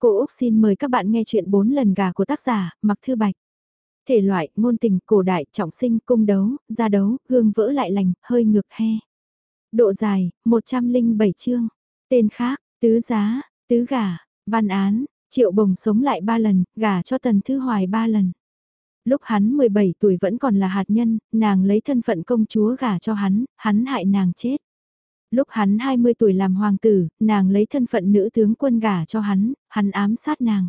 Cô Úc xin mời các bạn nghe chuyện 4 lần gà của tác giả, Mặc Thư Bạch. Thể loại, ngôn tình, cổ đại, trọng sinh, cung đấu, gia đấu, gương vỡ lại lành, hơi ngược he. Độ dài, 107 chương. Tên khác, tứ giá, tứ gà, văn án, triệu bồng sống lại 3 lần, gà cho Tần Thư Hoài 3 lần. Lúc hắn 17 tuổi vẫn còn là hạt nhân, nàng lấy thân phận công chúa gả cho hắn, hắn hại nàng chết. Lúc hắn 20 tuổi làm hoàng tử, nàng lấy thân phận nữ tướng quân gả cho hắn, hắn ám sát nàng.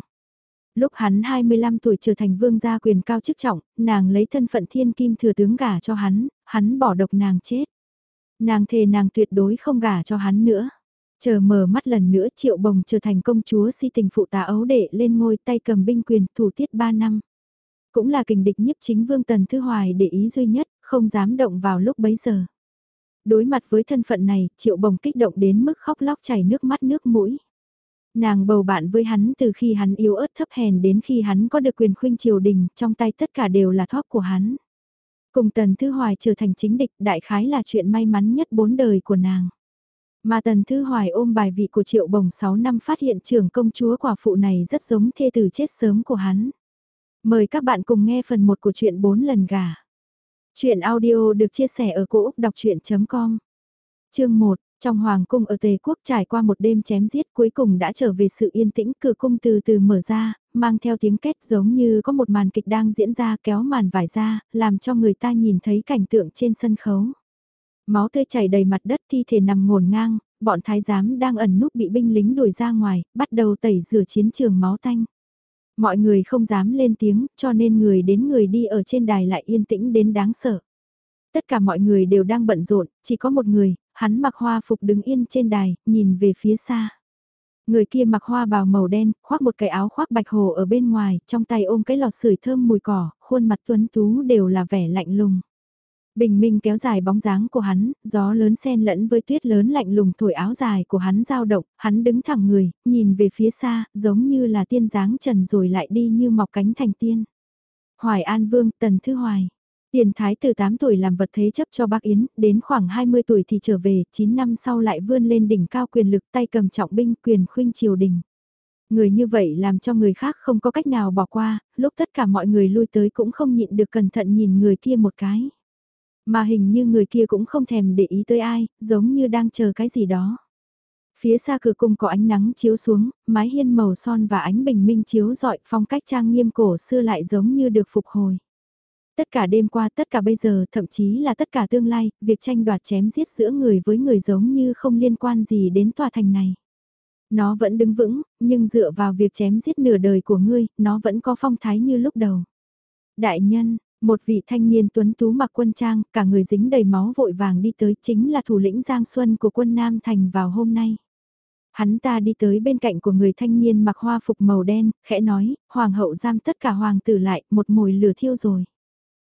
Lúc hắn 25 tuổi trở thành vương gia quyền cao chức trọng, nàng lấy thân phận thiên kim thừa tướng gả cho hắn, hắn bỏ độc nàng chết. Nàng thề nàng tuyệt đối không gả cho hắn nữa. Chờ mở mắt lần nữa triệu bồng trở thành công chúa si tình phụ tá ấu đệ lên ngôi tay cầm binh quyền thủ tiết 3 năm. Cũng là kình địch nhiếp chính vương tần thư hoài để ý duy nhất, không dám động vào lúc bấy giờ. Đối mặt với thân phận này, triệu bồng kích động đến mức khóc lóc chảy nước mắt nước mũi. Nàng bầu bạn với hắn từ khi hắn yếu ớt thấp hèn đến khi hắn có được quyền khuynh triều đình, trong tay tất cả đều là thóp của hắn. Cùng Tần Thư Hoài trở thành chính địch đại khái là chuyện may mắn nhất bốn đời của nàng. Mà Tần Thư Hoài ôm bài vị của Triệu Bồng 6 năm phát hiện trưởng công chúa quả phụ này rất giống thê tử chết sớm của hắn. Mời các bạn cùng nghe phần 1 của chuyện 4 lần gà. Chuyện audio được chia sẻ ở cỗ đọc chuyện.com Chương 1, trong Hoàng cung ở Tề Quốc trải qua một đêm chém giết cuối cùng đã trở về sự yên tĩnh cửa cung từ từ mở ra, mang theo tiếng kết giống như có một màn kịch đang diễn ra kéo màn vải ra, làm cho người ta nhìn thấy cảnh tượng trên sân khấu. Máu tươi chảy đầy mặt đất thi thể nằm ngổn ngang, bọn thái giám đang ẩn núp bị binh lính đuổi ra ngoài, bắt đầu tẩy rửa chiến trường máu tanh. Mọi người không dám lên tiếng, cho nên người đến người đi ở trên đài lại yên tĩnh đến đáng sợ. Tất cả mọi người đều đang bận rộn, chỉ có một người, hắn mặc hoa phục đứng yên trên đài, nhìn về phía xa. Người kia mặc hoa bào màu đen, khoác một cái áo khoác bạch hồ ở bên ngoài, trong tay ôm cái lọ sưởi thơm mùi cỏ, khuôn mặt tuấn tú đều là vẻ lạnh lùng. Bình minh kéo dài bóng dáng của hắn, gió lớn xen lẫn với tuyết lớn lạnh lùng thổi áo dài của hắn dao động, hắn đứng thẳng người, nhìn về phía xa, giống như là tiên dáng trần rồi lại đi như mọc cánh thành tiên. Hoài An Vương, Tần Thư Hoài. Tiền thái từ 8 tuổi làm vật thế chấp cho bác Yến, đến khoảng 20 tuổi thì trở về, 9 năm sau lại vươn lên đỉnh cao quyền lực tay cầm trọng binh quyền khuynh triều đình. Người như vậy làm cho người khác không có cách nào bỏ qua, lúc tất cả mọi người lui tới cũng không nhịn được cẩn thận nhìn người kia một cái. Mà hình như người kia cũng không thèm để ý tới ai, giống như đang chờ cái gì đó. Phía xa cửa cung có ánh nắng chiếu xuống, mái hiên màu son và ánh bình minh chiếu rọi phong cách trang nghiêm cổ xưa lại giống như được phục hồi. Tất cả đêm qua tất cả bây giờ thậm chí là tất cả tương lai, việc tranh đoạt chém giết giữa người với người giống như không liên quan gì đến tòa thành này. Nó vẫn đứng vững, nhưng dựa vào việc chém giết nửa đời của ngươi, nó vẫn có phong thái như lúc đầu. Đại nhân, một vị thanh niên tuấn tú mặc quân trang, cả người dính đầy máu vội vàng đi tới chính là thủ lĩnh Giang Xuân của quân Nam Thành vào hôm nay. Hắn ta đi tới bên cạnh của người thanh niên mặc hoa phục màu đen, khẽ nói, hoàng hậu giam tất cả hoàng tử lại, một mồi lửa thiêu rồi.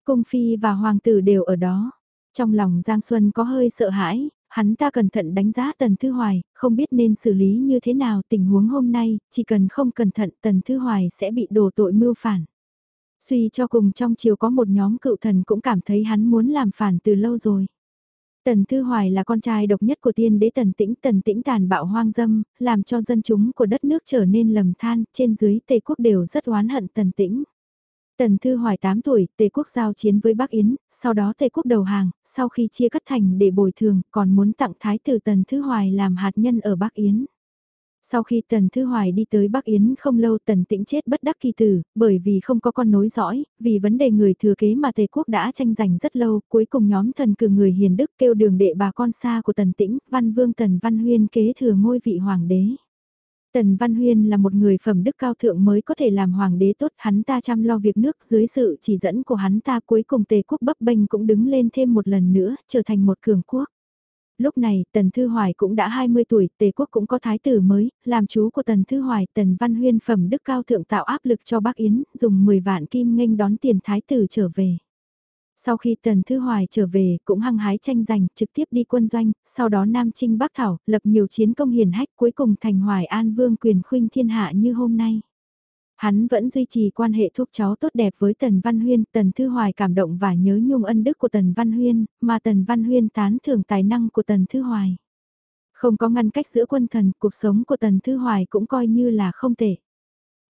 Cung phi và hoàng tử đều ở đó. Trong lòng Giang Xuân có hơi sợ hãi, hắn ta cẩn thận đánh giá Tần Thư Hoài, không biết nên xử lý như thế nào tình huống hôm nay, chỉ cần không cẩn thận Tần Thư Hoài sẽ bị đổ tội mưu phản. Suy cho cùng trong chiều có một nhóm cựu thần cũng cảm thấy hắn muốn làm phản từ lâu rồi. Tần Thư Hoài là con trai độc nhất của tiên đế Tần Tĩnh, Tần Tĩnh tàn bạo hoang dâm, làm cho dân chúng của đất nước trở nên lầm than, trên dưới Tây Quốc đều rất oán hận Tần Tĩnh. Tần Thư Hoài 8 tuổi, Tề Quốc giao chiến với Bắc Yến, sau đó Tề Quốc đầu hàng, sau khi chia cắt thành để bồi thường, còn muốn tặng Thái tử Tần Thư Hoài làm hạt nhân ở Bắc Yến. Sau khi Tần Thư Hoài đi tới Bắc Yến không lâu Tần Tĩnh chết bất đắc kỳ tử, bởi vì không có con nối dõi, vì vấn đề người thừa kế mà Tề Quốc đã tranh giành rất lâu, cuối cùng nhóm thần cử người hiền đức kêu đường đệ bà con xa của Tần Tĩnh, Văn Vương Tần Văn Huyên kế thừa ngôi vị hoàng đế. Tần Văn Huyên là một người phẩm đức cao thượng mới có thể làm hoàng đế tốt, hắn ta chăm lo việc nước dưới sự chỉ dẫn của hắn ta cuối cùng Tề quốc bấp bênh cũng đứng lên thêm một lần nữa, trở thành một cường quốc. Lúc này, Tần Thư Hoài cũng đã 20 tuổi, Tề quốc cũng có thái tử mới, làm chú của Tần Thư Hoài, Tần Văn Huyên phẩm đức cao thượng tạo áp lực cho Bắc Yến, dùng 10 vạn kim nghênh đón tiền thái tử trở về. Sau khi Tần Thư Hoài trở về, cũng hăng hái tranh giành, trực tiếp đi quân doanh, sau đó Nam Trinh Bắc Thảo, lập nhiều chiến công hiển hách cuối cùng thành Hoài An Vương quyền khuynh thiên hạ như hôm nay. Hắn vẫn duy trì quan hệ thuốc cháu tốt đẹp với Tần Văn Huyên, Tần Thư Hoài cảm động và nhớ nhung ân đức của Tần Văn Huyên, mà Tần Văn Huyên tán thưởng tài năng của Tần Thư Hoài. Không có ngăn cách giữa quân thần, cuộc sống của Tần Thư Hoài cũng coi như là không tệ.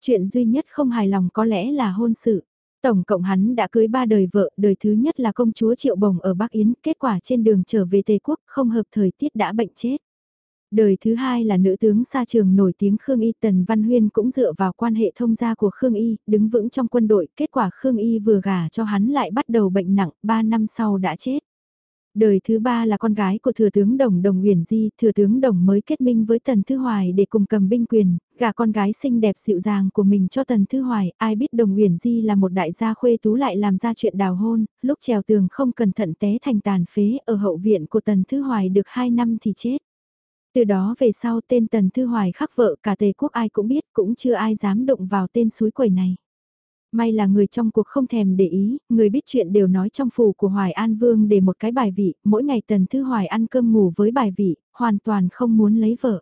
Chuyện duy nhất không hài lòng có lẽ là hôn sự. Tổng cộng hắn đã cưới ba đời vợ, đời thứ nhất là công chúa Triệu Bồng ở Bắc Yến, kết quả trên đường trở về tây Quốc không hợp thời tiết đã bệnh chết. Đời thứ hai là nữ tướng xa trường nổi tiếng Khương Y Tần Văn Huyên cũng dựa vào quan hệ thông gia của Khương Y, đứng vững trong quân đội, kết quả Khương Y vừa gả cho hắn lại bắt đầu bệnh nặng, ba năm sau đã chết. Đời thứ ba là con gái của thừa tướng Đồng Đồng Uyển Di, thừa tướng Đồng mới kết minh với Tần Thư Hoài để cùng cầm binh quyền, gả con gái xinh đẹp dịu dàng của mình cho Tần Thư Hoài, ai biết Đồng Uyển Di là một đại gia khuê tú lại làm ra chuyện đào hôn, lúc trèo tường không cẩn thận té thành tàn phế ở hậu viện của Tần Thư Hoài được 2 năm thì chết. Từ đó về sau tên Tần Thư Hoài khắc vợ cả tề quốc ai cũng biết cũng chưa ai dám động vào tên suối quẩy này. May là người trong cuộc không thèm để ý, người biết chuyện đều nói trong phủ của Hoài An Vương để một cái bài vị, mỗi ngày Tần Thư Hoài ăn cơm ngủ với bài vị, hoàn toàn không muốn lấy vợ.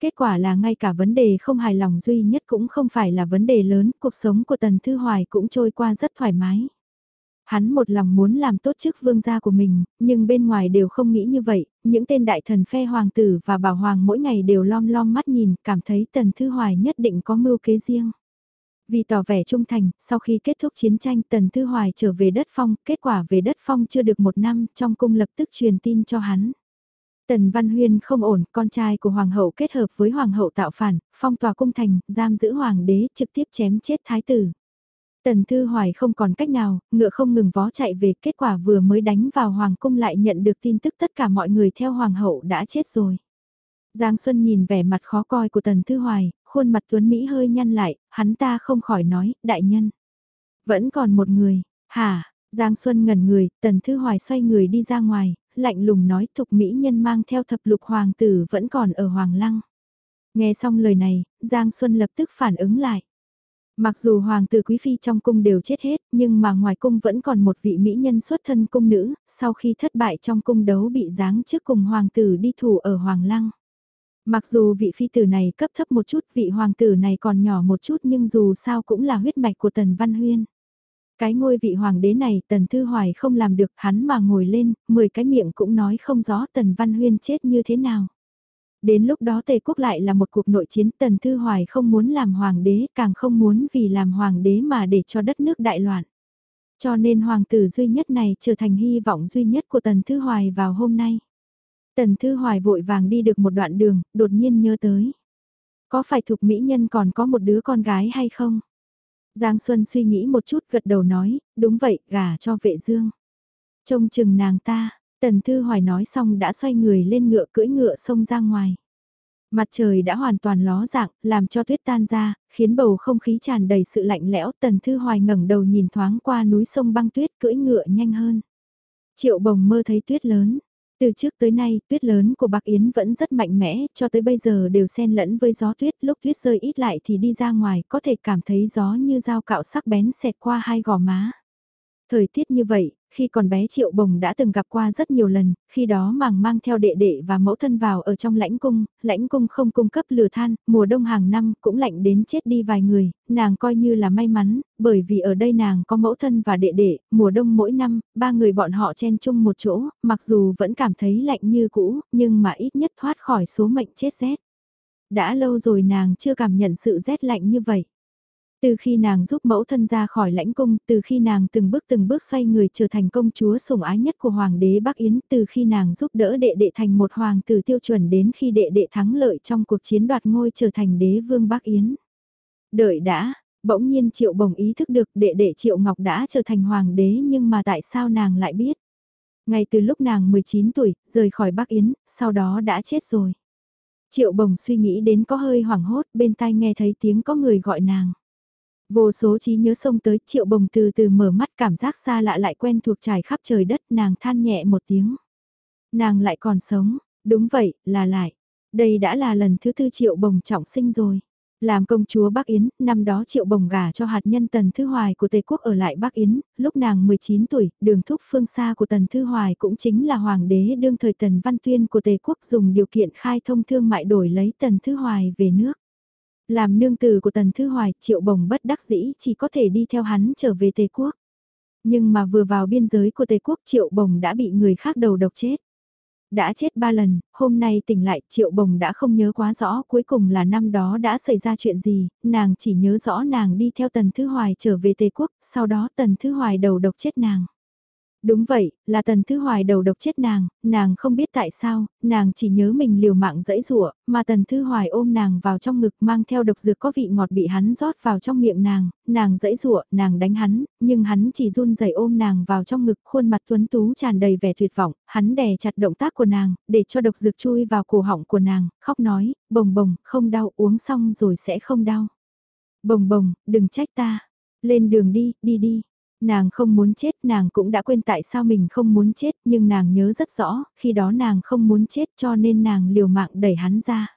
Kết quả là ngay cả vấn đề không hài lòng duy nhất cũng không phải là vấn đề lớn, cuộc sống của Tần Thư Hoài cũng trôi qua rất thoải mái. Hắn một lòng muốn làm tốt chức vương gia của mình, nhưng bên ngoài đều không nghĩ như vậy, những tên đại thần phe hoàng tử và bảo hoàng mỗi ngày đều lom lom mắt nhìn, cảm thấy Tần Thư Hoài nhất định có mưu kế riêng. Vì tỏ vẻ trung thành, sau khi kết thúc chiến tranh Tần Thư Hoài trở về đất phong, kết quả về đất phong chưa được một năm, trong cung lập tức truyền tin cho hắn. Tần Văn Huyên không ổn, con trai của Hoàng hậu kết hợp với Hoàng hậu tạo phản, phong tòa cung thành, giam giữ Hoàng đế trực tiếp chém chết Thái tử. Tần Thư Hoài không còn cách nào, ngựa không ngừng vó chạy về, kết quả vừa mới đánh vào Hoàng cung lại nhận được tin tức tất cả mọi người theo Hoàng hậu đã chết rồi. Giang Xuân nhìn vẻ mặt khó coi của Tần Thư Hoài, khuôn mặt tuấn Mỹ hơi nhăn lại, hắn ta không khỏi nói, đại nhân. Vẫn còn một người, hả, Giang Xuân ngẩn người, Tần Thư Hoài xoay người đi ra ngoài, lạnh lùng nói thục Mỹ nhân mang theo thập lục hoàng tử vẫn còn ở Hoàng Lăng. Nghe xong lời này, Giang Xuân lập tức phản ứng lại. Mặc dù hoàng tử quý phi trong cung đều chết hết, nhưng mà ngoài cung vẫn còn một vị mỹ nhân xuất thân cung nữ, sau khi thất bại trong cung đấu bị giáng trước cùng hoàng tử đi thủ ở Hoàng Lăng. Mặc dù vị phi tử này cấp thấp một chút, vị hoàng tử này còn nhỏ một chút nhưng dù sao cũng là huyết mạch của Tần Văn Huyên. Cái ngôi vị hoàng đế này Tần Thư Hoài không làm được hắn mà ngồi lên, 10 cái miệng cũng nói không rõ Tần Văn Huyên chết như thế nào. Đến lúc đó Tề quốc lại là một cuộc nội chiến Tần Thư Hoài không muốn làm hoàng đế càng không muốn vì làm hoàng đế mà để cho đất nước đại loạn. Cho nên hoàng tử duy nhất này trở thành hy vọng duy nhất của Tần Thư Hoài vào hôm nay. Tần Thư Hoài vội vàng đi được một đoạn đường, đột nhiên nhớ tới. Có phải thục mỹ nhân còn có một đứa con gái hay không? Giang Xuân suy nghĩ một chút gật đầu nói, đúng vậy, gả cho vệ dương. Trông chừng nàng ta, Tần Thư Hoài nói xong đã xoay người lên ngựa cưỡi ngựa xông ra ngoài. Mặt trời đã hoàn toàn ló dạng, làm cho tuyết tan ra, khiến bầu không khí tràn đầy sự lạnh lẽo. Tần Thư Hoài ngẩng đầu nhìn thoáng qua núi sông băng tuyết cưỡi ngựa nhanh hơn. Triệu bồng mơ thấy tuyết lớn, từ trước tới nay, tuyết lớn của Bạc Yến vẫn rất mạnh mẽ, cho tới bây giờ đều xen lẫn với gió tuyết, lúc tuyết rơi ít lại thì đi ra ngoài, có thể cảm thấy gió như dao cạo sắc bén xẹt qua hai gò má. Thời tiết như vậy, khi còn bé Triệu Bồng đã từng gặp qua rất nhiều lần, khi đó màng mang theo đệ đệ và mẫu thân vào ở trong lãnh cung, lãnh cung không cung cấp lửa than, mùa đông hàng năm cũng lạnh đến chết đi vài người, nàng coi như là may mắn, bởi vì ở đây nàng có mẫu thân và đệ đệ, mùa đông mỗi năm, ba người bọn họ chen chung một chỗ, mặc dù vẫn cảm thấy lạnh như cũ, nhưng mà ít nhất thoát khỏi số mệnh chết rét. Đã lâu rồi nàng chưa cảm nhận sự rét lạnh như vậy. Từ khi nàng giúp mẫu thân ra khỏi lãnh cung, từ khi nàng từng bước từng bước xoay người trở thành công chúa sủng ái nhất của Hoàng đế Bắc Yến, từ khi nàng giúp đỡ đệ đệ thành một hoàng tử tiêu chuẩn đến khi đệ đệ thắng lợi trong cuộc chiến đoạt ngôi trở thành đế vương Bắc Yến. Đợi đã, bỗng nhiên Triệu Bồng ý thức được đệ đệ Triệu Ngọc đã trở thành hoàng đế nhưng mà tại sao nàng lại biết? Ngay từ lúc nàng 19 tuổi, rời khỏi Bắc Yến, sau đó đã chết rồi. Triệu Bồng suy nghĩ đến có hơi hoảng hốt, bên tai nghe thấy tiếng có người gọi nàng. Vô số trí nhớ sông tới triệu bồng từ từ mở mắt cảm giác xa lạ lại quen thuộc trải khắp trời đất nàng than nhẹ một tiếng. Nàng lại còn sống, đúng vậy, là lại. Đây đã là lần thứ tư triệu bồng trọng sinh rồi. Làm công chúa Bắc Yến, năm đó triệu bồng gả cho hạt nhân Tần Thư Hoài của Tây Quốc ở lại Bắc Yến, lúc nàng 19 tuổi, đường thúc phương xa của Tần Thư Hoài cũng chính là hoàng đế đương thời Tần Văn Tuyên của Tây Quốc dùng điều kiện khai thông thương mại đổi lấy Tần Thư Hoài về nước. Làm nương tử của Tần Thư Hoài, Triệu Bồng bất đắc dĩ chỉ có thể đi theo hắn trở về Tây Quốc. Nhưng mà vừa vào biên giới của Tây Quốc Triệu Bồng đã bị người khác đầu độc chết. Đã chết ba lần, hôm nay tỉnh lại Triệu Bồng đã không nhớ quá rõ cuối cùng là năm đó đã xảy ra chuyện gì, nàng chỉ nhớ rõ nàng đi theo Tần Thứ Hoài trở về Tề Quốc, sau đó Tần Thứ Hoài đầu độc chết nàng. Đúng vậy, là tần thứ hoài đầu độc chết nàng, nàng không biết tại sao, nàng chỉ nhớ mình liều mạng dẫy rụa, mà tần thứ hoài ôm nàng vào trong ngực mang theo độc dược có vị ngọt bị hắn rót vào trong miệng nàng, nàng dẫy rụa, nàng đánh hắn, nhưng hắn chỉ run rẩy ôm nàng vào trong ngực khuôn mặt tuấn tú tràn đầy vẻ tuyệt vọng, hắn đè chặt động tác của nàng, để cho độc dược chui vào cổ họng của nàng, khóc nói, bồng bồng, không đau uống xong rồi sẽ không đau. Bồng bồng, đừng trách ta, lên đường đi, đi đi. Nàng không muốn chết, nàng cũng đã quên tại sao mình không muốn chết, nhưng nàng nhớ rất rõ, khi đó nàng không muốn chết cho nên nàng liều mạng đẩy hắn ra.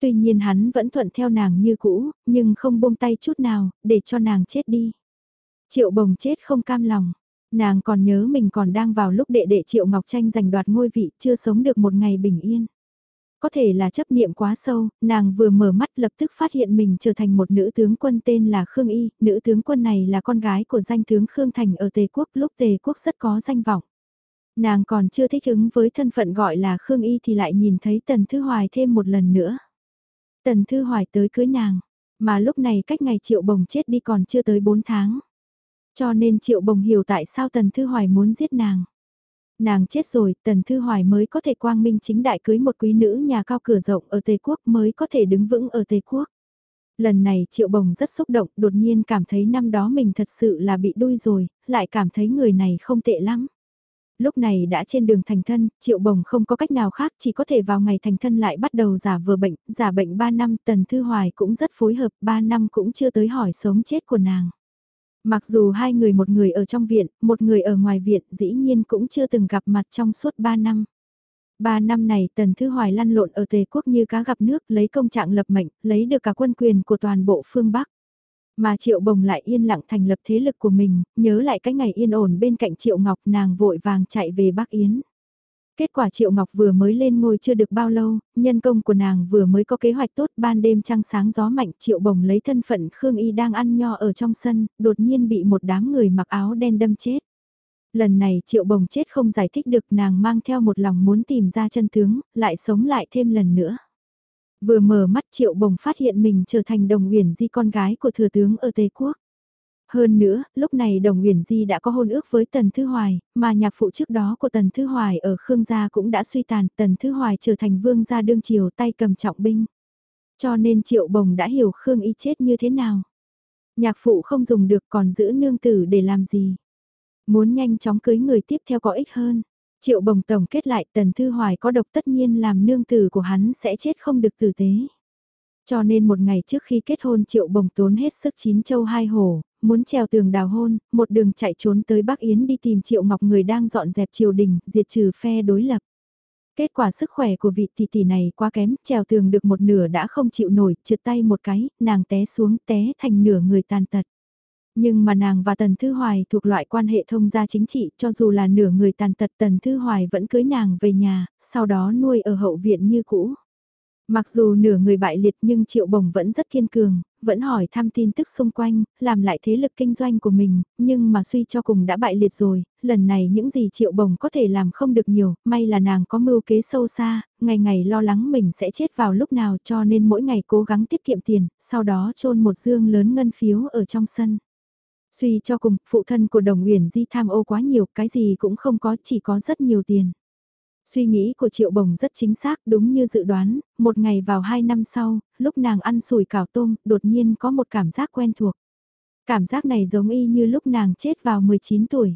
Tuy nhiên hắn vẫn thuận theo nàng như cũ, nhưng không buông tay chút nào, để cho nàng chết đi. Triệu bồng chết không cam lòng. Nàng còn nhớ mình còn đang vào lúc đệ đệ Triệu Ngọc Tranh giành đoạt ngôi vị chưa sống được một ngày bình yên. Có thể là chấp niệm quá sâu, nàng vừa mở mắt lập tức phát hiện mình trở thành một nữ tướng quân tên là Khương Y, nữ tướng quân này là con gái của danh tướng Khương Thành ở Tề Quốc lúc Tề Quốc rất có danh vọng. Nàng còn chưa thích ứng với thân phận gọi là Khương Y thì lại nhìn thấy Tần Thư Hoài thêm một lần nữa. Tần Thư Hoài tới cưới nàng, mà lúc này cách ngày Triệu Bồng chết đi còn chưa tới 4 tháng. Cho nên Triệu Bồng hiểu tại sao Tần Thư Hoài muốn giết nàng nàng chết rồi, Tần Thư Hoài mới có thể quang minh chính đại cưới một quý nữ nhà cao cửa rộng ở Tây Quốc mới có thể đứng vững ở Tây Quốc. Lần này Triệu Bồng rất xúc động, đột nhiên cảm thấy năm đó mình thật sự là bị đuôi rồi, lại cảm thấy người này không tệ lắm. Lúc này đã trên đường thành thân, Triệu Bồng không có cách nào khác chỉ có thể vào ngày thành thân lại bắt đầu giả vừa bệnh, giả bệnh 3 năm, Tần Thư Hoài cũng rất phối hợp, 3 năm cũng chưa tới hỏi sống chết của nàng. Mặc dù hai người một người ở trong viện, một người ở ngoài viện dĩ nhiên cũng chưa từng gặp mặt trong suốt ba năm. Ba năm này Tần Thư Hoài lăn lộn ở Tề Quốc như cá gặp nước lấy công trạng lập mệnh, lấy được cả quân quyền của toàn bộ phương Bắc. Mà Triệu Bồng lại yên lặng thành lập thế lực của mình, nhớ lại cái ngày yên ổn bên cạnh Triệu Ngọc nàng vội vàng chạy về Bắc Yến. Kết quả Triệu Ngọc vừa mới lên ngôi chưa được bao lâu, nhân công của nàng vừa mới có kế hoạch tốt ban đêm trăng sáng gió mạnh Triệu Bồng lấy thân phận Khương Y đang ăn nho ở trong sân, đột nhiên bị một đám người mặc áo đen đâm chết. Lần này Triệu Bồng chết không giải thích được nàng mang theo một lòng muốn tìm ra chân tướng, lại sống lại thêm lần nữa. Vừa mở mắt Triệu Bồng phát hiện mình trở thành đồng uyển di con gái của thừa tướng ở Tây Quốc. Hơn nữa, lúc này Đồng Huyền Di đã có hôn ước với Tần Thư Hoài, mà nhạc phụ trước đó của Tần Thư Hoài ở Khương gia cũng đã suy tàn, Tần Thư Hoài trở thành vương gia đương triều tay cầm trọng binh. Cho nên Triệu Bồng đã hiểu Khương Y chết như thế nào. Nhạc phụ không dùng được còn giữ nương tử để làm gì. Muốn nhanh chóng cưới người tiếp theo có ích hơn. Triệu Bồng tổng kết lại Tần Thư Hoài có độc tất nhiên làm nương tử của hắn sẽ chết không được tử tế. Cho nên một ngày trước khi kết hôn Triệu Bồng tốn hết sức chín châu hai hổ, muốn trèo tường đào hôn, một đường chạy trốn tới Bắc Yến đi tìm Triệu Ngọc người đang dọn dẹp triều đình, diệt trừ phe đối lập. Kết quả sức khỏe của vị tỷ tỷ này quá kém, trèo tường được một nửa đã không chịu nổi, trượt tay một cái, nàng té xuống té thành nửa người tàn tật. Nhưng mà nàng và Tần Thư Hoài thuộc loại quan hệ thông gia chính trị, cho dù là nửa người tàn tật Tần Thư Hoài vẫn cưới nàng về nhà, sau đó nuôi ở hậu viện như cũ. Mặc dù nửa người bại liệt nhưng Triệu Bồng vẫn rất kiên cường, vẫn hỏi thăm tin tức xung quanh, làm lại thế lực kinh doanh của mình, nhưng mà suy cho cùng đã bại liệt rồi, lần này những gì Triệu Bồng có thể làm không được nhiều, may là nàng có mưu kế sâu xa, ngày ngày lo lắng mình sẽ chết vào lúc nào cho nên mỗi ngày cố gắng tiết kiệm tiền, sau đó trôn một dương lớn ngân phiếu ở trong sân. Suy cho cùng, phụ thân của Đồng Uyển Di tham ô quá nhiều, cái gì cũng không có, chỉ có rất nhiều tiền. Suy nghĩ của Triệu Bồng rất chính xác đúng như dự đoán, một ngày vào hai năm sau, lúc nàng ăn sủi cảo tôm, đột nhiên có một cảm giác quen thuộc. Cảm giác này giống y như lúc nàng chết vào 19 tuổi.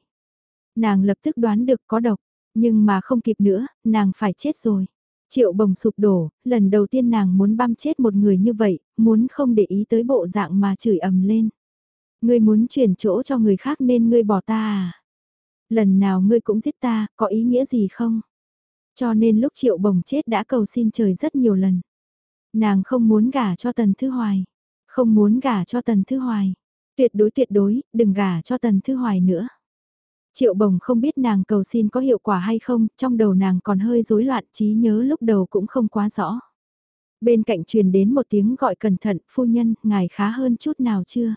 Nàng lập tức đoán được có độc, nhưng mà không kịp nữa, nàng phải chết rồi. Triệu bồng sụp đổ, lần đầu tiên nàng muốn băm chết một người như vậy, muốn không để ý tới bộ dạng mà chửi ầm lên. Ngươi muốn chuyển chỗ cho người khác nên ngươi bỏ ta à? Lần nào ngươi cũng giết ta, có ý nghĩa gì không? Cho nên lúc Triệu Bồng chết đã cầu xin trời rất nhiều lần. Nàng không muốn gả cho Tần Thư Hoài. Không muốn gả cho Tần Thư Hoài. Tuyệt đối tuyệt đối, đừng gả cho Tần Thư Hoài nữa. Triệu Bồng không biết nàng cầu xin có hiệu quả hay không, trong đầu nàng còn hơi rối loạn trí nhớ lúc đầu cũng không quá rõ. Bên cạnh truyền đến một tiếng gọi cẩn thận, phu nhân, ngài khá hơn chút nào chưa?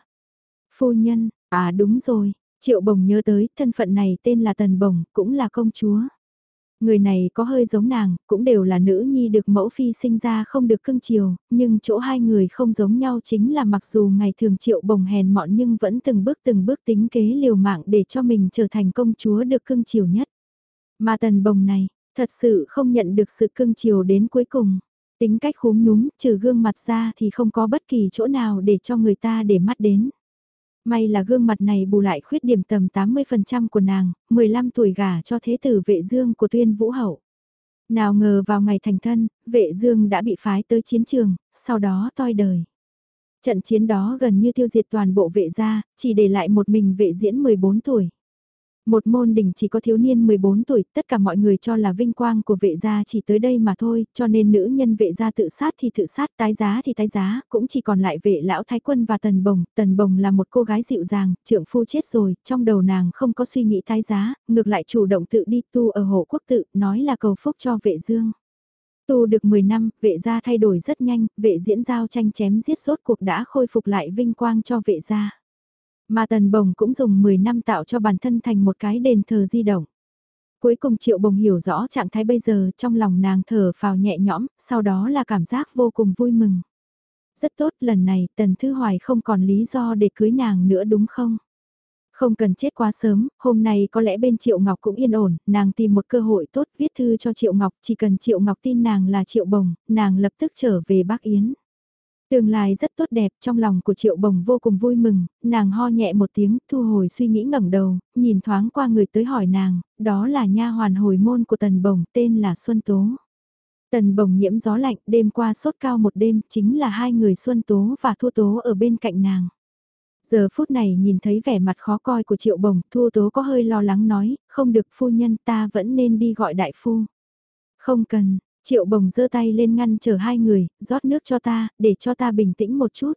Phu nhân, à đúng rồi, Triệu Bồng nhớ tới, thân phận này tên là Tần Bồng, cũng là công chúa. Người này có hơi giống nàng, cũng đều là nữ nhi được mẫu phi sinh ra không được cưng chiều, nhưng chỗ hai người không giống nhau chính là mặc dù ngày thường triệu bồng hèn mọn nhưng vẫn từng bước từng bước tính kế liều mạng để cho mình trở thành công chúa được cưng chiều nhất. Mà tần bồng này, thật sự không nhận được sự cưng chiều đến cuối cùng. Tính cách khúm núm, trừ gương mặt ra thì không có bất kỳ chỗ nào để cho người ta để mắt đến. May là gương mặt này bù lại khuyết điểm tầm 80% của nàng, 15 tuổi gả cho thế tử vệ dương của tuyên vũ hậu. Nào ngờ vào ngày thành thân, vệ dương đã bị phái tới chiến trường, sau đó toi đời. Trận chiến đó gần như tiêu diệt toàn bộ vệ gia, chỉ để lại một mình vệ diễn 14 tuổi. Một môn đỉnh chỉ có thiếu niên 14 tuổi, tất cả mọi người cho là vinh quang của vệ gia chỉ tới đây mà thôi, cho nên nữ nhân vệ gia tự sát thì tự sát, tái giá thì tái giá, cũng chỉ còn lại vệ lão thái quân và tần bồng. Tần bồng là một cô gái dịu dàng, trượng phu chết rồi, trong đầu nàng không có suy nghĩ tái giá, ngược lại chủ động tự đi tu ở hộ quốc tự, nói là cầu phúc cho vệ dương. Tu được 10 năm, vệ gia thay đổi rất nhanh, vệ diễn giao tranh chém giết rốt cuộc đã khôi phục lại vinh quang cho vệ gia. Mà Tần Bồng cũng dùng 10 năm tạo cho bản thân thành một cái đền thờ di động. Cuối cùng Triệu Bồng hiểu rõ trạng thái bây giờ trong lòng nàng thở phào nhẹ nhõm, sau đó là cảm giác vô cùng vui mừng. Rất tốt lần này Tần Thư Hoài không còn lý do để cưới nàng nữa đúng không? Không cần chết quá sớm, hôm nay có lẽ bên Triệu Ngọc cũng yên ổn, nàng tìm một cơ hội tốt viết thư cho Triệu Ngọc, chỉ cần Triệu Ngọc tin nàng là Triệu Bồng, nàng lập tức trở về Bắc Yến. Tương lai rất tốt đẹp, trong lòng của Triệu Bồng vô cùng vui mừng, nàng ho nhẹ một tiếng, thu hồi suy nghĩ ngẩng đầu, nhìn thoáng qua người tới hỏi nàng, đó là nha hoàn hồi môn của Tần Bồng, tên là Xuân Tố. Tần Bồng nhiễm gió lạnh, đêm qua sốt cao một đêm, chính là hai người Xuân Tố và Thu Tố ở bên cạnh nàng. Giờ phút này nhìn thấy vẻ mặt khó coi của Triệu Bồng, Thu Tố có hơi lo lắng nói, không được phu nhân ta vẫn nên đi gọi đại phu. Không cần, Triệu bồng giơ tay lên ngăn chờ hai người, rót nước cho ta, để cho ta bình tĩnh một chút.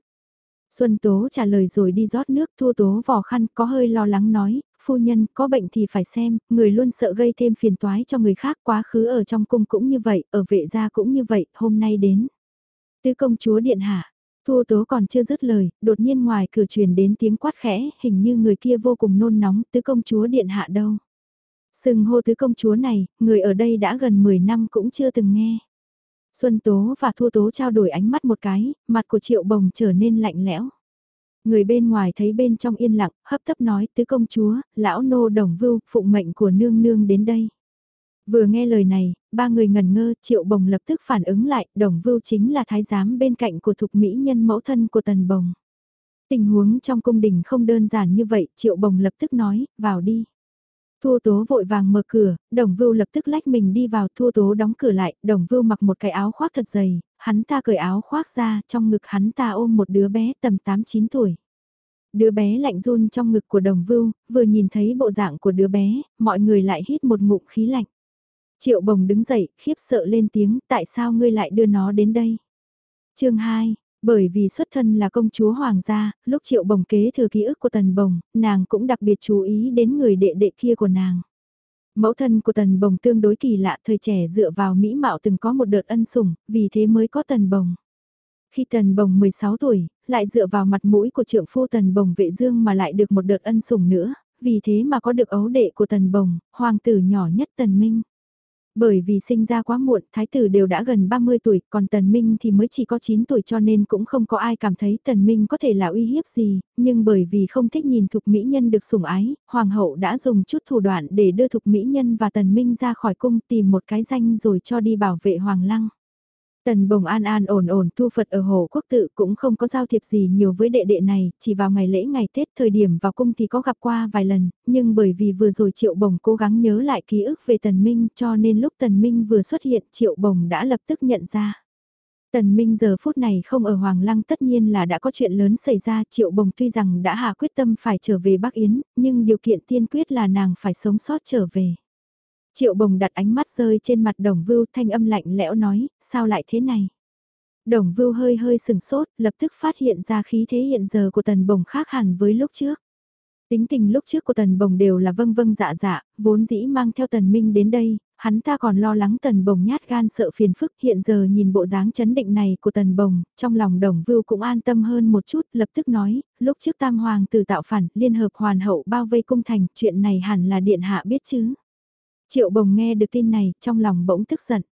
Xuân Tố trả lời rồi đi rót nước thua tố vò khăn có hơi lo lắng nói, phu nhân có bệnh thì phải xem, người luôn sợ gây thêm phiền toái cho người khác quá khứ ở trong cung cũng như vậy, ở vệ gia cũng như vậy, hôm nay đến. Tứ công chúa điện hạ, thua tố còn chưa dứt lời, đột nhiên ngoài cửa truyền đến tiếng quát khẽ, hình như người kia vô cùng nôn nóng, tứ công chúa điện hạ đâu. Sừng hô tứ công chúa này, người ở đây đã gần 10 năm cũng chưa từng nghe. Xuân Tố và Thu Tố trao đổi ánh mắt một cái, mặt của Triệu Bồng trở nên lạnh lẽo. Người bên ngoài thấy bên trong yên lặng, hấp tấp nói tứ công chúa, lão nô đồng vưu, phụng mệnh của nương nương đến đây. Vừa nghe lời này, ba người ngần ngơ, Triệu Bồng lập tức phản ứng lại, đồng vưu chính là thái giám bên cạnh của thục mỹ nhân mẫu thân của Tần Bồng. Tình huống trong cung đình không đơn giản như vậy, Triệu Bồng lập tức nói, vào đi. Thua tố vội vàng mở cửa, đồng vưu lập tức lách mình đi vào thua tố đóng cửa lại, đồng vưu mặc một cái áo khoác thật dày, hắn ta cởi áo khoác ra, trong ngực hắn ta ôm một đứa bé tầm 8-9 tuổi. Đứa bé lạnh run trong ngực của đồng vưu, vừa nhìn thấy bộ dạng của đứa bé, mọi người lại hít một ngụm khí lạnh. Triệu bồng đứng dậy, khiếp sợ lên tiếng, tại sao ngươi lại đưa nó đến đây? chương 2, bởi vì xuất thân là công chúa hoàng gia, lúc triệu bồng kế thừa ký ức của tần bồng, nàng cũng đặc biệt chú ý đến người đệ đệ kia của nàng. Mẫu thân của tần bồng tương đối kỳ lạ thời trẻ dựa vào mỹ mạo từng có một đợt ân sủng, vì thế mới có tần bồng. Khi tần bồng 16 tuổi, lại dựa vào mặt mũi của trượng phu tần bồng vệ dương mà lại được một đợt ân sủng nữa, vì thế mà có được ấu đệ của tần bồng, hoàng tử nhỏ nhất tần minh. Bởi vì sinh ra quá muộn, thái tử đều đã gần 30 tuổi, còn Tần Minh thì mới chỉ có 9 tuổi cho nên cũng không có ai cảm thấy Tần Minh có thể là uy hiếp gì, nhưng bởi vì không thích nhìn thục mỹ nhân được sủng ái, hoàng hậu đã dùng chút thủ đoạn để đưa thục mỹ nhân và Tần Minh ra khỏi cung tìm một cái danh rồi cho đi bảo vệ hoàng lăng. Tần bồng an an ổn ổn thu Phật ở Hồ Quốc tự cũng không có giao thiệp gì nhiều với đệ đệ này, chỉ vào ngày lễ ngày Tết thời điểm vào cung thì có gặp qua vài lần, nhưng bởi vì vừa rồi Triệu Bồng cố gắng nhớ lại ký ức về Tần Minh cho nên lúc Tần Minh vừa xuất hiện Triệu Bồng đã lập tức nhận ra. Tần Minh giờ phút này không ở Hoàng Lăng tất nhiên là đã có chuyện lớn xảy ra Triệu Bồng tuy rằng đã hạ quyết tâm phải trở về Bắc Yến, nhưng điều kiện tiên quyết là nàng phải sống sót trở về. Triệu bồng đặt ánh mắt rơi trên mặt đồng vưu thanh âm lạnh lẽo nói, sao lại thế này? Đồng vưu hơi hơi sừng sốt, lập tức phát hiện ra khí thế hiện giờ của tần bồng khác hẳn với lúc trước. Tính tình lúc trước của tần bồng đều là vâng vâng dạ dạ, vốn dĩ mang theo tần minh đến đây, hắn ta còn lo lắng tần bồng nhát gan sợ phiền phức hiện giờ nhìn bộ dáng chấn định này của tần bồng, trong lòng đồng vưu cũng an tâm hơn một chút, lập tức nói, lúc trước tam hoàng tử tạo phản, liên hợp hoàn hậu bao vây cung thành, chuyện này hẳn là điện hạ biết chứ. Triệu bồng nghe được tin này, trong lòng bỗng tức giận.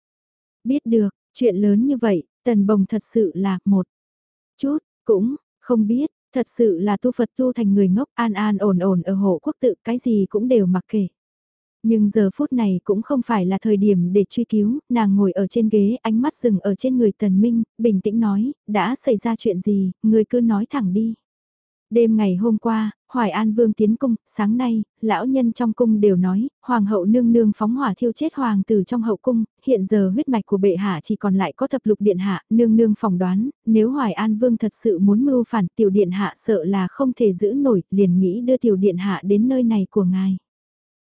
Biết được, chuyện lớn như vậy, tần bồng thật sự là một chút, cũng, không biết, thật sự là tu Phật tu thành người ngốc an an ổn ổn ở hộ quốc tự cái gì cũng đều mặc kệ. Nhưng giờ phút này cũng không phải là thời điểm để truy cứu, nàng ngồi ở trên ghế ánh mắt dừng ở trên người tần minh, bình tĩnh nói, đã xảy ra chuyện gì, người cứ nói thẳng đi. Đêm ngày hôm qua, Hoài An Vương tiến cung, sáng nay, lão nhân trong cung đều nói, Hoàng hậu nương nương phóng hỏa thiêu chết Hoàng tử trong hậu cung, hiện giờ huyết mạch của bệ hạ chỉ còn lại có thập lục điện hạ, nương nương phỏng đoán, nếu Hoài An Vương thật sự muốn mưu phản tiểu điện hạ sợ là không thể giữ nổi, liền nghĩ đưa tiểu điện hạ đến nơi này của ngài.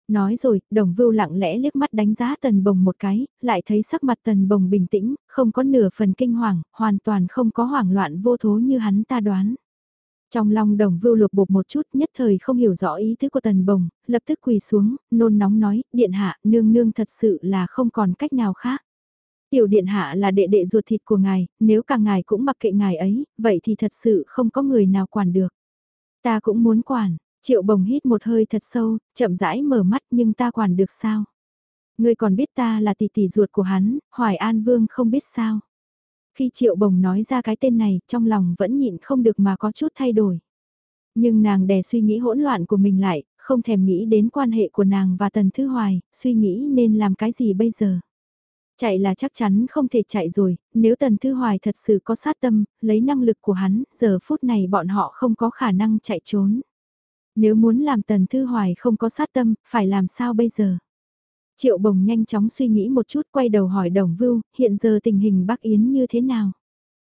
Nói rồi, đồng vưu lặng lẽ liếc mắt đánh giá tần bồng một cái, lại thấy sắc mặt tần bồng bình tĩnh, không có nửa phần kinh hoàng, hoàn toàn không có hoảng loạn vô thố như hắn ta đoán. Trong lòng đồng vưu lột bột một chút nhất thời không hiểu rõ ý tứ của tần bồng, lập tức quỳ xuống, nôn nóng nói, điện hạ, nương nương thật sự là không còn cách nào khác. Tiểu điện hạ là đệ đệ ruột thịt của ngài, nếu cả ngài cũng mặc kệ ngài ấy, vậy thì thật sự không có người nào quản được. Ta cũng muốn quản, triệu bồng hít một hơi thật sâu, chậm rãi mở mắt nhưng ta quản được sao? Ngươi còn biết ta là tỷ tỷ ruột của hắn, Hoài An Vương không biết sao? Khi Triệu Bồng nói ra cái tên này, trong lòng vẫn nhịn không được mà có chút thay đổi. Nhưng nàng đè suy nghĩ hỗn loạn của mình lại, không thèm nghĩ đến quan hệ của nàng và Tần Thư Hoài, suy nghĩ nên làm cái gì bây giờ. Chạy là chắc chắn không thể chạy rồi, nếu Tần Thư Hoài thật sự có sát tâm, lấy năng lực của hắn, giờ phút này bọn họ không có khả năng chạy trốn. Nếu muốn làm Tần Thư Hoài không có sát tâm, phải làm sao bây giờ? Triệu bồng nhanh chóng suy nghĩ một chút quay đầu hỏi đồng vưu, hiện giờ tình hình Bắc Yến như thế nào?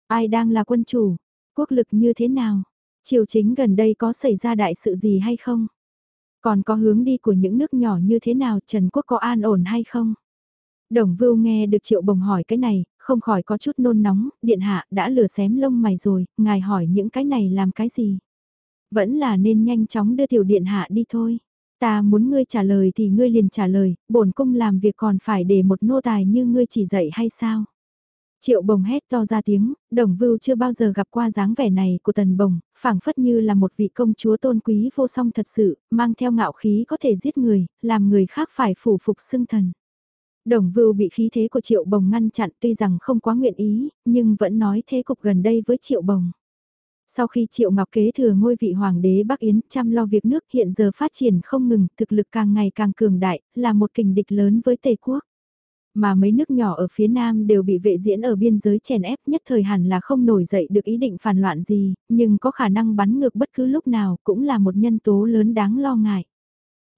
Ai đang là quân chủ? Quốc lực như thế nào? Triều chính gần đây có xảy ra đại sự gì hay không? Còn có hướng đi của những nước nhỏ như thế nào Trần Quốc có an ổn hay không? Đồng vưu nghe được triệu bồng hỏi cái này, không khỏi có chút nôn nóng, điện hạ đã lửa xém lông mày rồi, ngài hỏi những cái này làm cái gì? Vẫn là nên nhanh chóng đưa tiểu điện hạ đi thôi. Ta muốn ngươi trả lời thì ngươi liền trả lời, bổn cung làm việc còn phải để một nô tài như ngươi chỉ dạy hay sao? Triệu bồng hét to ra tiếng, đồng vưu chưa bao giờ gặp qua dáng vẻ này của tần bồng, phảng phất như là một vị công chúa tôn quý vô song thật sự, mang theo ngạo khí có thể giết người, làm người khác phải phủ phục xưng thần. Đồng vưu bị khí thế của triệu bồng ngăn chặn tuy rằng không quá nguyện ý, nhưng vẫn nói thế cục gần đây với triệu bồng. Sau khi Triệu Ngọc kế thừa ngôi vị hoàng đế Bắc Yến chăm lo việc nước hiện giờ phát triển không ngừng, thực lực càng ngày càng cường đại, là một kình địch lớn với Tây Quốc. Mà mấy nước nhỏ ở phía Nam đều bị vệ diễn ở biên giới chèn ép nhất thời hẳn là không nổi dậy được ý định phản loạn gì, nhưng có khả năng bắn ngược bất cứ lúc nào cũng là một nhân tố lớn đáng lo ngại.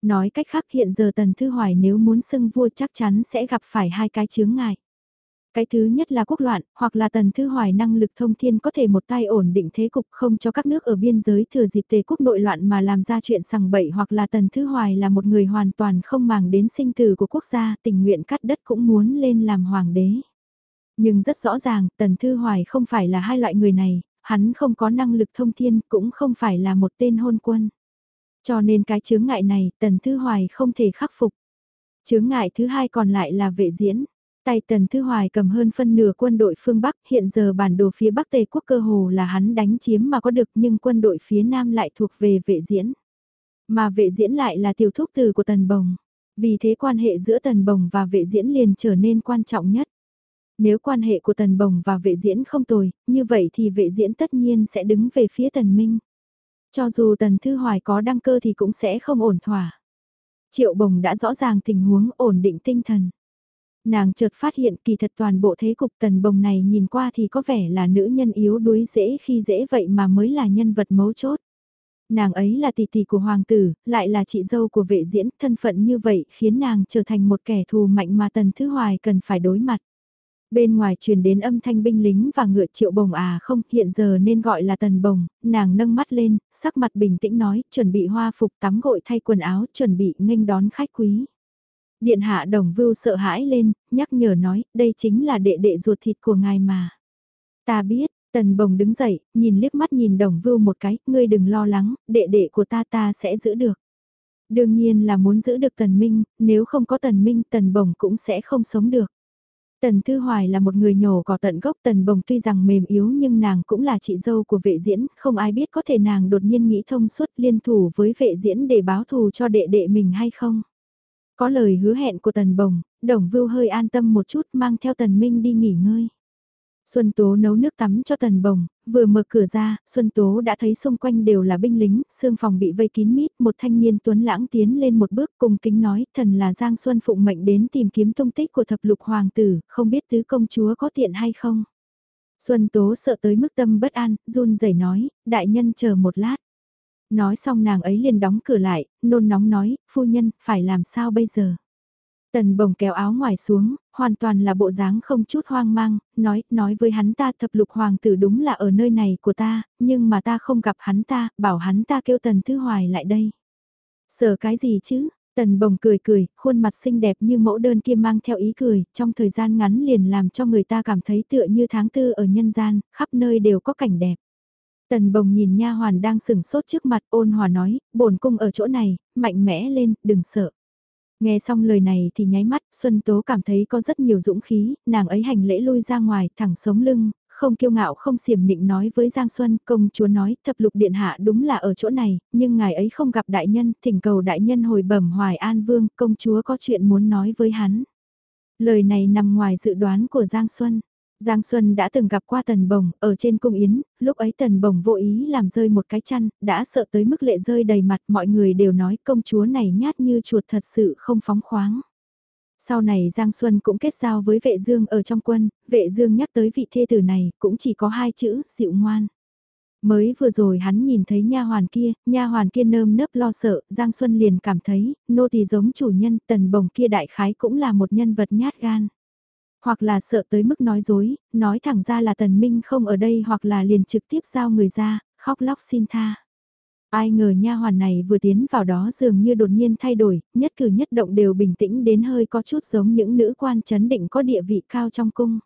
Nói cách khác hiện giờ Tần Thư Hoài nếu muốn xưng vua chắc chắn sẽ gặp phải hai cái chướng ngại. Cái thứ nhất là quốc loạn, hoặc là tần thư hoài năng lực thông thiên có thể một tay ổn định thế cục không cho các nước ở biên giới thừa dịp tề quốc nội loạn mà làm ra chuyện sằng bậy hoặc là tần thư hoài là một người hoàn toàn không màng đến sinh tử của quốc gia tình nguyện cắt đất cũng muốn lên làm hoàng đế. Nhưng rất rõ ràng, Tần Thư Hoài không phải là hai loại người này, hắn không có năng lực thông thiên, cũng không phải là một tên hôn quân. Cho nên cái chướng ngại này, Tần Thư Hoài không thể khắc phục. Chướng ngại thứ hai còn lại là vệ diễn. Tay Tần Thư Hoài cầm hơn phân nửa quân đội phương Bắc, hiện giờ bản đồ phía Bắc Tề quốc cơ hồ là hắn đánh chiếm mà có được nhưng quân đội phía Nam lại thuộc về vệ diễn. Mà vệ diễn lại là tiểu thúc từ của Tần Bồng. Vì thế quan hệ giữa Tần Bồng và vệ diễn liền trở nên quan trọng nhất. Nếu quan hệ của Tần Bồng và vệ diễn không tồi, như vậy thì vệ diễn tất nhiên sẽ đứng về phía Tần Minh. Cho dù Tần Thư Hoài có đăng cơ thì cũng sẽ không ổn thỏa. Triệu Bồng đã rõ ràng tình huống ổn định tinh thần. Nàng chợt phát hiện kỳ thật toàn bộ thế cục tần bồng này nhìn qua thì có vẻ là nữ nhân yếu đuối dễ khi dễ vậy mà mới là nhân vật mấu chốt. Nàng ấy là tỷ tỷ của hoàng tử, lại là chị dâu của vệ diễn, thân phận như vậy khiến nàng trở thành một kẻ thù mạnh mà tần thứ hoài cần phải đối mặt. Bên ngoài truyền đến âm thanh binh lính và ngựa triệu bồng à không, hiện giờ nên gọi là tần bồng, nàng nâng mắt lên, sắc mặt bình tĩnh nói, chuẩn bị hoa phục tắm gội thay quần áo, chuẩn bị nghênh đón khách quý. Điện hạ đồng vưu sợ hãi lên, nhắc nhở nói, đây chính là đệ đệ ruột thịt của ngài mà. Ta biết, tần bồng đứng dậy, nhìn liếc mắt nhìn đồng vưu một cái, ngươi đừng lo lắng, đệ đệ của ta ta sẽ giữ được. Đương nhiên là muốn giữ được tần minh, nếu không có tần minh tần bồng cũng sẽ không sống được. Tần Thư Hoài là một người nhổ cỏ tận gốc Tần Bồng tuy rằng mềm yếu nhưng nàng cũng là chị dâu của vệ diễn, không ai biết có thể nàng đột nhiên nghĩ thông suốt liên thủ với vệ diễn để báo thù cho đệ đệ mình hay không. Có lời hứa hẹn của Tần Bồng, Đồng Vưu hơi an tâm một chút mang theo Tần Minh đi nghỉ ngơi. Xuân Tố nấu nước tắm cho Tần Bồng, vừa mở cửa ra, Xuân Tố đã thấy xung quanh đều là binh lính, xương phòng bị vây kín mít, một thanh niên tuấn lãng tiến lên một bước cùng kính nói, thần là Giang Xuân phụng mệnh đến tìm kiếm tung tích của thập lục hoàng tử, không biết tứ công chúa có tiện hay không. Xuân Tố sợ tới mức tâm bất an, run rẩy nói, đại nhân chờ một lát. Nói xong nàng ấy liền đóng cửa lại, nôn nóng nói, phu nhân, phải làm sao bây giờ? Tần bồng kéo áo ngoài xuống, hoàn toàn là bộ dáng không chút hoang mang, nói, nói với hắn ta thập lục hoàng tử đúng là ở nơi này của ta, nhưng mà ta không gặp hắn ta, bảo hắn ta kêu tần thư hoài lại đây. Sợ cái gì chứ? Tần bồng cười cười, khuôn mặt xinh đẹp như mẫu đơn kia mang theo ý cười, trong thời gian ngắn liền làm cho người ta cảm thấy tựa như tháng tư ở nhân gian, khắp nơi đều có cảnh đẹp. Tần bồng nhìn nha hoàn đang sừng sốt trước mặt ôn hòa nói, bổn cung ở chỗ này, mạnh mẽ lên, đừng sợ. Nghe xong lời này thì nháy mắt, Xuân Tố cảm thấy có rất nhiều dũng khí, nàng ấy hành lễ lui ra ngoài, thẳng sống lưng, không kiêu ngạo không xiểm nịnh nói với Giang Xuân, công chúa nói, thập lục điện hạ đúng là ở chỗ này, nhưng ngài ấy không gặp đại nhân, thỉnh cầu đại nhân hồi bẩm Hoài An Vương, công chúa có chuyện muốn nói với hắn. Lời này nằm ngoài dự đoán của Giang Xuân. Giang Xuân đã từng gặp qua Tần Bồng ở trên cung yến, lúc ấy Tần Bồng vô ý làm rơi một cái chăn, đã sợ tới mức lệ rơi đầy mặt mọi người đều nói công chúa này nhát như chuột thật sự không phóng khoáng. Sau này Giang Xuân cũng kết giao với vệ dương ở trong quân, vệ dương nhắc tới vị thê tử này cũng chỉ có hai chữ, dịu ngoan. Mới vừa rồi hắn nhìn thấy nha hoàn kia, nha hoàn kia nơm nớp lo sợ, Giang Xuân liền cảm thấy, nô tỳ giống chủ nhân, tần bồng kia đại khái cũng là một nhân vật nhát gan. Hoặc là sợ tới mức nói dối, nói thẳng ra là tần minh không ở đây hoặc là liền trực tiếp giao người ra, khóc lóc xin tha. Ai ngờ nha hoàn này vừa tiến vào đó dường như đột nhiên thay đổi, nhất cử nhất động đều bình tĩnh đến hơi có chút giống những nữ quan chấn định có địa vị cao trong cung.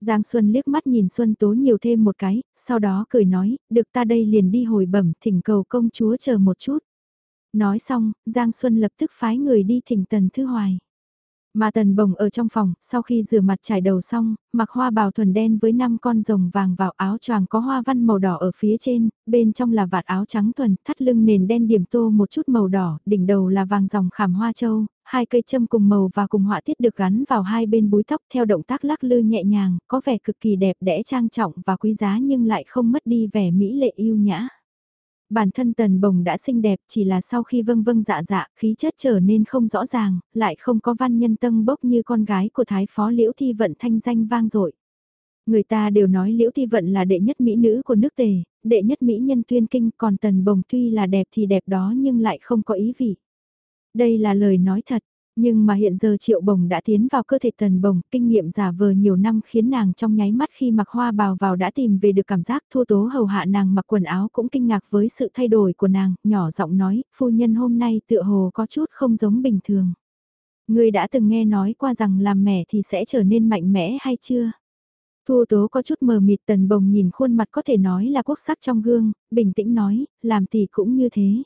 Giang Xuân liếc mắt nhìn Xuân Tố nhiều thêm một cái, sau đó cười nói, được ta đây liền đi hồi bẩm thỉnh cầu công chúa chờ một chút. Nói xong, Giang Xuân lập tức phái người đi thỉnh Tần Thư Hoài. Mà tần bồng ở trong phòng, sau khi rửa mặt trải đầu xong, mặc hoa bào thuần đen với 5 con rồng vàng vào áo choàng có hoa văn màu đỏ ở phía trên, bên trong là vạt áo trắng thuần, thắt lưng nền đen điểm tô một chút màu đỏ, đỉnh đầu là vàng dòng khảm hoa châu, hai cây châm cùng màu và cùng họa tiết được gắn vào hai bên búi tóc theo động tác lắc lư nhẹ nhàng, có vẻ cực kỳ đẹp đẽ trang trọng và quý giá nhưng lại không mất đi vẻ mỹ lệ yêu nhã. Bản thân tần bồng đã xinh đẹp chỉ là sau khi vâng vâng dạ dạ khí chất trở nên không rõ ràng, lại không có văn nhân tân bốc như con gái của thái phó liễu thi vận thanh danh vang dội Người ta đều nói liễu thi vận là đệ nhất mỹ nữ của nước tề, đệ nhất mỹ nhân tuyên kinh còn tần bồng tuy là đẹp thì đẹp đó nhưng lại không có ý vị. Đây là lời nói thật, nhưng mà hiện giờ triệu bồng đã tiến vào cơ thể tần bồng, kinh nghiệm giả vờ nhiều năm khiến nàng trong nháy mắt khi mặc hoa bào vào đã tìm về được cảm giác thua tố hầu hạ nàng mặc quần áo cũng kinh ngạc với sự thay đổi của nàng, nhỏ giọng nói, phu nhân hôm nay tựa hồ có chút không giống bình thường. Người đã từng nghe nói qua rằng làm mẻ thì sẽ trở nên mạnh mẽ hay chưa? Thu tố có chút mờ mịt tần bồng nhìn khuôn mặt có thể nói là quốc sắc trong gương, bình tĩnh nói, làm tỷ cũng như thế.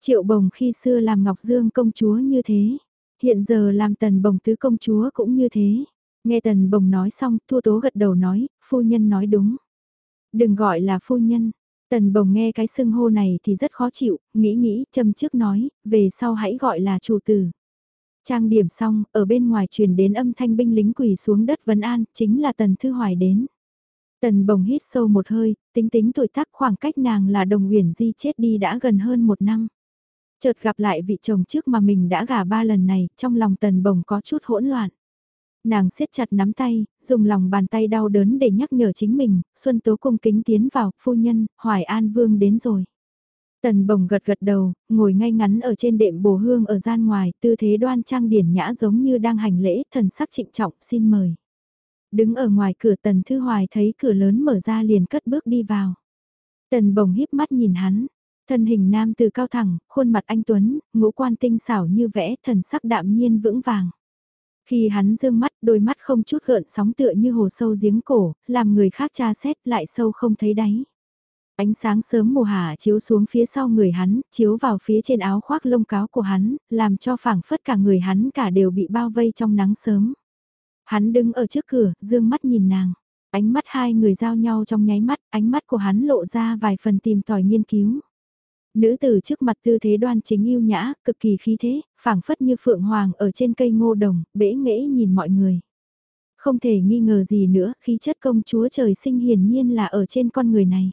Triệu bồng khi xưa làm Ngọc Dương công chúa như thế. Hiện giờ làm tần bồng tứ công chúa cũng như thế. Nghe tần bồng nói xong, thua tố gật đầu nói, phu nhân nói đúng. Đừng gọi là phu nhân. Tần bồng nghe cái xưng hô này thì rất khó chịu, nghĩ nghĩ, châm trước nói, về sau hãy gọi là chủ tử. Trang điểm xong, ở bên ngoài truyền đến âm thanh binh lính quỳ xuống đất vân an, chính là Tần Thư Hoài đến. Tần bồng hít sâu một hơi, tính tính tuổi tác khoảng cách nàng là đồng huyền di chết đi đã gần hơn một năm. Chợt gặp lại vị chồng trước mà mình đã gả ba lần này, trong lòng tần bồng có chút hỗn loạn. Nàng siết chặt nắm tay, dùng lòng bàn tay đau đớn để nhắc nhở chính mình, Xuân Tố cung kính tiến vào, phu nhân, Hoài An Vương đến rồi. Tần bồng gật gật đầu, ngồi ngay ngắn ở trên đệm bồ hương ở gian ngoài, tư thế đoan trang điển nhã giống như đang hành lễ, thần sắc trịnh trọng, xin mời. Đứng ở ngoài cửa tần thư hoài thấy cửa lớn mở ra liền cất bước đi vào. Tần bồng híp mắt nhìn hắn, Thân hình nam từ cao thẳng, khuôn mặt anh Tuấn, ngũ quan tinh xảo như vẽ, thần sắc đạm nhiên vững vàng. Khi hắn dương mắt, đôi mắt không chút gợn sóng tựa như hồ sâu giếng cổ, làm người khác tra xét lại sâu không thấy đáy. Ánh sáng sớm mùa hạ chiếu xuống phía sau người hắn, chiếu vào phía trên áo khoác lông cáo của hắn, làm cho phảng phất cả người hắn cả đều bị bao vây trong nắng sớm. Hắn đứng ở trước cửa, dương mắt nhìn nàng. Ánh mắt hai người giao nhau trong nháy mắt, ánh mắt của hắn lộ ra vài phần tìm tòi nghiên cứu. Nữ tử trước mặt tư thế đoan chính yêu nhã, cực kỳ khí thế, phảng phất như phượng hoàng ở trên cây ngô đồng, bể nghễ nhìn mọi người. Không thể nghi ngờ gì nữa, khí chất công chúa trời sinh hiển nhiên là ở trên con người này.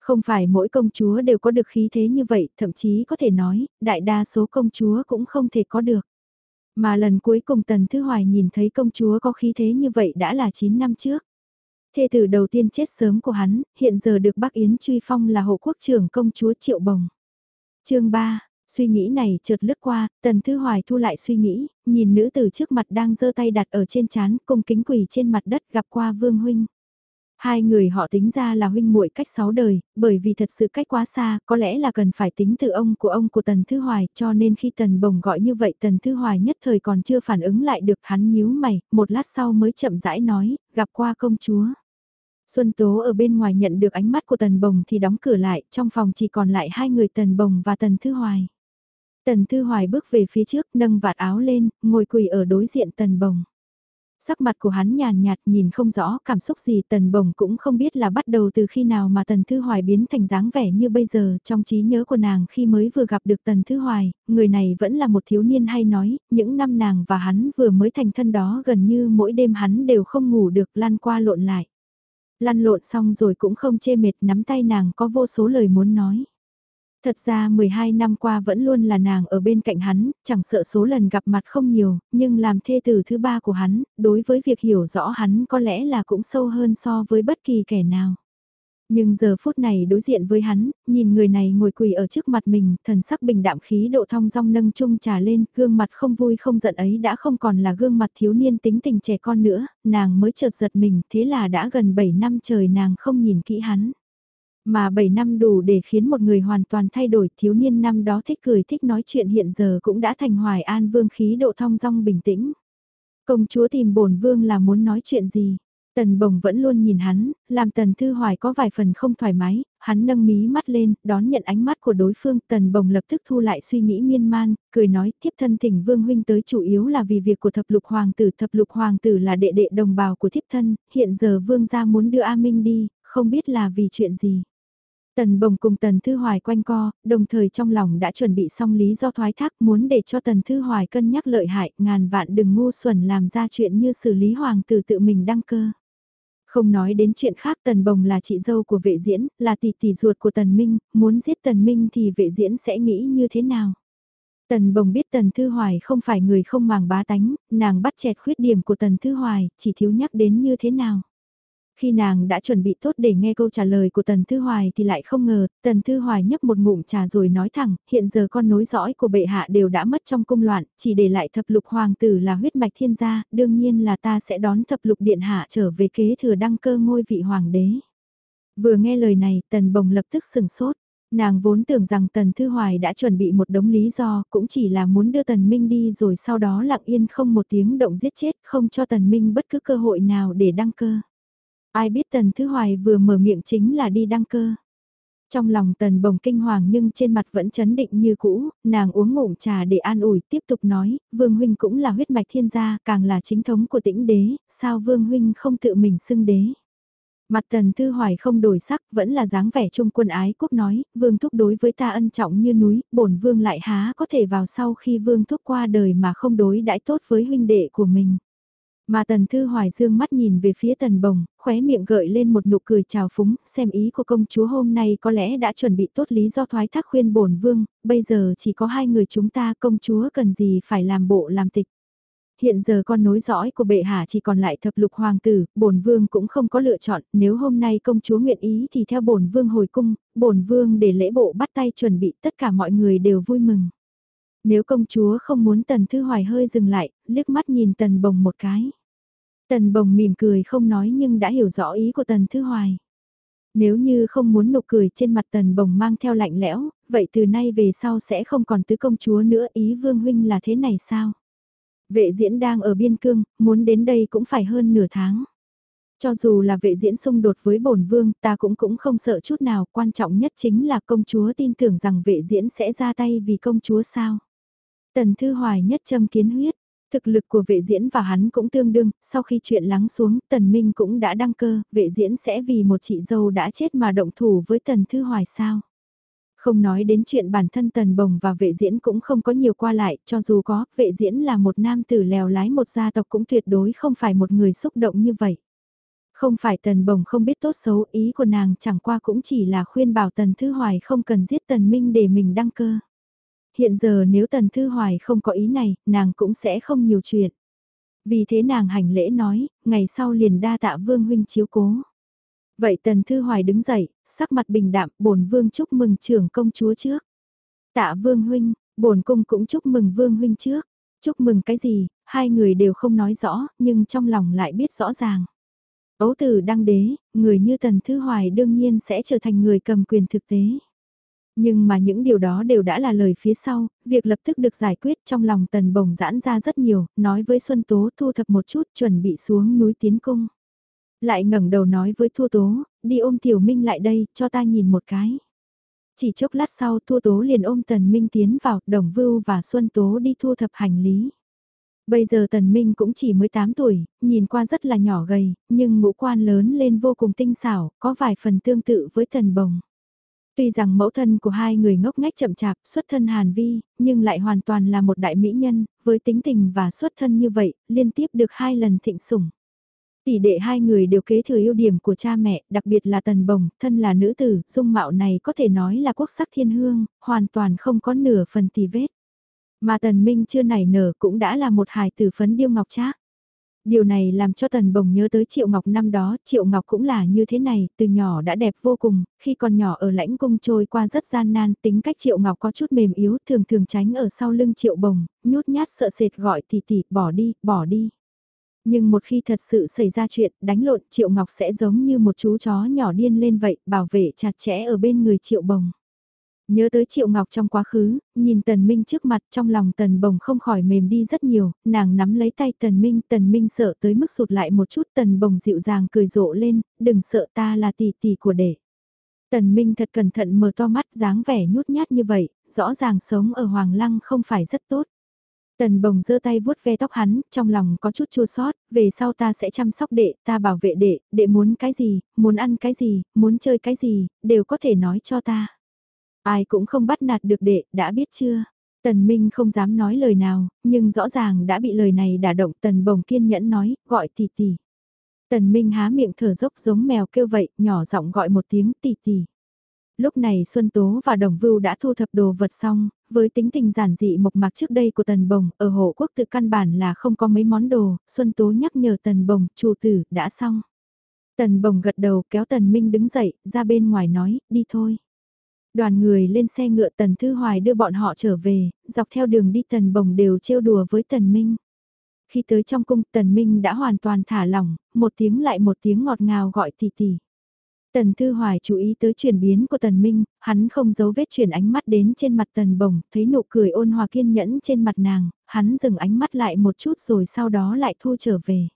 Không phải mỗi công chúa đều có được khí thế như vậy, thậm chí có thể nói, đại đa số công chúa cũng không thể có được. Mà lần cuối cùng Tần Thứ Hoài nhìn thấy công chúa có khí thế như vậy đã là 9 năm trước. Thê tử đầu tiên chết sớm của hắn, hiện giờ được bác Yến truy phong là hộ quốc trưởng công chúa Triệu Bồng. chương 3, suy nghĩ này chợt lướt qua, Tần Thư Hoài thu lại suy nghĩ, nhìn nữ tử trước mặt đang giơ tay đặt ở trên chán, cung kính quỳ trên mặt đất gặp qua Vương Huynh. Hai người họ tính ra là huynh muội cách sáu đời, bởi vì thật sự cách quá xa, có lẽ là cần phải tính từ ông của ông của Tần Thư Hoài, cho nên khi Tần Bồng gọi như vậy Tần Thư Hoài nhất thời còn chưa phản ứng lại được hắn nhíu mày, một lát sau mới chậm rãi nói, gặp qua công chúa. Xuân Tố ở bên ngoài nhận được ánh mắt của Tần Bồng thì đóng cửa lại, trong phòng chỉ còn lại hai người Tần Bồng và Tần Thư Hoài. Tần Thư Hoài bước về phía trước, nâng vạt áo lên, ngồi quỳ ở đối diện Tần Bồng. Sắc mặt của hắn nhàn nhạt nhìn không rõ cảm xúc gì tần bồng cũng không biết là bắt đầu từ khi nào mà tần thư hoài biến thành dáng vẻ như bây giờ trong trí nhớ của nàng khi mới vừa gặp được tần thư hoài, người này vẫn là một thiếu niên hay nói, những năm nàng và hắn vừa mới thành thân đó gần như mỗi đêm hắn đều không ngủ được lăn qua lộn lại. Lăn lộn xong rồi cũng không chê mệt nắm tay nàng có vô số lời muốn nói. Thật ra 12 năm qua vẫn luôn là nàng ở bên cạnh hắn, chẳng sợ số lần gặp mặt không nhiều, nhưng làm thê tử thứ ba của hắn, đối với việc hiểu rõ hắn có lẽ là cũng sâu hơn so với bất kỳ kẻ nào. Nhưng giờ phút này đối diện với hắn, nhìn người này ngồi quỳ ở trước mặt mình, thần sắc bình đạm khí độ thong dong nâng chung trà lên, gương mặt không vui không giận ấy đã không còn là gương mặt thiếu niên tính tình trẻ con nữa, nàng mới chợt giật mình, thế là đã gần 7 năm trời nàng không nhìn kỹ hắn. Mà 7 năm đủ để khiến một người hoàn toàn thay đổi thiếu niên năm đó thích cười thích nói chuyện hiện giờ cũng đã thành hoài an vương khí độ thong dong bình tĩnh. Công chúa tìm bổn vương là muốn nói chuyện gì? Tần bồng vẫn luôn nhìn hắn, làm tần thư hoài có vài phần không thoải mái, hắn nâng mí mắt lên, đón nhận ánh mắt của đối phương, tần bồng lập tức thu lại suy nghĩ miên man, cười nói thiếp thân thỉnh vương huynh tới chủ yếu là vì việc của thập lục hoàng tử, thập lục hoàng tử là đệ đệ đồng bào của thiếp thân, hiện giờ vương gia muốn đưa A Minh đi, không biết là vì chuyện gì. Tần Bồng cùng Tần Thư Hoài quanh co, đồng thời trong lòng đã chuẩn bị xong lý do thoái thác muốn để cho Tần Thư Hoài cân nhắc lợi hại, ngàn vạn đừng ngu xuẩn làm ra chuyện như xử lý hoàng tử tự mình đăng cơ. Không nói đến chuyện khác Tần Bồng là chị dâu của vệ diễn, là tỷ tỷ ruột của Tần Minh, muốn giết Tần Minh thì vệ diễn sẽ nghĩ như thế nào? Tần Bồng biết Tần Thư Hoài không phải người không màng bá tánh, nàng bắt chẹt khuyết điểm của Tần Thư Hoài, chỉ thiếu nhắc đến như thế nào? Khi nàng đã chuẩn bị tốt để nghe câu trả lời của Tần Thư Hoài thì lại không ngờ, Tần Thư Hoài nhấp một ngụm trà rồi nói thẳng, hiện giờ con nối dõi của bệ hạ đều đã mất trong cung loạn, chỉ để lại thập lục hoàng tử là huyết mạch thiên gia, đương nhiên là ta sẽ đón thập lục điện hạ trở về kế thừa đăng cơ ngôi vị hoàng đế. Vừa nghe lời này, Tần Bồng lập tức sừng sốt. Nàng vốn tưởng rằng Tần Thư Hoài đã chuẩn bị một đống lý do, cũng chỉ là muốn đưa Tần Minh đi rồi sau đó lặng yên không một tiếng động giết chết, không cho Tần Minh bất cứ cơ hội nào để đăng cơ. Ai biết Tần Thứ Hoài vừa mở miệng chính là đi đăng cơ. Trong lòng Tần bồng kinh hoàng nhưng trên mặt vẫn chấn định như cũ, nàng uống ngụm trà để an ủi tiếp tục nói, Vương Huynh cũng là huyết mạch thiên gia, càng là chính thống của tĩnh đế, sao Vương Huynh không tự mình xưng đế. Mặt Tần Thư Hoài không đổi sắc, vẫn là dáng vẻ trung quân ái quốc nói, Vương Thúc đối với ta ân trọng như núi, bổn Vương lại há có thể vào sau khi Vương Thúc qua đời mà không đối đãi tốt với huynh đệ của mình. Mà Tần Thư Hoài dương mắt nhìn về phía Tần Bồng, khóe miệng gợi lên một nụ cười chào phúng, xem ý của công chúa hôm nay có lẽ đã chuẩn bị tốt lý do thoái thác khuyên bổn vương, bây giờ chỉ có hai người chúng ta công chúa cần gì phải làm bộ làm tịch. Hiện giờ con nối dõi của bệ hạ chỉ còn lại thập lục hoàng tử, bổn vương cũng không có lựa chọn, nếu hôm nay công chúa nguyện ý thì theo bổn vương hồi cung, bổn vương để lễ bộ bắt tay chuẩn bị tất cả mọi người đều vui mừng. Nếu công chúa không muốn tần thư hoài hơi dừng lại, liếc mắt nhìn tần bồng một cái. Tần bồng mỉm cười không nói nhưng đã hiểu rõ ý của tần thư hoài. Nếu như không muốn nụ cười trên mặt tần bồng mang theo lạnh lẽo, vậy từ nay về sau sẽ không còn tứ công chúa nữa ý vương huynh là thế này sao? Vệ diễn đang ở biên cương, muốn đến đây cũng phải hơn nửa tháng. Cho dù là vệ diễn xung đột với bổn vương, ta cũng cũng không sợ chút nào, quan trọng nhất chính là công chúa tin tưởng rằng vệ diễn sẽ ra tay vì công chúa sao. Tần Thư Hoài nhất châm kiến huyết, Thực lực của vệ diễn và hắn cũng tương đương, sau khi chuyện lắng xuống, Tần Minh cũng đã đăng cơ, vệ diễn sẽ vì một chị dâu đã chết mà động thủ với Tần Thư Hoài sao? Không nói đến chuyện bản thân tần bồng và vệ diễn cũng không có nhiều qua lại, cho dù có, vệ diễn là một nam tử lèo lái một gia tộc cũng tuyệt đối không phải một người xúc động như vậy. Không phải tần bồng không biết tốt xấu ý của nàng chẳng qua cũng chỉ là khuyên bảo tần thư hoài không cần giết tần minh để mình đăng cơ. Hiện giờ nếu tần thư hoài không có ý này, nàng cũng sẽ không nhiều chuyện. Vì thế nàng hành lễ nói, ngày sau liền đa tạ vương huynh chiếu cố. Vậy tần thư hoài đứng dậy, sắc mặt bình đạm, bổn vương chúc mừng trưởng công chúa trước. Tạ vương huynh, bổn cung cũng chúc mừng vương huynh trước. Chúc mừng cái gì, hai người đều không nói rõ, nhưng trong lòng lại biết rõ ràng. Ấu tử đăng đế, người như Tần Thư Hoài đương nhiên sẽ trở thành người cầm quyền thực tế. Nhưng mà những điều đó đều đã là lời phía sau, việc lập tức được giải quyết trong lòng Tần Bồng giãn ra rất nhiều, nói với Xuân Tố thu thập một chút chuẩn bị xuống núi tiến cung. Lại ngẩng đầu nói với Thu Tố, đi ôm Tiểu Minh lại đây, cho ta nhìn một cái. Chỉ chốc lát sau Thu Tố liền ôm Tần Minh tiến vào, Đồng Vưu và Xuân Tố đi thu thập hành lý. Bây giờ Tần Minh cũng chỉ mới 8 tuổi, nhìn qua rất là nhỏ gầy, nhưng ngũ quan lớn lên vô cùng tinh xảo, có vài phần tương tự với Tần Bồng. Tuy rằng mẫu thân của hai người ngốc ngách chậm chạp, xuất thân Hàn Vi, nhưng lại hoàn toàn là một đại mỹ nhân, với tính tình và xuất thân như vậy, liên tiếp được hai lần thịnh sủng. Tỷ đệ hai người đều kế thừa ưu điểm của cha mẹ, đặc biệt là Tần Bồng, thân là nữ tử, dung mạo này có thể nói là quốc sắc thiên hương, hoàn toàn không có nửa phần tì vết. Mà Tần Minh chưa nảy nở cũng đã là một hài tử phấn điêu ngọc trác. Điều này làm cho Tần Bồng nhớ tới Triệu Ngọc năm đó, Triệu Ngọc cũng là như thế này, từ nhỏ đã đẹp vô cùng, khi còn nhỏ ở lãnh cung trôi qua rất gian nan, tính cách Triệu Ngọc có chút mềm yếu, thường thường tránh ở sau lưng Triệu Bồng, nhút nhát sợ sệt gọi tỷ tỷ, bỏ đi, bỏ đi. Nhưng một khi thật sự xảy ra chuyện, đánh lộn Triệu Ngọc sẽ giống như một chú chó nhỏ điên lên vậy, bảo vệ chặt chẽ ở bên người Triệu Bồng. Nhớ tới Triệu Ngọc trong quá khứ, nhìn Tần Minh trước mặt trong lòng Tần Bồng không khỏi mềm đi rất nhiều, nàng nắm lấy tay Tần Minh, Tần Minh sợ tới mức sụt lại một chút, Tần Bồng dịu dàng cười rộ lên, đừng sợ ta là tỷ tỷ của đệ. Tần Minh thật cẩn thận mở to mắt dáng vẻ nhút nhát như vậy, rõ ràng sống ở Hoàng Lăng không phải rất tốt. Tần bồng giơ tay vuốt ve tóc hắn, trong lòng có chút chua sót, về sau ta sẽ chăm sóc đệ, ta bảo vệ đệ, đệ muốn cái gì, muốn ăn cái gì, muốn chơi cái gì, đều có thể nói cho ta. Ai cũng không bắt nạt được đệ, đã biết chưa? Tần Minh không dám nói lời nào, nhưng rõ ràng đã bị lời này đả động tần bồng kiên nhẫn nói, gọi tỷ tỷ. Tần Minh há miệng thở dốc giống mèo kêu vậy, nhỏ giọng gọi một tiếng tỷ tỷ. Lúc này Xuân Tố và Đồng Vưu đã thu thập đồ vật xong, với tính tình giản dị mộc mạc trước đây của Tần Bồng, ở hộ quốc tự căn bản là không có mấy món đồ, Xuân Tố nhắc nhở Tần Bồng, chủ tử, đã xong. Tần Bồng gật đầu kéo Tần Minh đứng dậy, ra bên ngoài nói, đi thôi. Đoàn người lên xe ngựa Tần Thư Hoài đưa bọn họ trở về, dọc theo đường đi Tần Bồng đều trêu đùa với Tần Minh. Khi tới trong cung Tần Minh đã hoàn toàn thả lỏng, một tiếng lại một tiếng ngọt ngào gọi tỷ tỷ. Tần Thư Hoài chú ý tới chuyển biến của Tần Minh, hắn không giấu vết chuyển ánh mắt đến trên mặt Tần Bồng, thấy nụ cười ôn hòa kiên nhẫn trên mặt nàng, hắn dừng ánh mắt lại một chút rồi sau đó lại thu trở về.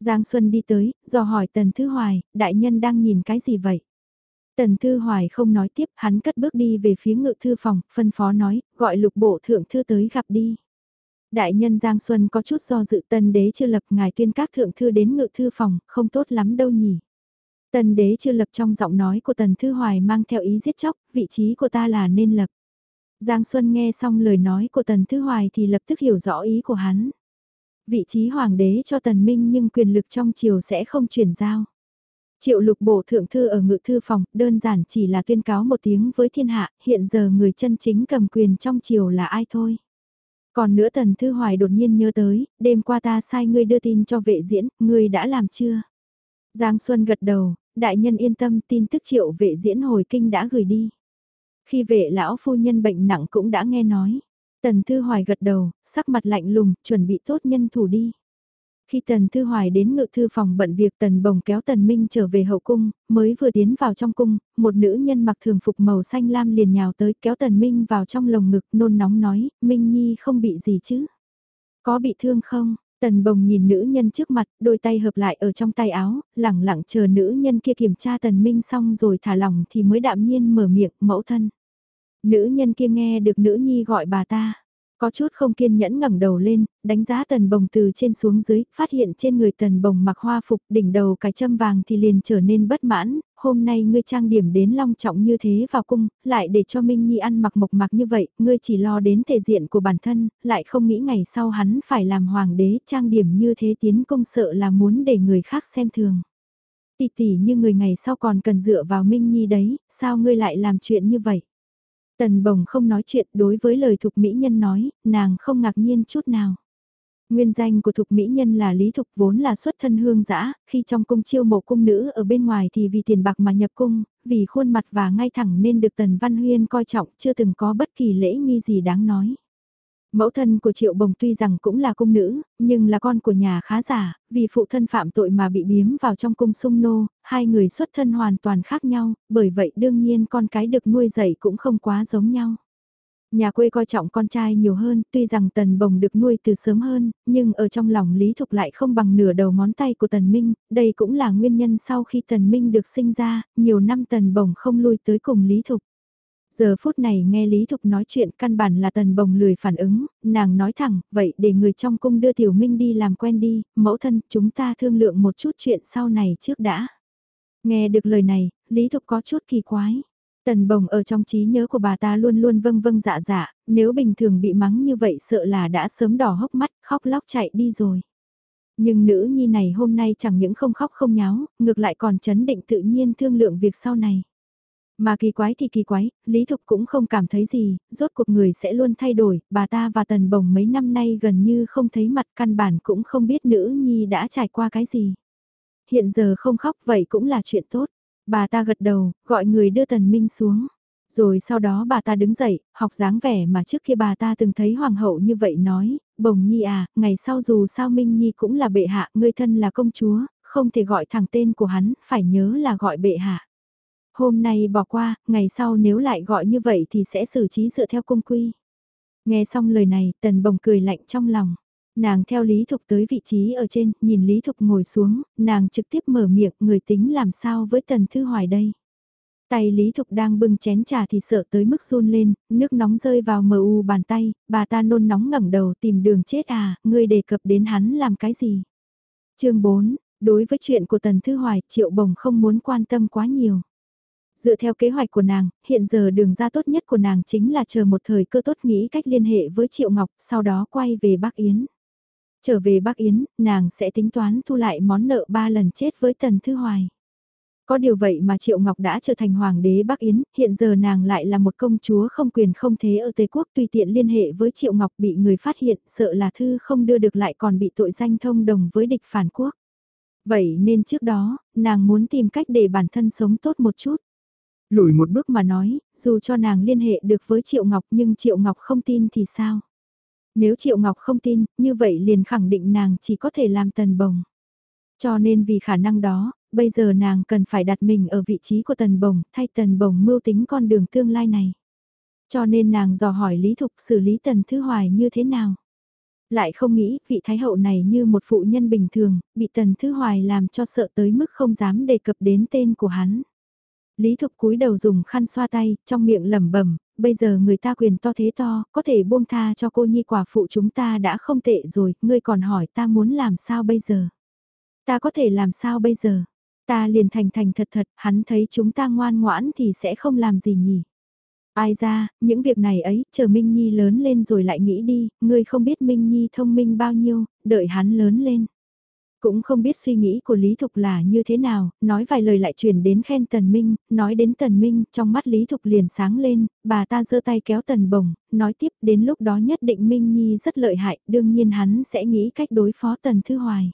Giang Xuân đi tới, do hỏi Tần Thư Hoài, đại nhân đang nhìn cái gì vậy? Tần Thư Hoài không nói tiếp, hắn cất bước đi về phía ngự thư phòng, phân phó nói, gọi lục bộ thượng thư tới gặp đi. Đại nhân Giang Xuân có chút do dự tân đế chưa lập ngài tuyên các thượng thư đến ngự thư phòng, không tốt lắm đâu nhỉ. Tần đế chưa lập trong giọng nói của Tần Thư Hoài mang theo ý giết chóc, vị trí của ta là nên lập. Giang Xuân nghe xong lời nói của Tần Thư Hoài thì lập tức hiểu rõ ý của hắn. Vị trí hoàng đế cho Tần Minh nhưng quyền lực trong triều sẽ không chuyển giao. Triệu lục bổ thượng thư ở ngự thư phòng, đơn giản chỉ là tuyên cáo một tiếng với thiên hạ, hiện giờ người chân chính cầm quyền trong triều là ai thôi. Còn nữa Tần Thư Hoài đột nhiên nhớ tới, đêm qua ta sai ngươi đưa tin cho vệ diễn, ngươi đã làm chưa? Giang Xuân gật đầu, đại nhân yên tâm tin tức triệu vệ diễn hồi kinh đã gửi đi. Khi vệ lão phu nhân bệnh nặng cũng đã nghe nói. Tần Thư Hoài gật đầu, sắc mặt lạnh lùng, chuẩn bị tốt nhân thủ đi. Khi Tần Thư Hoài đến ngự thư phòng bận việc Tần Bồng kéo Tần Minh trở về hậu cung, mới vừa tiến vào trong cung, một nữ nhân mặc thường phục màu xanh lam liền nhào tới kéo Tần Minh vào trong lồng ngực nôn nóng nói, Minh Nhi không bị gì chứ? Có bị thương không? Tần bồng nhìn nữ nhân trước mặt, đôi tay hợp lại ở trong tay áo, lẳng lặng chờ nữ nhân kia kiểm tra tần minh xong rồi thả lòng thì mới đạm nhiên mở miệng, mẫu thân. Nữ nhân kia nghe được nữ nhi gọi bà ta. Có chút không kiên nhẫn ngẩng đầu lên, đánh giá tần bồng từ trên xuống dưới, phát hiện trên người tần bồng mặc hoa phục đỉnh đầu cái châm vàng thì liền trở nên bất mãn, hôm nay ngươi trang điểm đến long trọng như thế vào cung, lại để cho Minh Nhi ăn mặc mộc mạc như vậy, ngươi chỉ lo đến thể diện của bản thân, lại không nghĩ ngày sau hắn phải làm hoàng đế trang điểm như thế tiến công sợ là muốn để người khác xem thường. Tỷ tỷ như người ngày sau còn cần dựa vào Minh Nhi đấy, sao ngươi lại làm chuyện như vậy? Tần bồng không nói chuyện đối với lời thục mỹ nhân nói, nàng không ngạc nhiên chút nào. Nguyên danh của thục mỹ nhân là Lý Thục vốn là xuất thân hương giã, khi trong cung chiêu mộ cung nữ ở bên ngoài thì vì tiền bạc mà nhập cung, vì khuôn mặt và ngay thẳng nên được Tần Văn Huyên coi trọng chưa từng có bất kỳ lễ nghi gì đáng nói. Mẫu thân của Triệu Bồng tuy rằng cũng là cung nữ, nhưng là con của nhà khá giả, vì phụ thân phạm tội mà bị biếm vào trong cung sung nô, hai người xuất thân hoàn toàn khác nhau, bởi vậy đương nhiên con cái được nuôi dạy cũng không quá giống nhau. Nhà quê coi trọng con trai nhiều hơn, tuy rằng Tần Bồng được nuôi từ sớm hơn, nhưng ở trong lòng Lý Thục lại không bằng nửa đầu ngón tay của Tần Minh, đây cũng là nguyên nhân sau khi Tần Minh được sinh ra, nhiều năm Tần Bồng không lui tới cùng Lý Thục. Giờ phút này nghe Lý Thục nói chuyện căn bản là tần bồng lười phản ứng, nàng nói thẳng, vậy để người trong cung đưa Tiểu Minh đi làm quen đi, mẫu thân chúng ta thương lượng một chút chuyện sau này trước đã. Nghe được lời này, Lý Thục có chút kỳ quái. Tần bồng ở trong trí nhớ của bà ta luôn luôn vâng vâng dạ dạ, nếu bình thường bị mắng như vậy sợ là đã sớm đỏ hốc mắt, khóc lóc chạy đi rồi. Nhưng nữ nhi này hôm nay chẳng những không khóc không nháo, ngược lại còn chấn định tự nhiên thương lượng việc sau này. Mà kỳ quái thì kỳ quái, Lý Thục cũng không cảm thấy gì, rốt cuộc người sẽ luôn thay đổi, bà ta và Tần Bồng mấy năm nay gần như không thấy mặt căn bản cũng không biết nữ nhi đã trải qua cái gì. Hiện giờ không khóc vậy cũng là chuyện tốt. Bà ta gật đầu, gọi người đưa Tần Minh xuống. Rồi sau đó bà ta đứng dậy, học dáng vẻ mà trước kia bà ta từng thấy hoàng hậu như vậy nói, bồng nhi à, ngày sau dù sao Minh Nhi cũng là bệ hạ, người thân là công chúa, không thể gọi thẳng tên của hắn, phải nhớ là gọi bệ hạ. Hôm nay bỏ qua, ngày sau nếu lại gọi như vậy thì sẽ xử trí dựa theo cung quy. Nghe xong lời này, tần bồng cười lạnh trong lòng. Nàng theo Lý Thục tới vị trí ở trên, nhìn Lý Thục ngồi xuống, nàng trực tiếp mở miệng người tính làm sao với Tần Thư Hoài đây. Tay Lý Thục đang bưng chén trà thì sợ tới mức run lên, nước nóng rơi vào mờ u bàn tay, bà ta nôn nóng ngẩng đầu tìm đường chết à, ngươi đề cập đến hắn làm cái gì. chương 4, đối với chuyện của Tần Thư Hoài, Triệu Bồng không muốn quan tâm quá nhiều. Dựa theo kế hoạch của nàng, hiện giờ đường ra tốt nhất của nàng chính là chờ một thời cơ tốt nghĩ cách liên hệ với Triệu Ngọc, sau đó quay về Bắc Yến. Trở về Bắc Yến, nàng sẽ tính toán thu lại món nợ ba lần chết với Tần Thư Hoài. Có điều vậy mà Triệu Ngọc đã trở thành hoàng đế Bắc Yến, hiện giờ nàng lại là một công chúa không quyền không thế ở Tây Quốc tùy tiện liên hệ với Triệu Ngọc bị người phát hiện sợ là Thư không đưa được lại còn bị tội danh thông đồng với địch phản quốc. Vậy nên trước đó, nàng muốn tìm cách để bản thân sống tốt một chút. Lùi một bước mà nói, dù cho nàng liên hệ được với Triệu Ngọc nhưng Triệu Ngọc không tin thì sao? Nếu Triệu Ngọc không tin, như vậy liền khẳng định nàng chỉ có thể làm tần bồng. Cho nên vì khả năng đó, bây giờ nàng cần phải đặt mình ở vị trí của tần bồng, thay tần bồng mưu tính con đường tương lai này. Cho nên nàng dò hỏi Lý Thục xử lý tần thứ hoài như thế nào. Lại không nghĩ vị thái hậu này như một phụ nhân bình thường, bị tần thứ hoài làm cho sợ tới mức không dám đề cập đến tên của hắn. Lý Thục cúi đầu dùng khăn xoa tay, trong miệng lẩm bẩm, bây giờ người ta quyền to thế to, có thể buông tha cho cô nhi quả phụ chúng ta đã không tệ rồi, ngươi còn hỏi ta muốn làm sao bây giờ? Ta có thể làm sao bây giờ? Ta liền thành thành thật thật, hắn thấy chúng ta ngoan ngoãn thì sẽ không làm gì nhỉ? Ai ra, những việc này ấy, chờ Minh Nhi lớn lên rồi lại nghĩ đi, ngươi không biết Minh Nhi thông minh bao nhiêu, đợi hắn lớn lên. Cũng không biết suy nghĩ của Lý Thục là như thế nào, nói vài lời lại chuyển đến khen Tần Minh, nói đến Tần Minh, trong mắt Lý Thục liền sáng lên, bà ta giơ tay kéo Tần Bồng, nói tiếp đến lúc đó nhất định Minh Nhi rất lợi hại, đương nhiên hắn sẽ nghĩ cách đối phó Tần Thư Hoài.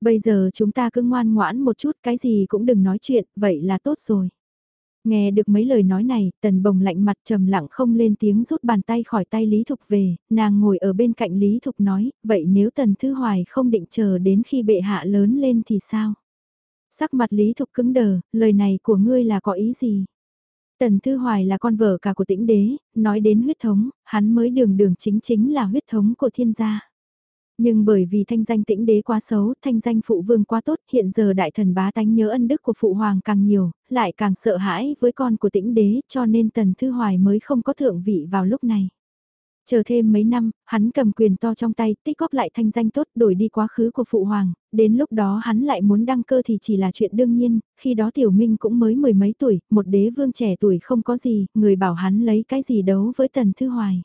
Bây giờ chúng ta cứ ngoan ngoãn một chút, cái gì cũng đừng nói chuyện, vậy là tốt rồi. Nghe được mấy lời nói này, tần bồng lạnh mặt trầm lặng không lên tiếng rút bàn tay khỏi tay Lý Thục về, nàng ngồi ở bên cạnh Lý Thục nói, vậy nếu tần thư hoài không định chờ đến khi bệ hạ lớn lên thì sao? Sắc mặt Lý Thục cứng đờ, lời này của ngươi là có ý gì? Tần Thư Hoài là con vợ cả của tĩnh đế, nói đến huyết thống, hắn mới đường đường chính chính là huyết thống của thiên gia. Nhưng bởi vì thanh danh tĩnh đế quá xấu, thanh danh phụ vương quá tốt, hiện giờ đại thần bá tánh nhớ ân đức của phụ hoàng càng nhiều, lại càng sợ hãi với con của tĩnh đế cho nên tần thư hoài mới không có thượng vị vào lúc này. Chờ thêm mấy năm, hắn cầm quyền to trong tay, tích góp lại thanh danh tốt đổi đi quá khứ của phụ hoàng, đến lúc đó hắn lại muốn đăng cơ thì chỉ là chuyện đương nhiên, khi đó tiểu minh cũng mới mười mấy tuổi, một đế vương trẻ tuổi không có gì, người bảo hắn lấy cái gì đấu với tần thư hoài.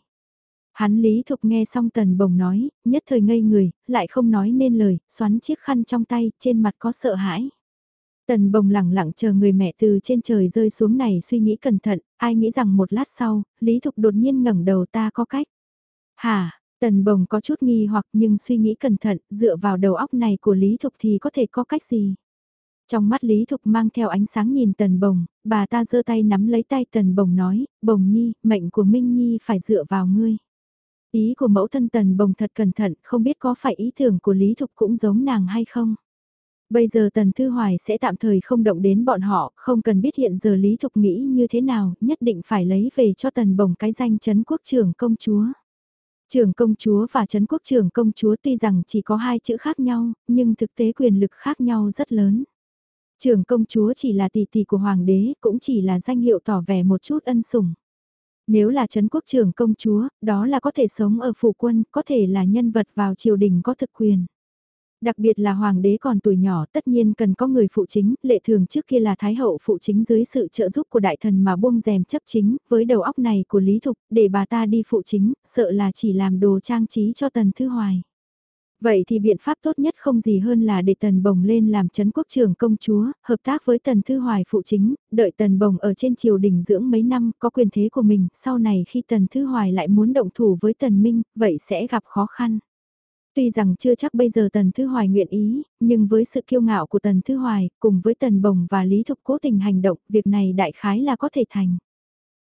Hắn lý thục nghe xong tần bồng nói, nhất thời ngây người, lại không nói nên lời, xoắn chiếc khăn trong tay, trên mặt có sợ hãi. Tần bồng lẳng lặng chờ người mẹ từ trên trời rơi xuống này suy nghĩ cẩn thận, ai nghĩ rằng một lát sau, Lý Thục đột nhiên ngẩng đầu ta có cách. Hả, tần bồng có chút nghi hoặc nhưng suy nghĩ cẩn thận, dựa vào đầu óc này của Lý Thục thì có thể có cách gì? Trong mắt Lý Thục mang theo ánh sáng nhìn tần bồng, bà ta giơ tay nắm lấy tay tần bồng nói, bồng nhi, mệnh của Minh Nhi phải dựa vào ngươi. Ý của mẫu thân tần bồng thật cẩn thận, không biết có phải ý tưởng của Lý Thục cũng giống nàng hay không? Bây giờ Tần Thư Hoài sẽ tạm thời không động đến bọn họ, không cần biết hiện giờ Lý Thục nghĩ như thế nào, nhất định phải lấy về cho Tần Bồng cái danh chấn quốc trưởng công chúa. Trưởng công chúa và chấn quốc trưởng công chúa tuy rằng chỉ có hai chữ khác nhau, nhưng thực tế quyền lực khác nhau rất lớn. Trưởng công chúa chỉ là tỷ tỷ của hoàng đế, cũng chỉ là danh hiệu tỏ vẻ một chút ân sủng. Nếu là chấn quốc trưởng công chúa, đó là có thể sống ở phủ quân, có thể là nhân vật vào triều đình có thực quyền. Đặc biệt là hoàng đế còn tuổi nhỏ tất nhiên cần có người phụ chính, lệ thường trước kia là thái hậu phụ chính dưới sự trợ giúp của đại thần mà buông rèm chấp chính, với đầu óc này của Lý Thục, để bà ta đi phụ chính, sợ là chỉ làm đồ trang trí cho Tần Thư Hoài. Vậy thì biện pháp tốt nhất không gì hơn là để Tần Bồng lên làm chấn quốc trưởng công chúa, hợp tác với Tần Thư Hoài phụ chính, đợi Tần Bồng ở trên triều đình dưỡng mấy năm có quyền thế của mình, sau này khi Tần Thư Hoài lại muốn động thủ với Tần Minh, vậy sẽ gặp khó khăn. Tuy rằng chưa chắc bây giờ Tần Thư Hoài nguyện ý, nhưng với sự kiêu ngạo của Tần Thư Hoài, cùng với Tần Bồng và Lý Thục cố tình hành động, việc này đại khái là có thể thành.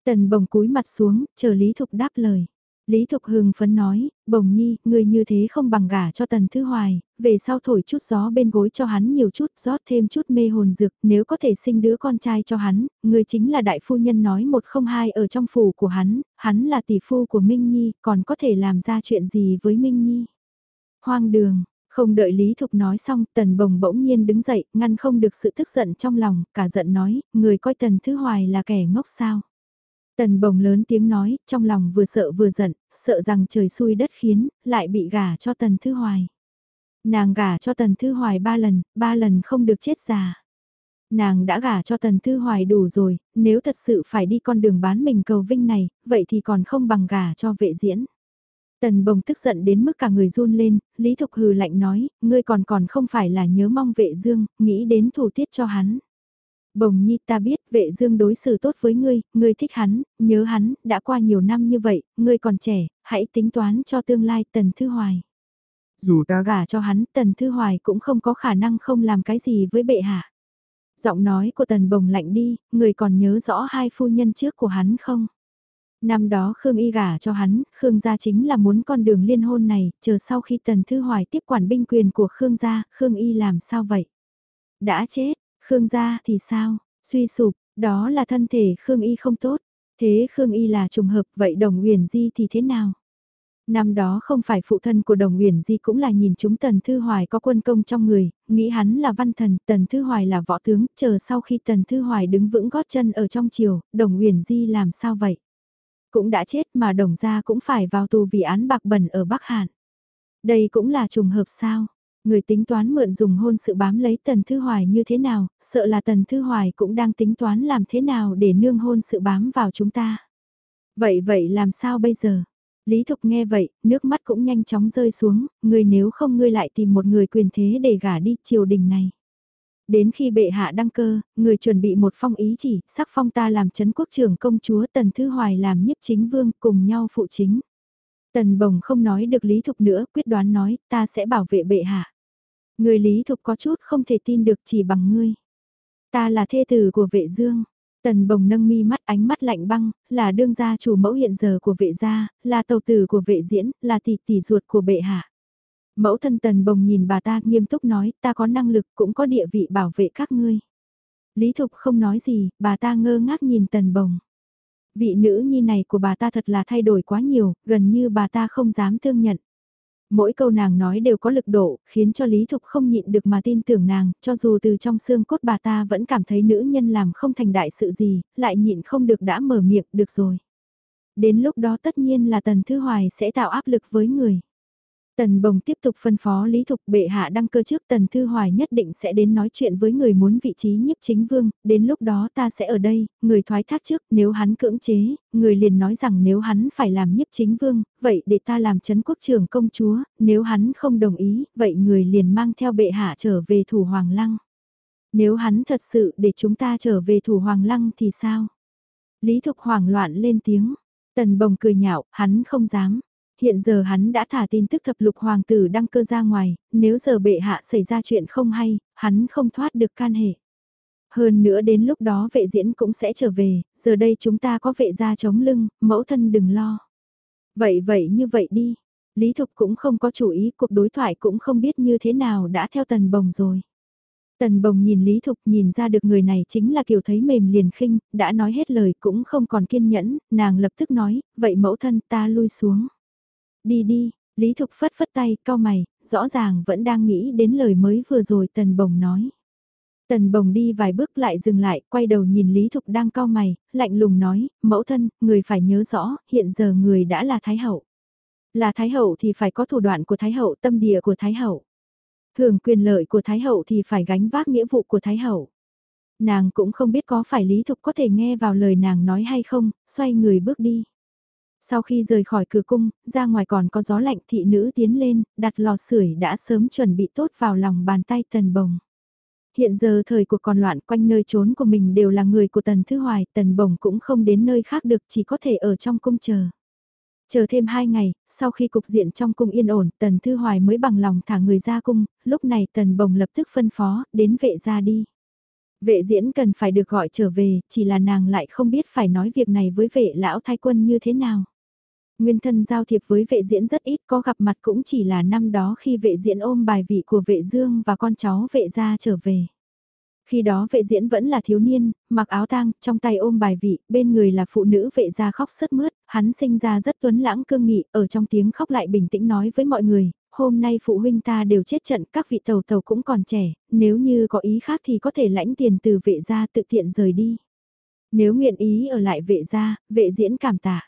Tần Bồng cúi mặt xuống, chờ Lý Thục đáp lời. Lý Thục hưng phấn nói, Bồng Nhi, người như thế không bằng gả cho Tần Thứ Hoài, về sau thổi chút gió bên gối cho hắn nhiều chút, rót thêm chút mê hồn dược, nếu có thể sinh đứa con trai cho hắn, người chính là đại phu nhân nói một không hai ở trong phủ của hắn, hắn là tỷ phu của Minh Nhi, còn có thể làm ra chuyện gì với Minh Nhi. Hoang đường, không đợi Lý Thục nói xong, Tần Bồng bỗng nhiên đứng dậy, ngăn không được sự tức giận trong lòng, cả giận nói, người coi Tần Thứ Hoài là kẻ ngốc sao. Tần Bồng lớn tiếng nói, trong lòng vừa sợ vừa giận, sợ rằng trời xui đất khiến, lại bị gả cho Tần Thứ Hoài. Nàng gả cho Tần Thư Hoài ba lần, ba lần không được chết già. Nàng đã gả cho Tần Thư Hoài đủ rồi, nếu thật sự phải đi con đường bán mình cầu vinh này, vậy thì còn không bằng gả cho vệ diễn. Tần bồng tức giận đến mức cả người run lên, Lý Thục hừ lạnh nói, ngươi còn còn không phải là nhớ mong vệ dương, nghĩ đến thủ tiết cho hắn. Bồng nhi ta biết vệ dương đối xử tốt với ngươi, ngươi thích hắn, nhớ hắn, đã qua nhiều năm như vậy, ngươi còn trẻ, hãy tính toán cho tương lai tần thư hoài. Dù ta gả cho hắn, tần thư hoài cũng không có khả năng không làm cái gì với bệ hạ. Giọng nói của tần bồng lạnh đi, người còn nhớ rõ hai phu nhân trước của hắn không? Năm đó Khương Y gả cho hắn, Khương gia chính là muốn con đường liên hôn này, chờ sau khi Tần Thư Hoài tiếp quản binh quyền của Khương gia, Khương Y làm sao vậy? Đã chết, Khương gia thì sao? Suy sụp, đó là thân thể Khương Y không tốt. Thế Khương Y là trùng hợp, vậy Đồng Uyển Di thì thế nào? Năm đó không phải phụ thân của Đồng Uyển Di cũng là nhìn chúng Tần Thư Hoài có quân công trong người, nghĩ hắn là văn thần, Tần Thư Hoài là võ tướng, chờ sau khi Tần Thư Hoài đứng vững gót chân ở trong triều, Đồng Uyển Di làm sao vậy? cũng đã chết mà đồng gia cũng phải vào tù vì án bạc bẩn ở Bắc Hàn. Đây cũng là trùng hợp sao? Người tính toán mượn dùng hôn sự bám lấy Tần Thư Hoài như thế nào, sợ là Tần Thư Hoài cũng đang tính toán làm thế nào để nương hôn sự bám vào chúng ta. Vậy vậy làm sao bây giờ? Lý Thục nghe vậy, nước mắt cũng nhanh chóng rơi xuống, người nếu không ngươi lại tìm một người quyền thế để gả đi triều đình này. Đến khi bệ hạ đăng cơ, người chuẩn bị một phong ý chỉ, sắc phong ta làm chấn quốc trưởng công chúa Tần Thư Hoài làm nhiếp chính vương cùng nhau phụ chính. Tần Bồng không nói được Lý Thục nữa, quyết đoán nói, ta sẽ bảo vệ bệ hạ. Người Lý Thục có chút không thể tin được chỉ bằng ngươi. Ta là thê tử của vệ dương. Tần Bồng nâng mi mắt ánh mắt lạnh băng, là đương gia chủ mẫu hiện giờ của vệ gia, là tàu tử của vệ diễn, là tỷ tỷ ruột của bệ hạ. Mẫu thân tần bồng nhìn bà ta nghiêm túc nói ta có năng lực cũng có địa vị bảo vệ các ngươi. Lý Thục không nói gì, bà ta ngơ ngác nhìn tần bồng. Vị nữ nhi này của bà ta thật là thay đổi quá nhiều, gần như bà ta không dám thương nhận. Mỗi câu nàng nói đều có lực độ, khiến cho Lý Thục không nhịn được mà tin tưởng nàng, cho dù từ trong xương cốt bà ta vẫn cảm thấy nữ nhân làm không thành đại sự gì, lại nhịn không được đã mở miệng, được rồi. Đến lúc đó tất nhiên là Tần Thư Hoài sẽ tạo áp lực với người. Tần Bồng tiếp tục phân phó Lý Thục bệ hạ đăng cơ trước Tần Thư Hoài nhất định sẽ đến nói chuyện với người muốn vị trí nhiếp chính vương, đến lúc đó ta sẽ ở đây, người thoái thác trước, nếu hắn cưỡng chế, người liền nói rằng nếu hắn phải làm nhiếp chính vương, vậy để ta làm chấn quốc trưởng công chúa, nếu hắn không đồng ý, vậy người liền mang theo bệ hạ trở về thủ Hoàng Lăng. Nếu hắn thật sự để chúng ta trở về thủ Hoàng Lăng thì sao? Lý Thục hoảng loạn lên tiếng, Tần Bồng cười nhạo, hắn không dám. Hiện giờ hắn đã thả tin tức thập lục hoàng tử đăng cơ ra ngoài, nếu giờ bệ hạ xảy ra chuyện không hay, hắn không thoát được can hệ. Hơn nữa đến lúc đó vệ diễn cũng sẽ trở về, giờ đây chúng ta có vệ gia chống lưng, mẫu thân đừng lo. Vậy vậy như vậy đi, Lý Thục cũng không có chủ ý, cuộc đối thoại cũng không biết như thế nào đã theo tần bồng rồi. Tần bồng nhìn Lý Thục nhìn ra được người này chính là kiểu thấy mềm liền khinh, đã nói hết lời cũng không còn kiên nhẫn, nàng lập tức nói, vậy mẫu thân ta lui xuống. Đi đi, Lý Thục phất phất tay, cao mày, rõ ràng vẫn đang nghĩ đến lời mới vừa rồi Tần Bồng nói. Tần Bồng đi vài bước lại dừng lại, quay đầu nhìn Lý Thục đang cao mày, lạnh lùng nói, mẫu thân, người phải nhớ rõ, hiện giờ người đã là Thái Hậu. Là Thái Hậu thì phải có thủ đoạn của Thái Hậu, tâm địa của Thái Hậu. Hưởng quyền lợi của Thái Hậu thì phải gánh vác nghĩa vụ của Thái Hậu. Nàng cũng không biết có phải Lý Thục có thể nghe vào lời nàng nói hay không, xoay người bước đi. Sau khi rời khỏi cửa cung, ra ngoài còn có gió lạnh thị nữ tiến lên, đặt lò sưởi đã sớm chuẩn bị tốt vào lòng bàn tay tần bồng. Hiện giờ thời cuộc còn loạn quanh nơi trốn của mình đều là người của tần thứ hoài, tần bồng cũng không đến nơi khác được chỉ có thể ở trong cung chờ. Chờ thêm hai ngày, sau khi cục diện trong cung yên ổn, Tần Thư Hoài mới bằng lòng thả người ra cung, lúc này Tần Bồng lập tức phân phó, đến vệ ra đi. Vệ diễn cần phải được gọi trở về, chỉ là nàng lại không biết phải nói việc này với vệ lão thái quân như thế nào. Nguyên thân giao thiệp với vệ diễn rất ít có gặp mặt cũng chỉ là năm đó khi vệ diễn ôm bài vị của vệ dương và con cháu vệ gia trở về. Khi đó vệ diễn vẫn là thiếu niên, mặc áo tang, trong tay ôm bài vị, bên người là phụ nữ vệ gia khóc sướt mướt, hắn sinh ra rất tuấn lãng cương nghị, ở trong tiếng khóc lại bình tĩnh nói với mọi người, hôm nay phụ huynh ta đều chết trận, các vị tàu tàu cũng còn trẻ, nếu như có ý khác thì có thể lãnh tiền từ vệ gia tự tiện rời đi. Nếu nguyện ý ở lại vệ gia, vệ diễn cảm tạ.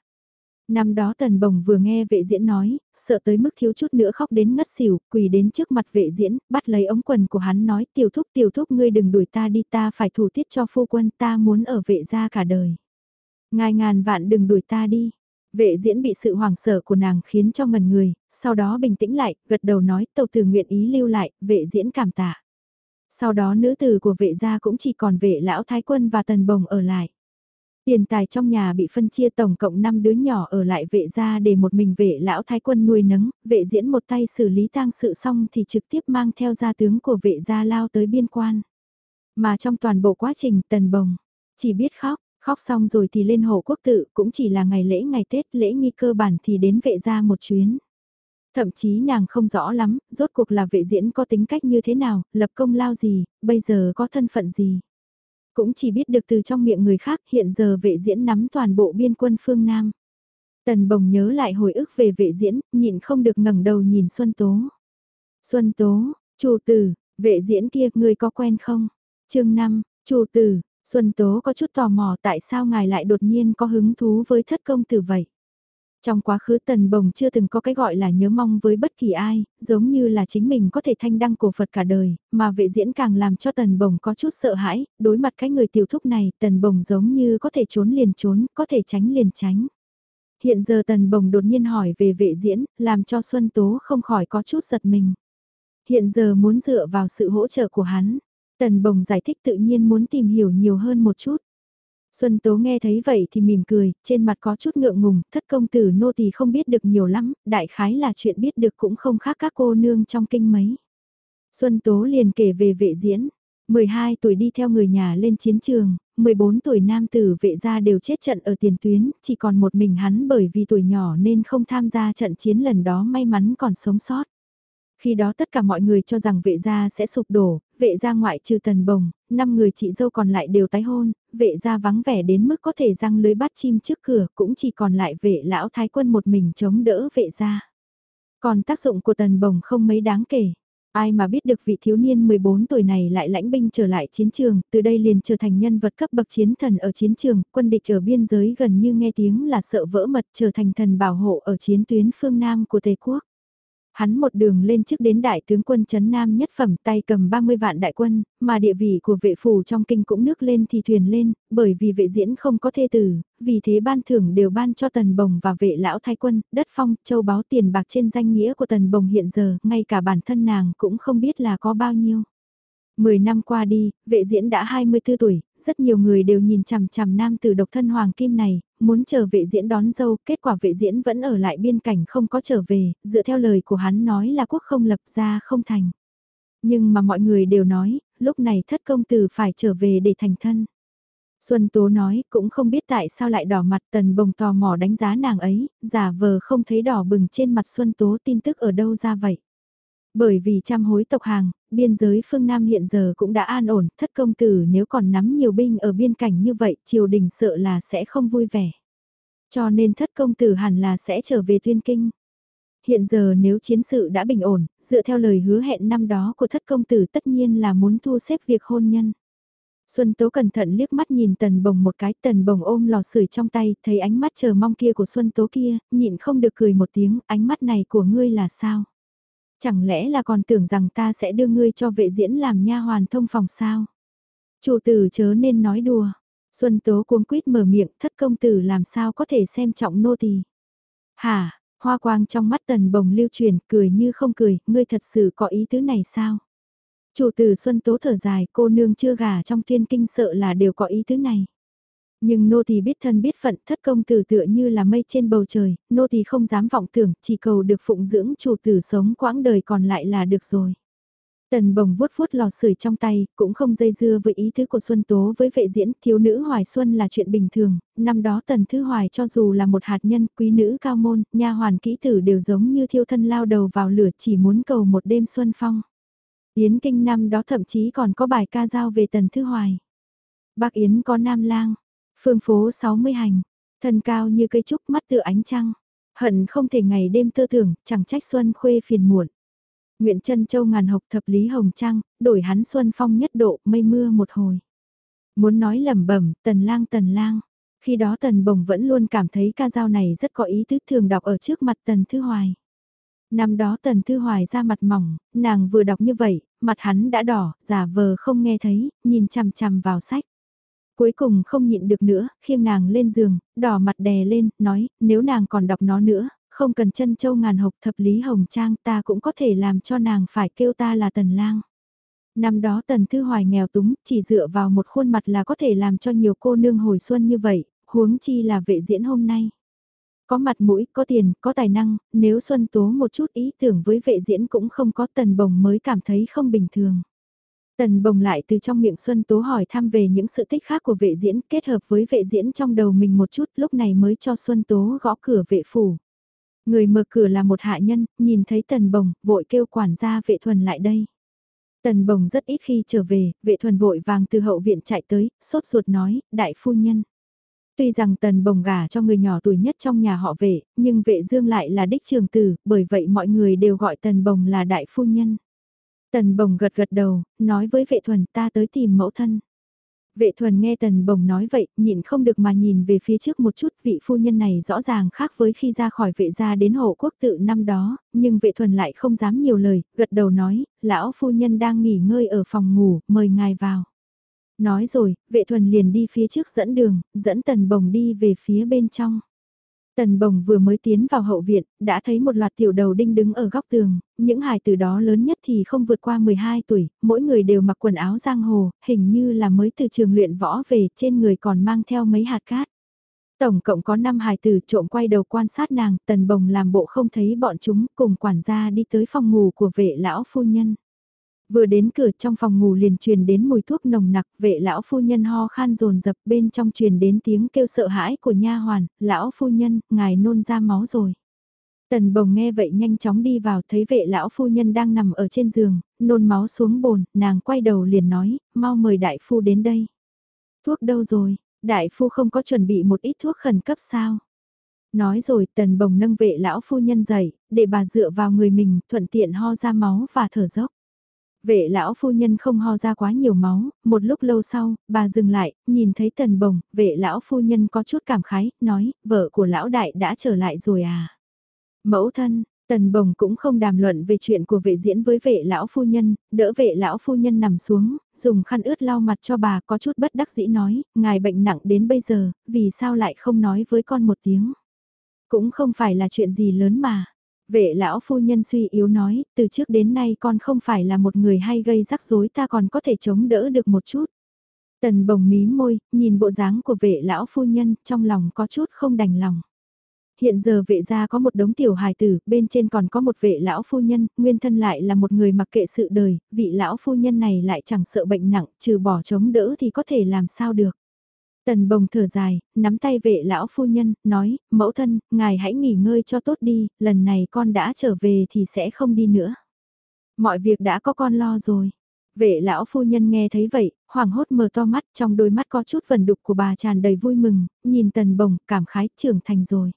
Năm đó Tần Bồng vừa nghe vệ diễn nói, sợ tới mức thiếu chút nữa khóc đến ngất xỉu, quỳ đến trước mặt vệ diễn, bắt lấy ống quần của hắn nói tiểu thúc tiểu thúc ngươi đừng đuổi ta đi ta phải thủ tiết cho phu quân ta muốn ở vệ gia cả đời. Ngài ngàn vạn đừng đuổi ta đi. Vệ diễn bị sự hoảng sợ của nàng khiến cho ngần người, sau đó bình tĩnh lại, gật đầu nói tàu từ nguyện ý lưu lại, vệ diễn cảm tạ. Sau đó nữ tử của vệ gia cũng chỉ còn vệ lão thái quân và tần bồng ở lại. Tiền tài trong nhà bị phân chia tổng cộng 5 đứa nhỏ ở lại vệ gia để một mình vệ lão thái quân nuôi nấng, vệ diễn một tay xử lý tang sự xong thì trực tiếp mang theo gia tướng của vệ gia lao tới biên quan. Mà trong toàn bộ quá trình tần bồng, chỉ biết khóc, khóc xong rồi thì lên hộ quốc tự cũng chỉ là ngày lễ ngày Tết lễ nghi cơ bản thì đến vệ gia một chuyến. Thậm chí nàng không rõ lắm, rốt cuộc là vệ diễn có tính cách như thế nào, lập công lao gì, bây giờ có thân phận gì. Cũng chỉ biết được từ trong miệng người khác hiện giờ vệ diễn nắm toàn bộ biên quân phương Nam. Tần bồng nhớ lại hồi ức về vệ diễn, nhịn không được ngẩng đầu nhìn Xuân Tố. Xuân Tố, chủ tử, vệ diễn kia người có quen không? chương 5, chủ tử, Xuân Tố có chút tò mò tại sao ngài lại đột nhiên có hứng thú với thất công tử vậy? Trong quá khứ Tần Bồng chưa từng có cái gọi là nhớ mong với bất kỳ ai, giống như là chính mình có thể thanh đăng cổ Phật cả đời, mà vệ diễn càng làm cho Tần Bồng có chút sợ hãi, đối mặt cái người tiểu thúc này, Tần Bồng giống như có thể trốn liền trốn, có thể tránh liền tránh. Hiện giờ Tần Bồng đột nhiên hỏi về vệ diễn, làm cho Xuân Tố không khỏi có chút giật mình. Hiện giờ muốn dựa vào sự hỗ trợ của hắn, Tần Bồng giải thích tự nhiên muốn tìm hiểu nhiều hơn một chút. Xuân Tố nghe thấy vậy thì mỉm cười, trên mặt có chút ngượng ngùng, thất công tử nô thì không biết được nhiều lắm, đại khái là chuyện biết được cũng không khác các cô nương trong kinh mấy. Xuân Tố liền kể về vệ diễn, 12 tuổi đi theo người nhà lên chiến trường, 14 tuổi nam tử vệ gia đều chết trận ở tiền tuyến, chỉ còn một mình hắn bởi vì tuổi nhỏ nên không tham gia trận chiến lần đó may mắn còn sống sót. Khi đó tất cả mọi người cho rằng vệ gia sẽ sụp đổ, vệ gia ngoại trừ tần bồng, năm người chị dâu còn lại đều tái hôn, vệ gia vắng vẻ đến mức có thể răng lưới bắt chim trước cửa cũng chỉ còn lại vệ lão thái quân một mình chống đỡ vệ gia. Còn tác dụng của tần bồng không mấy đáng kể. Ai mà biết được vị thiếu niên 14 tuổi này lại lãnh binh trở lại chiến trường, từ đây liền trở thành nhân vật cấp bậc chiến thần ở chiến trường, quân địch ở biên giới gần như nghe tiếng là sợ vỡ mật trở thành thần bảo hộ ở chiến tuyến phương Nam của Tây Quốc. Hắn một đường lên trước đến đại tướng quân chấn Nam nhất phẩm tay cầm 30 vạn đại quân, mà địa vị của vệ phủ trong kinh cũng nước lên thì thuyền lên, bởi vì vệ diễn không có thê tử, vì thế ban thưởng đều ban cho tần bồng và vệ lão thái quân, đất phong, châu báo tiền bạc trên danh nghĩa của tần bồng hiện giờ, ngay cả bản thân nàng cũng không biết là có bao nhiêu. Mười năm qua đi, vệ diễn đã 24 tuổi, rất nhiều người đều nhìn chằm chằm nam tử độc thân hoàng kim này, muốn chờ vệ diễn đón dâu, kết quả vệ diễn vẫn ở lại biên cảnh không có trở về, dựa theo lời của hắn nói là quốc không lập ra không thành. Nhưng mà mọi người đều nói, lúc này thất công tử phải trở về để thành thân. Xuân Tố nói cũng không biết tại sao lại đỏ mặt tần bồng tò mò đánh giá nàng ấy, giả vờ không thấy đỏ bừng trên mặt Xuân Tố tin tức ở đâu ra vậy. Bởi vì trăm hối tộc hàng, biên giới phương Nam hiện giờ cũng đã an ổn, thất công tử nếu còn nắm nhiều binh ở biên cảnh như vậy, triều đình sợ là sẽ không vui vẻ. Cho nên thất công tử hẳn là sẽ trở về tuyên kinh. Hiện giờ nếu chiến sự đã bình ổn, dựa theo lời hứa hẹn năm đó của thất công tử tất nhiên là muốn thu xếp việc hôn nhân. Xuân Tố cẩn thận liếc mắt nhìn Tần Bồng một cái, Tần Bồng ôm lò sưởi trong tay, thấy ánh mắt chờ mong kia của Xuân Tố kia, nhịn không được cười một tiếng, ánh mắt này của ngươi là sao? Chẳng lẽ là còn tưởng rằng ta sẽ đưa ngươi cho vệ diễn làm nha hoàn thông phòng sao? Chủ tử chớ nên nói đùa. Xuân Tố cuống quýt mở miệng thất công tử làm sao có thể xem trọng nô tỳ. Hả, hoa quang trong mắt tần bồng lưu truyền cười như không cười, ngươi thật sự có ý tứ này sao? Chủ tử Xuân Tố thở dài cô nương chưa gà trong thiên kinh sợ là đều có ý tứ này. Nhưng nô tỳ biết thân biết phận thất công tử tựa như là mây trên bầu trời, nô tỳ không dám vọng tưởng, chỉ cầu được phụng dưỡng chủ tử sống quãng đời còn lại là được rồi. Tần bồng vuốt vuốt lò sưởi trong tay, cũng không dây dưa với ý tứ của Xuân Tố với vệ diễn, thiếu nữ hoài xuân là chuyện bình thường, năm đó tần thư hoài cho dù là một hạt nhân, quý nữ cao môn, nha hoàn kỹ tử đều giống như thiêu thân lao đầu vào lửa chỉ muốn cầu một đêm xuân phong. Yến kinh năm đó thậm chí còn có bài ca giao về tần thư hoài. Bác Yến có nam lang, Phương phố 60 hành, thân cao như cây trúc mắt tựa ánh trăng, hận không thể ngày đêm tư tưởng, chẳng trách xuân khuê phiền muộn. Nguyện chân châu ngàn học thập lý hồng trăng, đổi hắn xuân phong nhất độ, mây mưa một hồi. Muốn nói lẩm bẩm, tần lang tần lang. Khi đó tần bồng vẫn luôn cảm thấy ca dao này rất có ý tứ thường đọc ở trước mặt tần thư hoài. Năm đó tần thư hoài ra mặt mỏng, nàng vừa đọc như vậy, mặt hắn đã đỏ, giả vờ không nghe thấy, nhìn chằm chằm vào sách. Cuối cùng không nhịn được nữa, khiêng nàng lên giường, đỏ mặt đè lên, nói, nếu nàng còn đọc nó nữa, không cần chân châu ngàn hộc thập lý hồng trang ta cũng có thể làm cho nàng phải kêu ta là tần lang. Năm đó tần thư hoài nghèo túng, chỉ dựa vào một khuôn mặt là có thể làm cho nhiều cô nương hồi xuân như vậy, huống chi là vệ diễn hôm nay. Có mặt mũi, có tiền, có tài năng, nếu Xuân Tố một chút ý tưởng với vệ diễn cũng không có tần bồng mới cảm thấy không bình thường. Tần bồng lại từ trong miệng Xuân Tố hỏi thăm về những sự tích khác của vệ diễn kết hợp với vệ diễn trong đầu mình một chút lúc này mới cho Xuân Tố gõ cửa vệ phủ. Người mở cửa là một hạ nhân, nhìn thấy tần bồng, vội kêu quản gia vệ thuần lại đây. Tần bồng rất ít khi trở về, vệ thuần vội vàng từ hậu viện chạy tới, sốt ruột nói, đại phu nhân. Tuy rằng tần bồng gả cho người nhỏ tuổi nhất trong nhà họ vệ, nhưng vệ dương lại là đích trường tử, bởi vậy mọi người đều gọi tần bồng là đại phu nhân. Tần bồng gật gật đầu, nói với vệ thuần ta tới tìm mẫu thân. Vệ thuần nghe tần bồng nói vậy, nhịn không được mà nhìn về phía trước một chút vị phu nhân này rõ ràng khác với khi ra khỏi vệ gia đến hộ quốc tự năm đó, nhưng vệ thuần lại không dám nhiều lời, gật đầu nói, lão phu nhân đang nghỉ ngơi ở phòng ngủ, mời ngài vào. Nói rồi, vệ thuần liền đi phía trước dẫn đường, dẫn tần bồng đi về phía bên trong. Tần bồng vừa mới tiến vào hậu viện, đã thấy một loạt tiểu đầu đinh đứng ở góc tường, những hài từ đó lớn nhất thì không vượt qua 12 tuổi, mỗi người đều mặc quần áo giang hồ, hình như là mới từ trường luyện võ về, trên người còn mang theo mấy hạt cát. Tổng cộng có 5 hài tử trộm quay đầu quan sát nàng, tần bồng làm bộ không thấy bọn chúng, cùng quản gia đi tới phòng ngủ của vệ lão phu nhân. Vừa đến cửa trong phòng ngủ liền truyền đến mùi thuốc nồng nặc, vệ lão phu nhân ho khan rồn dập bên trong truyền đến tiếng kêu sợ hãi của nha hoàn, lão phu nhân, ngài nôn ra máu rồi. Tần bồng nghe vậy nhanh chóng đi vào thấy vệ lão phu nhân đang nằm ở trên giường, nôn máu xuống bồn, nàng quay đầu liền nói, mau mời đại phu đến đây. Thuốc đâu rồi, đại phu không có chuẩn bị một ít thuốc khẩn cấp sao? Nói rồi tần bồng nâng vệ lão phu nhân dậy, để bà dựa vào người mình thuận tiện ho ra máu và thở dốc. Vệ lão phu nhân không ho ra quá nhiều máu, một lúc lâu sau, bà dừng lại, nhìn thấy tần bồng, vệ lão phu nhân có chút cảm khái, nói, vợ của lão đại đã trở lại rồi à. Mẫu thân, tần bồng cũng không đàm luận về chuyện của vệ diễn với vệ lão phu nhân, đỡ vệ lão phu nhân nằm xuống, dùng khăn ướt lau mặt cho bà có chút bất đắc dĩ nói, ngài bệnh nặng đến bây giờ, vì sao lại không nói với con một tiếng. Cũng không phải là chuyện gì lớn mà. Vệ lão phu nhân suy yếu nói, từ trước đến nay con không phải là một người hay gây rắc rối ta còn có thể chống đỡ được một chút. Tần bồng mí môi, nhìn bộ dáng của vệ lão phu nhân, trong lòng có chút không đành lòng. Hiện giờ vệ gia có một đống tiểu hài tử, bên trên còn có một vệ lão phu nhân, nguyên thân lại là một người mặc kệ sự đời, vị lão phu nhân này lại chẳng sợ bệnh nặng, trừ bỏ chống đỡ thì có thể làm sao được. Tần bồng thở dài, nắm tay vệ lão phu nhân, nói, mẫu thân, ngài hãy nghỉ ngơi cho tốt đi, lần này con đã trở về thì sẽ không đi nữa. Mọi việc đã có con lo rồi. Vệ lão phu nhân nghe thấy vậy, hoảng hốt mở to mắt, trong đôi mắt có chút vần đục của bà tràn đầy vui mừng, nhìn tần bồng, cảm khái, trưởng thành rồi.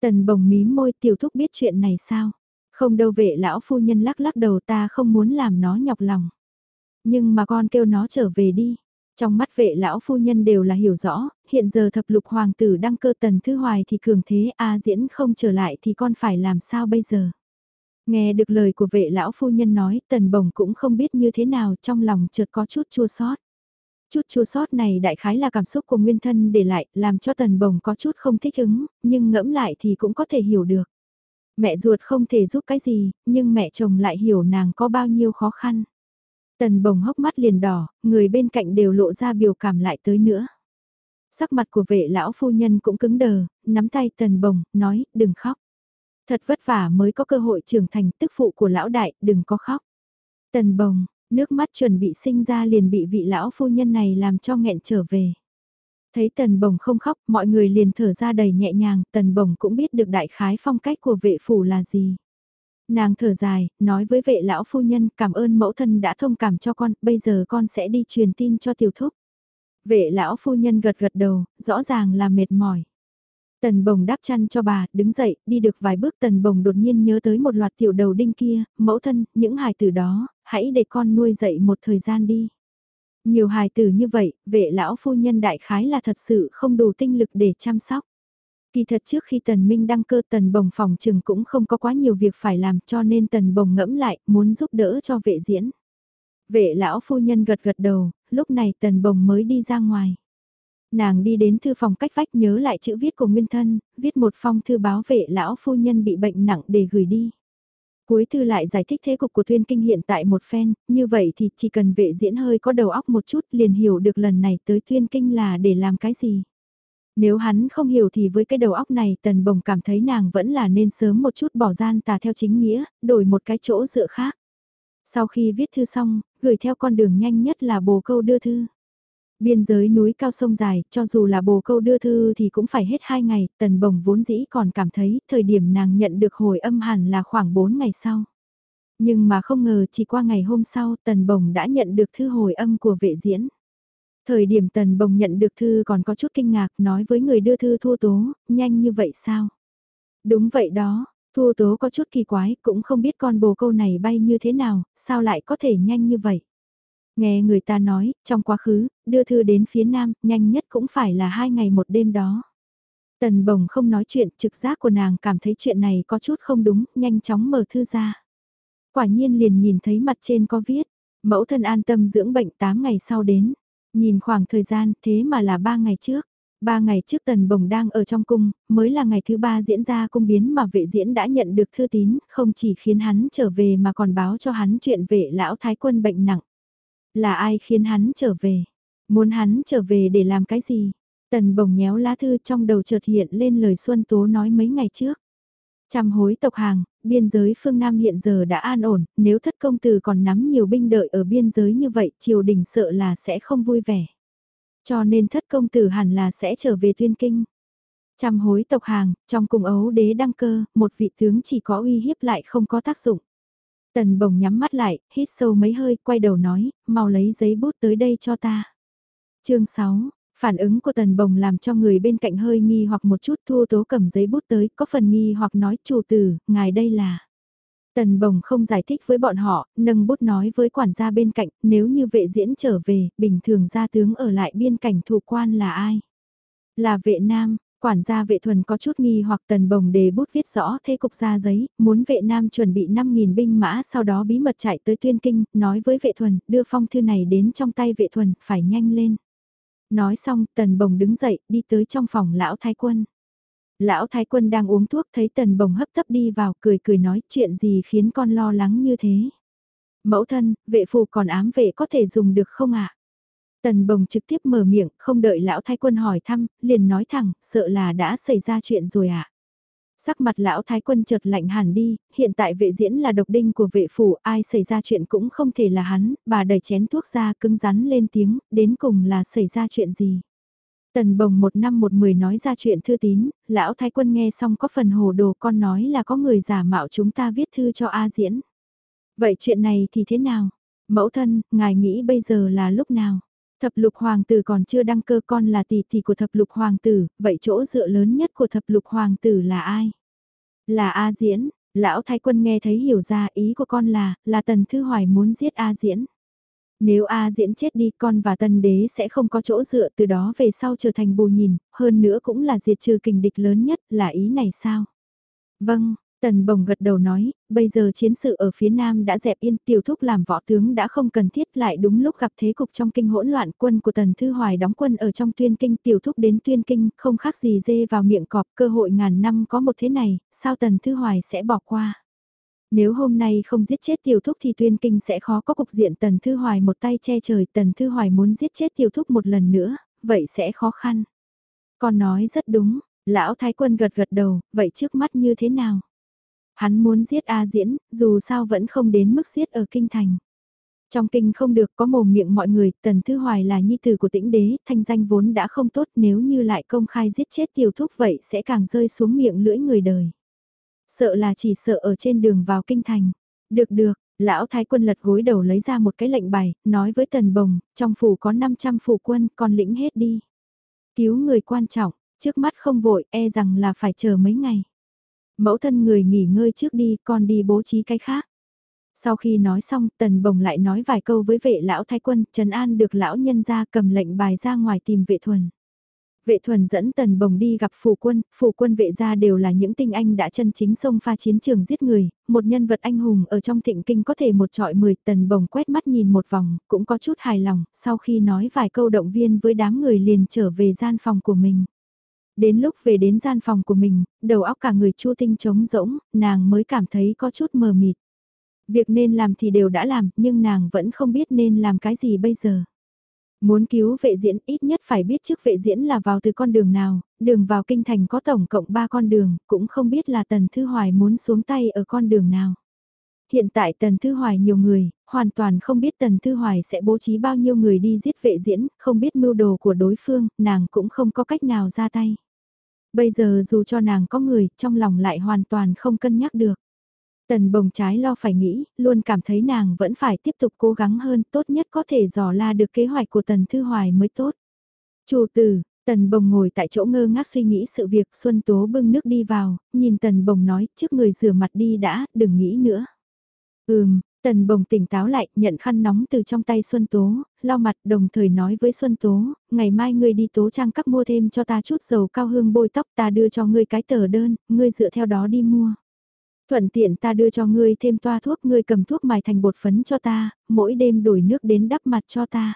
Tần bồng mí môi tiểu thúc biết chuyện này sao? Không đâu vệ lão phu nhân lắc lắc đầu ta không muốn làm nó nhọc lòng. Nhưng mà con kêu nó trở về đi. Trong mắt vệ lão phu nhân đều là hiểu rõ, hiện giờ thập lục hoàng tử đăng cơ tần thư hoài thì cường thế A diễn không trở lại thì con phải làm sao bây giờ. Nghe được lời của vệ lão phu nhân nói, tần bồng cũng không biết như thế nào trong lòng chợt có chút chua sót. Chút chua sót này đại khái là cảm xúc của nguyên thân để lại, làm cho tần bồng có chút không thích ứng, nhưng ngẫm lại thì cũng có thể hiểu được. Mẹ ruột không thể giúp cái gì, nhưng mẹ chồng lại hiểu nàng có bao nhiêu khó khăn. Tần bồng hốc mắt liền đỏ, người bên cạnh đều lộ ra biểu cảm lại tới nữa. Sắc mặt của vệ lão phu nhân cũng cứng đờ, nắm tay tần bồng, nói, đừng khóc. Thật vất vả mới có cơ hội trưởng thành tức phụ của lão đại, đừng có khóc. Tần bồng, nước mắt chuẩn bị sinh ra liền bị vị lão phu nhân này làm cho nghẹn trở về. Thấy tần bồng không khóc, mọi người liền thở ra đầy nhẹ nhàng, tần bồng cũng biết được đại khái phong cách của vệ phủ là gì. Nàng thở dài, nói với vệ lão phu nhân cảm ơn mẫu thân đã thông cảm cho con, bây giờ con sẽ đi truyền tin cho tiểu thúc. Vệ lão phu nhân gật gật đầu, rõ ràng là mệt mỏi. Tần bồng đáp chăn cho bà, đứng dậy, đi được vài bước tần bồng đột nhiên nhớ tới một loạt tiểu đầu đinh kia, mẫu thân, những hài tử đó, hãy để con nuôi dậy một thời gian đi. Nhiều hài tử như vậy, vệ lão phu nhân đại khái là thật sự không đủ tinh lực để chăm sóc. Kỳ thật trước khi Tần Minh đăng cơ Tần Bồng phòng trừng cũng không có quá nhiều việc phải làm cho nên Tần Bồng ngẫm lại muốn giúp đỡ cho vệ diễn. Vệ lão phu nhân gật gật đầu, lúc này Tần Bồng mới đi ra ngoài. Nàng đi đến thư phòng cách vách nhớ lại chữ viết của Nguyên Thân, viết một phong thư báo vệ lão phu nhân bị bệnh nặng để gửi đi. Cuối thư lại giải thích thế cục của Thuyên Kinh hiện tại một phen, như vậy thì chỉ cần vệ diễn hơi có đầu óc một chút liền hiểu được lần này tới Thuyên Kinh là để làm cái gì. Nếu hắn không hiểu thì với cái đầu óc này tần bồng cảm thấy nàng vẫn là nên sớm một chút bỏ gian tà theo chính nghĩa, đổi một cái chỗ dựa khác. Sau khi viết thư xong, gửi theo con đường nhanh nhất là bồ câu đưa thư. Biên giới núi cao sông dài, cho dù là bồ câu đưa thư thì cũng phải hết hai ngày, tần bồng vốn dĩ còn cảm thấy thời điểm nàng nhận được hồi âm hẳn là khoảng 4 ngày sau. Nhưng mà không ngờ chỉ qua ngày hôm sau tần bồng đã nhận được thư hồi âm của vệ diễn. Thời điểm tần bồng nhận được thư còn có chút kinh ngạc nói với người đưa thư thua tố, nhanh như vậy sao? Đúng vậy đó, thua tố có chút kỳ quái, cũng không biết con bồ câu này bay như thế nào, sao lại có thể nhanh như vậy? Nghe người ta nói, trong quá khứ, đưa thư đến phía nam, nhanh nhất cũng phải là hai ngày một đêm đó. Tần bồng không nói chuyện, trực giác của nàng cảm thấy chuyện này có chút không đúng, nhanh chóng mở thư ra. Quả nhiên liền nhìn thấy mặt trên có viết, mẫu thân an tâm dưỡng bệnh 8 ngày sau đến. Nhìn khoảng thời gian thế mà là ba ngày trước. Ba ngày trước tần bồng đang ở trong cung, mới là ngày thứ ba diễn ra cung biến mà vệ diễn đã nhận được thư tín, không chỉ khiến hắn trở về mà còn báo cho hắn chuyện vệ lão thái quân bệnh nặng. Là ai khiến hắn trở về? Muốn hắn trở về để làm cái gì? Tần bồng nhéo lá thư trong đầu chợt hiện lên lời Xuân Tố nói mấy ngày trước. Trăm hối tộc hàng, biên giới phương Nam hiện giờ đã an ổn, nếu thất công tử còn nắm nhiều binh đợi ở biên giới như vậy, triều đình sợ là sẽ không vui vẻ. Cho nên thất công tử hẳn là sẽ trở về tuyên kinh. Trăm hối tộc hàng, trong cùng ấu đế đăng cơ, một vị tướng chỉ có uy hiếp lại không có tác dụng. Tần bồng nhắm mắt lại, hít sâu mấy hơi, quay đầu nói, mau lấy giấy bút tới đây cho ta. chương 6, Phản ứng của tần bồng làm cho người bên cạnh hơi nghi hoặc một chút thua tố cầm giấy bút tới, có phần nghi hoặc nói chủ tử, ngài đây là. Tần Bồng không giải thích với bọn họ, nâng bút nói với quản gia bên cạnh, nếu như vệ diễn trở về, bình thường gia tướng ở lại biên cảnh thủ quan là ai? Là vệ nam, quản gia vệ thuần có chút nghi hoặc Tần Bồng đề bút viết rõ thế cục ra giấy, muốn vệ nam chuẩn bị 5.000 binh mã sau đó bí mật chạy tới tuyên kinh, nói với vệ thuần, đưa phong thư này đến trong tay vệ thuần, phải nhanh lên. Nói xong, Tần Bồng đứng dậy, đi tới trong phòng lão thái quân. Lão thái quân đang uống thuốc thấy tần bồng hấp tấp đi vào cười cười nói chuyện gì khiến con lo lắng như thế. Mẫu thân, vệ phù còn ám vệ có thể dùng được không ạ? Tần bồng trực tiếp mở miệng, không đợi lão thái quân hỏi thăm, liền nói thẳng, sợ là đã xảy ra chuyện rồi ạ. Sắc mặt lão thái quân chợt lạnh hẳn đi, hiện tại vệ diễn là độc đinh của vệ phủ, ai xảy ra chuyện cũng không thể là hắn, bà đẩy chén thuốc ra cứng rắn lên tiếng, đến cùng là xảy ra chuyện gì. Tần bồng một năm một mười nói ra chuyện thư tín, lão thái quân nghe xong có phần hồ đồ con nói là có người giả mạo chúng ta viết thư cho A diễn. Vậy chuyện này thì thế nào? Mẫu thân, ngài nghĩ bây giờ là lúc nào? Thập lục hoàng tử còn chưa đăng cơ con là tỷ tỷ của thập lục hoàng tử, vậy chỗ dựa lớn nhất của thập lục hoàng tử là ai? Là A diễn, lão thái quân nghe thấy hiểu ra ý của con là, là tần thư hoài muốn giết A diễn. Nếu A diễn chết đi con và tân đế sẽ không có chỗ dựa từ đó về sau trở thành bù nhìn, hơn nữa cũng là diệt trừ kình địch lớn nhất, là ý này sao? Vâng, Tần Bồng gật đầu nói, bây giờ chiến sự ở phía Nam đã dẹp yên tiểu thúc làm võ tướng đã không cần thiết lại đúng lúc gặp thế cục trong kinh hỗn loạn quân của Tần Thư Hoài đóng quân ở trong tuyên kinh tiểu thúc đến tuyên kinh không khác gì dê vào miệng cọp cơ hội ngàn năm có một thế này, sao Tần Thư Hoài sẽ bỏ qua. Nếu hôm nay không giết chết tiểu thúc thì tuyên kinh sẽ khó có cục diện Tần Thư Hoài một tay che trời Tần Thư Hoài muốn giết chết tiểu thúc một lần nữa, vậy sẽ khó khăn. Con nói rất đúng, lão thái quân gật gật đầu, vậy trước mắt như thế nào? Hắn muốn giết A Diễn, dù sao vẫn không đến mức giết ở kinh thành. Trong kinh không được có mồm miệng mọi người, Tần Thư Hoài là nhi tử của tĩnh đế, thanh danh vốn đã không tốt nếu như lại công khai giết chết tiểu thúc vậy sẽ càng rơi xuống miệng lưỡi người đời. Sợ là chỉ sợ ở trên đường vào kinh thành. Được được, lão thái quân lật gối đầu lấy ra một cái lệnh bài, nói với tần bồng, trong phủ có 500 phủ quân, con lĩnh hết đi. Cứu người quan trọng, trước mắt không vội, e rằng là phải chờ mấy ngày. Mẫu thân người nghỉ ngơi trước đi, con đi bố trí cái khác. Sau khi nói xong, tần bồng lại nói vài câu với vệ lão thái quân, trần an được lão nhân ra cầm lệnh bài ra ngoài tìm vệ thuần. Vệ thuần dẫn tần bồng đi gặp phủ quân, phủ quân vệ gia đều là những tinh anh đã chân chính sông pha chiến trường giết người, một nhân vật anh hùng ở trong thịnh kinh có thể một trọi mười tần bồng quét mắt nhìn một vòng, cũng có chút hài lòng, sau khi nói vài câu động viên với đám người liền trở về gian phòng của mình. Đến lúc về đến gian phòng của mình, đầu óc cả người chua tinh trống rỗng, nàng mới cảm thấy có chút mờ mịt. Việc nên làm thì đều đã làm, nhưng nàng vẫn không biết nên làm cái gì bây giờ. Muốn cứu vệ diễn ít nhất phải biết trước vệ diễn là vào từ con đường nào, đường vào kinh thành có tổng cộng 3 con đường, cũng không biết là Tần Thư Hoài muốn xuống tay ở con đường nào. Hiện tại Tần Thư Hoài nhiều người, hoàn toàn không biết Tần Thư Hoài sẽ bố trí bao nhiêu người đi giết vệ diễn, không biết mưu đồ của đối phương, nàng cũng không có cách nào ra tay. Bây giờ dù cho nàng có người, trong lòng lại hoàn toàn không cân nhắc được. Tần bồng trái lo phải nghĩ, luôn cảm thấy nàng vẫn phải tiếp tục cố gắng hơn, tốt nhất có thể dò la được kế hoạch của Tần Thư Hoài mới tốt. Chủ tử, Tần bồng ngồi tại chỗ ngơ ngác suy nghĩ sự việc, Xuân Tố bưng nước đi vào, nhìn Tần bồng nói, trước người rửa mặt đi đã, đừng nghĩ nữa. Ừm, Tần bồng tỉnh táo lại, nhận khăn nóng từ trong tay Xuân Tố, lau mặt đồng thời nói với Xuân Tố, ngày mai ngươi đi tố trang các mua thêm cho ta chút dầu cao hương bôi tóc ta đưa cho ngươi cái tờ đơn, ngươi dựa theo đó đi mua. Thuận tiện ta đưa cho ngươi thêm toa thuốc ngươi cầm thuốc mài thành bột phấn cho ta, mỗi đêm đổi nước đến đắp mặt cho ta.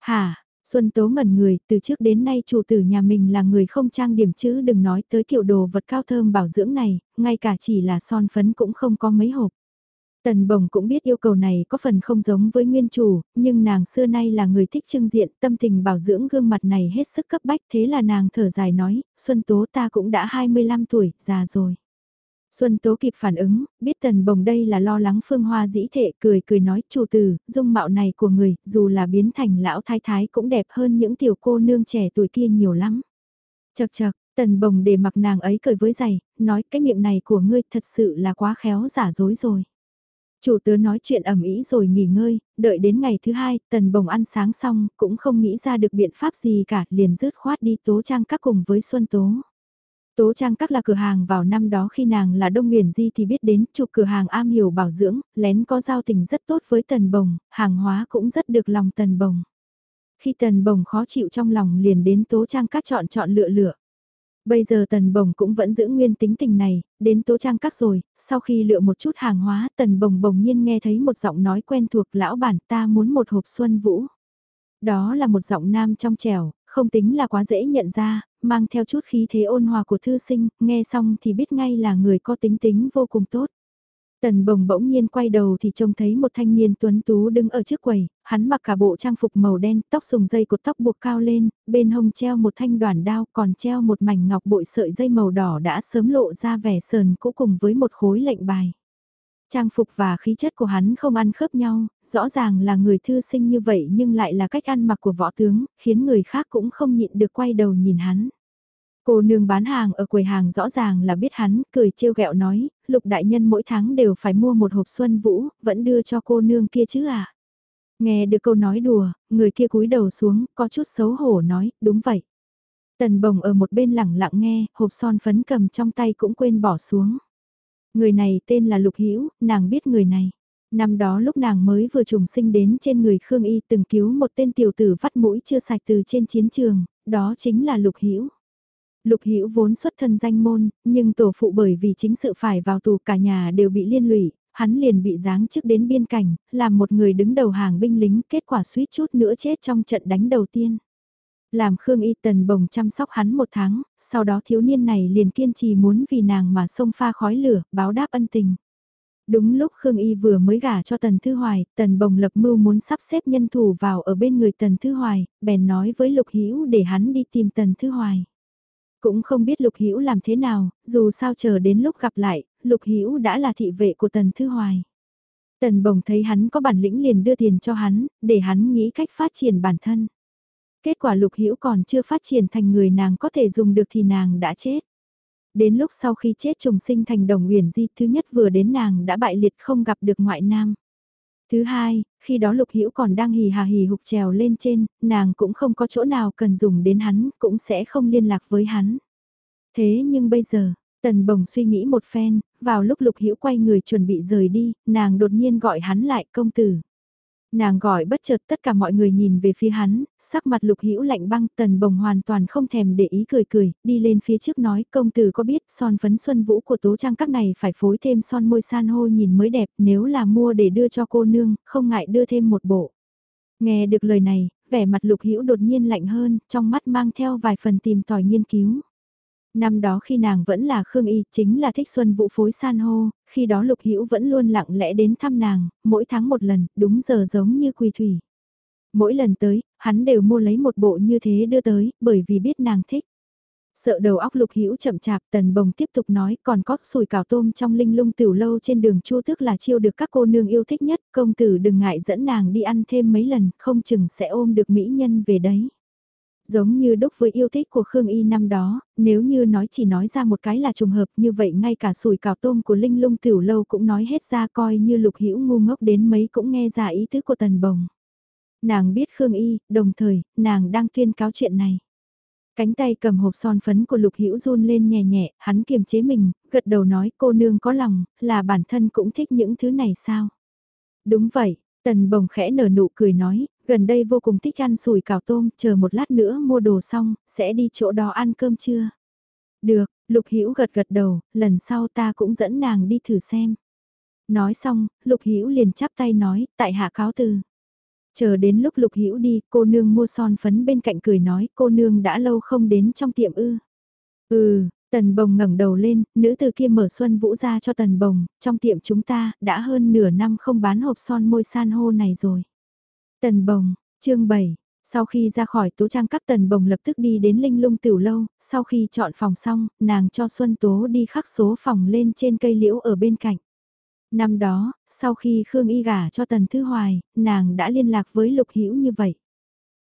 Hả, Xuân Tố ngẩn người, từ trước đến nay chủ tử nhà mình là người không trang điểm chứ đừng nói tới kiểu đồ vật cao thơm bảo dưỡng này, ngay cả chỉ là son phấn cũng không có mấy hộp. Tần Bồng cũng biết yêu cầu này có phần không giống với nguyên chủ, nhưng nàng xưa nay là người thích trưng diện, tâm tình bảo dưỡng gương mặt này hết sức cấp bách thế là nàng thở dài nói, Xuân Tố ta cũng đã 25 tuổi, già rồi. Xuân Tố kịp phản ứng, biết tần bồng đây là lo lắng phương hoa dĩ thệ cười cười nói chủ tử, dung mạo này của người, dù là biến thành lão thái thái cũng đẹp hơn những tiểu cô nương trẻ tuổi kia nhiều lắm. Chật chật, tần bồng để mặc nàng ấy cười với giày, nói cái miệng này của ngươi thật sự là quá khéo giả dối rồi. Chủ tớ nói chuyện ẩm ý rồi nghỉ ngơi, đợi đến ngày thứ hai, tần bồng ăn sáng xong, cũng không nghĩ ra được biện pháp gì cả, liền rước khoát đi tố trang các cùng với Xuân Tố. Tố Trang Các là cửa hàng vào năm đó khi nàng là Đông Nguyền Di thì biết đến chụp cửa hàng am hiểu bảo dưỡng, lén có giao tình rất tốt với Tần Bồng, hàng hóa cũng rất được lòng Tần Bồng. Khi Tần Bồng khó chịu trong lòng liền đến Tố Trang Các chọn chọn lựa lựa. Bây giờ Tần Bồng cũng vẫn giữ nguyên tính tình này, đến Tố Trang Các rồi, sau khi lựa một chút hàng hóa Tần Bồng bồng nhiên nghe thấy một giọng nói quen thuộc lão bản ta muốn một hộp xuân vũ. Đó là một giọng nam trong trẻo, không tính là quá dễ nhận ra, mang theo chút khí thế ôn hòa của thư sinh, nghe xong thì biết ngay là người có tính tính vô cùng tốt. Tần bồng bỗng nhiên quay đầu thì trông thấy một thanh niên tuấn tú đứng ở trước quầy, hắn mặc cả bộ trang phục màu đen, tóc sùng dây cột tóc buộc cao lên, bên hông treo một thanh đoàn đao còn treo một mảnh ngọc bội sợi dây màu đỏ đã sớm lộ ra vẻ sờn cũ cùng với một khối lệnh bài. Trang phục và khí chất của hắn không ăn khớp nhau, rõ ràng là người thư sinh như vậy nhưng lại là cách ăn mặc của võ tướng, khiến người khác cũng không nhịn được quay đầu nhìn hắn. Cô nương bán hàng ở quầy hàng rõ ràng là biết hắn, cười trêu ghẹo nói, lục đại nhân mỗi tháng đều phải mua một hộp xuân vũ, vẫn đưa cho cô nương kia chứ à. Nghe được câu nói đùa, người kia cúi đầu xuống, có chút xấu hổ nói, đúng vậy. Tần bồng ở một bên lẳng lặng nghe, hộp son phấn cầm trong tay cũng quên bỏ xuống. Người này tên là Lục Hữu nàng biết người này. Năm đó lúc nàng mới vừa trùng sinh đến trên người Khương Y từng cứu một tên tiểu tử vắt mũi chưa sạch từ trên chiến trường, đó chính là Lục Hữu Lục Hữu vốn xuất thân danh môn, nhưng tổ phụ bởi vì chính sự phải vào tù cả nhà đều bị liên lụy, hắn liền bị giáng chức đến biên cảnh, làm một người đứng đầu hàng binh lính, kết quả suýt chút nữa chết trong trận đánh đầu tiên. Làm Khương Y Tần bồng chăm sóc hắn một tháng, sau đó thiếu niên này liền kiên trì muốn vì nàng mà xông pha khói lửa, báo đáp ân tình. Đúng lúc Khương Y vừa mới gả cho Tần Thư Hoài, Tần Bồng lập mưu muốn sắp xếp nhân thủ vào ở bên người Tần Thư Hoài, bèn nói với Lục Hữu để hắn đi tìm Tần Thư Hoài. Cũng không biết Lục Hữu làm thế nào, dù sao chờ đến lúc gặp lại, Lục Hữu đã là thị vệ của Tần Thư Hoài. Tần Bồng thấy hắn có bản lĩnh liền đưa tiền cho hắn, để hắn nghĩ cách phát triển bản thân. Kết quả Lục Hữu còn chưa phát triển thành người nàng có thể dùng được thì nàng đã chết. Đến lúc sau khi chết trùng sinh thành đồng uyển di thứ nhất vừa đến nàng đã bại liệt không gặp được ngoại nam. Thứ hai, khi đó Lục Hữu còn đang hì hà hì hục trèo lên trên, nàng cũng không có chỗ nào cần dùng đến hắn, cũng sẽ không liên lạc với hắn. Thế nhưng bây giờ, Tần Bồng suy nghĩ một phen, vào lúc Lục Hữu quay người chuẩn bị rời đi, nàng đột nhiên gọi hắn lại công tử. Nàng gọi bất chợt tất cả mọi người nhìn về phía hắn, sắc mặt lục hữu lạnh băng tần bồng hoàn toàn không thèm để ý cười cười, đi lên phía trước nói công tử có biết son phấn xuân vũ của tố trang các này phải phối thêm son môi san hô nhìn mới đẹp nếu là mua để đưa cho cô nương, không ngại đưa thêm một bộ. Nghe được lời này, vẻ mặt lục hữu đột nhiên lạnh hơn, trong mắt mang theo vài phần tìm tòi nghiên cứu. Năm đó khi nàng vẫn là Khương Y, chính là thích xuân vũ phối san hô, khi đó Lục Hữu vẫn luôn lặng lẽ đến thăm nàng, mỗi tháng một lần, đúng giờ giống như quỳ thủy. Mỗi lần tới, hắn đều mua lấy một bộ như thế đưa tới, bởi vì biết nàng thích. Sợ đầu óc Lục Hữu chậm chạp, Tần Bồng tiếp tục nói, còn có sùi cảo tôm trong linh lung tiểu lâu trên đường Chu Tước là chiêu được các cô nương yêu thích nhất, công tử đừng ngại dẫn nàng đi ăn thêm mấy lần, không chừng sẽ ôm được mỹ nhân về đấy. Giống như đúc với yêu thích của Khương Y năm đó, nếu như nói chỉ nói ra một cái là trùng hợp như vậy ngay cả sủi cào tôm của Linh Lung Tiểu Lâu cũng nói hết ra coi như lục hữu ngu ngốc đến mấy cũng nghe ra ý tứ của Tần Bồng. Nàng biết Khương Y, đồng thời, nàng đang tuyên cáo chuyện này. Cánh tay cầm hộp son phấn của Lục Hữu run lên nhẹ nhẹ, hắn kiềm chế mình, gật đầu nói cô nương có lòng, là bản thân cũng thích những thứ này sao? Đúng vậy, Tần bồng khẽ nở nụ cười nói, gần đây vô cùng thích ăn sủi cảo tôm, chờ một lát nữa mua đồ xong, sẽ đi chỗ đó ăn cơm trưa. Được, Lục Hữu gật gật đầu, lần sau ta cũng dẫn nàng đi thử xem. Nói xong, Lục Hữu liền chắp tay nói, tại hạ cáo từ. Chờ đến lúc Lục Hữu đi, cô nương mua son phấn bên cạnh cười nói, cô nương đã lâu không đến trong tiệm ư. Ừ, Tần Bồng ngẩng đầu lên, nữ từ kia mở xuân vũ ra cho Tần Bồng, trong tiệm chúng ta, đã hơn nửa năm không bán hộp son môi san hô này rồi. Tần Bồng, chương 7, sau khi ra khỏi tố trang các Tần Bồng lập tức đi đến Linh Lung Tiểu Lâu, sau khi chọn phòng xong, nàng cho Xuân Tố đi khắc số phòng lên trên cây liễu ở bên cạnh. Năm đó, sau khi Khương Y gả cho Tần Thứ Hoài, nàng đã liên lạc với Lục Hữu như vậy.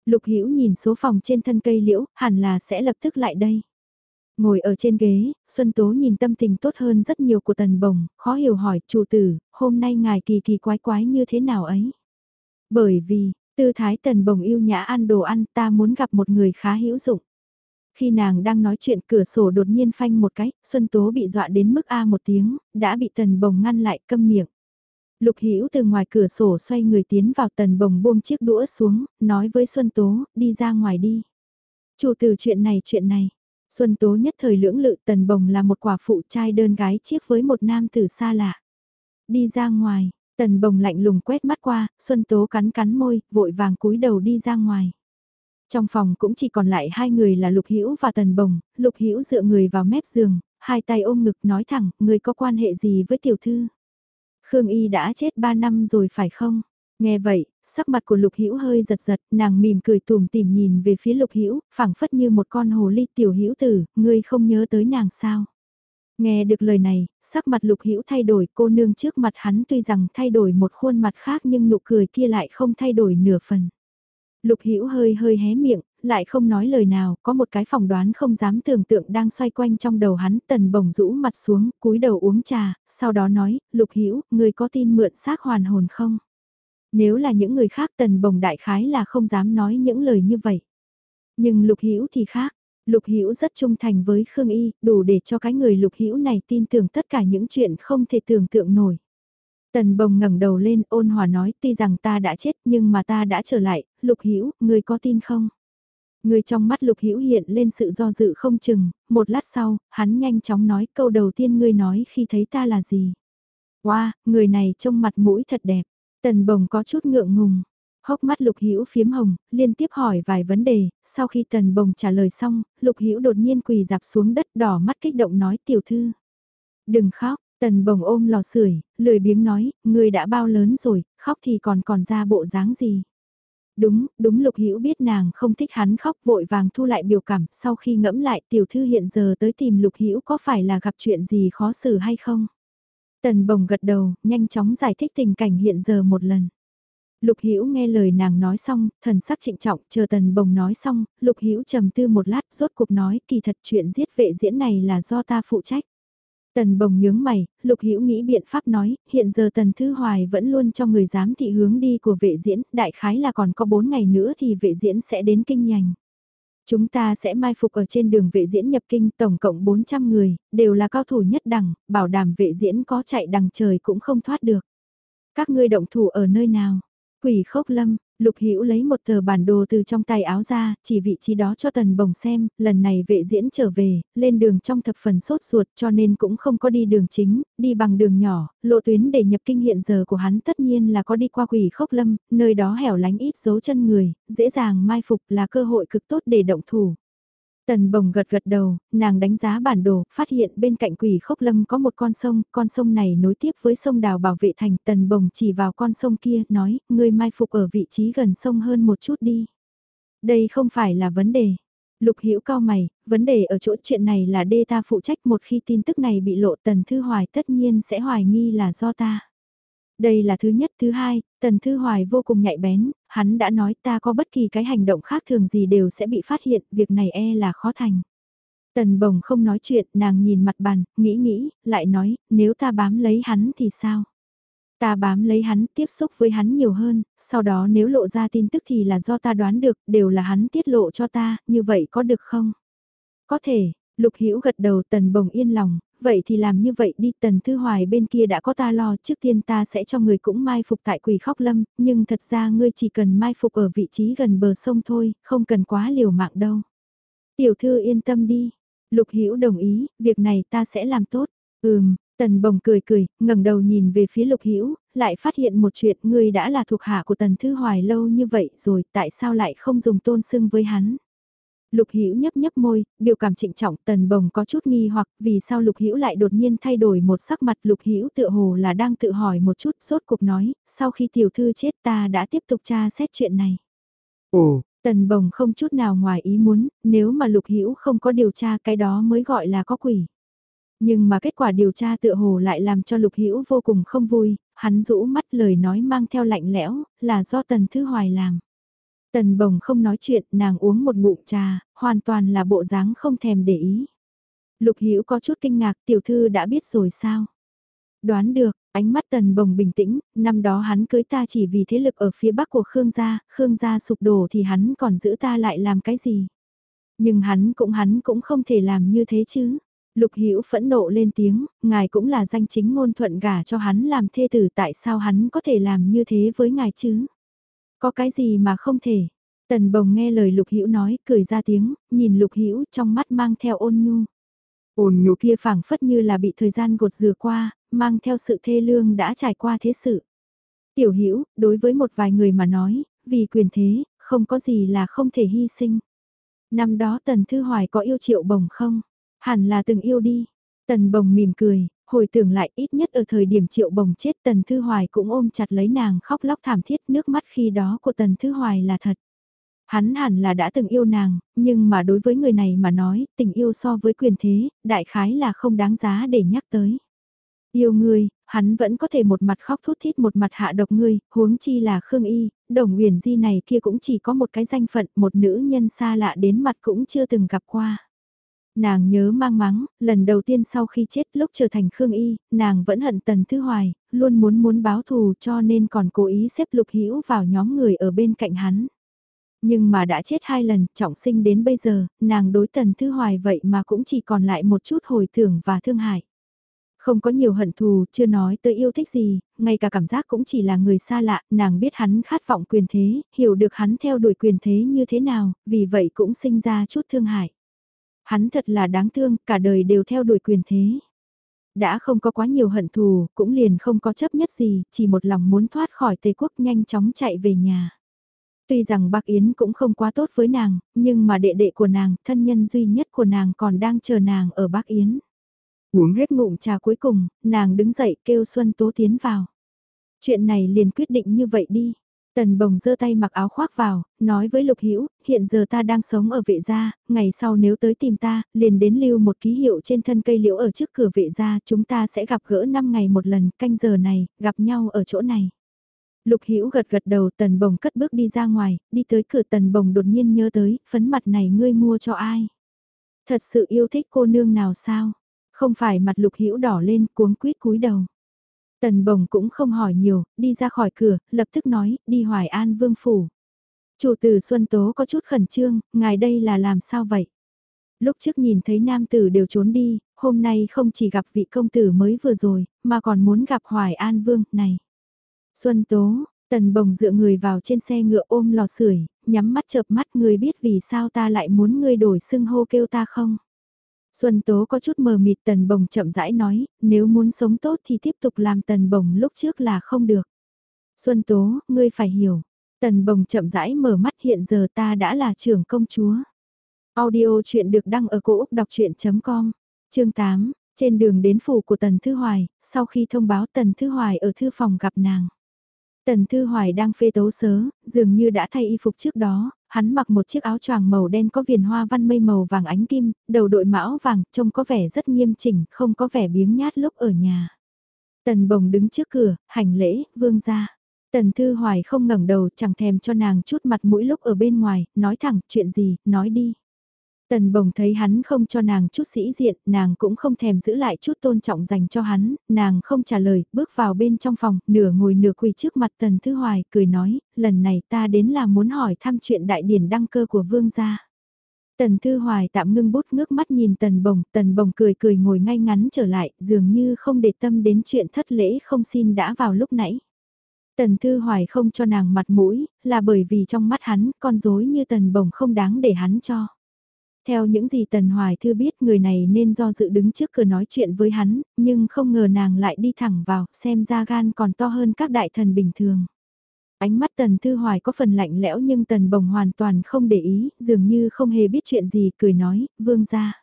Lục Hữu nhìn số phòng trên thân cây liễu, hẳn là sẽ lập tức lại đây. Ngồi ở trên ghế, Xuân Tố nhìn tâm tình tốt hơn rất nhiều của Tần Bồng, khó hiểu hỏi, chủ tử, hôm nay ngài kỳ kỳ quái quái như thế nào ấy? Bởi vì, tư thái Tần Bồng yêu nhã ăn đồ ăn ta muốn gặp một người khá hữu dụng. Khi nàng đang nói chuyện cửa sổ đột nhiên phanh một cái, Xuân Tố bị dọa đến mức A một tiếng, đã bị tần bồng ngăn lại câm miệng. Lục Hữu từ ngoài cửa sổ xoay người tiến vào tần bồng buông chiếc đũa xuống, nói với Xuân Tố, đi ra ngoài đi. Chủ từ chuyện này chuyện này. Xuân Tố nhất thời lưỡng lự tần bồng là một quả phụ trai đơn gái chiếc với một nam tử xa lạ. Đi ra ngoài, tần bồng lạnh lùng quét mắt qua, Xuân Tố cắn cắn môi, vội vàng cúi đầu đi ra ngoài. Trong phòng cũng chỉ còn lại hai người là Lục Hữu và Tần Bồng, Lục Hữu dựa người vào mép giường, hai tay ôm ngực nói thẳng, người có quan hệ gì với tiểu thư? Khương Y đã chết ba năm rồi phải không? Nghe vậy, sắc mặt của Lục Hữu hơi giật giật, nàng mỉm cười tùm tìm nhìn về phía Lục Hữu, phảng phất như một con hồ ly tiểu Hữu tử, ngươi không nhớ tới nàng sao? Nghe được lời này, sắc mặt Lục Hữu thay đổi, cô nương trước mặt hắn tuy rằng thay đổi một khuôn mặt khác nhưng nụ cười kia lại không thay đổi nửa phần. Lục Hữu hơi hơi hé miệng, lại không nói lời nào, có một cái phỏng đoán không dám tưởng tượng đang xoay quanh trong đầu hắn, Tần Bồng rũ mặt xuống, cúi đầu uống trà, sau đó nói, Lục Hữu, người có tin mượn xác hoàn hồn không? Nếu là những người khác Tần Bồng đại khái là không dám nói những lời như vậy. Nhưng Lục Hữu thì khác, Lục Hữu rất trung thành với Khương Y, đủ để cho cái người Lục Hữu này tin tưởng tất cả những chuyện không thể tưởng tượng nổi. Tần bồng ngẩng đầu lên ôn hòa nói tuy rằng ta đã chết nhưng mà ta đã trở lại, lục Hữu người có tin không? Người trong mắt lục Hữu hiện lên sự do dự không chừng, một lát sau, hắn nhanh chóng nói câu đầu tiên ngươi nói khi thấy ta là gì? Wow, người này trông mặt mũi thật đẹp. Tần bồng có chút ngượng ngùng. Hốc mắt lục Hữu phiếm hồng, liên tiếp hỏi vài vấn đề, sau khi tần bồng trả lời xong, lục Hữu đột nhiên quỳ dạp xuống đất đỏ mắt kích động nói tiểu thư. Đừng khóc, Tần bồng ôm lò sưởi, lười biếng nói, người đã bao lớn rồi, khóc thì còn còn ra bộ dáng gì. Đúng, đúng Lục Hữu biết nàng không thích hắn khóc vội vàng thu lại biểu cảm, sau khi ngẫm lại tiểu thư hiện giờ tới tìm Lục Hữu có phải là gặp chuyện gì khó xử hay không? Tần bồng gật đầu, nhanh chóng giải thích tình cảnh hiện giờ một lần. Lục Hữu nghe lời nàng nói xong, thần sắc trịnh trọng, chờ Tần Bồng nói xong, Lục Hữu trầm tư một lát, rốt cuộc nói, kỳ thật chuyện giết vệ diễn này là do ta phụ trách. Tần bồng nhướng mày, lục hữu nghĩ biện pháp nói, hiện giờ tần thư hoài vẫn luôn cho người giám thị hướng đi của vệ diễn, đại khái là còn có 4 ngày nữa thì vệ diễn sẽ đến kinh nhành. Chúng ta sẽ mai phục ở trên đường vệ diễn nhập kinh tổng cộng 400 người, đều là cao thủ nhất đẳng, bảo đảm vệ diễn có chạy đằng trời cũng không thoát được. Các ngươi động thủ ở nơi nào? Quỷ khốc lâm, Lục Hữu lấy một tờ bản đồ từ trong tay áo ra, chỉ vị trí đó cho Tần Bồng xem, lần này vệ diễn trở về, lên đường trong thập phần sốt ruột cho nên cũng không có đi đường chính, đi bằng đường nhỏ, lộ tuyến để nhập kinh hiện giờ của hắn tất nhiên là có đi qua quỷ khốc lâm, nơi đó hẻo lánh ít dấu chân người, dễ dàng mai phục là cơ hội cực tốt để động thủ. Tần bồng gật gật đầu, nàng đánh giá bản đồ, phát hiện bên cạnh quỷ khốc lâm có một con sông, con sông này nối tiếp với sông đào bảo vệ thành. Tần bồng chỉ vào con sông kia, nói, ngươi mai phục ở vị trí gần sông hơn một chút đi. Đây không phải là vấn đề. Lục Hữu cao mày, vấn đề ở chỗ chuyện này là đê ta phụ trách một khi tin tức này bị lộ tần thư hoài tất nhiên sẽ hoài nghi là do ta. Đây là thứ nhất, thứ hai, Tần Thư Hoài vô cùng nhạy bén, hắn đã nói ta có bất kỳ cái hành động khác thường gì đều sẽ bị phát hiện, việc này e là khó thành. Tần Bồng không nói chuyện, nàng nhìn mặt bàn, nghĩ nghĩ, lại nói, nếu ta bám lấy hắn thì sao? Ta bám lấy hắn, tiếp xúc với hắn nhiều hơn, sau đó nếu lộ ra tin tức thì là do ta đoán được, đều là hắn tiết lộ cho ta, như vậy có được không? Có thể, Lục Hữu gật đầu Tần Bồng yên lòng, vậy thì làm như vậy đi tần thư hoài bên kia đã có ta lo trước tiên ta sẽ cho người cũng mai phục tại quỷ khóc lâm, nhưng thật ra ngươi chỉ cần mai phục ở vị trí gần bờ sông thôi, không cần quá liều mạng đâu. Tiểu thư yên tâm đi, lục hữu đồng ý, việc này ta sẽ làm tốt, ừm. Tần bồng cười cười, ngẩng đầu nhìn về phía lục hữu lại phát hiện một chuyện ngươi đã là thuộc hạ của tần thư hoài lâu như vậy rồi, tại sao lại không dùng tôn sưng với hắn? Lục Hữu nhấp nhấp môi, biểu cảm trịnh trọng, Tần Bồng có chút nghi hoặc, vì sao Lục Hữu lại đột nhiên thay đổi một sắc mặt, Lục Hữu tựa hồ là đang tự hỏi một chút, sốt cuộc nói, sau khi tiểu thư chết ta đã tiếp tục tra xét chuyện này. Ồ, Tần Bồng không chút nào ngoài ý muốn, nếu mà Lục Hữu không có điều tra cái đó mới gọi là có quỷ. Nhưng mà kết quả điều tra tựa hồ lại làm cho Lục Hữu vô cùng không vui, hắn rũ mắt lời nói mang theo lạnh lẽo, là do Tần Thứ Hoài làm. Tần bồng không nói chuyện, nàng uống một ngụm trà, hoàn toàn là bộ dáng không thèm để ý. Lục Hữu có chút kinh ngạc, tiểu thư đã biết rồi sao? Đoán được, ánh mắt tần bồng bình tĩnh, năm đó hắn cưới ta chỉ vì thế lực ở phía bắc của Khương gia, Khương gia sụp đổ thì hắn còn giữ ta lại làm cái gì? Nhưng hắn cũng hắn cũng không thể làm như thế chứ. Lục Hữu phẫn nộ lên tiếng, ngài cũng là danh chính ngôn thuận gả cho hắn làm thê tử tại sao hắn có thể làm như thế với ngài chứ? Có cái gì mà không thể? Tần Bồng nghe lời Lục Hữu nói, cười ra tiếng, nhìn Lục Hữu trong mắt mang theo ôn nhu. Ôn nhu kia phảng phất như là bị thời gian gột rửa qua, mang theo sự thê lương đã trải qua thế sự. Tiểu Hữu, đối với một vài người mà nói, vì quyền thế, không có gì là không thể hy sinh. Năm đó Tần Thư Hoài có yêu Triệu Bồng không? Hẳn là từng yêu đi. Tần Bồng mỉm cười, hồi tưởng lại ít nhất ở thời điểm Triệu Bồng chết Tần Thư Hoài cũng ôm chặt lấy nàng khóc lóc thảm thiết nước mắt khi đó của Tần Thư Hoài là thật. Hắn hẳn là đã từng yêu nàng, nhưng mà đối với người này mà nói, tình yêu so với quyền thế, đại khái là không đáng giá để nhắc tới. Yêu ngươi, hắn vẫn có thể một mặt khóc thút thít một mặt hạ độc ngươi, huống chi là Khương Y, đồng huyền di này kia cũng chỉ có một cái danh phận, một nữ nhân xa lạ đến mặt cũng chưa từng gặp qua. Nàng nhớ mang mắng, lần đầu tiên sau khi chết lúc trở thành Khương Y, nàng vẫn hận Tần Thư Hoài, luôn muốn muốn báo thù cho nên còn cố ý xếp Lục Hữu vào nhóm người ở bên cạnh hắn. Nhưng mà đã chết hai lần, trọng sinh đến bây giờ, nàng đối Tần Thư Hoài vậy mà cũng chỉ còn lại một chút hồi tưởng và thương hại. Không có nhiều hận thù, chưa nói tới yêu thích gì, ngay cả cảm giác cũng chỉ là người xa lạ, nàng biết hắn khát vọng quyền thế, hiểu được hắn theo đuổi quyền thế như thế nào, vì vậy cũng sinh ra chút thương hại. Hắn thật là đáng thương, cả đời đều theo đuổi quyền thế. Đã không có quá nhiều hận thù, cũng liền không có chấp nhất gì, chỉ một lòng muốn thoát khỏi Tây Quốc nhanh chóng chạy về nhà. Tuy rằng bác Yến cũng không quá tốt với nàng, nhưng mà đệ đệ của nàng, thân nhân duy nhất của nàng còn đang chờ nàng ở bác Yến. Uống hết ngụm trà cuối cùng, nàng đứng dậy kêu Xuân Tố tiến vào. Chuyện này liền quyết định như vậy đi. Tần bồng giơ tay mặc áo khoác vào, nói với Lục Hữu hiện giờ ta đang sống ở vệ gia, ngày sau nếu tới tìm ta, liền đến lưu một ký hiệu trên thân cây liễu ở trước cửa vệ gia, chúng ta sẽ gặp gỡ 5 ngày một lần, canh giờ này, gặp nhau ở chỗ này. Lục Hữu gật gật đầu, Tần Bồng cất bước đi ra ngoài, đi tới cửa Tần Bồng đột nhiên nhớ tới, phấn mặt này ngươi mua cho ai? Thật sự yêu thích cô nương nào sao? Không phải mặt Lục Hữu đỏ lên, cuống quýt cúi đầu. Tần bồng cũng không hỏi nhiều, đi ra khỏi cửa, lập tức nói, đi Hoài An Vương Phủ. Chủ tử Xuân Tố có chút khẩn trương, ngài đây là làm sao vậy? Lúc trước nhìn thấy nam tử đều trốn đi, hôm nay không chỉ gặp vị công tử mới vừa rồi, mà còn muốn gặp Hoài An Vương, này. Xuân Tố, tần bồng dựa người vào trên xe ngựa ôm lò sưởi nhắm mắt chợp mắt người biết vì sao ta lại muốn ngươi đổi xưng hô kêu ta không? Xuân Tố có chút mờ mịt tần bồng chậm rãi nói, nếu muốn sống tốt thì tiếp tục làm tần bồng lúc trước là không được. Xuân Tố, ngươi phải hiểu. Tần bồng chậm rãi mở mắt hiện giờ ta đã là trưởng công chúa. Audio chuyện được đăng ở cổ Úc đọc chuyện.com, chương 8, trên đường đến phủ của Tần Thư Hoài, sau khi thông báo Tần Thư Hoài ở thư phòng gặp nàng. Tần Thư Hoài đang phê tấu sớ, dường như đã thay y phục trước đó, hắn mặc một chiếc áo choàng màu đen có viền hoa văn mây màu vàng ánh kim, đầu đội mão vàng, trông có vẻ rất nghiêm chỉnh, không có vẻ biếng nhát lúc ở nhà. Tần bồng đứng trước cửa, hành lễ, vương ra. Tần Thư Hoài không ngẩng đầu chẳng thèm cho nàng chút mặt mũi lúc ở bên ngoài, nói thẳng, chuyện gì, nói đi. Tần bồng thấy hắn không cho nàng chút sĩ diện, nàng cũng không thèm giữ lại chút tôn trọng dành cho hắn, nàng không trả lời, bước vào bên trong phòng, nửa ngồi nửa quỳ trước mặt tần thứ hoài, cười nói, lần này ta đến là muốn hỏi thăm chuyện đại điển đăng cơ của vương gia. Tần Thư Hoài tạm ngưng bút ngước mắt nhìn Tần Bồng, Tần Bồng cười cười ngồi ngay ngắn trở lại, dường như không để tâm đến chuyện thất lễ không xin đã vào lúc nãy. Tần Thư Hoài không cho nàng mặt mũi, là bởi vì trong mắt hắn, con dối như Tần Bồng không đáng để hắn cho. Theo những gì Tần Hoài Thư biết người này nên do dự đứng trước cửa nói chuyện với hắn, nhưng không ngờ nàng lại đi thẳng vào, xem ra gan còn to hơn các đại thần bình thường. Ánh mắt Tần Thư Hoài có phần lạnh lẽo nhưng Tần Bồng hoàn toàn không để ý, dường như không hề biết chuyện gì, cười nói, vương ra.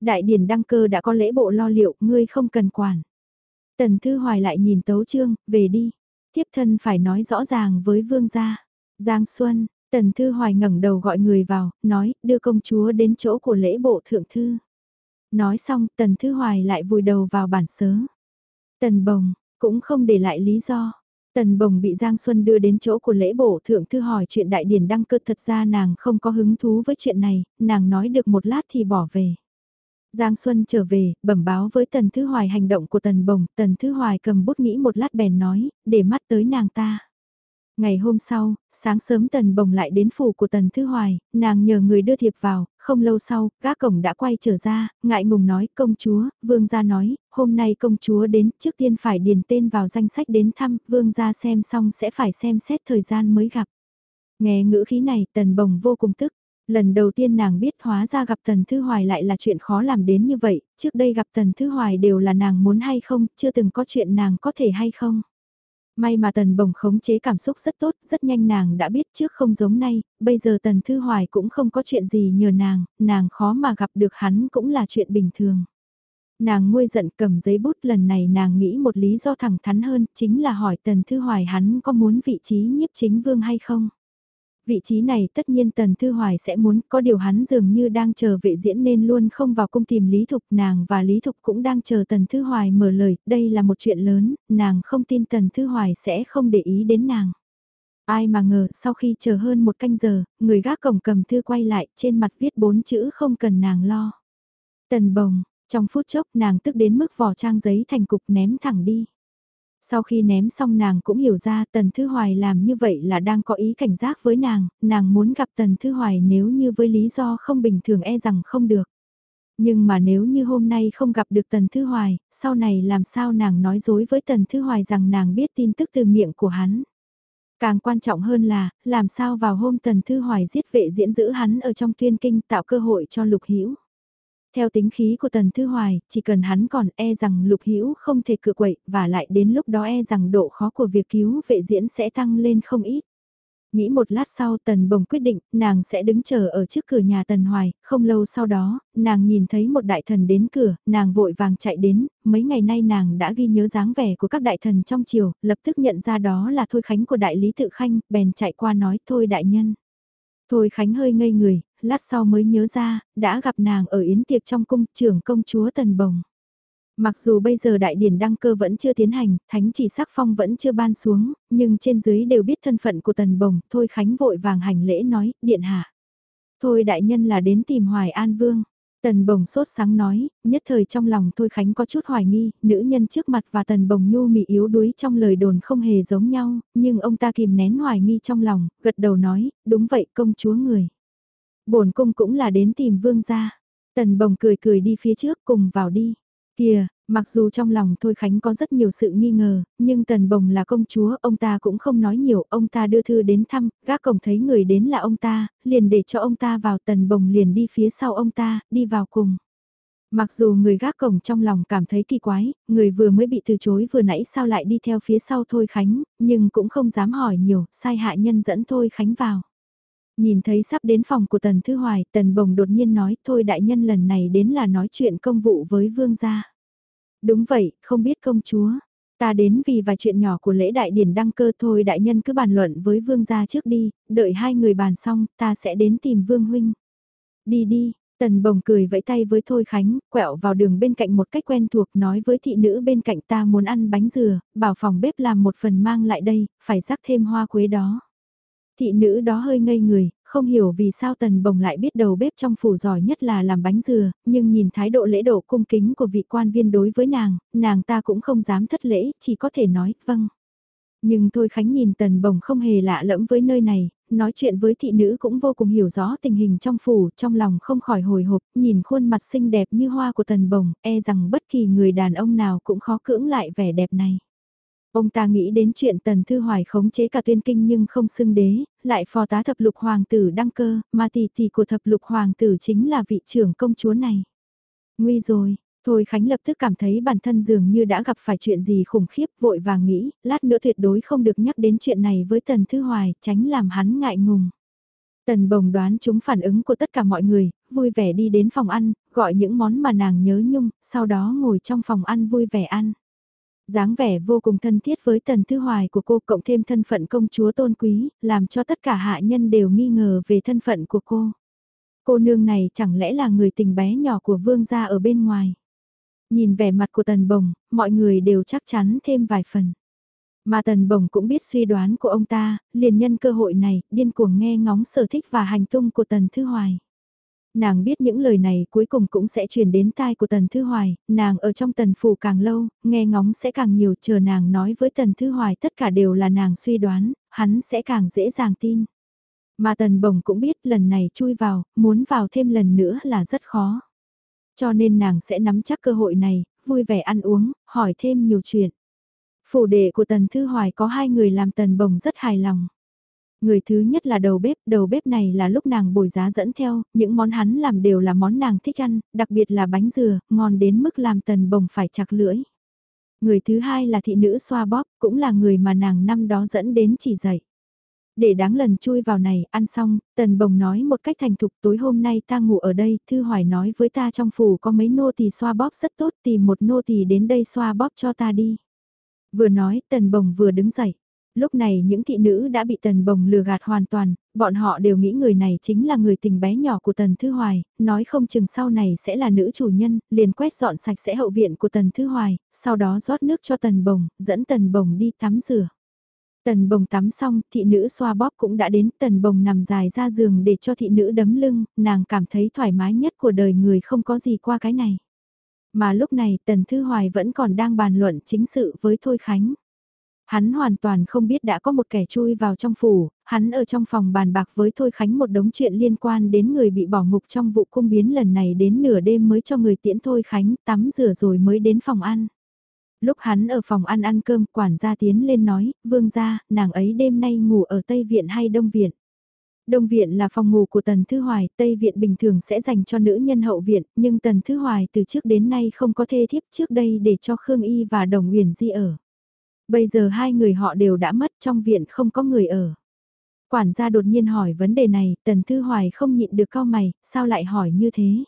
Đại điển đăng cơ đã có lễ bộ lo liệu, ngươi không cần quản. Tần Thư Hoài lại nhìn Tấu Trương, về đi. Tiếp thân phải nói rõ ràng với vương gia. Giang Xuân, Tần Thư Hoài ngẩng đầu gọi người vào, nói, đưa công chúa đến chỗ của lễ bộ thượng thư. Nói xong, Tần Thư Hoài lại vùi đầu vào bản sớ. Tần Bồng, cũng không để lại lý do. Tần Bồng bị Giang Xuân đưa đến chỗ của lễ bộ thượng thư hỏi chuyện đại điển đăng cơ thật ra nàng không có hứng thú với chuyện này, nàng nói được một lát thì bỏ về. Giang Xuân trở về, bẩm báo với Tần Thư Hoài hành động của Tần Bồng, Tần Thư Hoài cầm bút nghĩ một lát bèn nói, để mắt tới nàng ta. Ngày hôm sau, sáng sớm Tần Bồng lại đến phủ của Tần Thư Hoài, nàng nhờ người đưa thiệp vào, không lâu sau, gác cổng đã quay trở ra, ngại ngùng nói, công chúa, vương gia nói, hôm nay công chúa đến, trước tiên phải điền tên vào danh sách đến thăm, vương gia xem xong sẽ phải xem xét thời gian mới gặp. Nghe ngữ khí này, Tần Bồng vô cùng tức. Lần đầu tiên nàng biết hóa ra gặp Tần Thư Hoài lại là chuyện khó làm đến như vậy, trước đây gặp Tần Thư Hoài đều là nàng muốn hay không, chưa từng có chuyện nàng có thể hay không. May mà Tần Bồng khống chế cảm xúc rất tốt, rất nhanh nàng đã biết trước không giống nay, bây giờ Tần Thư Hoài cũng không có chuyện gì nhờ nàng, nàng khó mà gặp được hắn cũng là chuyện bình thường. Nàng nguôi giận cầm giấy bút lần này nàng nghĩ một lý do thẳng thắn hơn, chính là hỏi Tần Thư Hoài hắn có muốn vị trí nhiếp chính vương hay không. Vị trí này tất nhiên Tần Thư Hoài sẽ muốn, có điều hắn dường như đang chờ vệ diễn nên luôn không vào cung tìm Lý Thục. Nàng và Lý Thục cũng đang chờ Tần Thư Hoài mở lời, đây là một chuyện lớn, nàng không tin Tần Thư Hoài sẽ không để ý đến nàng. Ai mà ngờ, sau khi chờ hơn một canh giờ, người gác cổng cầm thư quay lại, trên mặt viết bốn chữ không cần nàng lo. Tần bồng, trong phút chốc nàng tức đến mức vỏ trang giấy thành cục ném thẳng đi. Sau khi ném xong nàng cũng hiểu ra Tần Thư Hoài làm như vậy là đang có ý cảnh giác với nàng, nàng muốn gặp Tần Thư Hoài nếu như với lý do không bình thường e rằng không được. Nhưng mà nếu như hôm nay không gặp được Tần Thư Hoài, sau này làm sao nàng nói dối với Tần Thư Hoài rằng nàng biết tin tức từ miệng của hắn. Càng quan trọng hơn là, làm sao vào hôm Tần Thư Hoài giết vệ diễn giữ hắn ở trong tuyên kinh tạo cơ hội cho Lục Hữu theo tính khí của Tần Thư Hoài, chỉ cần hắn còn e rằng Lục Hữu không thể cự quậy, và lại đến lúc đó e rằng độ khó của việc cứu vệ diễn sẽ tăng lên không ít. Nghĩ một lát sau Tần Bồng quyết định, nàng sẽ đứng chờ ở trước cửa nhà Tần Hoài, không lâu sau đó, nàng nhìn thấy một đại thần đến cửa, nàng vội vàng chạy đến, mấy ngày nay nàng đã ghi nhớ dáng vẻ của các đại thần trong triều, lập tức nhận ra đó là Thôi Khánh của đại lý tự khanh, bèn chạy qua nói thôi đại nhân. Thôi Khánh hơi ngây người, lát sau mới nhớ ra, đã gặp nàng ở yến tiệc trong cung trưởng công chúa Tần Bồng. Mặc dù bây giờ đại điển đăng cơ vẫn chưa tiến hành, thánh chỉ sắc phong vẫn chưa ban xuống, nhưng trên dưới đều biết thân phận của Tần Bồng, thôi Khánh vội vàng hành lễ nói, điện hạ. Thôi đại nhân là đến tìm Hoài An Vương. Tần bồng sốt sáng nói, nhất thời trong lòng Thôi Khánh có chút hoài nghi, nữ nhân trước mặt và tần bồng nhu mị yếu đuối trong lời đồn không hề giống nhau, nhưng ông ta kìm nén hoài nghi trong lòng, gật đầu nói, đúng vậy công chúa người bổn cung cũng là đến tìm vương gia. Tần bồng cười cười đi phía trước cùng vào đi. Kìa, mặc dù trong lòng Thôi Khánh có rất nhiều sự nghi ngờ, nhưng Tần Bồng là công chúa, ông ta cũng không nói nhiều, ông ta đưa thư đến thăm, gác cổng thấy người đến là ông ta, liền để cho ông ta vào Tần Bồng liền đi phía sau ông ta, đi vào cùng. Mặc dù người gác cổng trong lòng cảm thấy kỳ quái, người vừa mới bị từ chối vừa nãy sao lại đi theo phía sau Thôi Khánh, nhưng cũng không dám hỏi nhiều, sai hạ nhân dẫn Thôi Khánh vào. Nhìn thấy sắp đến phòng của Tần Thư Hoài, Tần Bồng đột nhiên nói, thôi đại nhân lần này đến là nói chuyện công vụ với vương gia. Đúng vậy, không biết công chúa. Ta đến vì vài chuyện nhỏ của lễ đại điển đăng cơ thôi đại nhân cứ bàn luận với vương gia trước đi, đợi hai người bàn xong, ta sẽ đến tìm vương huynh. Đi đi, Tần bồng cười vẫy tay với Thôi Khánh, quẹo vào đường bên cạnh một cách quen thuộc nói với thị nữ bên cạnh ta muốn ăn bánh dừa, bảo phòng bếp làm một phần mang lại đây, phải rắc thêm hoa quế đó. Thị nữ đó hơi ngây người, không hiểu vì sao tần bồng lại biết đầu bếp trong phủ giỏi nhất là làm bánh dừa, nhưng nhìn thái độ lễ độ cung kính của vị quan viên đối với nàng, nàng ta cũng không dám thất lễ, chỉ có thể nói, vâng. Nhưng Thôi Khánh nhìn tần bồng không hề lạ lẫm với nơi này, nói chuyện với thị nữ cũng vô cùng hiểu rõ tình hình trong phủ, trong lòng không khỏi hồi hộp, nhìn khuôn mặt xinh đẹp như hoa của tần bồng, e rằng bất kỳ người đàn ông nào cũng khó cưỡng lại vẻ đẹp này. Ông ta nghĩ đến chuyện Tần Thư Hoài khống chế cả tuyên kinh nhưng không xưng đế, lại phò tá thập lục hoàng tử đăng cơ, mà tỷ tỷ của thập lục hoàng tử chính là vị trưởng công chúa này. Nguy rồi, Thôi Khánh lập tức cảm thấy bản thân dường như đã gặp phải chuyện gì khủng khiếp vội vàng nghĩ, lát nữa tuyệt đối không được nhắc đến chuyện này với Tần Thư Hoài, tránh làm hắn ngại ngùng. Tần bồng đoán chúng phản ứng của tất cả mọi người, vui vẻ đi đến phòng ăn, gọi những món mà nàng nhớ nhung, sau đó ngồi trong phòng ăn vui vẻ ăn dáng vẻ vô cùng thân thiết với tần thư hoài của cô cộng thêm thân phận công chúa tôn quý, làm cho tất cả hạ nhân đều nghi ngờ về thân phận của cô. Cô nương này chẳng lẽ là người tình bé nhỏ của vương gia ở bên ngoài. Nhìn vẻ mặt của tần bồng, mọi người đều chắc chắn thêm vài phần. Mà tần bồng cũng biết suy đoán của ông ta, liền nhân cơ hội này, điên cuồng nghe ngóng sở thích và hành tung của tần thư hoài. Nàng biết những lời này cuối cùng cũng sẽ truyền đến tai của Tần Thư Hoài, nàng ở trong tần phủ càng lâu, nghe ngóng sẽ càng nhiều chờ nàng nói với Tần Thư Hoài tất cả đều là nàng suy đoán, hắn sẽ càng dễ dàng tin. Mà tần bồng cũng biết lần này chui vào, muốn vào thêm lần nữa là rất khó. Cho nên nàng sẽ nắm chắc cơ hội này, vui vẻ ăn uống, hỏi thêm nhiều chuyện. Phủ đệ của Tần Thư Hoài có hai người làm Tần Bồng rất hài lòng. Người thứ nhất là đầu bếp, đầu bếp này là lúc nàng bồi giá dẫn theo, những món hắn làm đều là món nàng thích ăn, đặc biệt là bánh dừa, ngon đến mức làm Tần Bồng phải chặt lưỡi. Người thứ hai là thị nữ xoa bóp, cũng là người mà nàng năm đó dẫn đến chỉ dạy. Để đáng lần chui vào này, ăn xong, tần bồng nói một cách thành thục tối hôm nay ta ngủ ở đây, Thư Hoài nói với ta trong phủ có mấy nô tỳ xoa bóp rất tốt tìm một nô tỳ đến đây xoa bóp cho ta đi. Vừa nói, tần bồng vừa đứng dậy. Lúc này những thị nữ đã bị tần bồng lừa gạt hoàn toàn, bọn họ đều nghĩ người này chính là người tình bé nhỏ của tần Thư Hoài, nói không chừng sau này sẽ là nữ chủ nhân, liền quét dọn sạch sẽ hậu viện của tần Thư Hoài, sau đó rót nước cho tần bồng, dẫn tần bồng đi tắm rửa. Tần bồng tắm xong, thị nữ xoa bóp cũng đã đến, tần bồng nằm dài ra giường để cho thị nữ đấm lưng, nàng cảm thấy thoải mái nhất của đời người không có gì qua cái này. Mà lúc này Tần Thư Hoài vẫn còn đang bàn luận chính sự với Thôi Khánh. Hắn hoàn toàn không biết đã có một kẻ chui vào trong phủ, hắn ở trong phòng bàn bạc với Thôi Khánh một đống chuyện liên quan đến người bị bỏ ngục trong vụ cung biến lần này đến nửa đêm mới cho người tiễn Thôi Khánh tắm rửa rồi mới đến phòng ăn. Lúc hắn ở phòng ăn ăn cơm, quản gia tiến lên nói, vương gia, nàng ấy đêm nay ngủ ở Tây Viện hay Đông Viện. Đông viện là phòng ngủ của Tần Thư Hoài, Tây viện bình thường sẽ dành cho nữ nhân hậu viện, nhưng Tần Thư Hoài từ trước đến nay không có thê thiếp trước đây để cho Khương Y và Đồng Uyển Di ở. Bây giờ hai người họ đều đã mất trong viện không có người ở. Quản gia đột nhiên hỏi vấn đề này, Tần Thư Hoài không nhịn được cao mày, sao lại hỏi như thế?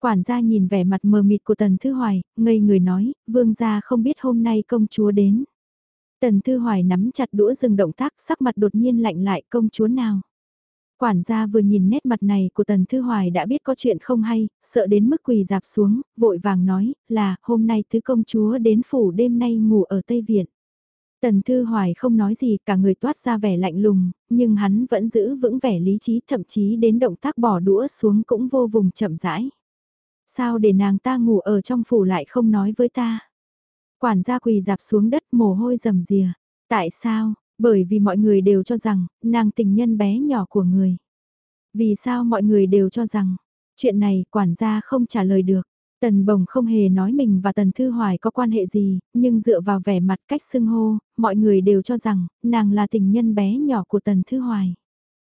Quản gia nhìn vẻ mặt mờ mịt của Tần Thư Hoài, ngây người nói, vương gia không biết hôm nay công chúa đến. Tần Thư Hoài nắm chặt đũa dừng động tác sắc mặt đột nhiên lạnh lại công chúa nào. Quản gia vừa nhìn nét mặt này của Tần Thư Hoài đã biết có chuyện không hay, sợ đến mức quỳ dạp xuống, vội vàng nói là hôm nay tứ công chúa đến phủ đêm nay ngủ ở Tây Viện. Tần Thư Hoài không nói gì cả người toát ra vẻ lạnh lùng, nhưng hắn vẫn giữ vững vẻ lý trí thậm chí đến động tác bỏ đũa xuống cũng vô vùng chậm rãi. Sao để nàng ta ngủ ở trong phủ lại không nói với ta? Quản gia quỳ dạp xuống đất mồ hôi rầm rìa. Tại sao? Bởi vì mọi người đều cho rằng, nàng tình nhân bé nhỏ của người. Vì sao mọi người đều cho rằng, chuyện này quản gia không trả lời được. Tần Bồng không hề nói mình và Tần Thư Hoài có quan hệ gì, nhưng dựa vào vẻ mặt cách xưng hô, mọi người đều cho rằng, nàng là tình nhân bé nhỏ của Tần Thư Hoài.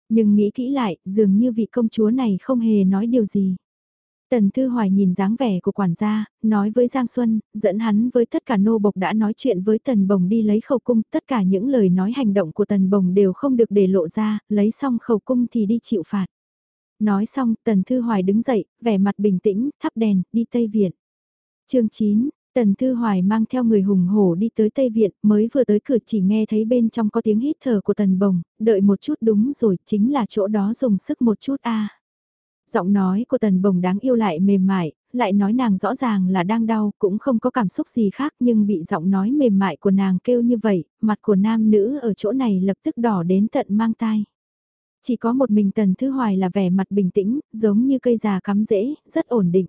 Nhưng nghĩ kỹ lại, dường như vị công chúa này không hề nói điều gì. Tần Thư Hoài nhìn dáng vẻ của quản gia, nói với Giang Xuân, dẫn hắn với tất cả nô bộc đã nói chuyện với Tần Bồng đi lấy khẩu cung, tất cả những lời nói hành động của Tần Bồng đều không được để lộ ra, lấy xong khẩu cung thì đi chịu phạt. Nói xong, Tần Thư Hoài đứng dậy, vẻ mặt bình tĩnh, thắp đèn, đi Tây Viện. chương 9, Tần Thư Hoài mang theo người hùng hổ đi tới Tây Viện, mới vừa tới cửa chỉ nghe thấy bên trong có tiếng hít thở của Tần Bồng, đợi một chút đúng rồi, chính là chỗ đó dùng sức một chút a Giọng nói của tần bồng đáng yêu lại mềm mại, lại nói nàng rõ ràng là đang đau, cũng không có cảm xúc gì khác nhưng bị giọng nói mềm mại của nàng kêu như vậy, mặt của nam nữ ở chỗ này lập tức đỏ đến tận mang tai. Chỉ có một mình Tần Thư Hoài là vẻ mặt bình tĩnh, giống như cây già cắm rễ, rất ổn định.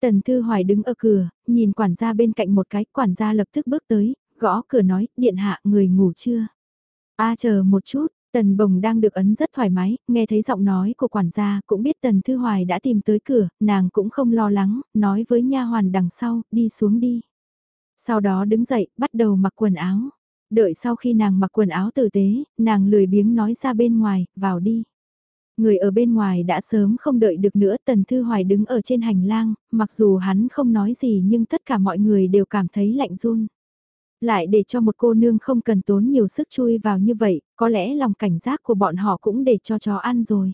Tần Thư Hoài đứng ở cửa, nhìn quản gia bên cạnh một cái, quản gia lập tức bước tới, gõ cửa nói, điện hạ người ngủ chưa? A chờ một chút, Tần bồng đang được ấn rất thoải mái, nghe thấy giọng nói của quản gia cũng biết Tần Thư Hoài đã tìm tới cửa, nàng cũng không lo lắng, nói với nha hoàn đằng sau, đi xuống đi. Sau đó đứng dậy, bắt đầu mặc quần áo. Đợi sau khi nàng mặc quần áo tử tế, nàng lười biếng nói ra bên ngoài, vào đi. Người ở bên ngoài đã sớm không đợi được nữa Tần Thư Hoài đứng ở trên hành lang, mặc dù hắn không nói gì nhưng tất cả mọi người đều cảm thấy lạnh run. Lại để cho một cô nương không cần tốn nhiều sức chui vào như vậy, có lẽ lòng cảnh giác của bọn họ cũng để cho chó ăn rồi.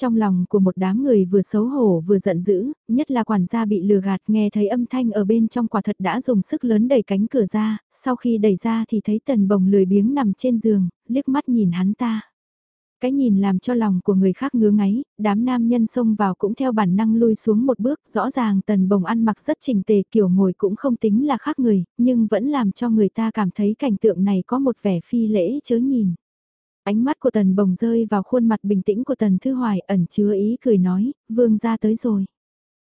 Trong lòng của một đám người vừa xấu hổ vừa giận dữ, nhất là quản gia bị lừa gạt nghe thấy âm thanh ở bên trong quả thật đã dùng sức lớn đẩy cánh cửa ra, sau khi đẩy ra thì thấy tần bồng lười biếng nằm trên giường, liếc mắt nhìn hắn ta. Cái nhìn làm cho lòng của người khác ngứa ngáy, đám nam nhân xông vào cũng theo bản năng lui xuống một bước, rõ ràng tần bồng ăn mặc rất trình tề kiểu ngồi cũng không tính là khác người, nhưng vẫn làm cho người ta cảm thấy cảnh tượng này có một vẻ phi lễ chớ nhìn. Ánh mắt của tần bồng rơi vào khuôn mặt bình tĩnh của tần thư hoài ẩn chứa ý cười nói, vương ra tới rồi.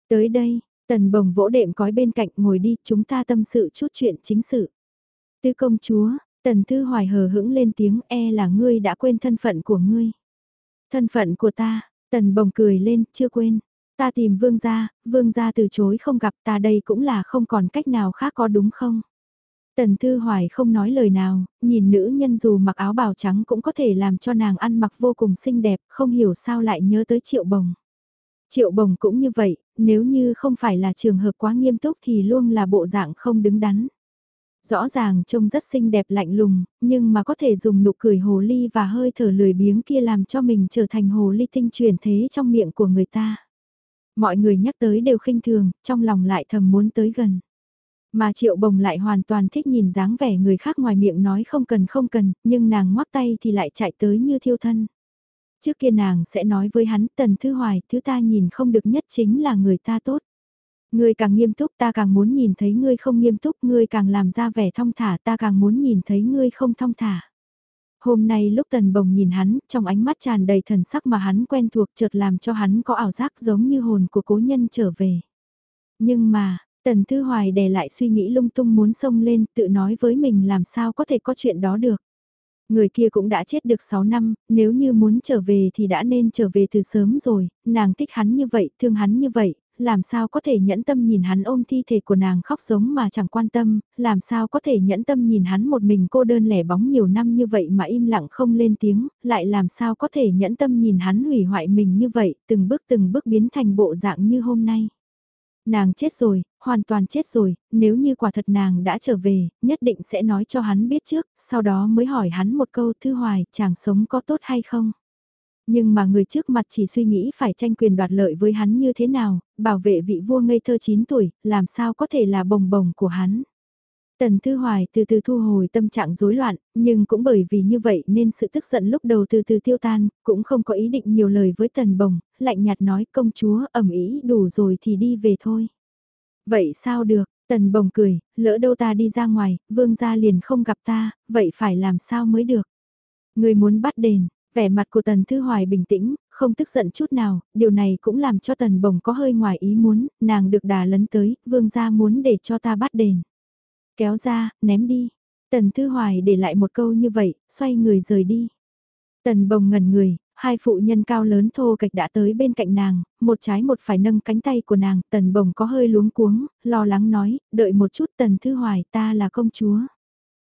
Tới đây, tần bồng vỗ đệm cói bên cạnh ngồi đi, chúng ta tâm sự chút chuyện chính sự. Tư công chúa, Tần Thư Hoài hờ hững lên tiếng e là ngươi đã quên thân phận của ngươi. Thân phận của ta, Tần Bồng cười lên, chưa quên. Ta tìm vương gia, vương gia từ chối không gặp ta đây cũng là không còn cách nào khác có đúng không? Tần Thư Hoài không nói lời nào, nhìn nữ nhân dù mặc áo bào trắng cũng có thể làm cho nàng ăn mặc vô cùng xinh đẹp, không hiểu sao lại nhớ tới Triệu Bồng. Triệu Bồng cũng như vậy, nếu như không phải là trường hợp quá nghiêm túc thì luôn là bộ dạng không đứng đắn. Rõ ràng trông rất xinh đẹp lạnh lùng, nhưng mà có thể dùng nụ cười hồ ly và hơi thở lười biếng kia làm cho mình trở thành hồ ly tinh truyền thế trong miệng của người ta. Mọi người nhắc tới đều khinh thường, trong lòng lại thầm muốn tới gần. Mà triệu bồng lại hoàn toàn thích nhìn dáng vẻ người khác ngoài miệng nói không cần không cần, nhưng nàng ngoắc tay thì lại chạy tới như thiêu thân. Trước kia nàng sẽ nói với hắn tần thư hoài, thứ ta nhìn không được nhất chính là người ta tốt. Ngươi càng nghiêm túc ta càng muốn nhìn thấy ngươi không nghiêm túc, ngươi càng làm ra vẻ thong thả ta càng muốn nhìn thấy ngươi không thong thả. Hôm nay lúc tần bồng nhìn hắn, trong ánh mắt tràn đầy thần sắc mà hắn quen thuộc chợt làm cho hắn có ảo giác giống như hồn của cố nhân trở về. Nhưng mà, tần thư hoài đè lại suy nghĩ lung tung muốn xông lên tự nói với mình làm sao có thể có chuyện đó được. Người kia cũng đã chết được 6 năm, nếu như muốn trở về thì đã nên trở về từ sớm rồi, nàng thích hắn như vậy, thương hắn như vậy, làm sao có thể nhẫn tâm nhìn hắn ôm thi thể của nàng khóc giống mà chẳng quan tâm, làm sao có thể nhẫn tâm nhìn hắn một mình cô đơn lẻ bóng nhiều năm như vậy mà im lặng không lên tiếng, lại làm sao có thể nhẫn tâm nhìn hắn hủy hoại mình như vậy, từng bước từng bước biến thành bộ dạng như hôm nay. Nàng chết rồi, hoàn toàn chết rồi, nếu như quả thật nàng đã trở về, nhất định sẽ nói cho hắn biết trước, sau đó mới hỏi hắn một câu thư hoài, chàng sống có tốt hay không? Nhưng mà người trước mặt chỉ suy nghĩ phải tranh quyền đoạt lợi với hắn như thế nào, bảo vệ vị vua ngây thơ 9 tuổi, làm sao có thể là bồng bồng của hắn. Tần Thư Hoài từ từ thu hồi tâm trạng rối loạn, nhưng cũng bởi vì như vậy nên sự tức giận lúc đầu từ từ tiêu tan, cũng không có ý định nhiều lời với Tần Bồng, lạnh nhạt nói công chúa ẩm ý đủ rồi thì đi về thôi. Vậy sao được, Tần Bồng cười, lỡ đâu ta đi ra ngoài, vương gia liền không gặp ta, vậy phải làm sao mới được. Người muốn bắt đền, Vẻ mặt của Tần Thư Hoài bình tĩnh, không tức giận chút nào, điều này cũng làm cho Tần Bồng có hơi ngoài ý muốn, nàng được đà lấn tới, vương gia muốn để cho ta bắt đền. Kéo ra, ném đi. Tần Thư Hoài để lại một câu như vậy, xoay người rời đi. Tần Bồng ngẩn người, hai phụ nhân cao lớn thô kịch đã tới bên cạnh nàng, một trái một phải nâng cánh tay của nàng, Tần Bồng có hơi luống cuống, lo lắng nói, đợi một chút Tần Thư Hoài ta là công chúa.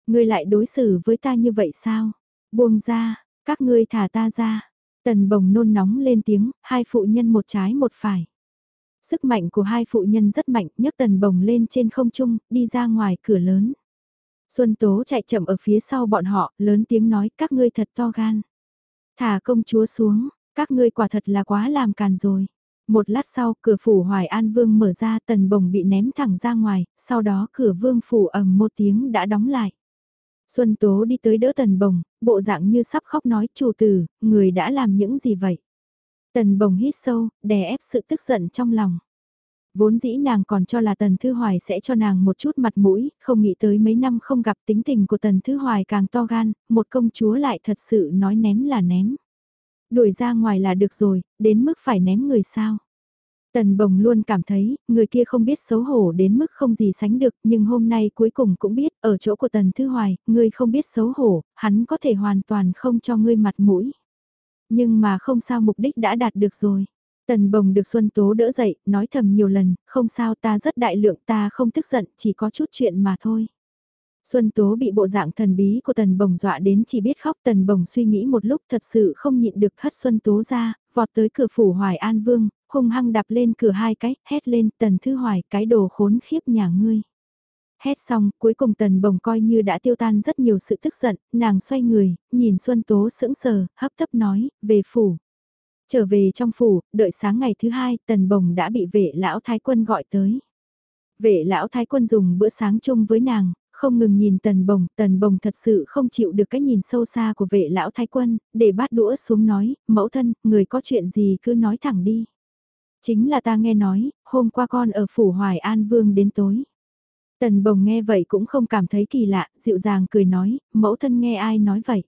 Ngươi lại đối xử với ta như vậy sao? Buông ra, các ngươi thả ta ra. Tần bồng nôn nóng lên tiếng, hai phụ nhân một trái một phải. Sức mạnh của hai phụ nhân rất mạnh, nhấc tần bồng lên trên không trung, đi ra ngoài cửa lớn. Xuân Tố chạy chậm ở phía sau bọn họ, lớn tiếng nói các ngươi thật to gan. Thả công chúa xuống, các ngươi quả thật là quá làm càn rồi. Một lát sau, cửa phủ Hoài An Vương mở ra tần bồng bị ném thẳng ra ngoài, sau đó cửa vương phủ ầm một tiếng đã đóng lại. Xuân Tố đi tới đỡ Tần Bồng, bộ dạng như sắp khóc nói chủ tử, người đã làm những gì vậy? Tần Bồng hít sâu, đè ép sự tức giận trong lòng. Vốn dĩ nàng còn cho là Tần Thư Hoài sẽ cho nàng một chút mặt mũi, không nghĩ tới mấy năm không gặp tính tình của Tần Thư Hoài càng to gan, một công chúa lại thật sự nói ném là ném. Đuổi ra ngoài là được rồi, đến mức phải ném người sao. Tần bồng luôn cảm thấy, người kia không biết xấu hổ đến mức không gì sánh được, nhưng hôm nay cuối cùng cũng biết, ở chỗ của Tần Thư Hoài, người không biết xấu hổ, hắn có thể hoàn toàn không cho ngươi mặt mũi. Nhưng mà không sao mục đích đã đạt được rồi. Tần bồng được Xuân Tố đỡ dậy, nói thầm nhiều lần, không sao ta rất đại lượng ta không tức giận, chỉ có chút chuyện mà thôi. Xuân Tố bị bộ dạng thần bí của Tần Bồng dọa đến chỉ biết khóc Tần Bồng suy nghĩ một lúc thật sự không nhịn được hất Xuân Tố ra, vọt tới cửa phủ Hoài An Vương, hung hăng đạp lên cửa hai cái, hét lên tần thư hoài cái đồ khốn khiếp nhà ngươi. Hét xong, cuối cùng tần bồng coi như đã tiêu tan rất nhiều sự tức giận, nàng xoay người, nhìn Xuân Tố sững sờ, hấp tấp nói, về phủ. Trở về trong phủ, đợi sáng ngày thứ hai, tần bồng đã bị vệ lão thái quân gọi tới. Vệ lão thái quân dùng bữa sáng chung với nàng, không ngừng nhìn tần bồng, tần bồng thật sự không chịu được cái nhìn sâu xa của vệ lão thái quân, để bát đũa xuống nói, mẫu thân, người có chuyện gì cứ nói thẳng đi. Chính là ta nghe nói, hôm qua con ở phủ Hoài An Vương đến tối. Tần bồng nghe vậy cũng không cảm thấy kỳ lạ, dịu dàng cười nói, mẫu thân nghe ai nói vậy?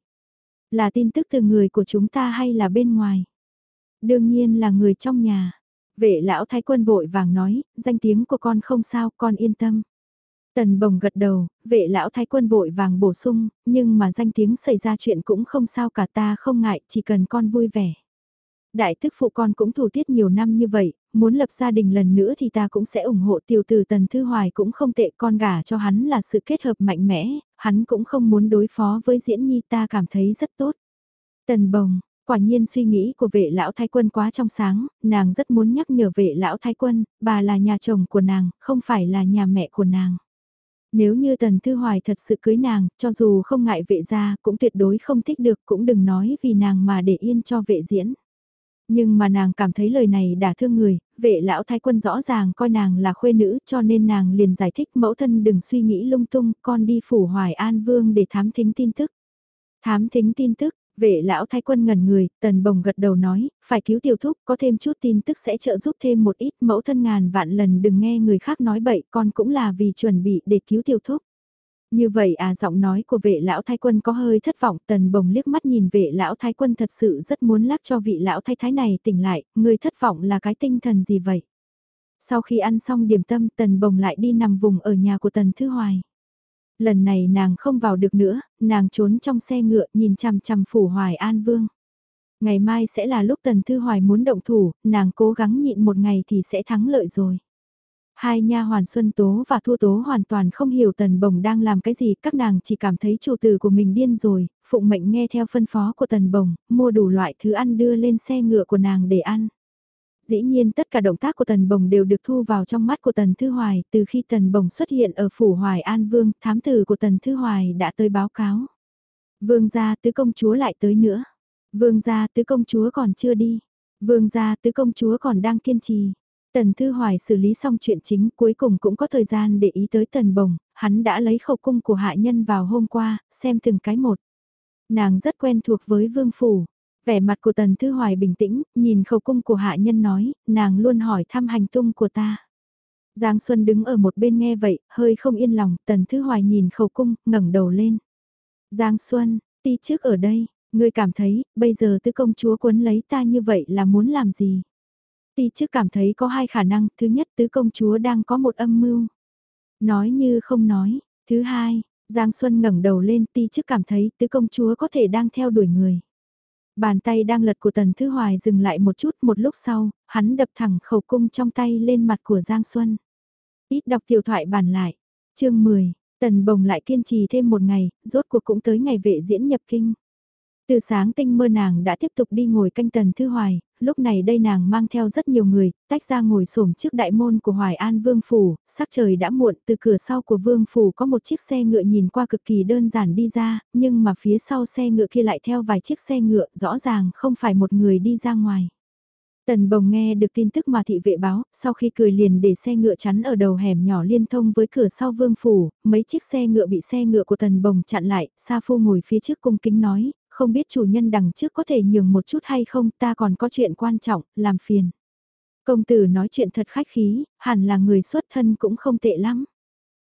Là tin tức từ người của chúng ta hay là bên ngoài? Đương nhiên là người trong nhà. Vệ lão thái quân vội vàng nói, danh tiếng của con không sao, con yên tâm. Tần bồng gật đầu, vệ lão thái quân vội vàng bổ sung, nhưng mà danh tiếng xảy ra chuyện cũng không sao cả ta không ngại, chỉ cần con vui vẻ. Đại thức phụ con cũng thủ tiết nhiều năm như vậy, muốn lập gia đình lần nữa thì ta cũng sẽ ủng hộ tiểu tử Tần Thư Hoài cũng không tệ con gả cho hắn là sự kết hợp mạnh mẽ, hắn cũng không muốn đối phó với diễn nhi ta cảm thấy rất tốt. Tần bồng, quả nhiên suy nghĩ của vệ lão thái quân quá trong sáng, nàng rất muốn nhắc nhở vệ lão thái quân, bà là nhà chồng của nàng, không phải là nhà mẹ của nàng. Nếu như Tần Thư Hoài thật sự cưới nàng, cho dù không ngại vệ gia, cũng tuyệt đối không thích được, cũng đừng nói vì nàng mà để yên cho vệ diễn. Nhưng mà nàng cảm thấy lời này đã thương người, vệ lão thái quân rõ ràng coi nàng là khuê nữ cho nên nàng liền giải thích mẫu thân đừng suy nghĩ lung tung, con đi phủ hoài an vương để thám thính tin tức. Thám thính tin tức, vệ lão thái quân ngẩn người, tần bồng gật đầu nói, phải cứu tiểu thúc, có thêm chút tin tức sẽ trợ giúp thêm một ít mẫu thân ngàn vạn lần đừng nghe người khác nói bậy, con cũng là vì chuẩn bị để cứu tiểu thúc. Như vậy à giọng nói của vệ lão thái quân có hơi thất vọng, tần bồng liếc mắt nhìn vệ lão thái quân thật sự rất muốn lắc cho vị lão thái thái này tỉnh lại, người thất vọng là cái tinh thần gì vậy? Sau khi ăn xong điểm tâm tần bồng lại đi nằm vùng ở nhà của tần Thư Hoài. Lần này nàng không vào được nữa, nàng trốn trong xe ngựa nhìn chằm chằm phủ Hoài An Vương. Ngày mai sẽ là lúc tần Thư Hoài muốn động thủ, nàng cố gắng nhịn một ngày thì sẽ thắng lợi rồi. Hai nha hoàn Xuân Tố và Thu Tố hoàn toàn không hiểu Tần Bồng đang làm cái gì, các nàng chỉ cảm thấy chủ tử của mình điên rồi, phụng mệnh nghe theo phân phó của Tần Bồng, mua đủ loại thứ ăn đưa lên xe ngựa của nàng để ăn. Dĩ nhiên tất cả động tác của Tần Bồng đều được thu vào trong mắt của Tần Thư Hoài, từ khi Tần Bồng xuất hiện ở phủ Hoài An Vương, thám tử của Tần Thư Hoài đã tới báo cáo. Vương gia tứ công chúa lại tới nữa. Vương gia tứ công chúa còn chưa đi. Vương gia tứ công chúa còn đang kiên trì. Tần Thư Hoài xử lý xong chuyện chính cuối cùng cũng có thời gian để ý tới Tần Bồng, hắn đã lấy khẩu cung của hạ nhân vào hôm qua, xem từng cái một. Nàng rất quen thuộc với vương phủ. Vẻ mặt của Tần Thư Hoài bình tĩnh, nhìn khẩu cung của hạ nhân nói, nàng luôn hỏi thăm hành tung của ta. Giang Xuân đứng ở một bên nghe vậy, hơi không yên lòng, Tần Thư Hoài nhìn khẩu cung, ngẩng đầu lên. Giang Xuân, ti trước ở đây, ngươi cảm thấy, bây giờ tư công chúa quấn lấy ta như vậy là muốn làm gì? Ti trước cảm thấy có hai khả năng, thứ nhất tứ công chúa đang có một âm mưu. Nói như không nói, thứ hai, Giang Xuân ngẩng đầu lên ti trước cảm thấy tứ công chúa có thể đang theo đuổi người. Bàn tay đang lật của Tần Thứ Hoài dừng lại một chút một lúc sau, hắn đập thẳng khẩu cung trong tay lên mặt của Giang Xuân. Ít đọc tiểu thoại bàn lại. chương 10, Tần Bồng lại kiên trì thêm một ngày, rốt cuộc cũng tới ngày vệ diễn nhập kinh. Từ sáng tinh mơ nàng đã tiếp tục đi ngồi canh Tần Thư Hoài, lúc này đây nàng mang theo rất nhiều người, tách ra ngồi xổm trước đại môn của Hoài An Vương Phủ, sắc trời đã muộn, từ cửa sau của Vương Phủ có một chiếc xe ngựa nhìn qua cực kỳ đơn giản đi ra, nhưng mà phía sau xe ngựa kia lại theo vài chiếc xe ngựa, rõ ràng không phải một người đi ra ngoài. Tần bồng nghe được tin tức mà thị vệ báo, sau khi cười liền để xe ngựa chắn ở đầu hẻm nhỏ liên thông với cửa sau vương phủ, mấy chiếc xe ngựa bị xe ngựa của tần bồng chặn lại, Sa Phu ngồi phía trước cung kính nói, không biết chủ nhân đằng trước có thể nhường một chút hay không, ta còn có chuyện quan trọng, làm phiền. Công tử nói chuyện thật khách khí, hẳn là người xuất thân cũng không tệ lắm.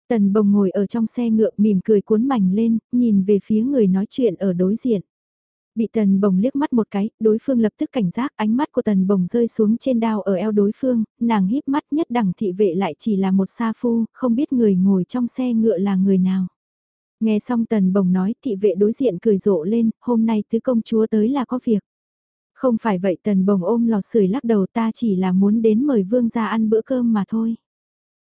Tần bồng ngồi ở trong xe ngựa mỉm cười cuốn mảnh lên, nhìn về phía người nói chuyện ở đối diện. Bị tần bồng liếc mắt một cái, đối phương lập tức cảnh giác, ánh mắt của tần bồng rơi xuống trên đao ở eo đối phương, nàng híp mắt nhất đẳng thị vệ lại chỉ là một sa phu, không biết người ngồi trong xe ngựa là người nào. Nghe xong tần bồng nói thị vệ đối diện cười rộ lên, hôm nay tứ công chúa tới là có việc. Không phải vậy tần bồng ôm lò sưởi lắc đầu ta chỉ là muốn đến mời vương ra ăn bữa cơm mà thôi.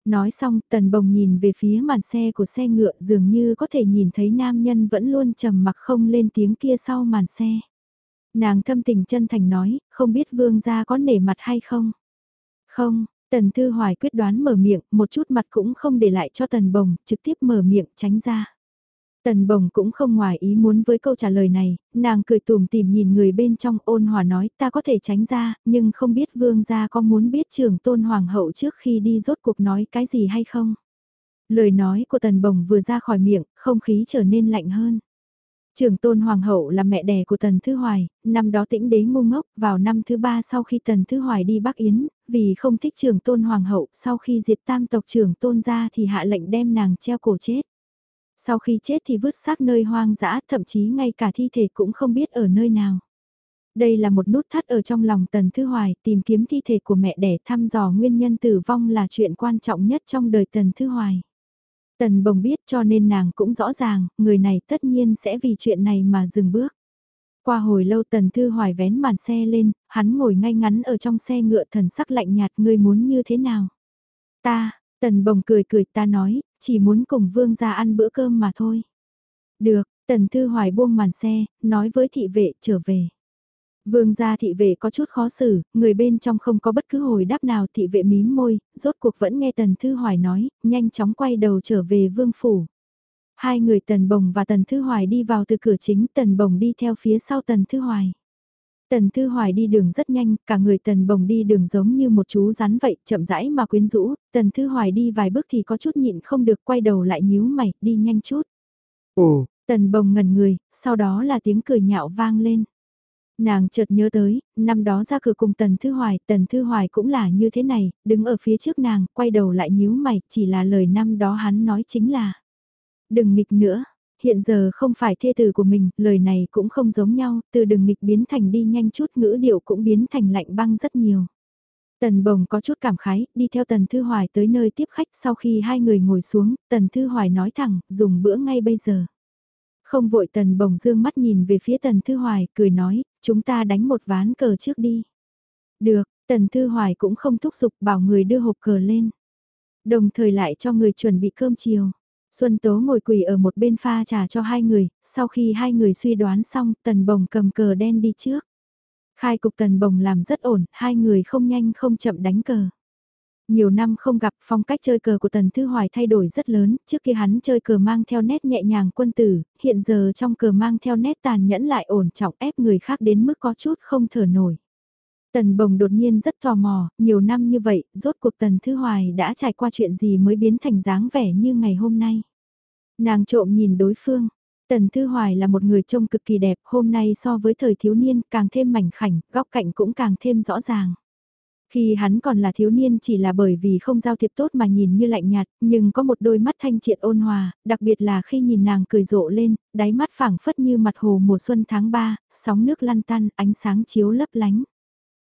Nói xong tần bồng nhìn về phía màn xe của xe ngựa dường như có thể nhìn thấy nam nhân vẫn luôn trầm mặc không lên tiếng kia sau màn xe. Nàng thâm tình chân thành nói, không biết vương gia có nể mặt hay không? Không, tần thư hoài quyết đoán mở miệng, một chút mặt cũng không để lại cho tần bồng, trực tiếp mở miệng tránh ra. Tần bồng cũng không ngoài ý muốn với câu trả lời này, nàng cười tùm tìm nhìn người bên trong ôn hòa nói ta có thể tránh ra, nhưng không biết vương gia có muốn biết trưởng tôn hoàng hậu trước khi đi rốt cuộc nói cái gì hay không. Lời nói của tần bồng vừa ra khỏi miệng, không khí trở nên lạnh hơn. Trường tôn hoàng hậu là mẹ đẻ của tần Thứ Hoài, năm đó tĩnh đế ngu ngốc, vào năm thứ ba sau khi tần Thứ Hoài đi Bắc Yến, vì không thích trường tôn hoàng hậu, sau khi diệt tam tộc trưởng tôn ra thì hạ lệnh đem nàng treo cổ chết. Sau khi chết thì vứt xác nơi hoang dã, thậm chí ngay cả thi thể cũng không biết ở nơi nào. Đây là một nút thắt ở trong lòng Tần Thư Hoài, tìm kiếm thi thể của mẹ đẻ thăm dò nguyên nhân tử vong là chuyện quan trọng nhất trong đời Tần Thư Hoài. Tần bồng biết cho nên nàng cũng rõ ràng, người này tất nhiên sẽ vì chuyện này mà dừng bước. Qua hồi lâu tần thư hoài vén màn xe lên, hắn ngồi ngay ngắn ở trong xe ngựa thần sắc lạnh nhạt ngươi muốn như thế nào. Ta, tần bồng cười cười ta nói, chỉ muốn cùng vương ra ăn bữa cơm mà thôi. Được, tần thư hoài buông màn xe, nói với thị vệ trở về. Vương gia thị vệ có chút khó xử, người bên trong không có bất cứ hồi đáp nào thị vệ mím môi, rốt cuộc vẫn nghe Tần Thư Hoài nói, nhanh chóng quay đầu trở về vương phủ. Hai người Tần Bồng và Tần Thư Hoài đi vào từ cửa chính, Tần Bồng đi theo phía sau Tần Thư Hoài. Tần Thư Hoài đi đường rất nhanh, cả người Tần Bồng đi đường giống như một chú rắn vậy, chậm rãi mà quyến rũ, Tần Thư Hoài đi vài bước thì có chút nhịn không được quay đầu lại nhíu mày, đi nhanh chút. Ồ, Tần Bồng ngẩn người, sau đó là tiếng cười nhạo vang lên. Nàng chợt nhớ tới, năm đó ra cửa cùng Tần Thư Hoài, Tần Thư Hoài cũng là như thế này, đứng ở phía trước nàng, quay đầu lại nhíu mày, chỉ là lời năm đó hắn nói chính là Đừng nghịch nữa, hiện giờ không phải thê tử của mình, lời này cũng không giống nhau, từ đừng nghịch biến thành đi nhanh chút ngữ điệu cũng biến thành lạnh băng rất nhiều. Tần Bồng có chút cảm khái, đi theo Tần Thư Hoài tới nơi tiếp khách sau khi hai người ngồi xuống, Tần Thư Hoài nói thẳng, dùng bữa ngay bây giờ. Không vội Tần Bồng dương mắt nhìn về phía Tần Thư Hoài, cười nói, chúng ta đánh một ván cờ trước đi. Được, Tần Thư Hoài cũng không thúc giục bảo người đưa hộp cờ lên. Đồng thời lại cho người chuẩn bị cơm chiều. Xuân Tố ngồi quỳ ở một bên pha trà cho hai người, sau khi hai người suy đoán xong, Tần Bồng cầm cờ đen đi trước. Khai cục Tần Bồng làm rất ổn, hai người không nhanh không chậm đánh cờ. Nhiều năm không gặp phong cách chơi cờ của Tần Thư Hoài thay đổi rất lớn, trước kia hắn chơi cờ mang theo nét nhẹ nhàng quân tử, hiện giờ trong cờ mang theo nét tàn nhẫn lại ổn trọng ép người khác đến mức có chút không thở nổi. Tần Bồng đột nhiên rất tò mò, nhiều năm như vậy, rốt cuộc Tần Thư Hoài đã trải qua chuyện gì mới biến thành dáng vẻ như ngày hôm nay. Nàng trộm nhìn đối phương, Tần Thư Hoài là một người trông cực kỳ đẹp, hôm nay so với thời thiếu niên càng thêm mảnh khảnh, góc cạnh cũng càng thêm rõ ràng. Khi hắn còn là thiếu niên chỉ là bởi vì không giao thiệp tốt mà nhìn như lạnh nhạt, nhưng có một đôi mắt thanh triệt ôn hòa, đặc biệt là khi nhìn nàng cười rộ lên, đáy mắt phảng phất như mặt hồ mùa xuân tháng 3, sóng nước lăn tăn, ánh sáng chiếu lấp lánh.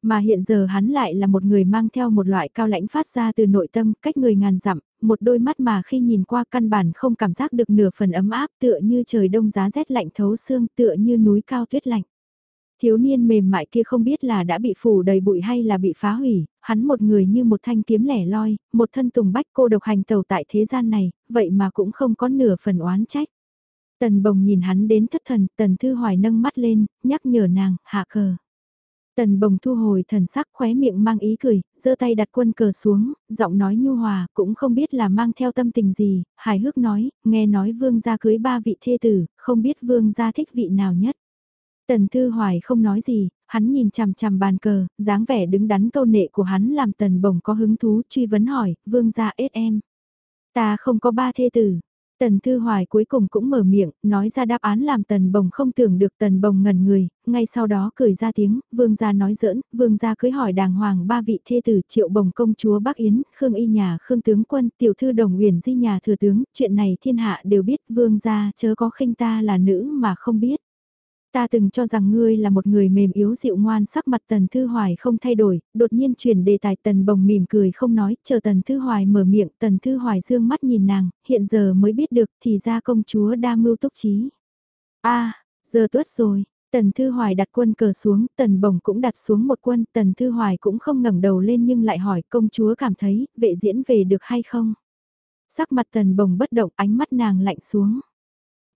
Mà hiện giờ hắn lại là một người mang theo một loại cao lãnh phát ra từ nội tâm, cách người ngàn dặm, một đôi mắt mà khi nhìn qua căn bản không cảm giác được nửa phần ấm áp tựa như trời đông giá rét lạnh thấu xương tựa như núi cao tuyết lạnh. Thiếu niên mềm mại kia không biết là đã bị phủ đầy bụi hay là bị phá hủy, hắn một người như một thanh kiếm lẻ loi, một thân tùng bách cô độc hành tàu tại thế gian này, vậy mà cũng không có nửa phần oán trách. Tần bồng nhìn hắn đến thất thần, tần thư hoài nâng mắt lên, nhắc nhở nàng, hạ cờ. Tần bồng thu hồi thần sắc khóe miệng mang ý cười, giơ tay đặt quân cờ xuống, giọng nói nhu hòa, cũng không biết là mang theo tâm tình gì, hài hước nói, nghe nói vương gia cưới ba vị thê tử, không biết vương gia thích vị nào nhất. Tần Thư Hoài không nói gì, hắn nhìn chằm chằm bàn cờ, dáng vẻ đứng đắn câu nệ của hắn làm tần bồng có hứng thú truy vấn hỏi, vương gia ết em. Ta không có ba thê tử. Tần Thư Hoài cuối cùng cũng mở miệng, nói ra đáp án làm tần bồng không tưởng được tần bồng ngẩn người, ngay sau đó cười ra tiếng, vương gia nói giỡn, vương gia cưới hỏi đàng hoàng ba vị thê tử triệu bồng công chúa Bắc Yến, Khương Y nhà Khương tướng quân, tiểu thư đồng huyền di nhà thừa tướng, chuyện này thiên hạ đều biết vương gia chớ có khinh ta là nữ mà không biết. Ta từng cho rằng ngươi là một người mềm yếu dịu ngoan sắc mặt Tần Thư Hoài không thay đổi, đột nhiên chuyển đề tài Tần Bồng mỉm cười không nói, chờ Tần Thư Hoài mở miệng, Tần Thư Hoài dương mắt nhìn nàng, hiện giờ mới biết được thì ra công chúa đa mưu túc trí. a giờ tuất rồi, Tần Thư Hoài đặt quân cờ xuống, Tần Bồng cũng đặt xuống một quân, Tần Thư Hoài cũng không ngẩng đầu lên nhưng lại hỏi công chúa cảm thấy, vệ diễn về được hay không? Sắc mặt Tần Bồng bất động, ánh mắt nàng lạnh xuống.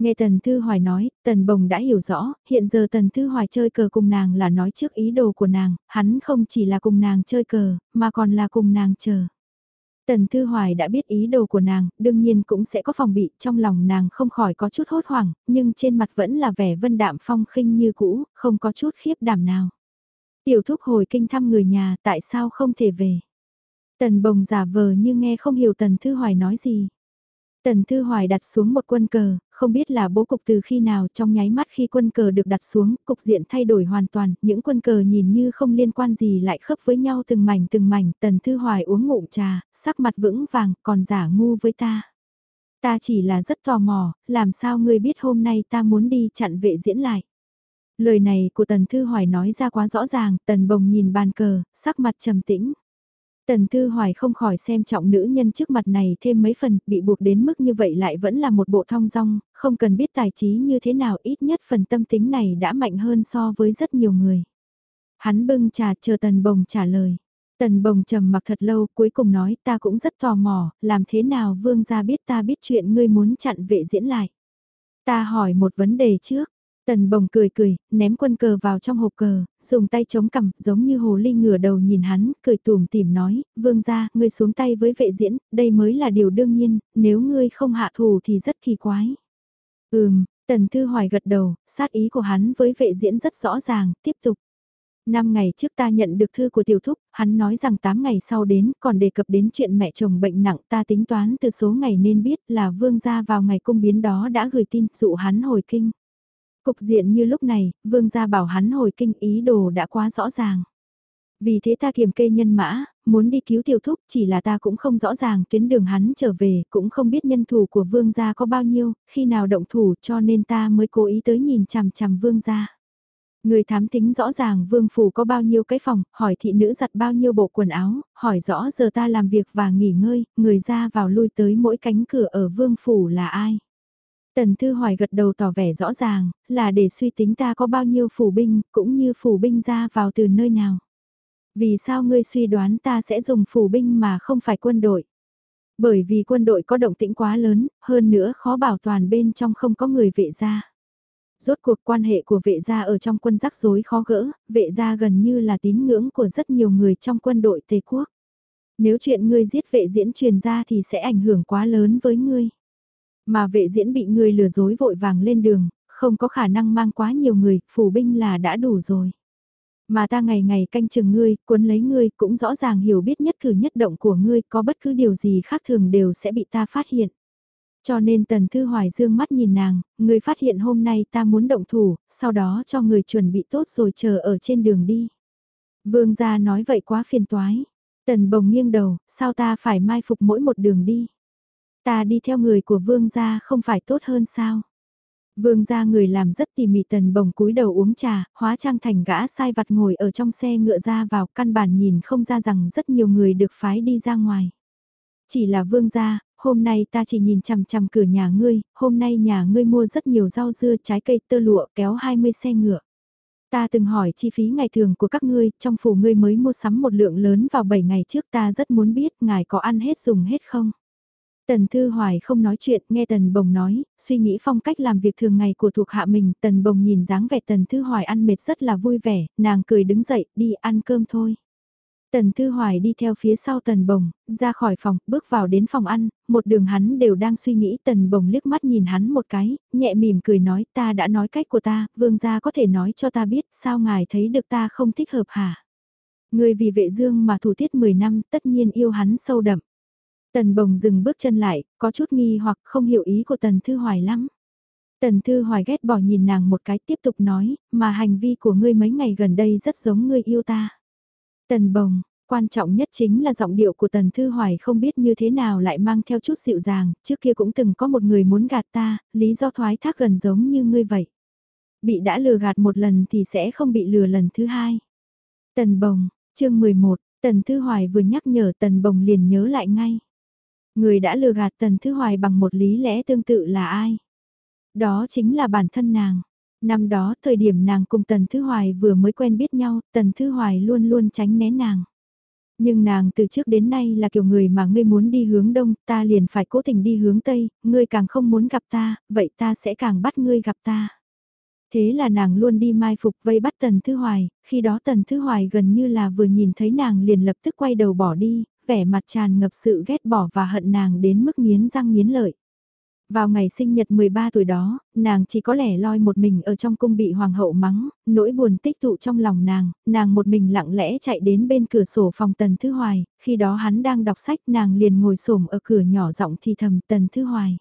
Nghe Tần Thư Hoài nói, Tần Bồng đã hiểu rõ, hiện giờ Tần Thư Hoài chơi cờ cùng nàng là nói trước ý đồ của nàng, hắn không chỉ là cùng nàng chơi cờ, mà còn là cùng nàng chờ. Tần Thư Hoài đã biết ý đồ của nàng, đương nhiên cũng sẽ có phòng bị, trong lòng nàng không khỏi có chút hốt hoảng, nhưng trên mặt vẫn là vẻ vân đạm phong khinh như cũ, không có chút khiếp đảm nào. Tiểu thúc hồi kinh thăm người nhà, tại sao không thể về? Tần Bồng giả vờ như nghe không hiểu Tần Thư Hoài nói gì. Tần Thư Hoài đặt xuống một quân cờ, không biết là bố cục từ khi nào trong nháy mắt khi quân cờ được đặt xuống, cục diện thay đổi hoàn toàn, những quân cờ nhìn như không liên quan gì lại khớp với nhau từng mảnh từng mảnh, Tần Thư Hoài uống ngụm trà, sắc mặt vững vàng, còn giả ngu với ta. Ta chỉ là rất tò mò, làm sao ngươi biết hôm nay ta muốn đi chặn vệ diễn lại. Lời này của Tần Thư Hoài nói ra quá rõ ràng, Tần Bồng nhìn bàn cờ, sắc mặt trầm tĩnh. Tần Thư Hoài không khỏi xem trọng nữ nhân trước mặt này thêm mấy phần, bị buộc đến mức như vậy lại vẫn là một bộ thong dong, không cần biết tài trí như thế nào ít nhất phần tâm tính này đã mạnh hơn so với rất nhiều người. Hắn bưng trà chờ Tần Bồng trả lời. Tần Bồng trầm mặc thật lâu cuối cùng nói ta cũng rất tò mò, làm thế nào vương gia biết ta biết chuyện ngươi muốn chặn vệ diễn lại. Ta hỏi một vấn đề trước, Tần bồng cười cười, ném quân cờ vào trong hộp cờ, dùng tay chống cằm, giống như hồ ly ngửa đầu nhìn hắn, cười tùm tìm nói, vương gia, ngươi xuống tay với vệ diễn, đây mới là điều đương nhiên, nếu ngươi không hạ thủ thì rất kỳ quái. Ừm, tần thư hoài gật đầu, sát ý của hắn với vệ diễn rất rõ ràng, tiếp tục. Năm ngày trước ta nhận được thư của tiểu thúc, hắn nói rằng 8 ngày sau đến, còn đề cập đến chuyện mẹ chồng bệnh nặng ta tính toán từ số ngày nên biết là vương gia vào ngày cung biến đó đã gửi tin dụ hắn hồi kinh. Cục diện như lúc này, vương gia bảo hắn hồi kinh ý đồ đã quá rõ ràng. Vì thế ta kiềm kê nhân mã, muốn đi cứu tiểu thúc chỉ là ta cũng không rõ ràng tuyến đường hắn trở về, cũng không biết nhân thủ của vương gia có bao nhiêu, khi nào động thủ cho nên ta mới cố ý tới nhìn chằm chằm vương gia. Người thám tính rõ ràng vương phủ có bao nhiêu cái phòng, hỏi thị nữ giặt bao nhiêu bộ quần áo, hỏi rõ giờ ta làm việc và nghỉ ngơi, người ra vào lui tới mỗi cánh cửa ở vương phủ là ai. Tần Thư Hoài gật đầu tỏ vẻ rõ ràng, là để suy tính ta có bao nhiêu phủ binh, cũng như phủ binh ra vào từ nơi nào. Vì sao ngươi suy đoán ta sẽ dùng phủ binh mà không phải quân đội? Bởi vì quân đội có động tĩnh quá lớn, hơn nữa khó bảo toàn bên trong không có người vệ gia. Rốt cuộc quan hệ của vệ gia ở trong quân rắc rối khó gỡ, vệ gia gần như là tín ngưỡng của rất nhiều người trong quân đội Tây Quốc. Nếu chuyện ngươi giết vệ diễn truyền ra thì sẽ ảnh hưởng quá lớn với ngươi. Mà vệ diễn bị người lừa dối vội vàng lên đường, không có khả năng mang quá nhiều người, phủ binh là đã đủ rồi. Mà ta ngày ngày canh chừng ngươi, cuốn lấy ngươi, cũng rõ ràng hiểu biết nhất cử nhất động của ngươi, có bất cứ điều gì khác thường đều sẽ bị ta phát hiện. Cho nên Tần Thư Hoài dương mắt nhìn nàng, ngươi phát hiện hôm nay ta muốn động thủ, sau đó cho người chuẩn bị tốt rồi chờ ở trên đường đi. Vương gia nói vậy quá phiền toái. Tần bồng nghiêng đầu, sao ta phải mai phục mỗi một đường đi. Ta đi theo người của vương gia không phải tốt hơn sao? Vương gia người làm rất tỉ mỉ tần bồng cúi đầu uống trà, hóa trang thành gã sai vặt ngồi ở trong xe ngựa ra vào căn bản nhìn không ra rằng rất nhiều người được phái đi ra ngoài. Chỉ là vương gia, hôm nay ta chỉ nhìn chằm chằm cửa nhà ngươi, hôm nay nhà ngươi mua rất nhiều rau dưa trái cây tơ lụa kéo 20 xe ngựa. Ta từng hỏi chi phí ngày thường của các ngươi, trong phủ ngươi mới mua sắm một lượng lớn vào 7 ngày trước ta rất muốn biết ngài có ăn hết dùng hết không? Tần Thư Hoài không nói chuyện, nghe Tần Bồng nói, suy nghĩ phong cách làm việc thường ngày của thuộc hạ mình, Tần Bồng nhìn dáng vẻ Tần Thư Hoài ăn mệt rất là vui vẻ, nàng cười đứng dậy, đi ăn cơm thôi. Tần Thư Hoài đi theo phía sau Tần Bồng, ra khỏi phòng, bước vào đến phòng ăn, một đường hắn đều đang suy nghĩ Tần Bồng liếc mắt nhìn hắn một cái, nhẹ mỉm cười nói ta đã nói cách của ta, vương gia có thể nói cho ta biết sao ngài thấy được ta không thích hợp hả? Người vì vệ dương mà thủ tiết 10 năm tất nhiên yêu hắn sâu đậm. Tần bồng dừng bước chân lại, có chút nghi hoặc không hiểu ý của Tần Thư Hoài lắm. Tần Thư Hoài ghét bỏ nhìn nàng một cái tiếp tục nói, mà hành vi của ngươi mấy ngày gần đây rất giống ngươi yêu ta. Tần bồng, quan trọng nhất chính là giọng điệu của Tần Thư Hoài không biết như thế nào lại mang theo chút dịu dàng, trước kia cũng từng có một người muốn gạt ta, lý do thoái thác gần giống như ngươi vậy. Bị đã lừa gạt một lần thì sẽ không bị lừa lần thứ hai. Tần Bồng, chương 11, Tần Thư Hoài vừa nhắc nhở Tần Bồng liền nhớ lại ngay. Người đã lừa gạt Tần Thư Hoài bằng một lý lẽ tương tự là ai? Đó chính là bản thân nàng. Năm đó, thời điểm nàng cùng Tần Thư Hoài vừa mới quen biết nhau, Tần Thư Hoài luôn luôn tránh né nàng. Nhưng nàng từ trước đến nay là kiểu người mà ngươi muốn đi hướng đông, ta liền phải cố tình đi hướng tây, ngươi càng không muốn gặp ta, vậy ta sẽ càng bắt ngươi gặp ta. Thế là nàng luôn đi mai phục vây bắt Tần Thư Hoài, khi đó Tần Thư Hoài gần như là vừa nhìn thấy nàng liền lập tức quay đầu bỏ đi, vẻ mặt tràn ngập sự ghét bỏ và hận nàng đến mức nghiến răng nghiến lợi. Vào ngày sinh nhật 13 tuổi đó, nàng chỉ có lẻ loi một mình ở trong cung bị hoàng hậu mắng, nỗi buồn tích tụ trong lòng nàng, nàng một mình lặng lẽ chạy đến bên cửa sổ phòng Tần Thứ Hoài, khi đó hắn đang đọc sách nàng liền ngồi xổm ở cửa nhỏ giọng thì thầm Tần Thứ Hoài.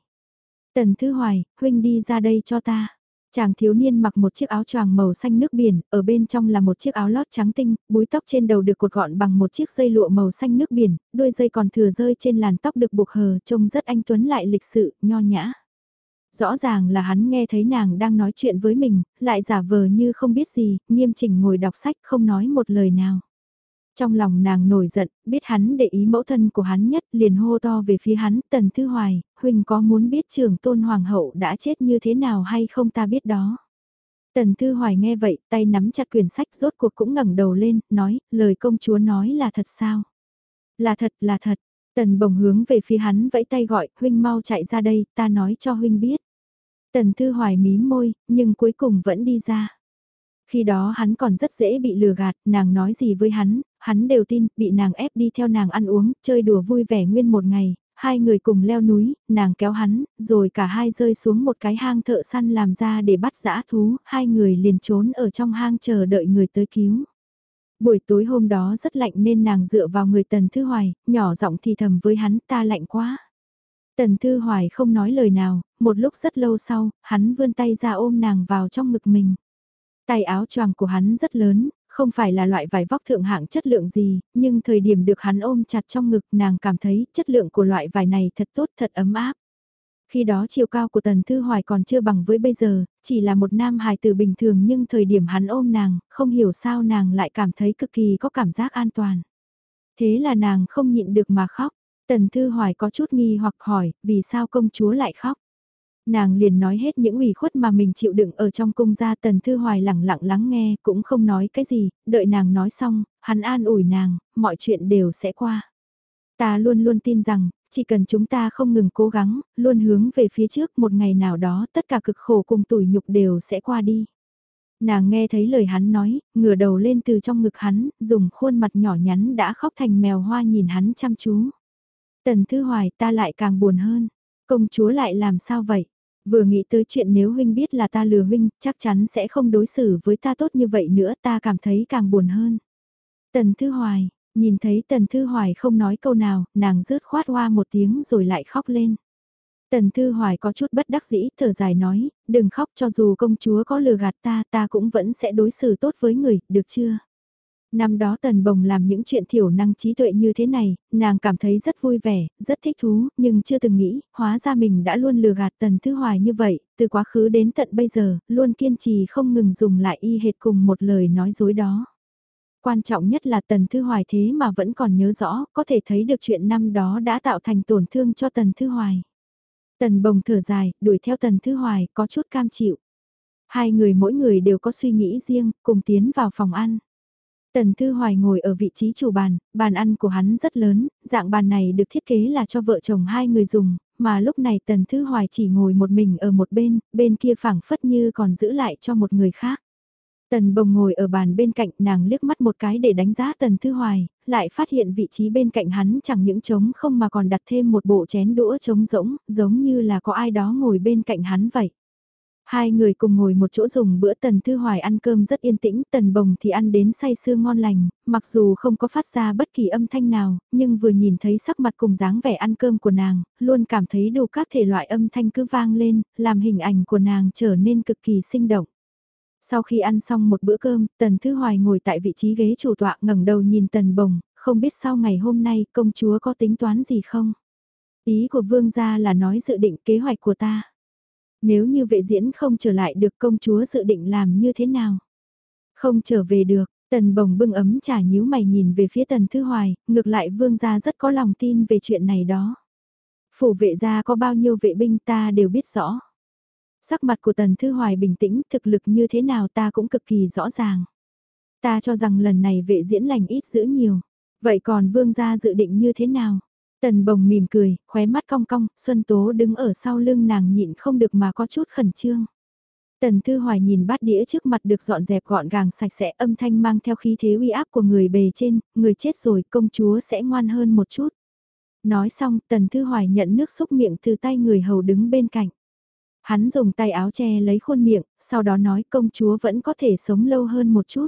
Tần Thứ Hoài, huynh đi ra đây cho ta. Chàng thiếu niên mặc một chiếc áo choàng màu xanh nước biển, ở bên trong là một chiếc áo lót trắng tinh, búi tóc trên đầu được cột gọn bằng một chiếc dây lụa màu xanh nước biển, đuôi dây còn thừa rơi trên làn tóc được buộc hờ, trông rất anh tuấn lại lịch sự, nho nhã. Rõ ràng là hắn nghe thấy nàng đang nói chuyện với mình, lại giả vờ như không biết gì, nghiêm chỉnh ngồi đọc sách không nói một lời nào. Trong lòng nàng nổi giận, biết hắn để ý mẫu thân của hắn nhất, liền hô to về phía hắn, Tần Thư Hoài, huynh có muốn biết trưởng tôn hoàng hậu đã chết như thế nào hay không ta biết đó. Tần Thư Hoài nghe vậy, tay nắm chặt quyển sách rốt cuộc cũng ngẩng đầu lên, nói, lời công chúa nói là thật sao? Là thật, là thật. Tần bồng hướng về phía hắn vẫy tay gọi, huynh mau chạy ra đây, ta nói cho huynh biết. Tần Thư Hoài mí môi, nhưng cuối cùng vẫn đi ra. Khi đó hắn còn rất dễ bị lừa gạt, nàng nói gì với hắn, hắn đều tin, bị nàng ép đi theo nàng ăn uống, chơi đùa vui vẻ nguyên một ngày, hai người cùng leo núi, nàng kéo hắn, rồi cả hai rơi xuống một cái hang thợ săn làm ra để bắt dã thú, hai người liền trốn ở trong hang chờ đợi người tới cứu. Buổi tối hôm đó rất lạnh nên nàng dựa vào người Tần Thư Hoài, nhỏ giọng thì thầm với hắn ta lạnh quá. Tần Thư Hoài không nói lời nào, một lúc rất lâu sau, hắn vươn tay ra ôm nàng vào trong ngực mình. Tay áo choàng của hắn rất lớn, không phải là loại vải vóc thượng hạng chất lượng gì, nhưng thời điểm được hắn ôm chặt trong ngực nàng cảm thấy chất lượng của loại vải này thật tốt thật ấm áp. Khi đó chiều cao của Tần Thư Hoài còn chưa bằng với bây giờ, chỉ là một nam hài tử bình thường nhưng thời điểm hắn ôm nàng, không hiểu sao nàng lại cảm thấy cực kỳ có cảm giác an toàn. Thế là nàng không nhịn được mà khóc, Tần Thư Hoài có chút nghi hoặc hỏi, vì sao công chúa lại khóc? Nàng liền nói hết những ủy khuất mà mình chịu đựng ở trong cung gia Tần Thư Hoài lặng lặng lắng nghe, cũng không nói cái gì, đợi nàng nói xong, hắn an ủi nàng, mọi chuyện đều sẽ qua. Ta luôn luôn tin rằng, chỉ cần chúng ta không ngừng cố gắng, luôn hướng về phía trước một ngày nào đó tất cả cực khổ cùng tủi nhục đều sẽ qua đi. Nàng nghe thấy lời hắn nói, ngửa đầu lên từ trong ngực hắn, dùng khuôn mặt nhỏ nhắn đã khóc thành mèo hoa nhìn hắn chăm chú. Tần Thư Hoài ta lại càng buồn hơn, công chúa lại làm sao vậy? Vừa nghĩ tới chuyện nếu huynh biết là ta lừa huynh, chắc chắn sẽ không đối xử với ta tốt như vậy nữa ta cảm thấy càng buồn hơn. Tần Thư Hoài, nhìn thấy Tần Thư Hoài không nói câu nào, nàng rớt khoát hoa một tiếng rồi lại khóc lên. Tần Thư Hoài có chút bất đắc dĩ, thở dài nói, đừng khóc cho dù công chúa có lừa gạt ta, ta cũng vẫn sẽ đối xử tốt với người, được chưa? Năm đó Tần Bồng làm những chuyện thiểu năng trí tuệ như thế này, nàng cảm thấy rất vui vẻ, rất thích thú, nhưng chưa từng nghĩ, hóa ra mình đã luôn lừa gạt Tần Thứ Hoài như vậy, từ quá khứ đến tận bây giờ, luôn kiên trì không ngừng dùng lại y hệt cùng một lời nói dối đó. Quan trọng nhất là Tần Thư Hoài thế mà vẫn còn nhớ rõ, có thể thấy được chuyện năm đó đã tạo thành tổn thương cho Tần Thư Hoài. Tần Bồng thở dài, đuổi theo Tần Thư Hoài, có chút cam chịu. Hai người mỗi người đều có suy nghĩ riêng, cùng tiến vào phòng ăn. Tần Thư Hoài ngồi ở vị trí chủ bàn, bàn ăn của hắn rất lớn, dạng bàn này được thiết kế là cho vợ chồng hai người dùng, mà lúc này Tần Thư Hoài chỉ ngồi một mình ở một bên, bên kia phẳng phất như còn giữ lại cho một người khác. Tần Bồng ngồi ở bàn bên cạnh nàng liếc mắt một cái để đánh giá Tần Thư Hoài, lại phát hiện vị trí bên cạnh hắn chẳng những trống không mà còn đặt thêm một bộ chén đũa trống rỗng, giống như là có ai đó ngồi bên cạnh hắn vậy. Hai người cùng ngồi một chỗ dùng bữa Tần Thư Hoài ăn cơm rất yên tĩnh, Tần Bồng thì ăn đến say sưa ngon lành, mặc dù không có phát ra bất kỳ âm thanh nào, nhưng vừa nhìn thấy sắc mặt cùng dáng vẻ ăn cơm của nàng, luôn cảm thấy đủ các thể loại âm thanh cứ vang lên, làm hình ảnh của nàng trở nên cực kỳ sinh động. Sau khi ăn xong một bữa cơm, Tần Thư Hoài ngồi tại vị trí ghế chủ tọa ngẩng đầu nhìn Tần Bồng, không biết sau ngày hôm nay công chúa có tính toán gì không? Ý của vương gia là nói dự định kế hoạch của ta. Nếu như vệ diễn không trở lại được công chúa dự định làm như thế nào? Không trở về được, tần bồng bưng ấm trà nhíu mày nhìn về phía tần thư hoài, ngược lại vương gia rất có lòng tin về chuyện này đó. Phủ vệ gia có bao nhiêu vệ binh ta đều biết rõ. Sắc mặt của tần thư hoài bình tĩnh, thực lực như thế nào ta cũng cực kỳ rõ ràng. Ta cho rằng lần này vệ diễn lành ít giữ nhiều. Vậy còn vương gia dự định như thế nào? Tần bồng mỉm cười, khóe mắt cong cong, Xuân Tố đứng ở sau lưng nàng nhịn không được mà có chút khẩn trương. Tần Thư Hoài nhìn bát đĩa trước mặt được dọn dẹp gọn gàng sạch sẽ âm thanh mang theo khí thế uy áp của người bề trên, người chết rồi công chúa sẽ ngoan hơn một chút. Nói xong Tần Thư Hoài nhận nước xúc miệng từ tay người hầu đứng bên cạnh. Hắn dùng tay áo che lấy khuôn miệng, sau đó nói công chúa vẫn có thể sống lâu hơn một chút.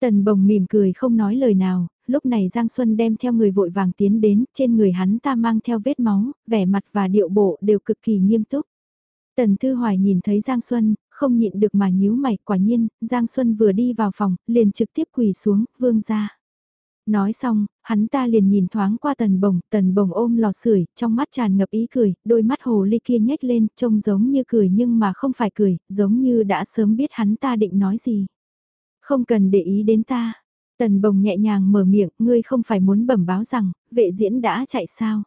Tần bồng mỉm cười không nói lời nào, lúc này Giang Xuân đem theo người vội vàng tiến đến, trên người hắn ta mang theo vết máu, vẻ mặt và điệu bộ đều cực kỳ nghiêm túc. Tần Thư Hoài nhìn thấy Giang Xuân, không nhịn được mà nhíu mày, quả nhiên, Giang Xuân vừa đi vào phòng, liền trực tiếp quỳ xuống, vương ra. Nói xong, hắn ta liền nhìn thoáng qua tần bồng, tần bồng ôm lò sưởi trong mắt tràn ngập ý cười, đôi mắt hồ ly kia nhếch lên, trông giống như cười nhưng mà không phải cười, giống như đã sớm biết hắn ta định nói gì. Không cần để ý đến ta, Tần bồng nhẹ nhàng mở miệng, ngươi không phải muốn bẩm báo rằng, vệ diễn đã chạy sao?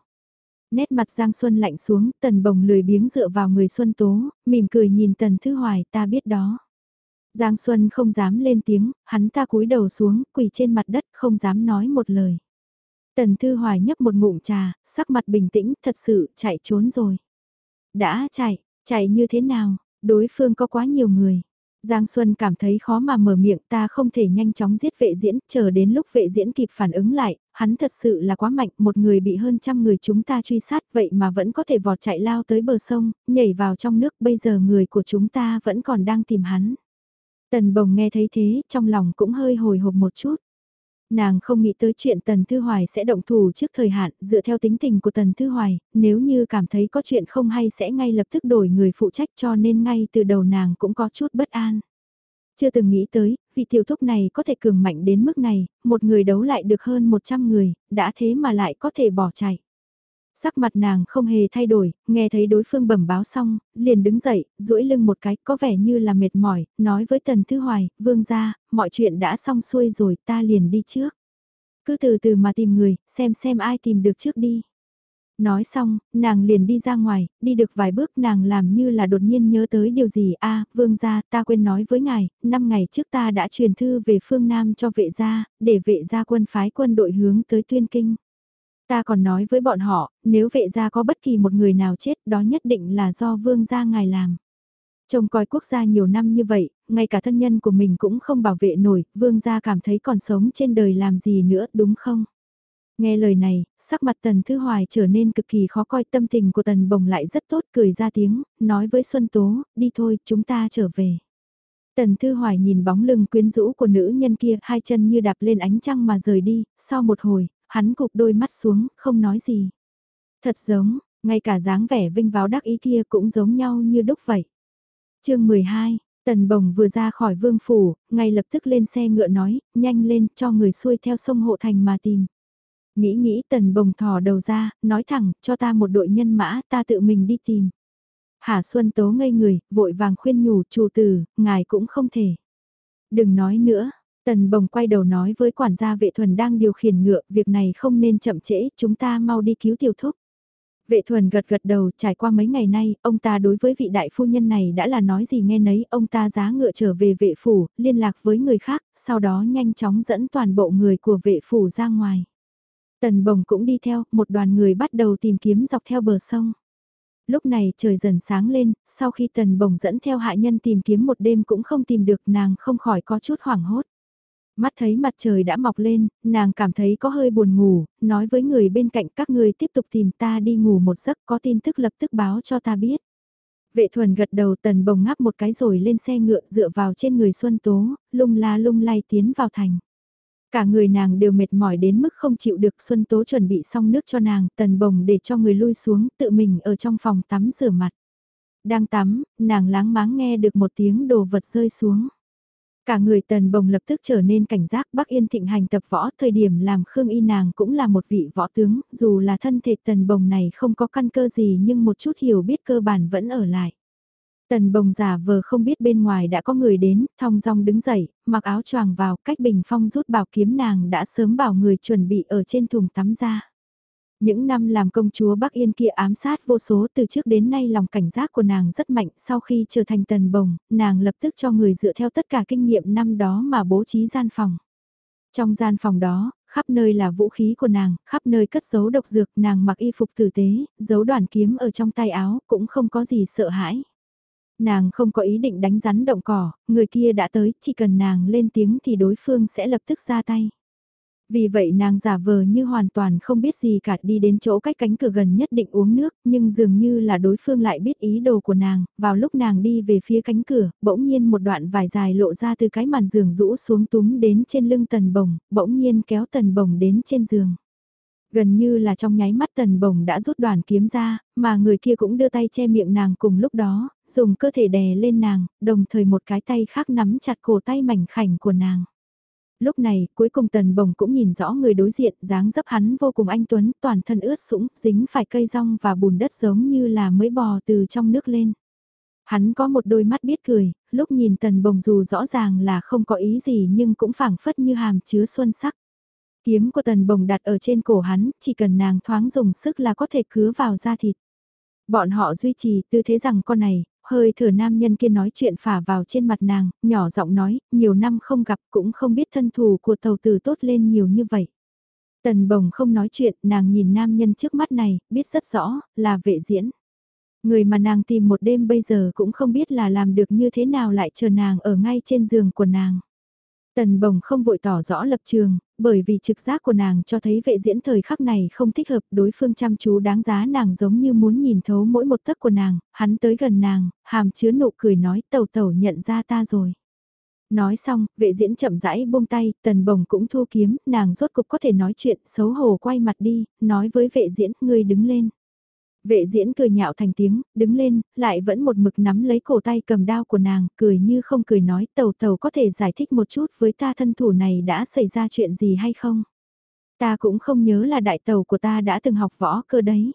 Nét mặt Giang Xuân lạnh xuống, tần bồng lười biếng dựa vào người Xuân Tố, mỉm cười nhìn tần Thư Hoài ta biết đó. Giang Xuân không dám lên tiếng, hắn ta cúi đầu xuống, quỳ trên mặt đất không dám nói một lời. Tần Thư Hoài nhấp một ngụm trà, sắc mặt bình tĩnh, thật sự chạy trốn rồi. Đã chạy, chạy như thế nào, đối phương có quá nhiều người. Giang Xuân cảm thấy khó mà mở miệng ta không thể nhanh chóng giết vệ diễn, chờ đến lúc vệ diễn kịp phản ứng lại, hắn thật sự là quá mạnh, một người bị hơn trăm người chúng ta truy sát vậy mà vẫn có thể vọt chạy lao tới bờ sông, nhảy vào trong nước, bây giờ người của chúng ta vẫn còn đang tìm hắn. Tần bồng nghe thấy thế, trong lòng cũng hơi hồi hộp một chút. Nàng không nghĩ tới chuyện Tần Thư Hoài sẽ động thủ trước thời hạn, dựa theo tính tình của Tần Thư Hoài, nếu như cảm thấy có chuyện không hay sẽ ngay lập tức đổi người phụ trách cho nên ngay từ đầu nàng cũng có chút bất an. Chưa từng nghĩ tới, vị tiểu thúc này có thể cường mạnh đến mức này, một người đấu lại được hơn 100 người, đã thế mà lại có thể bỏ chạy. Sắc mặt nàng không hề thay đổi, nghe thấy đối phương bẩm báo xong, liền đứng dậy, duỗi lưng một cái, có vẻ như là mệt mỏi, nói với Tần Thư Hoài, vương ra, mọi chuyện đã xong xuôi rồi, ta liền đi trước. Cứ từ từ mà tìm người, xem xem ai tìm được trước đi. Nói xong, nàng liền đi ra ngoài, đi được vài bước nàng làm như là đột nhiên nhớ tới điều gì a vương gia ta quên nói với ngài, năm ngày trước ta đã truyền thư về phương Nam cho vệ gia, để vệ gia quân phái quân đội hướng tới tuyên kinh. Ta còn nói với bọn họ, nếu vệ gia có bất kỳ một người nào chết đó nhất định là do vương gia ngài làm. Trông coi quốc gia nhiều năm như vậy, ngay cả thân nhân của mình cũng không bảo vệ nổi, vương gia cảm thấy còn sống trên đời làm gì nữa đúng không? Nghe lời này, sắc mặt Tần Thư Hoài trở nên cực kỳ khó coi tâm tình của Tần Bồng lại rất tốt cười ra tiếng, nói với Xuân Tố, đi thôi, chúng ta trở về. Tần Thư Hoài nhìn bóng lưng quyến rũ của nữ nhân kia, hai chân như đạp lên ánh trăng mà rời đi, sau một hồi, hắn cụp đôi mắt xuống, không nói gì. Thật giống, ngay cả dáng vẻ vinh váo đắc ý kia cũng giống nhau như đúc vậy. chương 12, Tần Bồng vừa ra khỏi vương phủ, ngay lập tức lên xe ngựa nói, nhanh lên cho người xuôi theo sông Hộ Thành mà tìm. Nghĩ nghĩ Tần Bồng thò đầu ra, nói thẳng, cho ta một đội nhân mã, ta tự mình đi tìm. Hà Xuân Tố ngây người, vội vàng khuyên nhủ, chủ tử, ngài cũng không thể. Đừng nói nữa, Tần bồng quay đầu nói với quản gia vệ thuần đang điều khiển ngựa, việc này không nên chậm trễ, chúng ta mau đi cứu tiểu thúc. Vệ thuần gật gật đầu, trải qua mấy ngày nay, ông ta đối với vị đại phu nhân này đã là nói gì nghe nấy, ông ta giá ngựa trở về vệ phủ, liên lạc với người khác, sau đó nhanh chóng dẫn toàn bộ người của vệ phủ ra ngoài. Tần bồng cũng đi theo, một đoàn người bắt đầu tìm kiếm dọc theo bờ sông. Lúc này trời dần sáng lên, sau khi tần bồng dẫn theo hạ nhân tìm kiếm một đêm cũng không tìm được nàng không khỏi có chút hoảng hốt. Mắt thấy mặt trời đã mọc lên, nàng cảm thấy có hơi buồn ngủ, nói với người bên cạnh các người tiếp tục tìm ta đi ngủ một giấc có tin tức lập tức báo cho ta biết. Vệ thuần gật đầu tần bồng ngáp một cái rồi lên xe ngựa dựa vào trên người Xuân Tố, lung la lung lay tiến vào thành. Cả người nàng đều mệt mỏi đến mức không chịu được Xuân Tố chuẩn bị xong nước cho nàng, tần bồng để cho người lui xuống tự mình ở trong phòng tắm rửa mặt. Đang tắm, nàng láng máng nghe được một tiếng đồ vật rơi xuống. Cả người tần bồng lập tức trở nên cảnh giác Bắc Yên thịnh hành tập võ thời điểm làm Khương Y nàng cũng là một vị võ tướng, dù là thân thể tần bồng này không có căn cơ gì nhưng một chút hiểu biết cơ bản vẫn ở lại. Tần bồng giả vờ không biết bên ngoài đã có người đến, thong dong đứng dậy, mặc áo choàng vào, cách bình phong rút bảo kiếm nàng đã sớm bảo người chuẩn bị ở trên thùng tắm ra. Những năm làm công chúa Bắc Yên kia ám sát vô số từ trước đến nay lòng cảnh giác của nàng rất mạnh sau khi trở thành tần bồng, nàng lập tức cho người dựa theo tất cả kinh nghiệm năm đó mà bố trí gian phòng. Trong gian phòng đó, khắp nơi là vũ khí của nàng, khắp nơi cất giấu độc dược, nàng mặc y phục tử tế, giấu đoàn kiếm ở trong tay áo, cũng không có gì sợ hãi. Nàng không có ý định đánh rắn động cỏ, người kia đã tới, chỉ cần nàng lên tiếng thì đối phương sẽ lập tức ra tay. Vì vậy nàng giả vờ như hoàn toàn không biết gì cả đi đến chỗ cách cánh cửa gần nhất định uống nước, nhưng dường như là đối phương lại biết ý đồ của nàng, vào lúc nàng đi về phía cánh cửa, bỗng nhiên một đoạn vải dài lộ ra từ cái màn giường rũ xuống túm đến trên lưng tần bồng, bỗng nhiên kéo tần bồng đến trên giường. Gần như là trong nháy mắt tần bồng đã rút đoàn kiếm ra, mà người kia cũng đưa tay che miệng nàng cùng lúc đó, dùng cơ thể đè lên nàng, đồng thời một cái tay khác nắm chặt cổ tay mảnh khảnh của nàng lúc này cuối cùng tần bồng cũng nhìn rõ người đối diện dáng dấp hắn vô cùng anh Tuấn toàn thân ướt sũng dính phải cây rong và bùn đất giống như là mới bò từ trong nước lên. Hắn có một đôi mắt biết cười, lúc nhìn tần bồng dù rõ ràng là không có ý gì nhưng cũng phảng phất như hàm chứa xuân sắc. Kiếm của tần bồng đặt ở trên cổ hắn, chỉ cần nàng thoáng dùng sức là có thể cứa vào da thịt. Bọn họ duy trì tư thế rằng con này, hơi thở nam nhân kia nói chuyện phả vào trên mặt nàng, nhỏ giọng nói, nhiều năm không gặp cũng không biết thân thù của tàu tử tốt lên nhiều như vậy. Tần bồng không nói chuyện, nàng nhìn nam nhân trước mắt này, biết rất rõ, là vệ diễn. Người mà nàng tìm một đêm bây giờ cũng không biết là làm được như thế nào lại chờ nàng ở ngay trên giường của nàng. Tần bồng không vội tỏ rõ lập trường, bởi vì trực giác của nàng cho thấy vệ diễn thời khắc này không thích hợp đối phương chăm chú đáng giá nàng giống như muốn nhìn thấu mỗi một tấc của nàng, hắn tới gần nàng, hàm chứa nụ cười nói tẩu tẩu nhận ra ta rồi. Nói xong, vệ diễn chậm rãi buông tay, tần bồng cũng thu kiếm, nàng rốt cục có thể nói chuyện, xấu hổ quay mặt đi, nói với vệ diễn, ngươi đứng lên. Vệ diễn cười nhạo thành tiếng, đứng lên, lại vẫn một mực nắm lấy cổ tay cầm đao của nàng, cười như không cười nói tàu tàu có thể giải thích một chút với ta thân thủ này đã xảy ra chuyện gì hay không. Ta cũng không nhớ là đại tàu của ta đã từng học võ cơ đấy.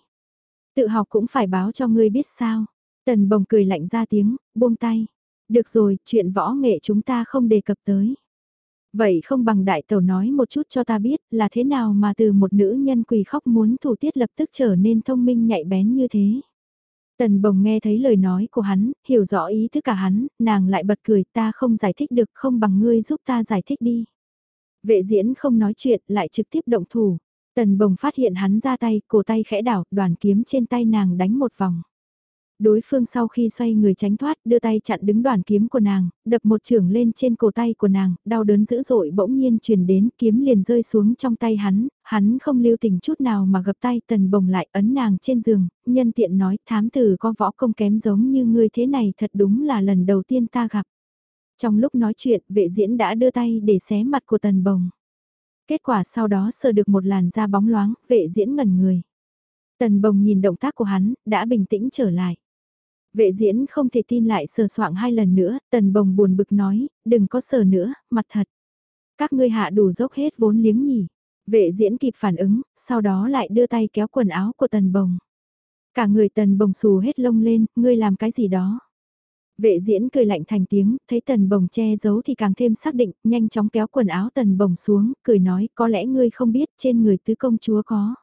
Tự học cũng phải báo cho ngươi biết sao. Tần bồng cười lạnh ra tiếng, buông tay. Được rồi, chuyện võ nghệ chúng ta không đề cập tới. Vậy không bằng đại tẩu nói một chút cho ta biết là thế nào mà từ một nữ nhân quỳ khóc muốn thủ tiết lập tức trở nên thông minh nhạy bén như thế. Tần bồng nghe thấy lời nói của hắn, hiểu rõ ý thức cả hắn, nàng lại bật cười ta không giải thích được không bằng ngươi giúp ta giải thích đi. Vệ diễn không nói chuyện lại trực tiếp động thủ. Tần bồng phát hiện hắn ra tay, cổ tay khẽ đảo, đoàn kiếm trên tay nàng đánh một vòng. Đối phương sau khi xoay người tránh thoát, đưa tay chặn đứng đoàn kiếm của nàng, đập một trường lên trên cổ tay của nàng, đau đớn dữ dội bỗng nhiên truyền đến, kiếm liền rơi xuống trong tay hắn, hắn không lưu tình chút nào mà gập tay tần bồng lại ấn nàng trên giường, nhân tiện nói thám tử có võ công kém giống như ngươi thế này thật đúng là lần đầu tiên ta gặp. Trong lúc nói chuyện, vệ diễn đã đưa tay để xé mặt của tần bồng. Kết quả sau đó sờ được một làn da bóng loáng, vệ diễn ngẩn người. Tần bồng nhìn động tác của hắn, đã bình tĩnh trở lại. Vệ diễn không thể tin lại sờ soạng hai lần nữa, tần bồng buồn bực nói, đừng có sờ nữa, mặt thật. Các ngươi hạ đủ dốc hết vốn liếng nhỉ. Vệ diễn kịp phản ứng, sau đó lại đưa tay kéo quần áo của tần bồng. Cả người tần bồng xù hết lông lên, ngươi làm cái gì đó. Vệ diễn cười lạnh thành tiếng, thấy tần bồng che giấu thì càng thêm xác định, nhanh chóng kéo quần áo tần bồng xuống, cười nói có lẽ ngươi không biết trên người tứ công chúa có.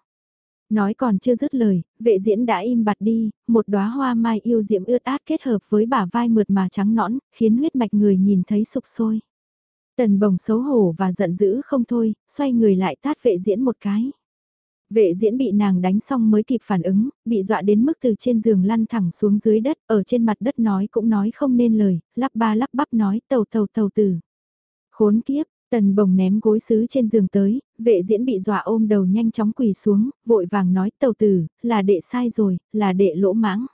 Nói còn chưa dứt lời, vệ diễn đã im bặt đi, một đóa hoa mai yêu diễm ướt át kết hợp với bả vai mượt mà trắng nõn, khiến huyết mạch người nhìn thấy sục sôi. Tần bồng xấu hổ và giận dữ không thôi, xoay người lại tát vệ diễn một cái. Vệ diễn bị nàng đánh xong mới kịp phản ứng, bị dọa đến mức từ trên giường lăn thẳng xuống dưới đất, ở trên mặt đất nói cũng nói không nên lời, lắp ba lắp bắp nói tàu tàu tàu tử. Khốn kiếp, Tần bồng ném gối sứ trên giường tới, vệ diễn bị dọa ôm đầu nhanh chóng quỳ xuống, vội vàng nói tàu tử, là đệ sai rồi, là đệ lỗ mãng.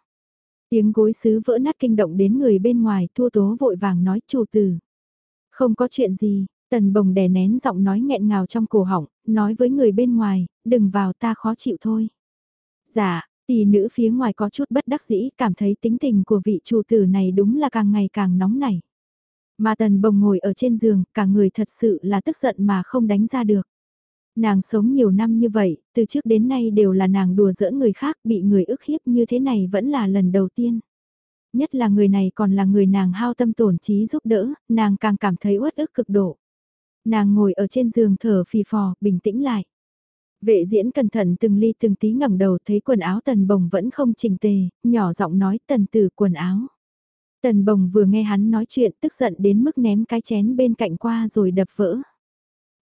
Tiếng gối sứ vỡ nát kinh động đến người bên ngoài, thua tố vội vàng nói chủ tử. Không có chuyện gì, tần bồng đè nén giọng nói nghẹn ngào trong cổ họng, nói với người bên ngoài, đừng vào ta khó chịu thôi. Dạ, tỷ nữ phía ngoài có chút bất đắc dĩ, cảm thấy tính tình của vị chủ tử này đúng là càng ngày càng nóng nảy. Mà tần bồng ngồi ở trên giường, cả người thật sự là tức giận mà không đánh ra được. Nàng sống nhiều năm như vậy, từ trước đến nay đều là nàng đùa giỡn người khác, bị người ức hiếp như thế này vẫn là lần đầu tiên. Nhất là người này còn là người nàng hao tâm tổn trí giúp đỡ, nàng càng cảm thấy uất ức cực độ. Nàng ngồi ở trên giường thở phì phò, bình tĩnh lại. Vệ diễn cẩn thận từng ly từng tí ngẩng đầu thấy quần áo tần bồng vẫn không chỉnh tề, nhỏ giọng nói tần tử quần áo. Tần bồng vừa nghe hắn nói chuyện tức giận đến mức ném cái chén bên cạnh qua rồi đập vỡ.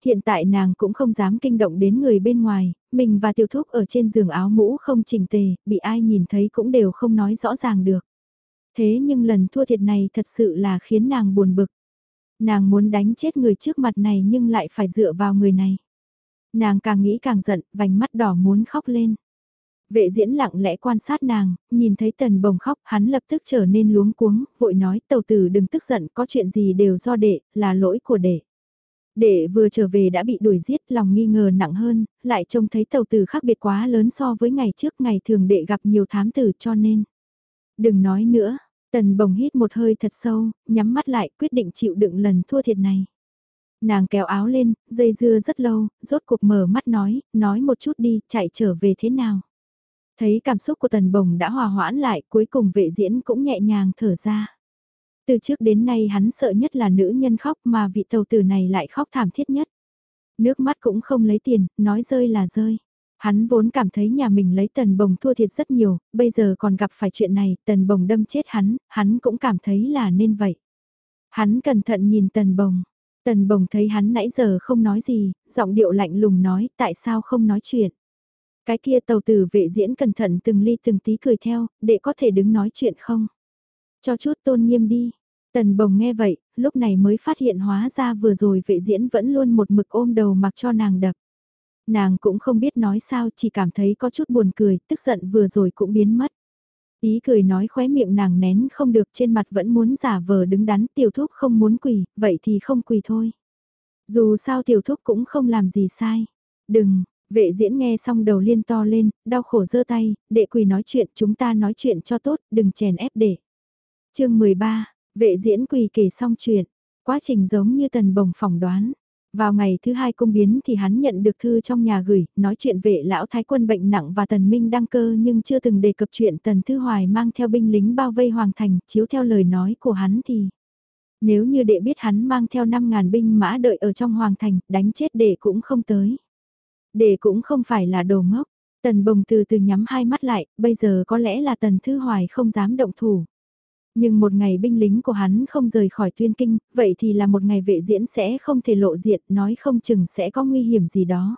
Hiện tại nàng cũng không dám kinh động đến người bên ngoài, mình và tiểu thúc ở trên giường áo mũ không chỉnh tề, bị ai nhìn thấy cũng đều không nói rõ ràng được. Thế nhưng lần thua thiệt này thật sự là khiến nàng buồn bực. Nàng muốn đánh chết người trước mặt này nhưng lại phải dựa vào người này. Nàng càng nghĩ càng giận, vành mắt đỏ muốn khóc lên. Vệ diễn lặng lẽ quan sát nàng, nhìn thấy tần bồng khóc, hắn lập tức trở nên luống cuống, vội nói tàu tử đừng tức giận, có chuyện gì đều do đệ, là lỗi của đệ. Đệ vừa trở về đã bị đuổi giết, lòng nghi ngờ nặng hơn, lại trông thấy tàu tử khác biệt quá lớn so với ngày trước ngày thường đệ gặp nhiều thám tử cho nên. Đừng nói nữa, tần bồng hít một hơi thật sâu, nhắm mắt lại quyết định chịu đựng lần thua thiệt này. Nàng kéo áo lên, dây dưa rất lâu, rốt cuộc mở mắt nói, nói một chút đi, chạy trở về thế nào. Thấy cảm xúc của tần bồng đã hòa hoãn lại, cuối cùng vệ diễn cũng nhẹ nhàng thở ra. Từ trước đến nay hắn sợ nhất là nữ nhân khóc mà vị tàu tử này lại khóc thảm thiết nhất. Nước mắt cũng không lấy tiền, nói rơi là rơi. Hắn vốn cảm thấy nhà mình lấy tần bồng thua thiệt rất nhiều, bây giờ còn gặp phải chuyện này, tần bồng đâm chết hắn, hắn cũng cảm thấy là nên vậy. Hắn cẩn thận nhìn tần bồng, tần bồng thấy hắn nãy giờ không nói gì, giọng điệu lạnh lùng nói tại sao không nói chuyện. Cái kia tàu tử vệ diễn cẩn thận từng ly từng tí cười theo, để có thể đứng nói chuyện không. Cho chút tôn nghiêm đi. Tần bồng nghe vậy, lúc này mới phát hiện hóa ra vừa rồi vệ diễn vẫn luôn một mực ôm đầu mặc cho nàng đập. Nàng cũng không biết nói sao chỉ cảm thấy có chút buồn cười, tức giận vừa rồi cũng biến mất. Ý cười nói khóe miệng nàng nén không được trên mặt vẫn muốn giả vờ đứng đắn tiểu thúc không muốn quỳ, vậy thì không quỳ thôi. Dù sao tiểu thúc cũng không làm gì sai. Đừng, vệ diễn nghe xong đầu liên to lên, đau khổ giơ tay, đệ quỳ nói chuyện chúng ta nói chuyện cho tốt, đừng chèn ép đệ. chương 13, vệ diễn quỳ kể xong chuyện, quá trình giống như tần bồng phỏng đoán. Vào ngày thứ hai công biến thì hắn nhận được thư trong nhà gửi, nói chuyện vệ lão thái quân bệnh nặng và tần minh đăng cơ nhưng chưa từng đề cập chuyện tần thư hoài mang theo binh lính bao vây hoàng thành, chiếu theo lời nói của hắn thì. Nếu như đệ biết hắn mang theo 5.000 binh mã đợi ở trong hoàng thành, đánh chết đệ cũng không tới để cũng không phải là đồ ngốc. Tần bồng từ từ nhắm hai mắt lại, bây giờ có lẽ là tần thư hoài không dám động thủ. Nhưng một ngày binh lính của hắn không rời khỏi tuyên kinh, vậy thì là một ngày vệ diễn sẽ không thể lộ diện, nói không chừng sẽ có nguy hiểm gì đó.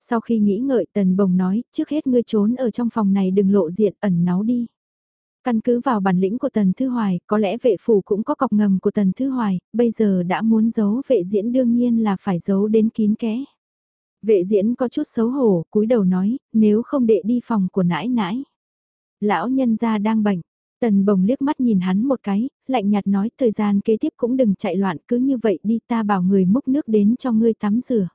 Sau khi nghĩ ngợi tần bồng nói, trước hết ngươi trốn ở trong phòng này đừng lộ diện ẩn náu đi. Căn cứ vào bản lĩnh của Tần Thư Hoài, có lẽ vệ phủ cũng có cọc ngầm của Tần Thư Hoài, bây giờ đã muốn giấu vệ diễn đương nhiên là phải giấu đến kín kẽ. Vệ diễn có chút xấu hổ, cúi đầu nói, nếu không đệ đi phòng của nãi nãi. Lão nhân gia đang bệnh, Tần bồng liếc mắt nhìn hắn một cái, lạnh nhạt nói thời gian kế tiếp cũng đừng chạy loạn cứ như vậy đi ta bảo người múc nước đến cho ngươi tắm rửa.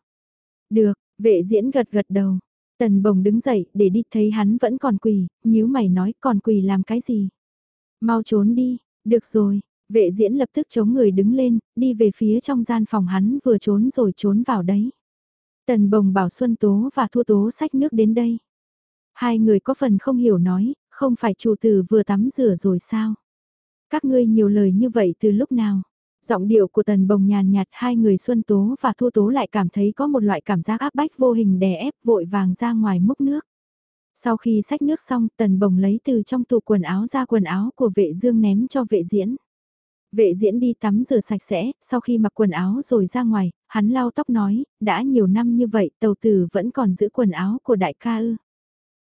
Được, vệ diễn gật gật đầu. Tần bồng đứng dậy để đi thấy hắn vẫn còn quỳ, nhíu mày nói còn quỳ làm cái gì. Mau trốn đi, được rồi, vệ diễn lập tức chống người đứng lên, đi về phía trong gian phòng hắn vừa trốn rồi trốn vào đấy. Tần bồng bảo Xuân Tố và Thu Tố sách nước đến đây. Hai người có phần không hiểu nói, không phải chủ tử vừa tắm rửa rồi sao? Các ngươi nhiều lời như vậy từ lúc nào? Giọng điệu của tần bồng nhàn nhạt hai người Xuân Tố và Thu Tố lại cảm thấy có một loại cảm giác áp bách vô hình đè ép vội vàng ra ngoài múc nước. Sau khi xách nước xong tần bồng lấy từ trong tủ quần áo ra quần áo của vệ dương ném cho vệ diễn. Vệ diễn đi tắm rửa sạch sẽ, sau khi mặc quần áo rồi ra ngoài, hắn lau tóc nói, đã nhiều năm như vậy tàu tử vẫn còn giữ quần áo của đại ca ư.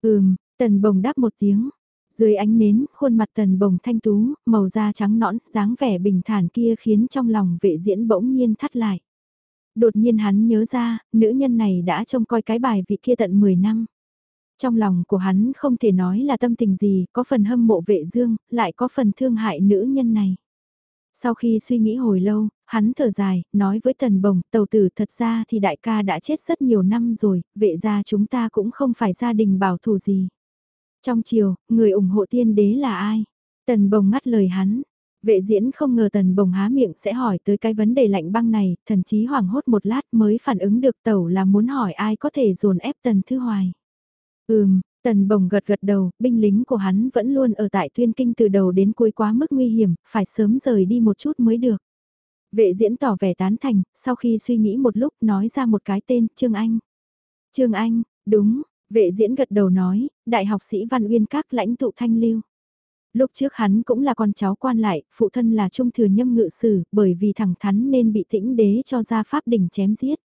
Ừm, tần bồng đáp một tiếng, dưới ánh nến, khuôn mặt tần bồng thanh tú, màu da trắng nõn, dáng vẻ bình thản kia khiến trong lòng vệ diễn bỗng nhiên thắt lại. Đột nhiên hắn nhớ ra, nữ nhân này đã trông coi cái bài vị kia tận 10 năm. Trong lòng của hắn không thể nói là tâm tình gì, có phần hâm mộ vệ dương, lại có phần thương hại nữ nhân này. Sau khi suy nghĩ hồi lâu, hắn thở dài, nói với tần bồng, tàu tử thật ra thì đại ca đã chết rất nhiều năm rồi, vệ gia chúng ta cũng không phải gia đình bảo thủ gì. Trong chiều, người ủng hộ tiên đế là ai? Tần bồng ngắt lời hắn. Vệ diễn không ngờ tần bồng há miệng sẽ hỏi tới cái vấn đề lạnh băng này, thần chí hoảng hốt một lát mới phản ứng được tẩu là muốn hỏi ai có thể dồn ép tần thư hoài. Ừm, tần bồng gật gật đầu, binh lính của hắn vẫn luôn ở tại tuyên kinh từ đầu đến cuối quá mức nguy hiểm, phải sớm rời đi một chút mới được. Vệ diễn tỏ vẻ tán thành, sau khi suy nghĩ một lúc nói ra một cái tên, Trương Anh. Trương Anh, đúng, Vệ diễn gật đầu nói, đại học sĩ Văn Uyên các lãnh tụ thanh lưu. Lúc trước hắn cũng là con cháu quan lại, phụ thân là trung thừa nhâm ngự sử, bởi vì thẳng thắn nên bị tĩnh đế cho ra pháp đỉnh chém giết.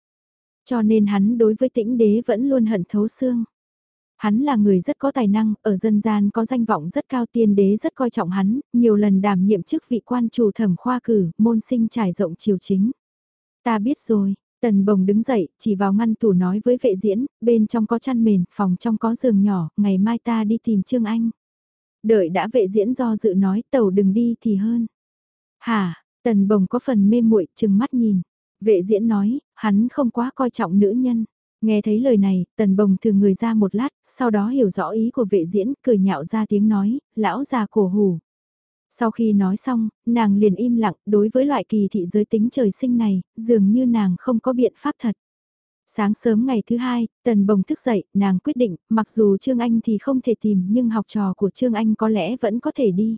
Cho nên hắn đối với tĩnh đế vẫn luôn hận thấu xương. Hắn là người rất có tài năng, ở dân gian có danh vọng rất cao tiên đế rất coi trọng hắn, nhiều lần đảm nhiệm chức vị quan chủ thẩm khoa cử, môn sinh trải rộng triều chính. Ta biết rồi, Tần bồng đứng dậy, chỉ vào ngăn tủ nói với vệ diễn, bên trong có chăn mền, phòng trong có giường nhỏ, ngày mai ta đi tìm Trương Anh. Đợi đã vệ diễn do dự nói tàu đừng đi thì hơn. hà tần bồng có phần mê muội chừng mắt nhìn. Vệ diễn nói, hắn không quá coi trọng nữ nhân. Nghe thấy lời này, tần bồng thường người ra một lát, sau đó hiểu rõ ý của vệ diễn, cười nhạo ra tiếng nói, lão già cổ hủ. Sau khi nói xong, nàng liền im lặng đối với loại kỳ thị giới tính trời sinh này, dường như nàng không có biện pháp thật. Sáng sớm ngày thứ hai, Tần Bồng thức dậy, nàng quyết định, mặc dù Trương Anh thì không thể tìm nhưng học trò của Trương Anh có lẽ vẫn có thể đi.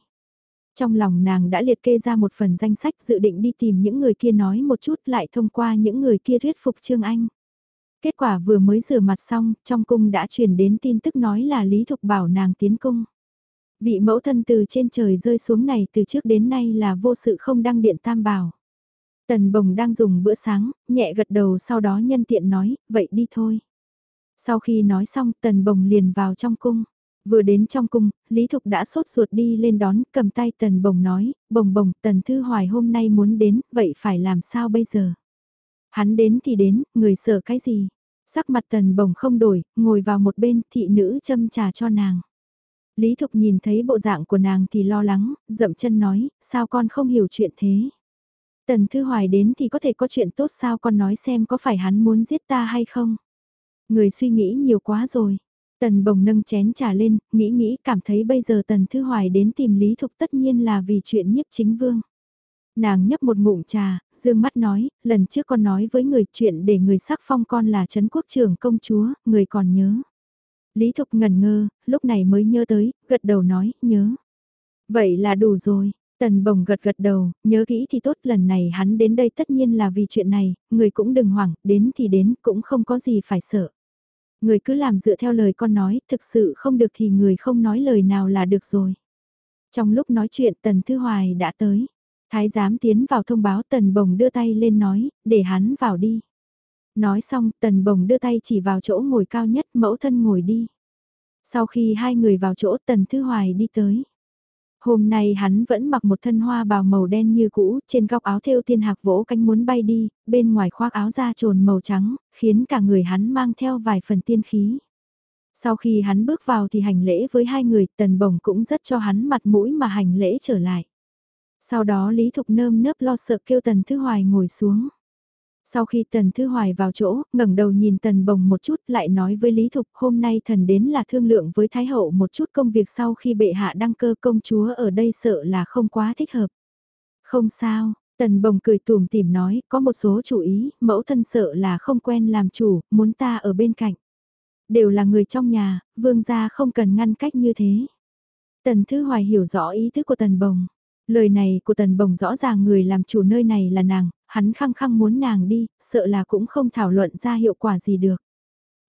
Trong lòng nàng đã liệt kê ra một phần danh sách dự định đi tìm những người kia nói một chút lại thông qua những người kia thuyết phục Trương Anh. Kết quả vừa mới rửa mặt xong, trong cung đã truyền đến tin tức nói là Lý Thục bảo nàng tiến cung. Vị mẫu thân từ trên trời rơi xuống này từ trước đến nay là vô sự không đăng điện tam bảo. Tần bồng đang dùng bữa sáng, nhẹ gật đầu sau đó nhân tiện nói, vậy đi thôi. Sau khi nói xong tần bồng liền vào trong cung. Vừa đến trong cung, Lý Thục đã sốt ruột đi lên đón, cầm tay tần bồng nói, bồng bồng, tần thư hoài hôm nay muốn đến, vậy phải làm sao bây giờ? Hắn đến thì đến, người sợ cái gì? Sắc mặt tần bồng không đổi, ngồi vào một bên, thị nữ châm trà cho nàng. Lý Thục nhìn thấy bộ dạng của nàng thì lo lắng, dậm chân nói, sao con không hiểu chuyện thế? Tần Thư Hoài đến thì có thể có chuyện tốt sao con nói xem có phải hắn muốn giết ta hay không? Người suy nghĩ nhiều quá rồi. Tần bồng nâng chén trà lên, nghĩ nghĩ cảm thấy bây giờ Tần Thư Hoài đến tìm Lý Thục tất nhiên là vì chuyện nhiếp chính vương. Nàng nhấp một ngụm trà, dương mắt nói, lần trước con nói với người chuyện để người sắc phong con là Trấn Quốc trưởng công chúa, người còn nhớ. Lý Thục ngần ngơ, lúc này mới nhớ tới, gật đầu nói, nhớ. Vậy là đủ rồi, Tần bồng gật gật đầu, nhớ kỹ thì tốt lần này hắn đến đây tất nhiên là vì chuyện này, người cũng đừng hoảng, đến thì đến, cũng không có gì phải sợ. Người cứ làm dựa theo lời con nói, thực sự không được thì người không nói lời nào là được rồi. Trong lúc nói chuyện Tần Thư Hoài đã tới. Thái giám tiến vào thông báo Tần Bồng đưa tay lên nói, để hắn vào đi. Nói xong Tần Bồng đưa tay chỉ vào chỗ ngồi cao nhất mẫu thân ngồi đi. Sau khi hai người vào chỗ Tần Thư Hoài đi tới. Hôm nay hắn vẫn mặc một thân hoa bào màu đen như cũ, trên góc áo thêu tiên hạc vỗ cánh muốn bay đi, bên ngoài khoác áo da trồn màu trắng, khiến cả người hắn mang theo vài phần tiên khí. Sau khi hắn bước vào thì hành lễ với hai người, tần bổng cũng rất cho hắn mặt mũi mà hành lễ trở lại. Sau đó Lý Thục nơm nớp lo sợ kêu tần thứ hoài ngồi xuống. Sau khi Tần Thư Hoài vào chỗ, ngẩng đầu nhìn Tần Bồng một chút lại nói với Lý Thục hôm nay thần đến là thương lượng với Thái Hậu một chút công việc sau khi bệ hạ đăng cơ công chúa ở đây sợ là không quá thích hợp. Không sao, Tần Bồng cười tùm tìm nói có một số chủ ý, mẫu thân sợ là không quen làm chủ, muốn ta ở bên cạnh. Đều là người trong nhà, vương gia không cần ngăn cách như thế. Tần Thư Hoài hiểu rõ ý thức của Tần Bồng. Lời này của Tần Bồng rõ ràng người làm chủ nơi này là nàng, hắn khăng khăng muốn nàng đi, sợ là cũng không thảo luận ra hiệu quả gì được.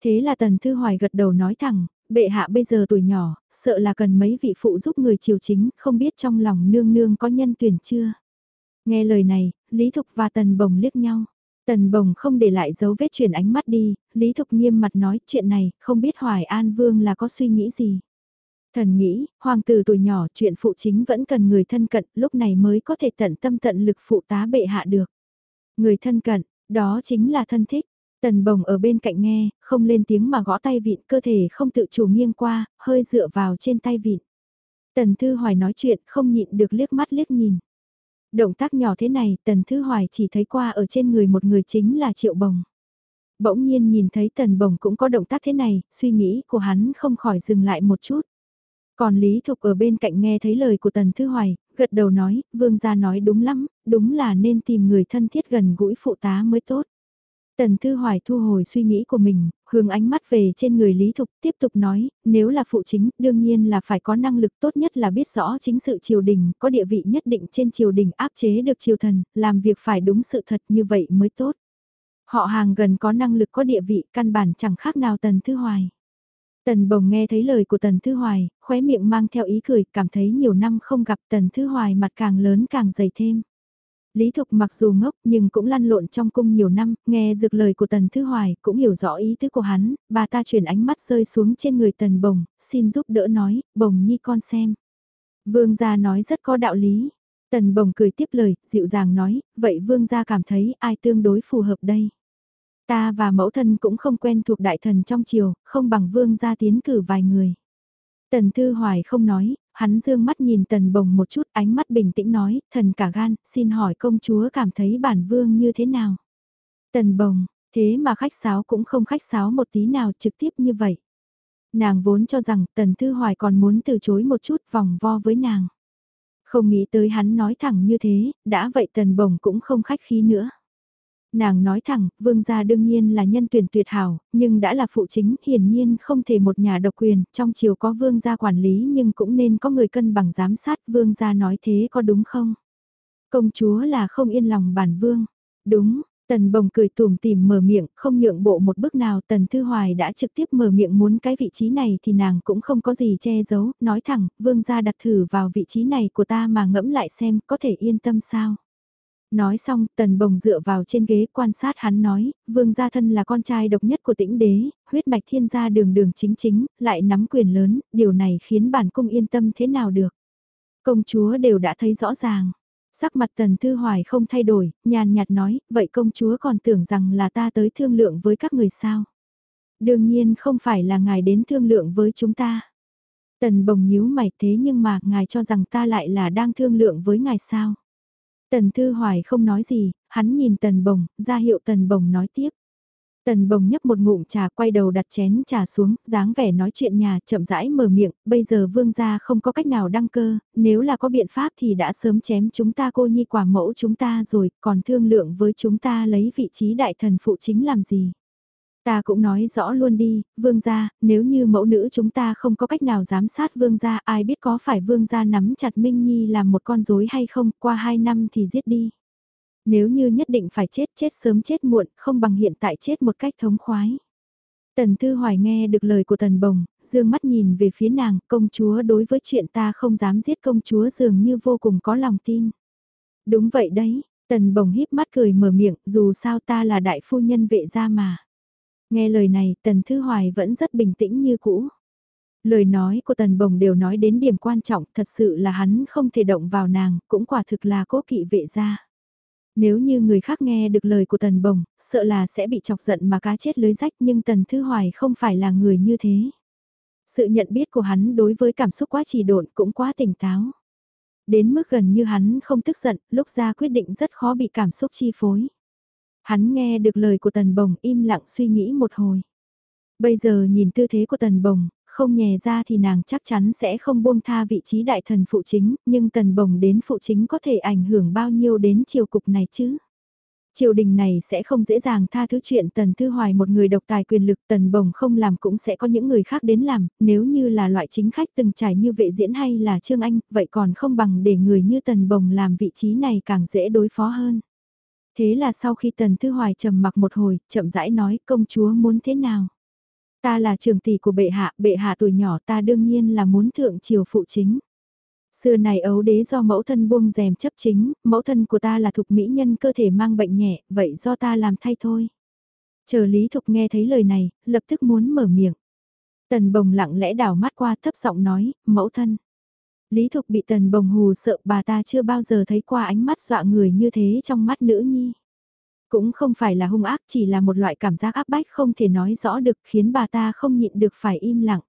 Thế là Tần Thư Hoài gật đầu nói thẳng, bệ hạ bây giờ tuổi nhỏ, sợ là cần mấy vị phụ giúp người triều chính, không biết trong lòng nương nương có nhân tuyển chưa. Nghe lời này, Lý Thục và Tần Bồng liếc nhau. Tần Bồng không để lại dấu vết chuyển ánh mắt đi, Lý Thục nghiêm mặt nói chuyện này, không biết Hoài An Vương là có suy nghĩ gì. Thần nghĩ, hoàng tử tuổi nhỏ chuyện phụ chính vẫn cần người thân cận, lúc này mới có thể tận tâm tận lực phụ tá bệ hạ được. Người thân cận, đó chính là thân thích. Tần bồng ở bên cạnh nghe, không lên tiếng mà gõ tay vịn cơ thể không tự chủ nghiêng qua, hơi dựa vào trên tay vịn. Tần Thư Hoài nói chuyện không nhịn được liếc mắt liếc nhìn. Động tác nhỏ thế này Tần Thư Hoài chỉ thấy qua ở trên người một người chính là Triệu Bồng. Bỗng nhiên nhìn thấy Tần Bồng cũng có động tác thế này, suy nghĩ của hắn không khỏi dừng lại một chút. Còn Lý Thục ở bên cạnh nghe thấy lời của Tần Thư Hoài, gật đầu nói, vương gia nói đúng lắm, đúng là nên tìm người thân thiết gần gũi phụ tá mới tốt. Tần Thư Hoài thu hồi suy nghĩ của mình, hướng ánh mắt về trên người Lý Thục, tiếp tục nói, nếu là phụ chính, đương nhiên là phải có năng lực tốt nhất là biết rõ chính sự triều đình, có địa vị nhất định trên triều đình áp chế được triều thần, làm việc phải đúng sự thật như vậy mới tốt. Họ hàng gần có năng lực có địa vị, căn bản chẳng khác nào Tần Thư Hoài. Tần bồng nghe thấy lời của Tần Thư Hoài, khóe miệng mang theo ý cười, cảm thấy nhiều năm không gặp Tần Thư Hoài mặt càng lớn càng dày thêm. Lý Thục mặc dù ngốc nhưng cũng lăn lộn trong cung nhiều năm, nghe dược lời của Tần Thư Hoài cũng hiểu rõ ý tứ của hắn, bà ta chuyển ánh mắt rơi xuống trên người Tần Bồng, xin giúp đỡ nói, Bồng nhi con xem. Vương gia nói rất có đạo lý. Tần Bồng cười tiếp lời, dịu dàng nói, vậy Vương gia cảm thấy ai tương đối phù hợp đây? Ta và mẫu thân cũng không quen thuộc đại thần trong triều, không bằng vương gia tiến cử vài người. Tần Thư Hoài không nói, hắn dương mắt nhìn tần bồng một chút ánh mắt bình tĩnh nói, thần cả gan, xin hỏi công chúa cảm thấy bản vương như thế nào? Tần bồng, thế mà khách sáo cũng không khách sáo một tí nào trực tiếp như vậy. Nàng vốn cho rằng tần Thư Hoài còn muốn từ chối một chút vòng vo với nàng. Không nghĩ tới hắn nói thẳng như thế, đã vậy tần bồng cũng không khách khí nữa. Nàng nói thẳng, vương gia đương nhiên là nhân tuyển tuyệt hảo, nhưng đã là phụ chính, hiển nhiên không thể một nhà độc quyền, trong chiều có vương gia quản lý nhưng cũng nên có người cân bằng giám sát, vương gia nói thế có đúng không? Công chúa là không yên lòng bản vương. Đúng, Tần bồng cười tùm tìm mở miệng, không nhượng bộ một bước nào Tần Thư Hoài đã trực tiếp mở miệng muốn cái vị trí này thì nàng cũng không có gì che giấu, nói thẳng, vương gia đặt thử vào vị trí này của ta mà ngẫm lại xem có thể yên tâm sao. Nói xong, tần bồng dựa vào trên ghế quan sát hắn nói, vương gia thân là con trai độc nhất của tĩnh đế, huyết mạch thiên gia đường đường chính chính, lại nắm quyền lớn, điều này khiến bản cung yên tâm thế nào được. Công chúa đều đã thấy rõ ràng. Sắc mặt tần thư hoài không thay đổi, nhàn nhạt nói, vậy công chúa còn tưởng rằng là ta tới thương lượng với các người sao. Đương nhiên không phải là ngài đến thương lượng với chúng ta. Tần bồng nhíu mày thế nhưng mà ngài cho rằng ta lại là đang thương lượng với ngài sao. Tần Thư Hoài không nói gì, hắn nhìn Tần Bồng, ra hiệu Tần Bồng nói tiếp. Tần Bồng nhấp một ngụm trà quay đầu đặt chén trà xuống, dáng vẻ nói chuyện nhà chậm rãi mở miệng, bây giờ vương gia không có cách nào đăng cơ, nếu là có biện pháp thì đã sớm chém chúng ta cô nhi quả mẫu chúng ta rồi, còn thương lượng với chúng ta lấy vị trí đại thần phụ chính làm gì. Ta cũng nói rõ luôn đi, vương gia, nếu như mẫu nữ chúng ta không có cách nào giám sát vương gia, ai biết có phải vương gia nắm chặt Minh Nhi làm một con rối hay không, qua hai năm thì giết đi. Nếu như nhất định phải chết, chết sớm chết muộn, không bằng hiện tại chết một cách thống khoái. Tần Thư Hoài nghe được lời của Tần Bồng, dương mắt nhìn về phía nàng, công chúa đối với chuyện ta không dám giết công chúa dường như vô cùng có lòng tin. Đúng vậy đấy, Tần Bồng híp mắt cười mở miệng, dù sao ta là đại phu nhân vệ gia mà. Nghe lời này, Tần Thư Hoài vẫn rất bình tĩnh như cũ. Lời nói của Tần Bồng đều nói đến điểm quan trọng, thật sự là hắn không thể động vào nàng, cũng quả thực là cố kỵ vệ gia. Nếu như người khác nghe được lời của Tần Bồng, sợ là sẽ bị chọc giận mà cá chết lưới rách nhưng Tần Thư Hoài không phải là người như thế. Sự nhận biết của hắn đối với cảm xúc quá trì độn cũng quá tỉnh táo. Đến mức gần như hắn không tức giận, lúc ra quyết định rất khó bị cảm xúc chi phối. Hắn nghe được lời của Tần Bồng im lặng suy nghĩ một hồi. Bây giờ nhìn tư thế của Tần Bồng, không nhè ra thì nàng chắc chắn sẽ không buông tha vị trí đại thần phụ chính, nhưng Tần Bồng đến phụ chính có thể ảnh hưởng bao nhiêu đến triều cục này chứ? Triều đình này sẽ không dễ dàng tha thứ chuyện Tần Thư Hoài một người độc tài quyền lực Tần Bồng không làm cũng sẽ có những người khác đến làm, nếu như là loại chính khách từng trải như vệ diễn hay là Trương Anh, vậy còn không bằng để người như Tần Bồng làm vị trí này càng dễ đối phó hơn. Thế là sau khi Tần Thư Hoài trầm mặc một hồi, chậm rãi nói công chúa muốn thế nào? Ta là trường tỷ của bệ hạ, bệ hạ tuổi nhỏ ta đương nhiên là muốn thượng triều phụ chính. Xưa này ấu đế do mẫu thân buông rèm chấp chính, mẫu thân của ta là thục mỹ nhân cơ thể mang bệnh nhẹ, vậy do ta làm thay thôi. Chờ Lý Thục nghe thấy lời này, lập tức muốn mở miệng. Tần bồng lặng lẽ đảo mắt qua thấp giọng nói, mẫu thân. Lý Thục bị tần bồng hù sợ bà ta chưa bao giờ thấy qua ánh mắt dọa người như thế trong mắt nữ nhi. Cũng không phải là hung ác chỉ là một loại cảm giác áp bách không thể nói rõ được khiến bà ta không nhịn được phải im lặng.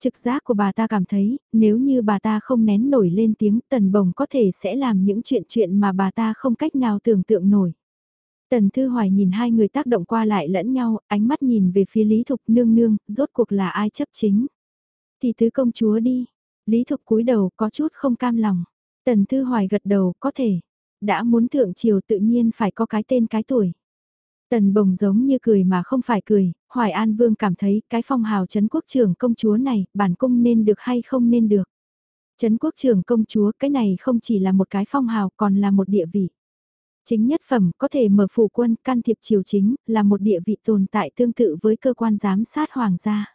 Trực giác của bà ta cảm thấy, nếu như bà ta không nén nổi lên tiếng tần bồng có thể sẽ làm những chuyện chuyện mà bà ta không cách nào tưởng tượng nổi. Tần Thư Hoài nhìn hai người tác động qua lại lẫn nhau, ánh mắt nhìn về phía Lý Thục nương nương, rốt cuộc là ai chấp chính. Thì tứ công chúa đi. Lý Thục cúi đầu có chút không cam lòng. Tần Thư Hoài gật đầu có thể đã muốn thượng triều tự nhiên phải có cái tên cái tuổi. Tần bồng giống như cười mà không phải cười, Hoài An Vương cảm thấy cái phong hào Trấn quốc trưởng công chúa này, bản cung nên được hay không nên được. Trấn quốc trưởng công chúa cái này không chỉ là một cái phong hào còn là một địa vị. Chính nhất phẩm có thể mở phủ quân can thiệp triều chính là một địa vị tồn tại tương tự với cơ quan giám sát hoàng gia.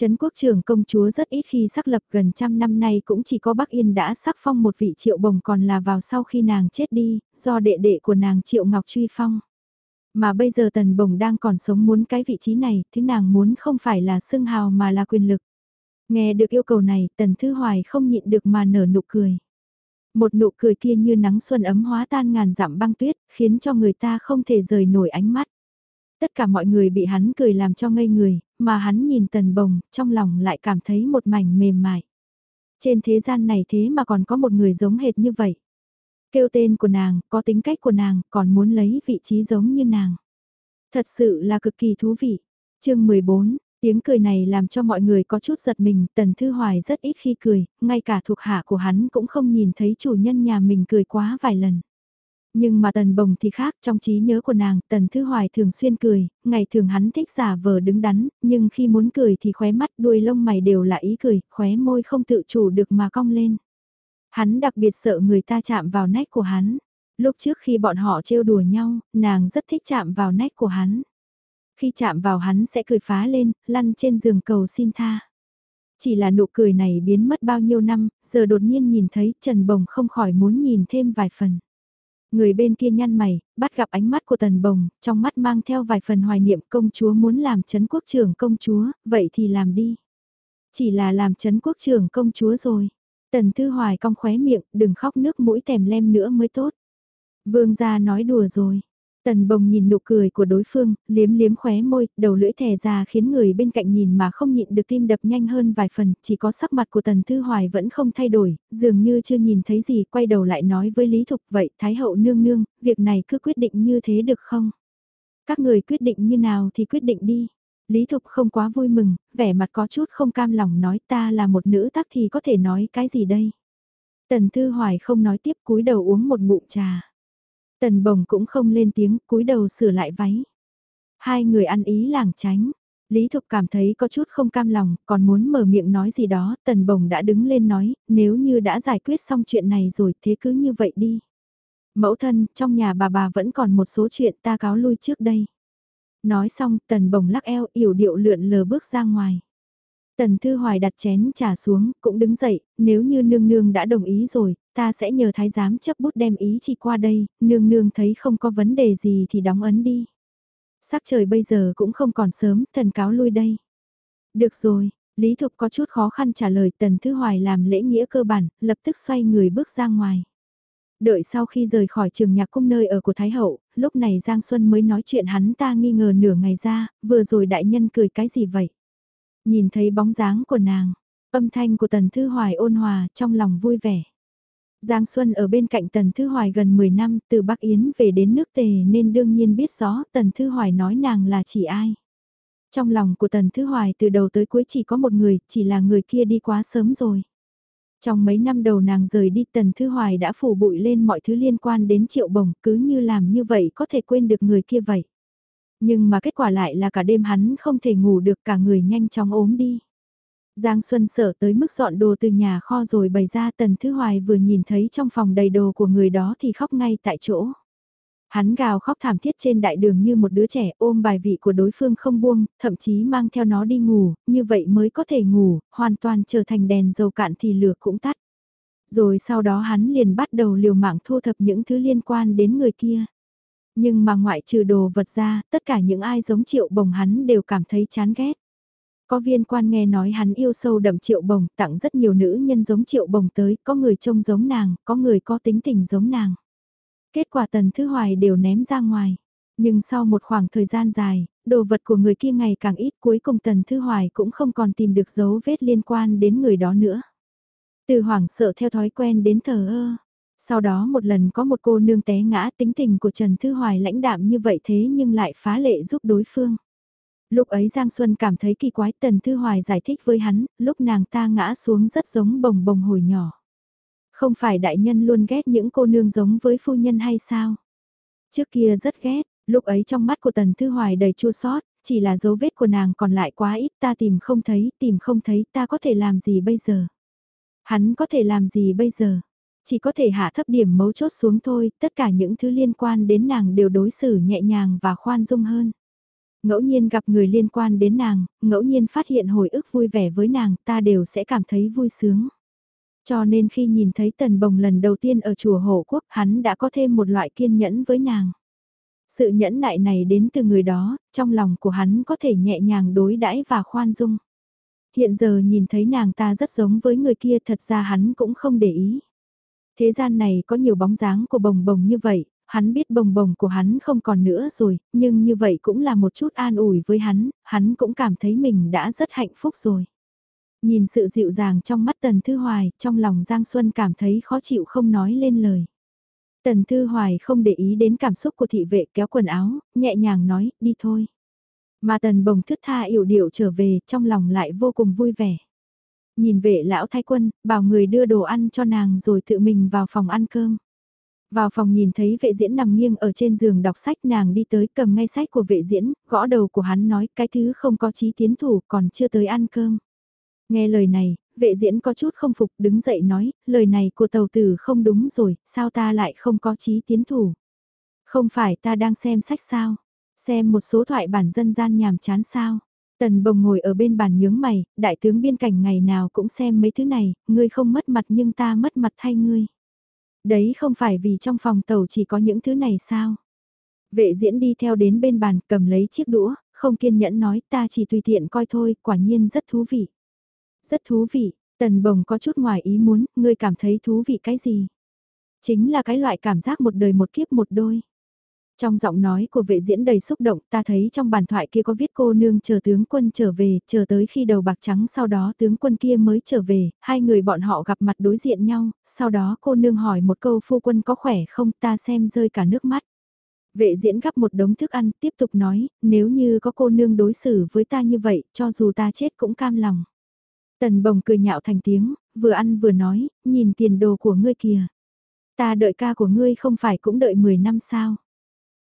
Trấn quốc trưởng công chúa rất ít khi xác lập gần trăm năm nay cũng chỉ có Bắc Yên đã sắc phong một vị triệu bồng còn là vào sau khi nàng chết đi, do đệ đệ của nàng triệu ngọc truy phong. Mà bây giờ tần bồng đang còn sống muốn cái vị trí này, thứ nàng muốn không phải là xưng hào mà là quyền lực. Nghe được yêu cầu này, tần thư hoài không nhịn được mà nở nụ cười. Một nụ cười kia như nắng xuân ấm hóa tan ngàn dặm băng tuyết, khiến cho người ta không thể rời nổi ánh mắt. Tất cả mọi người bị hắn cười làm cho ngây người, mà hắn nhìn tần bồng, trong lòng lại cảm thấy một mảnh mềm mại. Trên thế gian này thế mà còn có một người giống hệt như vậy. Kêu tên của nàng, có tính cách của nàng, còn muốn lấy vị trí giống như nàng. Thật sự là cực kỳ thú vị. chương 14, tiếng cười này làm cho mọi người có chút giật mình, Tần Thư Hoài rất ít khi cười, ngay cả thuộc hạ của hắn cũng không nhìn thấy chủ nhân nhà mình cười quá vài lần. Nhưng mà Tần Bồng thì khác, trong trí nhớ của nàng, Tần Thư Hoài thường xuyên cười, ngày thường hắn thích giả vờ đứng đắn, nhưng khi muốn cười thì khóe mắt đuôi lông mày đều là ý cười, khóe môi không tự chủ được mà cong lên. Hắn đặc biệt sợ người ta chạm vào nách của hắn. Lúc trước khi bọn họ trêu đùa nhau, nàng rất thích chạm vào nách của hắn. Khi chạm vào hắn sẽ cười phá lên, lăn trên giường cầu xin tha. Chỉ là nụ cười này biến mất bao nhiêu năm, giờ đột nhiên nhìn thấy Trần Bồng không khỏi muốn nhìn thêm vài phần. Người bên kia nhăn mày, bắt gặp ánh mắt của Tần Bồng, trong mắt mang theo vài phần hoài niệm công chúa muốn làm chấn quốc trưởng công chúa, vậy thì làm đi. Chỉ là làm chấn quốc trưởng công chúa rồi. Tần Thư Hoài cong khóe miệng, đừng khóc nước mũi tèm lem nữa mới tốt. Vương gia nói đùa rồi. Tần bồng nhìn nụ cười của đối phương, liếm liếm khóe môi, đầu lưỡi thè ra khiến người bên cạnh nhìn mà không nhịn được tim đập nhanh hơn vài phần, chỉ có sắc mặt của tần thư hoài vẫn không thay đổi, dường như chưa nhìn thấy gì, quay đầu lại nói với Lý Thục vậy, Thái hậu nương nương, việc này cứ quyết định như thế được không? Các người quyết định như nào thì quyết định đi. Lý Thục không quá vui mừng, vẻ mặt có chút không cam lòng nói ta là một nữ tác thì có thể nói cái gì đây? Tần Thư Hoài không nói tiếp cúi đầu uống một ngụm trà. Tần bồng cũng không lên tiếng, cúi đầu sửa lại váy. Hai người ăn ý làng tránh. Lý Thục cảm thấy có chút không cam lòng, còn muốn mở miệng nói gì đó, tần bồng đã đứng lên nói, nếu như đã giải quyết xong chuyện này rồi thế cứ như vậy đi. Mẫu thân, trong nhà bà bà vẫn còn một số chuyện ta cáo lui trước đây. Nói xong, tần bồng lắc eo, yểu điệu lượn lờ bước ra ngoài. Tần Thư Hoài đặt chén trà xuống, cũng đứng dậy, nếu như nương nương đã đồng ý rồi, ta sẽ nhờ thái giám chấp bút đem ý chỉ qua đây, nương nương thấy không có vấn đề gì thì đóng ấn đi. Sắc trời bây giờ cũng không còn sớm, thần cáo lui đây. Được rồi, Lý Thục có chút khó khăn trả lời Tần Thư Hoài làm lễ nghĩa cơ bản, lập tức xoay người bước ra ngoài. Đợi sau khi rời khỏi trường nhạc cung nơi ở của Thái Hậu, lúc này Giang Xuân mới nói chuyện hắn ta nghi ngờ nửa ngày ra, vừa rồi đại nhân cười cái gì vậy? Nhìn thấy bóng dáng của nàng, âm thanh của Tần Thư Hoài ôn hòa trong lòng vui vẻ. Giang Xuân ở bên cạnh Tần Thư Hoài gần 10 năm từ Bắc Yến về đến nước Tề nên đương nhiên biết rõ Tần Thư Hoài nói nàng là chỉ ai. Trong lòng của Tần Thư Hoài từ đầu tới cuối chỉ có một người, chỉ là người kia đi quá sớm rồi. Trong mấy năm đầu nàng rời đi Tần Thư Hoài đã phủ bụi lên mọi thứ liên quan đến triệu bổng cứ như làm như vậy có thể quên được người kia vậy. Nhưng mà kết quả lại là cả đêm hắn không thể ngủ được cả người nhanh chóng ốm đi. Giang Xuân sợ tới mức dọn đồ từ nhà kho rồi bày ra Tần Thứ Hoài vừa nhìn thấy trong phòng đầy đồ của người đó thì khóc ngay tại chỗ. Hắn gào khóc thảm thiết trên đại đường như một đứa trẻ ôm bài vị của đối phương không buông, thậm chí mang theo nó đi ngủ, như vậy mới có thể ngủ, hoàn toàn trở thành đèn dầu cạn thì lửa cũng tắt. Rồi sau đó hắn liền bắt đầu liều mạng thu thập những thứ liên quan đến người kia. Nhưng mà ngoại trừ đồ vật ra, tất cả những ai giống triệu bồng hắn đều cảm thấy chán ghét. Có viên quan nghe nói hắn yêu sâu đậm triệu bồng, tặng rất nhiều nữ nhân giống triệu bồng tới, có người trông giống nàng, có người có tính tình giống nàng. Kết quả tần thứ hoài đều ném ra ngoài. Nhưng sau một khoảng thời gian dài, đồ vật của người kia ngày càng ít cuối cùng tần thư hoài cũng không còn tìm được dấu vết liên quan đến người đó nữa. Từ hoảng sợ theo thói quen đến thờ ơ, sau đó một lần có một cô nương té ngã tính tình của Trần Thư Hoài lãnh đạm như vậy thế nhưng lại phá lệ giúp đối phương. Lúc ấy Giang Xuân cảm thấy kỳ quái Tần Thư Hoài giải thích với hắn, lúc nàng ta ngã xuống rất giống bồng bồng hồi nhỏ. Không phải đại nhân luôn ghét những cô nương giống với phu nhân hay sao? Trước kia rất ghét, lúc ấy trong mắt của Tần Thư Hoài đầy chua sót, chỉ là dấu vết của nàng còn lại quá ít ta tìm không thấy, tìm không thấy ta có thể làm gì bây giờ? Hắn có thể làm gì bây giờ? Chỉ có thể hạ thấp điểm mấu chốt xuống thôi, tất cả những thứ liên quan đến nàng đều đối xử nhẹ nhàng và khoan dung hơn. Ngẫu nhiên gặp người liên quan đến nàng, ngẫu nhiên phát hiện hồi ức vui vẻ với nàng, ta đều sẽ cảm thấy vui sướng. Cho nên khi nhìn thấy tần bồng lần đầu tiên ở chùa Hộ Quốc, hắn đã có thêm một loại kiên nhẫn với nàng. Sự nhẫn nại này đến từ người đó, trong lòng của hắn có thể nhẹ nhàng đối đãi và khoan dung. Hiện giờ nhìn thấy nàng ta rất giống với người kia thật ra hắn cũng không để ý. Thế gian này có nhiều bóng dáng của bồng bồng như vậy, hắn biết bồng bồng của hắn không còn nữa rồi, nhưng như vậy cũng là một chút an ủi với hắn, hắn cũng cảm thấy mình đã rất hạnh phúc rồi. Nhìn sự dịu dàng trong mắt Tần Thư Hoài, trong lòng Giang Xuân cảm thấy khó chịu không nói lên lời. Tần Thư Hoài không để ý đến cảm xúc của thị vệ kéo quần áo, nhẹ nhàng nói, đi thôi. Mà Tần Bồng thức tha yểu điệu trở về, trong lòng lại vô cùng vui vẻ. Nhìn vệ lão thái quân, bảo người đưa đồ ăn cho nàng rồi tự mình vào phòng ăn cơm. Vào phòng nhìn thấy vệ diễn nằm nghiêng ở trên giường đọc sách nàng đi tới cầm ngay sách của vệ diễn, gõ đầu của hắn nói cái thứ không có chí tiến thủ còn chưa tới ăn cơm. Nghe lời này, vệ diễn có chút không phục đứng dậy nói, lời này của tàu tử không đúng rồi, sao ta lại không có chí tiến thủ. Không phải ta đang xem sách sao, xem một số thoại bản dân gian nhàm chán sao. Tần bồng ngồi ở bên bàn nhướng mày, đại tướng biên cảnh ngày nào cũng xem mấy thứ này, ngươi không mất mặt nhưng ta mất mặt thay ngươi. Đấy không phải vì trong phòng tàu chỉ có những thứ này sao? Vệ diễn đi theo đến bên bàn cầm lấy chiếc đũa, không kiên nhẫn nói ta chỉ tùy tiện coi thôi, quả nhiên rất thú vị. Rất thú vị, tần bồng có chút ngoài ý muốn, ngươi cảm thấy thú vị cái gì? Chính là cái loại cảm giác một đời một kiếp một đôi. Trong giọng nói của vệ diễn đầy xúc động ta thấy trong bản thoại kia có viết cô nương chờ tướng quân trở về, chờ tới khi đầu bạc trắng sau đó tướng quân kia mới trở về, hai người bọn họ gặp mặt đối diện nhau, sau đó cô nương hỏi một câu phu quân có khỏe không ta xem rơi cả nước mắt. Vệ diễn gắp một đống thức ăn tiếp tục nói, nếu như có cô nương đối xử với ta như vậy, cho dù ta chết cũng cam lòng. Tần bồng cười nhạo thành tiếng, vừa ăn vừa nói, nhìn tiền đồ của ngươi kìa. Ta đợi ca của ngươi không phải cũng đợi 10 năm sao.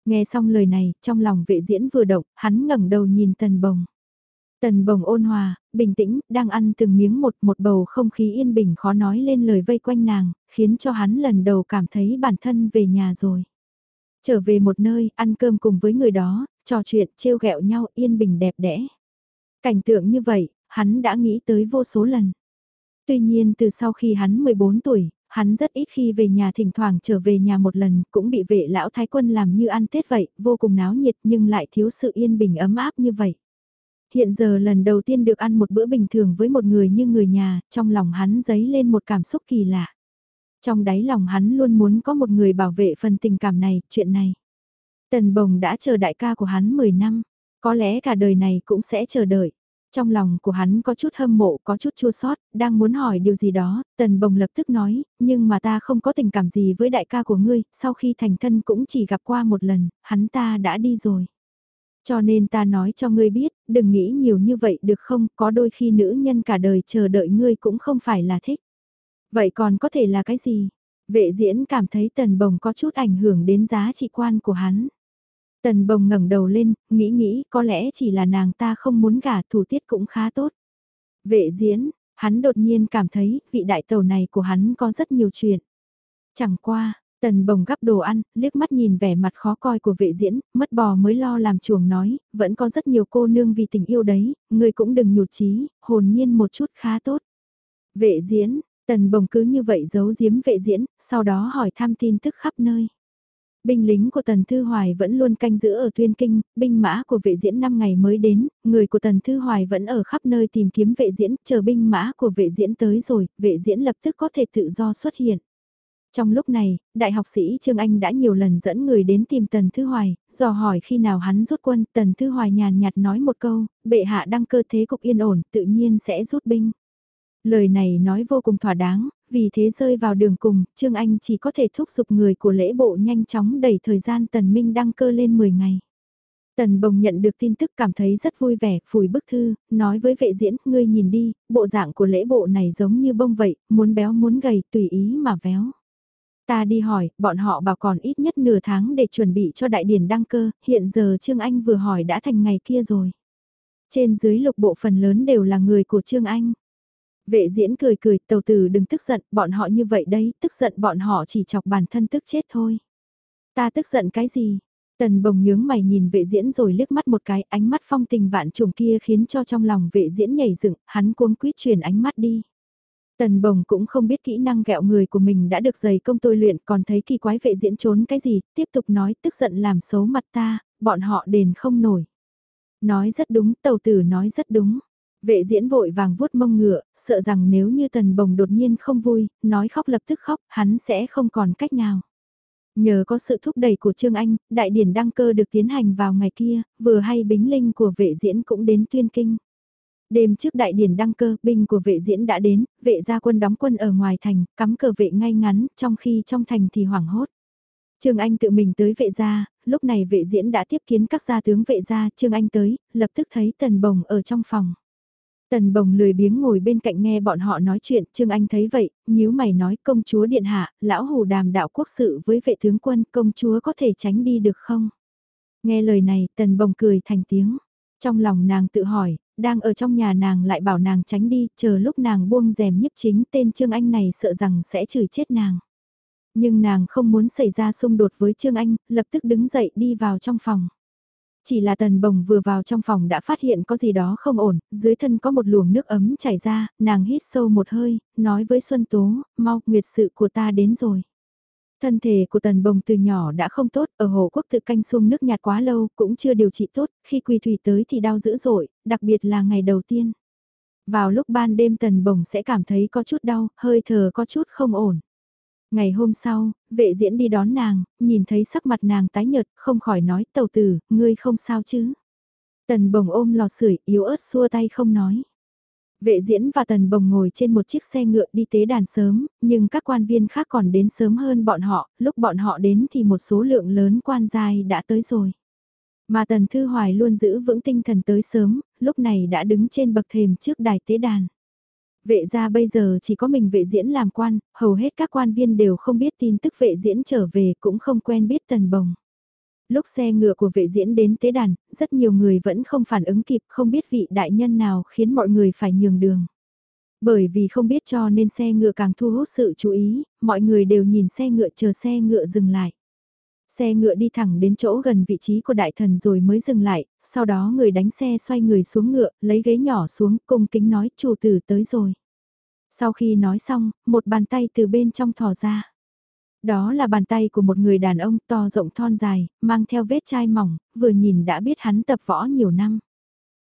Nghe xong lời này, trong lòng vệ diễn vừa động, hắn ngẩng đầu nhìn tần bồng. Tần bồng ôn hòa, bình tĩnh, đang ăn từng miếng một một bầu không khí yên bình khó nói lên lời vây quanh nàng, khiến cho hắn lần đầu cảm thấy bản thân về nhà rồi. Trở về một nơi, ăn cơm cùng với người đó, trò chuyện, trêu ghẹo nhau yên bình đẹp đẽ. Cảnh tượng như vậy, hắn đã nghĩ tới vô số lần. Tuy nhiên từ sau khi hắn 14 tuổi, hắn rất ít khi về nhà thỉnh thoảng trở về nhà một lần, cũng bị vệ lão thái quân làm như ăn Tết vậy, vô cùng náo nhiệt nhưng lại thiếu sự yên bình ấm áp như vậy. Hiện giờ lần đầu tiên được ăn một bữa bình thường với một người như người nhà, trong lòng hắn dấy lên một cảm xúc kỳ lạ. Trong đáy lòng hắn luôn muốn có một người bảo vệ phần tình cảm này, chuyện này. Tần Bồng đã chờ đại ca của hắn 10 năm, có lẽ cả đời này cũng sẽ chờ đợi. Trong lòng của hắn có chút hâm mộ, có chút chua sót, đang muốn hỏi điều gì đó, tần bồng lập tức nói, nhưng mà ta không có tình cảm gì với đại ca của ngươi, sau khi thành thân cũng chỉ gặp qua một lần, hắn ta đã đi rồi. Cho nên ta nói cho ngươi biết, đừng nghĩ nhiều như vậy được không, có đôi khi nữ nhân cả đời chờ đợi ngươi cũng không phải là thích. Vậy còn có thể là cái gì? Vệ diễn cảm thấy tần bồng có chút ảnh hưởng đến giá trị quan của hắn. Tần bồng ngẩng đầu lên, nghĩ nghĩ có lẽ chỉ là nàng ta không muốn gả thủ tiết cũng khá tốt. Vệ diễn, hắn đột nhiên cảm thấy vị đại tàu này của hắn có rất nhiều chuyện. Chẳng qua, tần bồng gắp đồ ăn, liếc mắt nhìn vẻ mặt khó coi của vệ diễn, mất bò mới lo làm chuồng nói, vẫn có rất nhiều cô nương vì tình yêu đấy, người cũng đừng nhụt chí hồn nhiên một chút khá tốt. Vệ diễn, tần bồng cứ như vậy giấu giếm vệ diễn, sau đó hỏi thăm tin tức khắp nơi. Binh lính của Tần Thư Hoài vẫn luôn canh giữ ở Tuyên Kinh, binh mã của vệ diễn 5 ngày mới đến, người của Tần Thư Hoài vẫn ở khắp nơi tìm kiếm vệ diễn, chờ binh mã của vệ diễn tới rồi, vệ diễn lập tức có thể tự do xuất hiện. Trong lúc này, đại học sĩ Trương Anh đã nhiều lần dẫn người đến tìm Tần Thư Hoài, dò hỏi khi nào hắn rút quân, Tần Thư Hoài nhàn nhạt nói một câu, bệ hạ đăng cơ thế cục yên ổn, tự nhiên sẽ rút binh. Lời này nói vô cùng thỏa đáng, vì thế rơi vào đường cùng, Trương Anh chỉ có thể thúc giục người của lễ bộ nhanh chóng đẩy thời gian Tần Minh đăng cơ lên 10 ngày. Tần Bồng nhận được tin tức cảm thấy rất vui vẻ, phủi bức thư, nói với vệ diễn, ngươi nhìn đi, bộ dạng của lễ bộ này giống như bông vậy, muốn béo muốn gầy, tùy ý mà véo. Ta đi hỏi, bọn họ bảo còn ít nhất nửa tháng để chuẩn bị cho đại điển đăng cơ, hiện giờ Trương Anh vừa hỏi đã thành ngày kia rồi. Trên dưới lục bộ phần lớn đều là người của Trương Anh. Vệ diễn cười cười, tàu tử đừng tức giận, bọn họ như vậy đấy, tức giận bọn họ chỉ chọc bản thân tức chết thôi. Ta tức giận cái gì? Tần bồng nhướng mày nhìn vệ diễn rồi liếc mắt một cái, ánh mắt phong tình vạn trùng kia khiến cho trong lòng vệ diễn nhảy dựng, hắn cuống quýt chuyển ánh mắt đi. Tần bồng cũng không biết kỹ năng gẹo người của mình đã được giày công tôi luyện còn thấy kỳ quái vệ diễn trốn cái gì, tiếp tục nói tức giận làm xấu mặt ta, bọn họ đền không nổi. Nói rất đúng, tàu tử nói rất đúng. Vệ diễn vội vàng vuốt mông ngựa, sợ rằng nếu như tần bồng đột nhiên không vui, nói khóc lập tức khóc, hắn sẽ không còn cách nào. Nhờ có sự thúc đẩy của Trương Anh, đại điển đăng cơ được tiến hành vào ngày kia, vừa hay bính linh của vệ diễn cũng đến tuyên kinh. Đêm trước đại điển đăng cơ, binh của vệ diễn đã đến, vệ gia quân đóng quân ở ngoài thành, cắm cờ vệ ngay ngắn, trong khi trong thành thì hoảng hốt. Trương Anh tự mình tới vệ gia, lúc này vệ diễn đã tiếp kiến các gia tướng vệ gia, Trương Anh tới, lập tức thấy tần bồng ở trong phòng. Tần bồng lười biếng ngồi bên cạnh nghe bọn họ nói chuyện, Trương Anh thấy vậy, nhíu mày nói công chúa điện hạ, lão hù đàm đạo quốc sự với vệ tướng quân, công chúa có thể tránh đi được không? Nghe lời này, tần bồng cười thành tiếng. Trong lòng nàng tự hỏi, đang ở trong nhà nàng lại bảo nàng tránh đi, chờ lúc nàng buông rèm nhiếp chính tên Trương Anh này sợ rằng sẽ chửi chết nàng. Nhưng nàng không muốn xảy ra xung đột với Trương Anh, lập tức đứng dậy đi vào trong phòng. Chỉ là tần bồng vừa vào trong phòng đã phát hiện có gì đó không ổn, dưới thân có một luồng nước ấm chảy ra, nàng hít sâu một hơi, nói với Xuân Tố, mau, nguyệt sự của ta đến rồi. Thân thể của tần bồng từ nhỏ đã không tốt, ở hồ quốc tự canh xuông nước nhạt quá lâu, cũng chưa điều trị tốt, khi quỳ thủy tới thì đau dữ dội, đặc biệt là ngày đầu tiên. Vào lúc ban đêm tần bồng sẽ cảm thấy có chút đau, hơi thở có chút không ổn. Ngày hôm sau, vệ diễn đi đón nàng, nhìn thấy sắc mặt nàng tái nhợt, không khỏi nói tàu tử, ngươi không sao chứ. Tần bồng ôm lò sưởi yếu ớt xua tay không nói. Vệ diễn và tần bồng ngồi trên một chiếc xe ngựa đi tế đàn sớm, nhưng các quan viên khác còn đến sớm hơn bọn họ, lúc bọn họ đến thì một số lượng lớn quan giai đã tới rồi. Mà tần thư hoài luôn giữ vững tinh thần tới sớm, lúc này đã đứng trên bậc thềm trước đài tế đàn. Vệ gia bây giờ chỉ có mình vệ diễn làm quan, hầu hết các quan viên đều không biết tin tức vệ diễn trở về cũng không quen biết tần bồng. Lúc xe ngựa của vệ diễn đến tế đàn, rất nhiều người vẫn không phản ứng kịp không biết vị đại nhân nào khiến mọi người phải nhường đường. Bởi vì không biết cho nên xe ngựa càng thu hút sự chú ý, mọi người đều nhìn xe ngựa chờ xe ngựa dừng lại. Xe ngựa đi thẳng đến chỗ gần vị trí của đại thần rồi mới dừng lại, sau đó người đánh xe xoay người xuống ngựa, lấy ghế nhỏ xuống, cung kính nói chủ tử tới rồi. Sau khi nói xong, một bàn tay từ bên trong thò ra. Đó là bàn tay của một người đàn ông to rộng thon dài, mang theo vết chai mỏng, vừa nhìn đã biết hắn tập võ nhiều năm.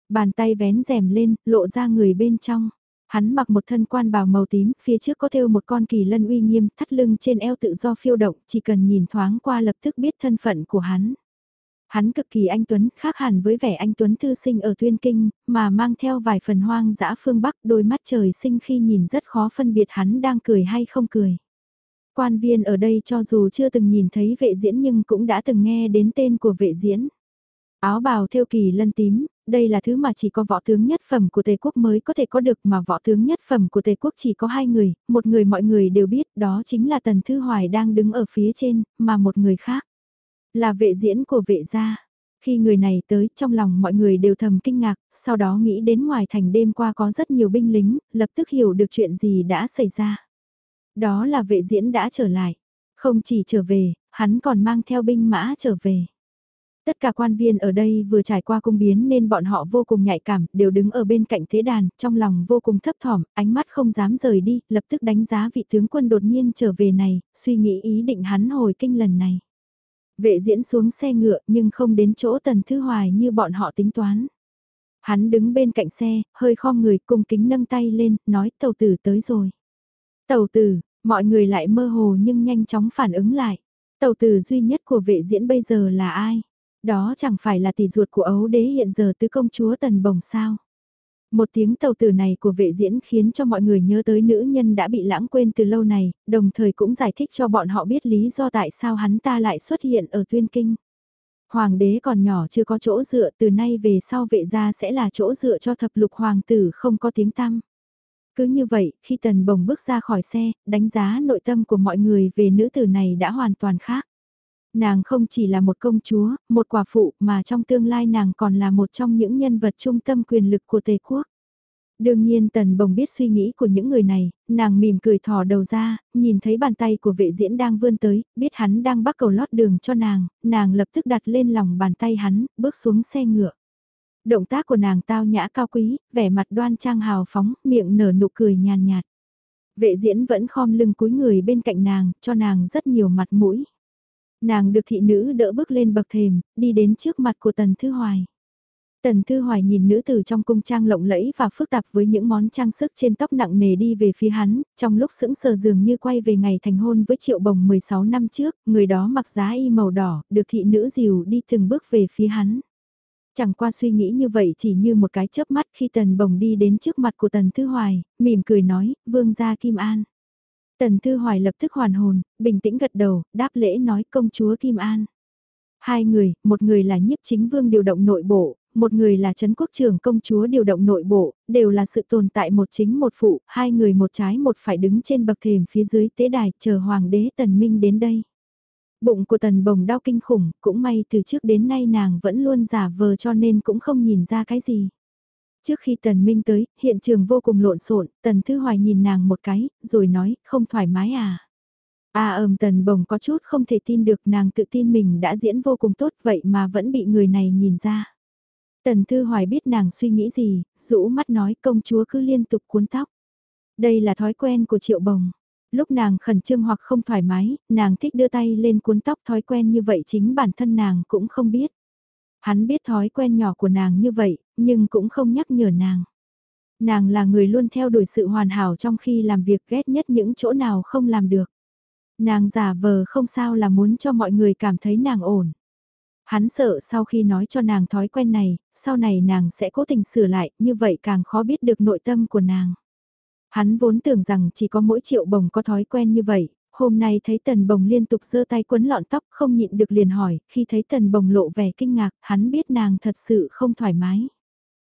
Bàn tay vén rèm lên, lộ ra người bên trong. Hắn mặc một thân quan bào màu tím, phía trước có thêu một con kỳ lân uy nghiêm, thắt lưng trên eo tự do phiêu động, chỉ cần nhìn thoáng qua lập tức biết thân phận của hắn. Hắn cực kỳ anh Tuấn, khác hẳn với vẻ anh Tuấn thư sinh ở Tuyên Kinh, mà mang theo vài phần hoang dã phương Bắc đôi mắt trời sinh khi nhìn rất khó phân biệt hắn đang cười hay không cười. Quan viên ở đây cho dù chưa từng nhìn thấy vệ diễn nhưng cũng đã từng nghe đến tên của vệ diễn. Áo bào theo kỳ lân tím, đây là thứ mà chỉ có võ tướng nhất phẩm của Tề quốc mới có thể có được mà võ tướng nhất phẩm của Tề quốc chỉ có hai người, một người mọi người đều biết đó chính là Tần Thư Hoài đang đứng ở phía trên, mà một người khác là vệ diễn của vệ gia. Khi người này tới, trong lòng mọi người đều thầm kinh ngạc, sau đó nghĩ đến ngoài thành đêm qua có rất nhiều binh lính, lập tức hiểu được chuyện gì đã xảy ra. Đó là vệ diễn đã trở lại. Không chỉ trở về, hắn còn mang theo binh mã trở về. Tất cả quan viên ở đây vừa trải qua cung biến nên bọn họ vô cùng nhạy cảm, đều đứng ở bên cạnh thế đàn, trong lòng vô cùng thấp thỏm, ánh mắt không dám rời đi, lập tức đánh giá vị tướng quân đột nhiên trở về này, suy nghĩ ý định hắn hồi kinh lần này. Vệ diễn xuống xe ngựa nhưng không đến chỗ tần thư hoài như bọn họ tính toán. Hắn đứng bên cạnh xe, hơi khom người cung kính nâng tay lên, nói tàu tử tới rồi. Tàu tử, mọi người lại mơ hồ nhưng nhanh chóng phản ứng lại. Tàu tử duy nhất của vệ diễn bây giờ là ai? Đó chẳng phải là tỷ ruột của ấu đế hiện giờ tứ công chúa tần bồng sao? Một tiếng tàu tử này của vệ diễn khiến cho mọi người nhớ tới nữ nhân đã bị lãng quên từ lâu này, đồng thời cũng giải thích cho bọn họ biết lý do tại sao hắn ta lại xuất hiện ở tuyên kinh. Hoàng đế còn nhỏ chưa có chỗ dựa từ nay về sau vệ gia sẽ là chỗ dựa cho thập lục hoàng tử không có tiếng tăm. Cứ như vậy, khi tần bồng bước ra khỏi xe, đánh giá nội tâm của mọi người về nữ tử này đã hoàn toàn khác. Nàng không chỉ là một công chúa, một quả phụ mà trong tương lai nàng còn là một trong những nhân vật trung tâm quyền lực của Tề quốc. Đương nhiên Tần Bồng biết suy nghĩ của những người này, nàng mỉm cười thò đầu ra, nhìn thấy bàn tay của vệ diễn đang vươn tới, biết hắn đang bắt cầu lót đường cho nàng, nàng lập tức đặt lên lòng bàn tay hắn, bước xuống xe ngựa. Động tác của nàng tao nhã cao quý, vẻ mặt đoan trang hào phóng, miệng nở nụ cười nhàn nhạt. Vệ diễn vẫn khom lưng cúi người bên cạnh nàng, cho nàng rất nhiều mặt mũi. Nàng được thị nữ đỡ bước lên bậc thềm, đi đến trước mặt của Tần Thư Hoài. Tần Thư Hoài nhìn nữ tử trong cung trang lộng lẫy và phức tạp với những món trang sức trên tóc nặng nề đi về phía hắn, trong lúc sững sờ dường như quay về ngày thành hôn với triệu bồng 16 năm trước, người đó mặc giá y màu đỏ, được thị nữ dìu đi từng bước về phía hắn. Chẳng qua suy nghĩ như vậy chỉ như một cái chớp mắt khi tần bồng đi đến trước mặt của tần Thư Hoài, mỉm cười nói, vương gia Kim An. Tần Thư Hoài lập tức hoàn hồn, bình tĩnh gật đầu, đáp lễ nói công chúa Kim An. Hai người, một người là nhiếp chính vương điều động nội bộ, một người là Trấn Quốc trưởng công chúa điều động nội bộ, đều là sự tồn tại một chính một phụ, hai người một trái một phải đứng trên bậc thềm phía dưới tế đài chờ Hoàng đế Tần Minh đến đây. Bụng của Tần Bồng đau kinh khủng, cũng may từ trước đến nay nàng vẫn luôn giả vờ cho nên cũng không nhìn ra cái gì. Trước khi Tần Minh tới, hiện trường vô cùng lộn xộn, Tần Thư Hoài nhìn nàng một cái, rồi nói, không thoải mái à. À ầm Tần Bồng có chút không thể tin được nàng tự tin mình đã diễn vô cùng tốt vậy mà vẫn bị người này nhìn ra. Tần Thư Hoài biết nàng suy nghĩ gì, rũ mắt nói công chúa cứ liên tục cuốn tóc. Đây là thói quen của Triệu Bồng. Lúc nàng khẩn trương hoặc không thoải mái, nàng thích đưa tay lên cuốn tóc thói quen như vậy chính bản thân nàng cũng không biết. Hắn biết thói quen nhỏ của nàng như vậy, nhưng cũng không nhắc nhở nàng. Nàng là người luôn theo đuổi sự hoàn hảo trong khi làm việc ghét nhất những chỗ nào không làm được. Nàng giả vờ không sao là muốn cho mọi người cảm thấy nàng ổn. Hắn sợ sau khi nói cho nàng thói quen này, sau này nàng sẽ cố tình sửa lại, như vậy càng khó biết được nội tâm của nàng. Hắn vốn tưởng rằng chỉ có mỗi triệu bồng có thói quen như vậy, hôm nay thấy tần bồng liên tục giơ tay quấn lọn tóc không nhịn được liền hỏi, khi thấy tần bồng lộ vẻ kinh ngạc, hắn biết nàng thật sự không thoải mái.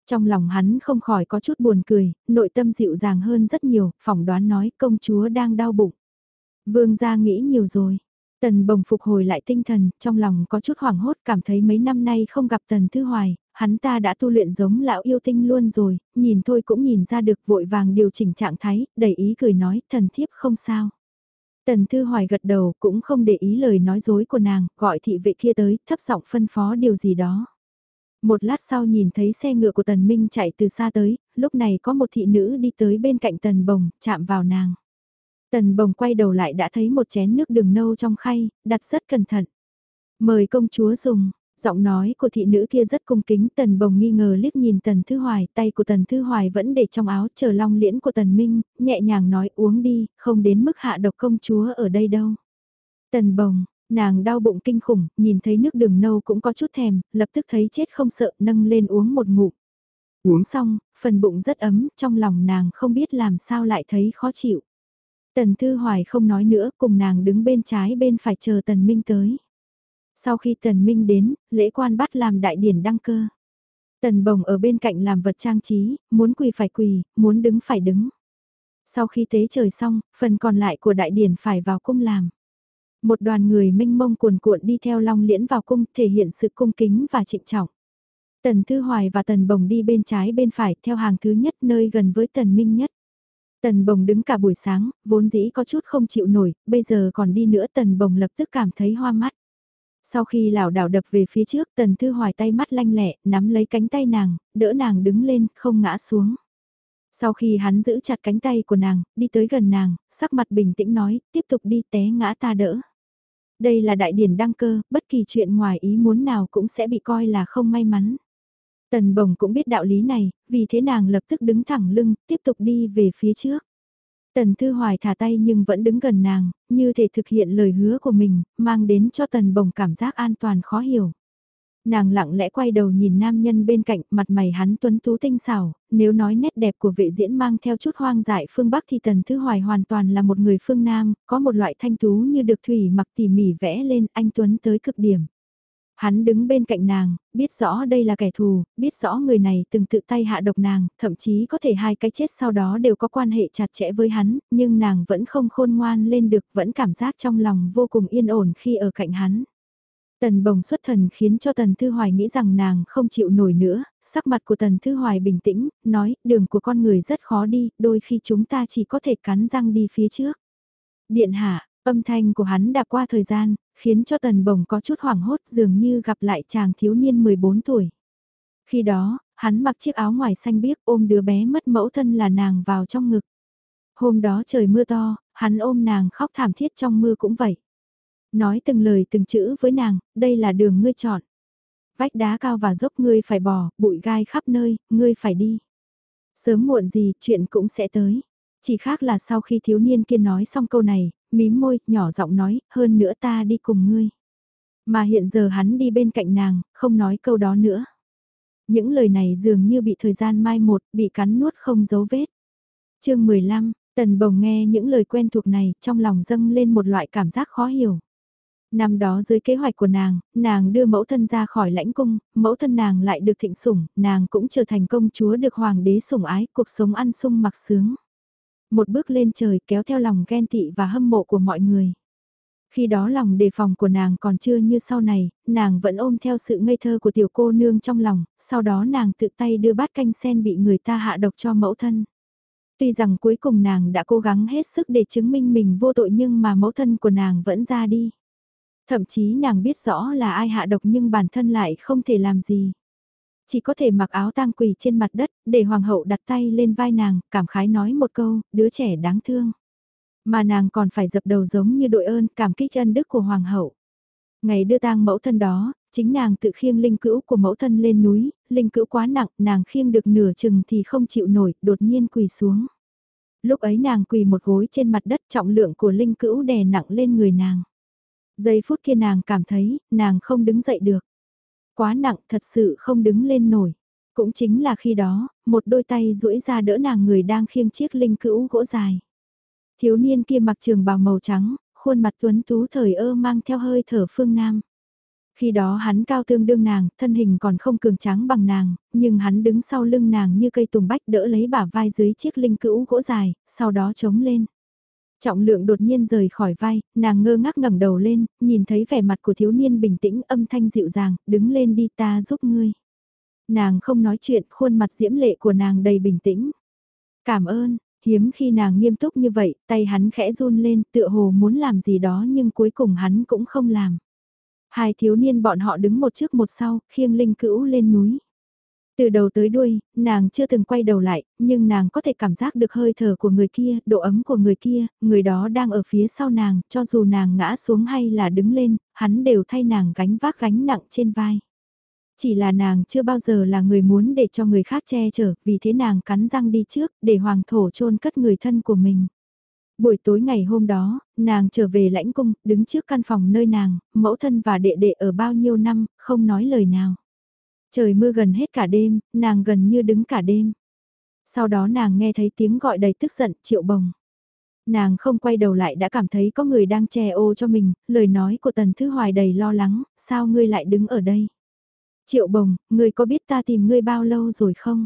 Trong lòng hắn không khỏi có chút buồn cười, nội tâm dịu dàng hơn rất nhiều, phỏng đoán nói công chúa đang đau bụng. Vương gia nghĩ nhiều rồi. Tần bồng phục hồi lại tinh thần, trong lòng có chút hoảng hốt cảm thấy mấy năm nay không gặp tần thư hoài, hắn ta đã tu luyện giống lão yêu tinh luôn rồi, nhìn thôi cũng nhìn ra được vội vàng điều chỉnh trạng thái, đầy ý cười nói, thần thiếp không sao. Tần Thư Hoài gật đầu cũng không để ý lời nói dối của nàng, gọi thị vệ kia tới, thấp giọng phân phó điều gì đó. Một lát sau nhìn thấy xe ngựa của Tần Minh chạy từ xa tới, lúc này có một thị nữ đi tới bên cạnh Tần Bồng, chạm vào nàng. Tần Bồng quay đầu lại đã thấy một chén nước đường nâu trong khay, đặt rất cẩn thận. Mời công chúa dùng, Giọng nói của thị nữ kia rất cung kính, tần bồng nghi ngờ liếc nhìn tần thư hoài, tay của tần thư hoài vẫn để trong áo chờ long liễn của tần minh, nhẹ nhàng nói uống đi, không đến mức hạ độc công chúa ở đây đâu. Tần bồng, nàng đau bụng kinh khủng, nhìn thấy nước đường nâu cũng có chút thèm, lập tức thấy chết không sợ nâng lên uống một ngụm. Uống xong, phần bụng rất ấm, trong lòng nàng không biết làm sao lại thấy khó chịu. Tần Thư Hoài không nói nữa, cùng nàng đứng bên trái bên phải chờ Tần Minh tới. Sau khi Tần Minh đến, lễ quan bắt làm đại điển đăng cơ. Tần Bồng ở bên cạnh làm vật trang trí, muốn quỳ phải quỳ, muốn đứng phải đứng. Sau khi tế trời xong, phần còn lại của đại điển phải vào cung làm. Một đoàn người minh mông cuồn cuộn đi theo Long Liễn vào cung thể hiện sự cung kính và trịnh trọng. Tần Thư Hoài và Tần Bồng đi bên trái bên phải theo hàng thứ nhất nơi gần với Tần Minh nhất. Tần Bồng đứng cả buổi sáng, vốn dĩ có chút không chịu nổi, bây giờ còn đi nữa Tần Bồng lập tức cảm thấy hoa mắt. Sau khi lảo đảo đập về phía trước tần thư hoài tay mắt lanh lẹ, nắm lấy cánh tay nàng, đỡ nàng đứng lên, không ngã xuống. Sau khi hắn giữ chặt cánh tay của nàng, đi tới gần nàng, sắc mặt bình tĩnh nói, tiếp tục đi té ngã ta đỡ. Đây là đại điển đăng cơ, bất kỳ chuyện ngoài ý muốn nào cũng sẽ bị coi là không may mắn. Tần bồng cũng biết đạo lý này, vì thế nàng lập tức đứng thẳng lưng, tiếp tục đi về phía trước. Tần Thư Hoài thả tay nhưng vẫn đứng gần nàng, như thể thực hiện lời hứa của mình, mang đến cho Tần Bồng cảm giác an toàn khó hiểu. Nàng lặng lẽ quay đầu nhìn nam nhân bên cạnh, mặt mày hắn tuấn tú tinh xảo, nếu nói nét đẹp của vệ diễn mang theo chút hoang dại phương Bắc thì Tần Thư Hoài hoàn toàn là một người phương Nam, có một loại thanh tú như được thủy mặc tỉ mỉ vẽ lên anh tuấn tới cực điểm. Hắn đứng bên cạnh nàng, biết rõ đây là kẻ thù, biết rõ người này từng tự tay hạ độc nàng, thậm chí có thể hai cái chết sau đó đều có quan hệ chặt chẽ với hắn, nhưng nàng vẫn không khôn ngoan lên được, vẫn cảm giác trong lòng vô cùng yên ổn khi ở cạnh hắn. Tần bồng xuất thần khiến cho Tần Thư Hoài nghĩ rằng nàng không chịu nổi nữa, sắc mặt của Tần Thư Hoài bình tĩnh, nói, đường của con người rất khó đi, đôi khi chúng ta chỉ có thể cắn răng đi phía trước. Điện hạ, âm thanh của hắn đã qua thời gian, khiến cho tần bồng có chút hoảng hốt dường như gặp lại chàng thiếu niên 14 tuổi. Khi đó, hắn mặc chiếc áo ngoài xanh biếc ôm đứa bé mất mẫu thân là nàng vào trong ngực. Hôm đó trời mưa to, hắn ôm nàng khóc thảm thiết trong mưa cũng vậy. Nói từng lời từng chữ với nàng, đây là đường ngươi chọn. Vách đá cao và dốc ngươi phải bỏ bụi gai khắp nơi, ngươi phải đi. Sớm muộn gì, chuyện cũng sẽ tới. Chỉ khác là sau khi thiếu niên kia nói xong câu này, mím môi, nhỏ giọng nói, hơn nữa ta đi cùng ngươi. Mà hiện giờ hắn đi bên cạnh nàng, không nói câu đó nữa. Những lời này dường như bị thời gian mai một, bị cắn nuốt không dấu vết. chương 15, Tần Bồng nghe những lời quen thuộc này, trong lòng dâng lên một loại cảm giác khó hiểu. Năm đó dưới kế hoạch của nàng, nàng đưa mẫu thân ra khỏi lãnh cung, mẫu thân nàng lại được thịnh sủng, nàng cũng trở thành công chúa được hoàng đế sủng ái, cuộc sống ăn sung mặc sướng. Một bước lên trời kéo theo lòng ghen tị và hâm mộ của mọi người. Khi đó lòng đề phòng của nàng còn chưa như sau này, nàng vẫn ôm theo sự ngây thơ của tiểu cô nương trong lòng, sau đó nàng tự tay đưa bát canh sen bị người ta hạ độc cho mẫu thân. Tuy rằng cuối cùng nàng đã cố gắng hết sức để chứng minh mình vô tội nhưng mà mẫu thân của nàng vẫn ra đi. Thậm chí nàng biết rõ là ai hạ độc nhưng bản thân lại không thể làm gì. Chỉ có thể mặc áo tang quỳ trên mặt đất, để hoàng hậu đặt tay lên vai nàng, cảm khái nói một câu, đứa trẻ đáng thương. Mà nàng còn phải dập đầu giống như đội ơn cảm kích ân đức của hoàng hậu. Ngày đưa tang mẫu thân đó, chính nàng tự khiêng linh cữu của mẫu thân lên núi, linh cữu quá nặng, nàng khiêng được nửa chừng thì không chịu nổi, đột nhiên quỳ xuống. Lúc ấy nàng quỳ một gối trên mặt đất trọng lượng của linh cữu đè nặng lên người nàng. Giây phút kia nàng cảm thấy, nàng không đứng dậy được. Quá nặng thật sự không đứng lên nổi. Cũng chính là khi đó, một đôi tay duỗi ra đỡ nàng người đang khiêng chiếc linh cữu gỗ dài. Thiếu niên kia mặc trường bào màu trắng, khuôn mặt tuấn tú thời ơ mang theo hơi thở phương nam. Khi đó hắn cao tương đương nàng, thân hình còn không cường tráng bằng nàng, nhưng hắn đứng sau lưng nàng như cây tùng bách đỡ lấy bả vai dưới chiếc linh cữu gỗ dài, sau đó chống lên. Trọng lượng đột nhiên rời khỏi vai, nàng ngơ ngác ngẩng đầu lên, nhìn thấy vẻ mặt của thiếu niên bình tĩnh âm thanh dịu dàng, đứng lên đi ta giúp ngươi. Nàng không nói chuyện, khuôn mặt diễm lệ của nàng đầy bình tĩnh. Cảm ơn, hiếm khi nàng nghiêm túc như vậy, tay hắn khẽ run lên, tựa hồ muốn làm gì đó nhưng cuối cùng hắn cũng không làm. Hai thiếu niên bọn họ đứng một trước một sau, khiêng linh cữu lên núi. Từ đầu tới đuôi, nàng chưa từng quay đầu lại, nhưng nàng có thể cảm giác được hơi thở của người kia, độ ấm của người kia, người đó đang ở phía sau nàng, cho dù nàng ngã xuống hay là đứng lên, hắn đều thay nàng gánh vác gánh nặng trên vai. Chỉ là nàng chưa bao giờ là người muốn để cho người khác che chở, vì thế nàng cắn răng đi trước, để hoàng thổ chôn cất người thân của mình. Buổi tối ngày hôm đó, nàng trở về lãnh cung, đứng trước căn phòng nơi nàng, mẫu thân và đệ đệ ở bao nhiêu năm, không nói lời nào. Trời mưa gần hết cả đêm, nàng gần như đứng cả đêm. Sau đó nàng nghe thấy tiếng gọi đầy tức giận, triệu bồng. Nàng không quay đầu lại đã cảm thấy có người đang che ô cho mình, lời nói của Tần Thư Hoài đầy lo lắng, sao ngươi lại đứng ở đây? Triệu bồng, ngươi có biết ta tìm ngươi bao lâu rồi không?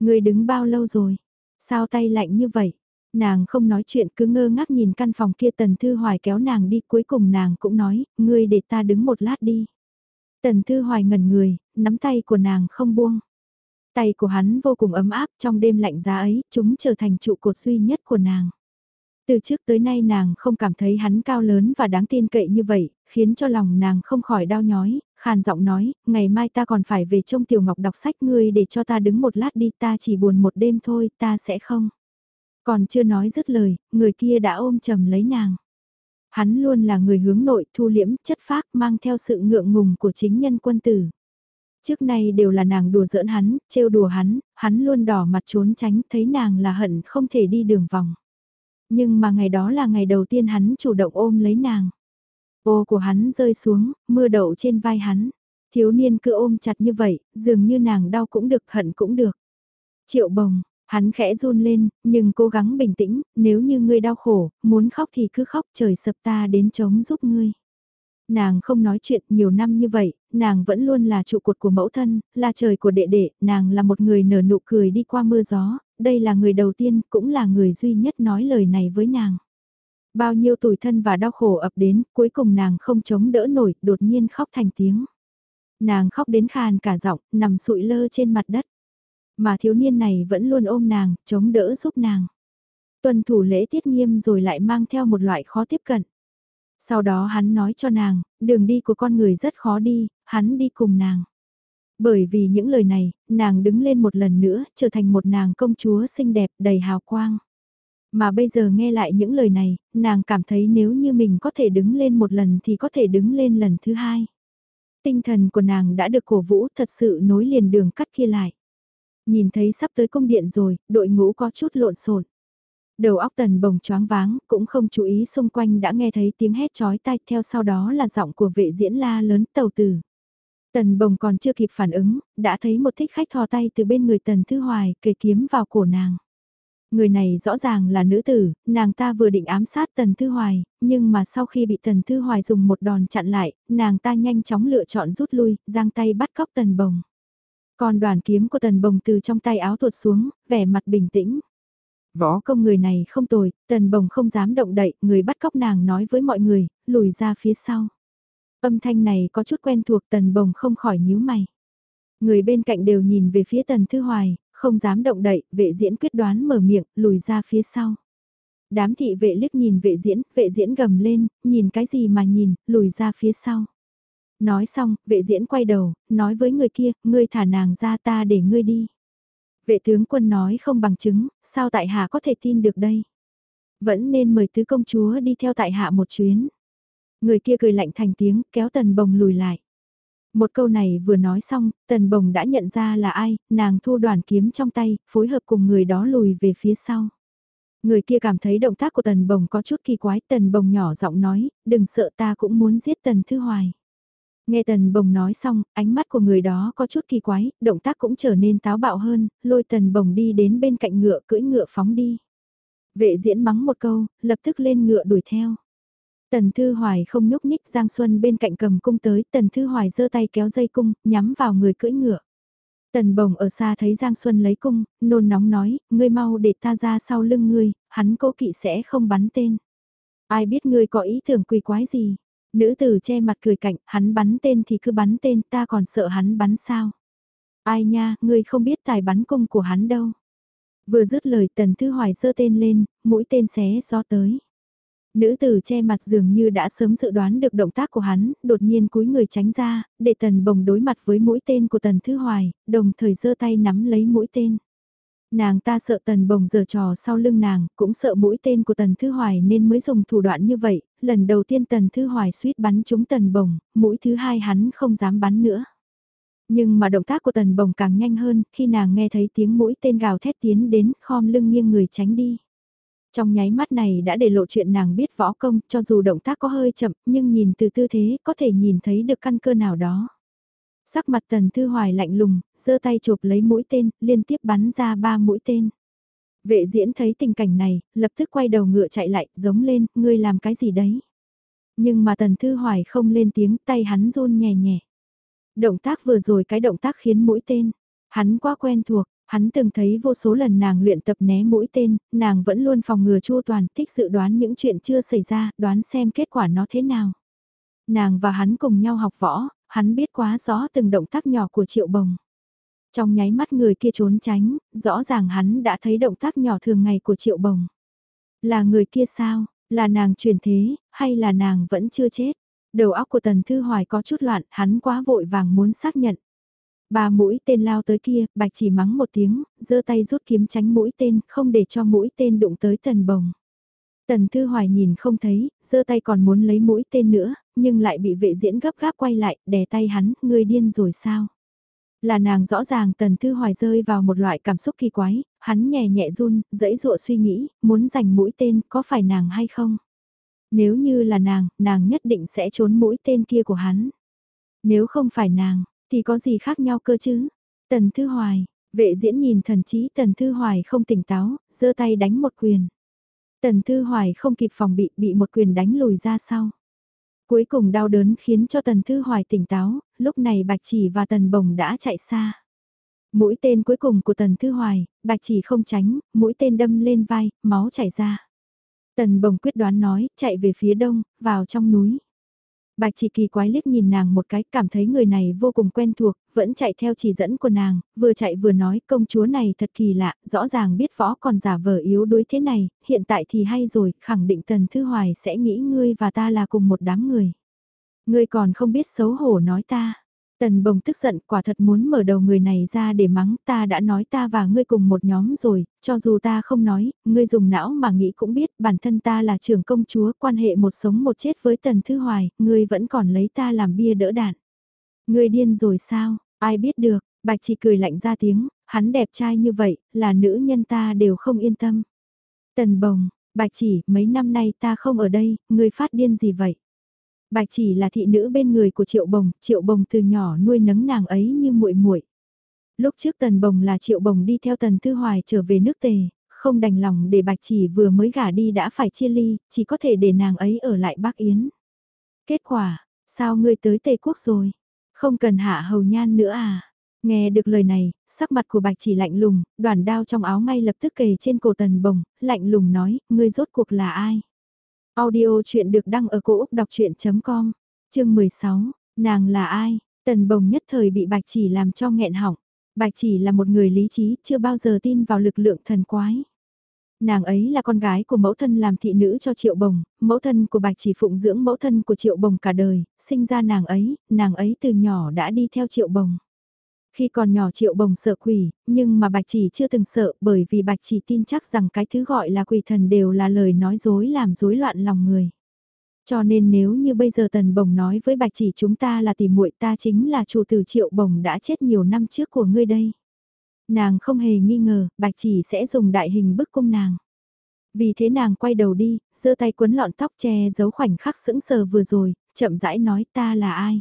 Ngươi đứng bao lâu rồi? Sao tay lạnh như vậy? Nàng không nói chuyện cứ ngơ ngác nhìn căn phòng kia Tần Thư Hoài kéo nàng đi cuối cùng nàng cũng nói, ngươi để ta đứng một lát đi. Tần Thư Hoài ngẩn người, nắm tay của nàng không buông. Tay của hắn vô cùng ấm áp trong đêm lạnh giá ấy, chúng trở thành trụ cột duy nhất của nàng. Từ trước tới nay nàng không cảm thấy hắn cao lớn và đáng tin cậy như vậy, khiến cho lòng nàng không khỏi đau nhói, khàn giọng nói, ngày mai ta còn phải về trông Tiểu Ngọc đọc sách ngươi để cho ta đứng một lát đi ta chỉ buồn một đêm thôi, ta sẽ không. Còn chưa nói dứt lời, người kia đã ôm chầm lấy nàng. Hắn luôn là người hướng nội thu liễm, chất phác mang theo sự ngượng ngùng của chính nhân quân tử. Trước nay đều là nàng đùa giỡn hắn, trêu đùa hắn, hắn luôn đỏ mặt trốn tránh, thấy nàng là hận không thể đi đường vòng. Nhưng mà ngày đó là ngày đầu tiên hắn chủ động ôm lấy nàng. Ô của hắn rơi xuống, mưa đậu trên vai hắn. Thiếu niên cứ ôm chặt như vậy, dường như nàng đau cũng được, hận cũng được. Triệu bồng, hắn khẽ run lên, nhưng cố gắng bình tĩnh, nếu như ngươi đau khổ, muốn khóc thì cứ khóc trời sập ta đến chống giúp ngươi. Nàng không nói chuyện nhiều năm như vậy, nàng vẫn luôn là trụ cột của mẫu thân, là trời của đệ đệ, nàng là một người nở nụ cười đi qua mưa gió, đây là người đầu tiên, cũng là người duy nhất nói lời này với nàng. Bao nhiêu tủi thân và đau khổ ập đến, cuối cùng nàng không chống đỡ nổi, đột nhiên khóc thành tiếng. Nàng khóc đến khàn cả giọng, nằm sụi lơ trên mặt đất. Mà thiếu niên này vẫn luôn ôm nàng, chống đỡ giúp nàng. Tuần thủ lễ tiết nghiêm rồi lại mang theo một loại khó tiếp cận. Sau đó hắn nói cho nàng, đường đi của con người rất khó đi, hắn đi cùng nàng. Bởi vì những lời này, nàng đứng lên một lần nữa, trở thành một nàng công chúa xinh đẹp đầy hào quang. Mà bây giờ nghe lại những lời này, nàng cảm thấy nếu như mình có thể đứng lên một lần thì có thể đứng lên lần thứ hai. Tinh thần của nàng đã được cổ vũ thật sự nối liền đường cắt kia lại. Nhìn thấy sắp tới cung điện rồi, đội ngũ có chút lộn xộn. Đầu óc tần bồng choáng váng, cũng không chú ý xung quanh đã nghe thấy tiếng hét chói tai theo sau đó là giọng của vệ diễn la lớn tàu tử. Tần bồng còn chưa kịp phản ứng, đã thấy một thích khách thò tay từ bên người tần thư hoài kề kiếm vào cổ nàng. Người này rõ ràng là nữ tử, nàng ta vừa định ám sát Tần Thư Hoài, nhưng mà sau khi bị Tần Thư Hoài dùng một đòn chặn lại, nàng ta nhanh chóng lựa chọn rút lui, giang tay bắt cóc Tần Bồng. Còn đoàn kiếm của Tần Bồng từ trong tay áo tuột xuống, vẻ mặt bình tĩnh. Võ công người này không tồi, Tần Bồng không dám động đậy, người bắt cóc nàng nói với mọi người, lùi ra phía sau. Âm thanh này có chút quen thuộc Tần Bồng không khỏi nhíu mày. Người bên cạnh đều nhìn về phía Tần Thư Hoài, không dám động đậy, vệ diễn quyết đoán mở miệng, lùi ra phía sau. Đám thị vệ liếc nhìn vệ diễn, vệ diễn gầm lên, nhìn cái gì mà nhìn, lùi ra phía sau. Nói xong, vệ diễn quay đầu, nói với người kia, ngươi thả nàng ra ta để ngươi đi. Vệ tướng quân nói không bằng chứng, sao tại hạ có thể tin được đây? Vẫn nên mời tứ công chúa đi theo tại hạ một chuyến. Người kia cười lạnh thành tiếng, kéo tần bồng lùi lại. Một câu này vừa nói xong, tần bồng đã nhận ra là ai, nàng thu đoàn kiếm trong tay, phối hợp cùng người đó lùi về phía sau. Người kia cảm thấy động tác của tần bồng có chút kỳ quái, tần bồng nhỏ giọng nói, đừng sợ ta cũng muốn giết tần thư hoài. Nghe tần bồng nói xong, ánh mắt của người đó có chút kỳ quái, động tác cũng trở nên táo bạo hơn, lôi tần bồng đi đến bên cạnh ngựa cưỡi ngựa phóng đi. Vệ diễn mắng một câu, lập tức lên ngựa đuổi theo. Tần Thư Hoài không nhúc nhích Giang Xuân bên cạnh cầm cung tới, Tần Thư Hoài giơ tay kéo dây cung, nhắm vào người cưỡi ngựa. Tần Bồng ở xa thấy Giang Xuân lấy cung, nôn nóng nói, ngươi mau để ta ra sau lưng ngươi, hắn cố kỵ sẽ không bắn tên. Ai biết ngươi có ý tưởng quỳ quái gì? Nữ tử che mặt cười cạnh, hắn bắn tên thì cứ bắn tên, ta còn sợ hắn bắn sao? Ai nha, ngươi không biết tài bắn cung của hắn đâu. Vừa dứt lời Tần Thư Hoài giơ tên lên, mũi tên xé gió tới. Nữ tử che mặt dường như đã sớm dự đoán được động tác của hắn, đột nhiên cúi người tránh ra, để tần bồng đối mặt với mũi tên của tần thư hoài, đồng thời giơ tay nắm lấy mũi tên. Nàng ta sợ tần bồng giở trò sau lưng nàng, cũng sợ mũi tên của tần thư hoài nên mới dùng thủ đoạn như vậy, lần đầu tiên tần thư hoài suýt bắn trúng tần bồng, mũi thứ hai hắn không dám bắn nữa. Nhưng mà động tác của tần bồng càng nhanh hơn, khi nàng nghe thấy tiếng mũi tên gào thét tiến đến, khom lưng nghiêng người tránh đi. Trong nháy mắt này đã để lộ chuyện nàng biết võ công, cho dù động tác có hơi chậm, nhưng nhìn từ tư thế có thể nhìn thấy được căn cơ nào đó. Sắc mặt tần thư hoài lạnh lùng, giơ tay chụp lấy mũi tên, liên tiếp bắn ra ba mũi tên. Vệ diễn thấy tình cảnh này, lập tức quay đầu ngựa chạy lại, giống lên, ngươi làm cái gì đấy? Nhưng mà tần thư hoài không lên tiếng, tay hắn run nhẹ nhẹ. Động tác vừa rồi cái động tác khiến mũi tên, hắn quá quen thuộc, Hắn từng thấy vô số lần nàng luyện tập né mũi tên, nàng vẫn luôn phòng ngừa chu toàn, thích dự đoán những chuyện chưa xảy ra, đoán xem kết quả nó thế nào. Nàng và hắn cùng nhau học võ, hắn biết quá rõ từng động tác nhỏ của triệu bồng. Trong nháy mắt người kia trốn tránh, rõ ràng hắn đã thấy động tác nhỏ thường ngày của triệu bồng. Là người kia sao, là nàng chuyển thế, hay là nàng vẫn chưa chết? Đầu óc của Tần Thư Hoài có chút loạn, hắn quá vội vàng muốn xác nhận. Ba mũi tên lao tới kia, bạch chỉ mắng một tiếng, giơ tay rút kiếm tránh mũi tên, không để cho mũi tên đụng tới tần bồng. Tần Thư Hoài nhìn không thấy, giơ tay còn muốn lấy mũi tên nữa, nhưng lại bị vệ diễn gấp gáp quay lại, đè tay hắn, ngươi điên rồi sao? Là nàng rõ ràng Tần Thư Hoài rơi vào một loại cảm xúc kỳ quái, hắn nhẹ nhẹ run, dẫy dụa suy nghĩ, muốn giành mũi tên, có phải nàng hay không? Nếu như là nàng, nàng nhất định sẽ trốn mũi tên kia của hắn. Nếu không phải nàng, thì có gì khác nhau cơ chứ? Tần Thư Hoài, vệ diễn nhìn thần trí Tần Thư Hoài không tỉnh táo, giơ tay đánh một quyền. Tần Thư Hoài không kịp phòng bị, bị một quyền đánh lùi ra sau. Cuối cùng đau đớn khiến cho Tần Thư Hoài tỉnh táo, lúc này Bạch Chỉ và Tần Bồng đã chạy xa. Mũi tên cuối cùng của Tần Thư Hoài, Bạch Chỉ không tránh, mũi tên đâm lên vai, máu chảy ra. Tần Bồng quyết đoán nói, chạy về phía đông, vào trong núi. Bạch chỉ kỳ quái liếc nhìn nàng một cái, cảm thấy người này vô cùng quen thuộc, vẫn chạy theo chỉ dẫn của nàng, vừa chạy vừa nói công chúa này thật kỳ lạ, rõ ràng biết võ còn giả vờ yếu đuối thế này, hiện tại thì hay rồi, khẳng định Tần Thư Hoài sẽ nghĩ ngươi và ta là cùng một đám người. Ngươi còn không biết xấu hổ nói ta. Tần bồng tức giận quả thật muốn mở đầu người này ra để mắng ta đã nói ta và ngươi cùng một nhóm rồi, cho dù ta không nói, ngươi dùng não mà nghĩ cũng biết bản thân ta là trưởng công chúa quan hệ một sống một chết với Tần Thư Hoài, ngươi vẫn còn lấy ta làm bia đỡ đạn. Ngươi điên rồi sao, ai biết được, bạch chỉ cười lạnh ra tiếng, hắn đẹp trai như vậy, là nữ nhân ta đều không yên tâm. Tần bồng, bạch chỉ, mấy năm nay ta không ở đây, ngươi phát điên gì vậy? Bạch chỉ là thị nữ bên người của Triệu Bồng, Triệu Bồng từ nhỏ nuôi nấng nàng ấy như muội muội. Lúc trước Tần Bồng là Triệu Bồng đi theo Tần Thư Hoài trở về nước Tề, không đành lòng để bạch chỉ vừa mới gả đi đã phải chia ly, chỉ có thể để nàng ấy ở lại Bắc Yến. Kết quả, sao ngươi tới Tây Quốc rồi? Không cần hạ hầu nhan nữa à? Nghe được lời này, sắc mặt của bạch chỉ lạnh lùng, đoàn đao trong áo ngay lập tức kề trên cổ tần bồng, lạnh lùng nói, ngươi rốt cuộc là ai? Audio chuyện được đăng ở cổ Úc đọc chuyện.com, chương 16, nàng là ai? Tần bồng nhất thời bị bạch chỉ làm cho nghẹn họng. Bạch chỉ là một người lý trí, chưa bao giờ tin vào lực lượng thần quái. Nàng ấy là con gái của mẫu thân làm thị nữ cho Triệu Bồng, mẫu thân của Bạch chỉ phụng dưỡng mẫu thân của Triệu Bồng cả đời, sinh ra nàng ấy, nàng ấy từ nhỏ đã đi theo Triệu Bồng. Khi còn nhỏ Triệu Bồng sợ quỷ, nhưng mà Bạch chỉ chưa từng sợ bởi vì Bạch chỉ tin chắc rằng cái thứ gọi là quỷ thần đều là lời nói dối làm rối loạn lòng người. Cho nên nếu như bây giờ Tần Bồng nói với Bạch Chỉ chúng ta là tìm muội ta chính là chủ tử Triệu Bồng đã chết nhiều năm trước của ngươi đây. Nàng không hề nghi ngờ, Bạch Chỉ sẽ dùng đại hình bức cung nàng. Vì thế nàng quay đầu đi, giơ tay quấn lọn tóc che giấu khoảnh khắc sững sờ vừa rồi, chậm rãi nói ta là ai.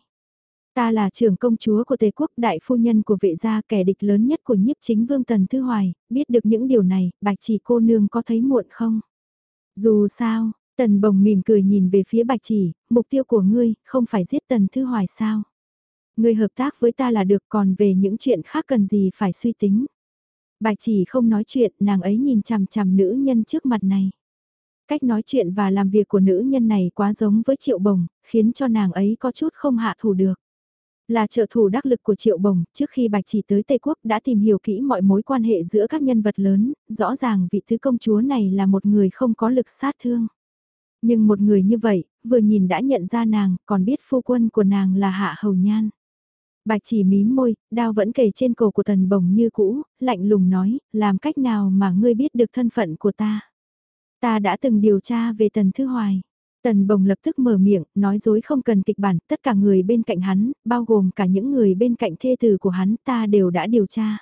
Ta là trưởng công chúa của Tề quốc đại phu nhân của vệ gia kẻ địch lớn nhất của nhiếp chính vương Tần Thư Hoài, biết được những điều này, bạch chỉ cô nương có thấy muộn không? Dù sao, Tần bồng mỉm cười nhìn về phía bạch chỉ, mục tiêu của ngươi, không phải giết Tần Thư Hoài sao? Ngươi hợp tác với ta là được còn về những chuyện khác cần gì phải suy tính. Bạch chỉ không nói chuyện, nàng ấy nhìn chằm chằm nữ nhân trước mặt này. Cách nói chuyện và làm việc của nữ nhân này quá giống với triệu bồng, khiến cho nàng ấy có chút không hạ thủ được. Là trợ thủ đắc lực của Triệu Bồng, trước khi Bạch Chỉ tới Tây Quốc đã tìm hiểu kỹ mọi mối quan hệ giữa các nhân vật lớn, rõ ràng vị thứ công chúa này là một người không có lực sát thương. Nhưng một người như vậy, vừa nhìn đã nhận ra nàng, còn biết phu quân của nàng là Hạ Hầu Nhan. Bạch chỉ mím môi, đao vẫn kề trên cổ của tần bồng như cũ, lạnh lùng nói, làm cách nào mà ngươi biết được thân phận của ta. Ta đã từng điều tra về tần thư hoài. Tần bồng lập tức mở miệng, nói dối không cần kịch bản, tất cả người bên cạnh hắn, bao gồm cả những người bên cạnh thê tử của hắn ta đều đã điều tra.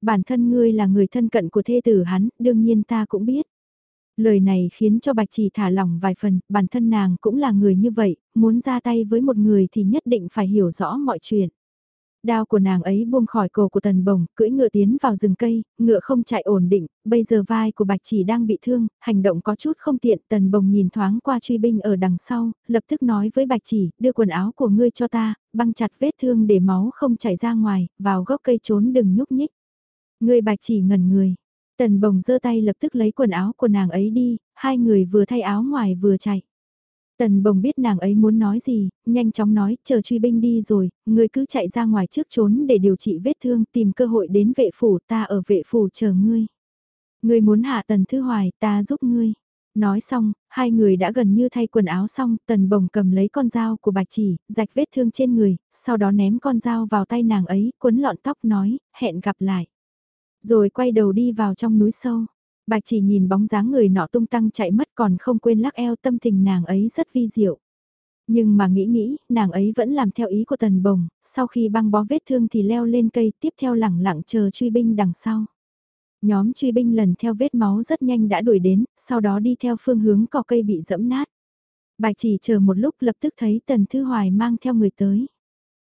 Bản thân ngươi là người thân cận của thê tử hắn, đương nhiên ta cũng biết. Lời này khiến cho bạch chỉ thả lỏng vài phần, bản thân nàng cũng là người như vậy, muốn ra tay với một người thì nhất định phải hiểu rõ mọi chuyện. Đao của nàng ấy buông khỏi cổ của tần bồng, cưỡi ngựa tiến vào rừng cây, ngựa không chạy ổn định, bây giờ vai của bạch chỉ đang bị thương, hành động có chút không tiện, tần bồng nhìn thoáng qua truy binh ở đằng sau, lập tức nói với bạch chỉ, đưa quần áo của ngươi cho ta, băng chặt vết thương để máu không chảy ra ngoài, vào gốc cây trốn đừng nhúc nhích. Ngươi bạch chỉ ngẩn người, tần bồng giơ tay lập tức lấy quần áo của nàng ấy đi, hai người vừa thay áo ngoài vừa chạy. Tần bồng biết nàng ấy muốn nói gì, nhanh chóng nói, chờ truy binh đi rồi, người cứ chạy ra ngoài trước trốn để điều trị vết thương, tìm cơ hội đến vệ phủ, ta ở vệ phủ chờ ngươi. Ngươi muốn hạ tần thư hoài, ta giúp ngươi. Nói xong, hai người đã gần như thay quần áo xong, tần bồng cầm lấy con dao của bạch chỉ, rạch vết thương trên người, sau đó ném con dao vào tay nàng ấy, cuốn lọn tóc nói, hẹn gặp lại. Rồi quay đầu đi vào trong núi sâu. Bạch chỉ nhìn bóng dáng người nọ tung tăng chạy mất còn không quên lắc eo tâm tình nàng ấy rất vi diệu. Nhưng mà nghĩ nghĩ, nàng ấy vẫn làm theo ý của tần bồng, sau khi băng bó vết thương thì leo lên cây tiếp theo lẳng lặng chờ truy binh đằng sau. Nhóm truy binh lần theo vết máu rất nhanh đã đuổi đến, sau đó đi theo phương hướng cỏ cây bị dẫm nát. Bạch chỉ chờ một lúc lập tức thấy tần thư hoài mang theo người tới.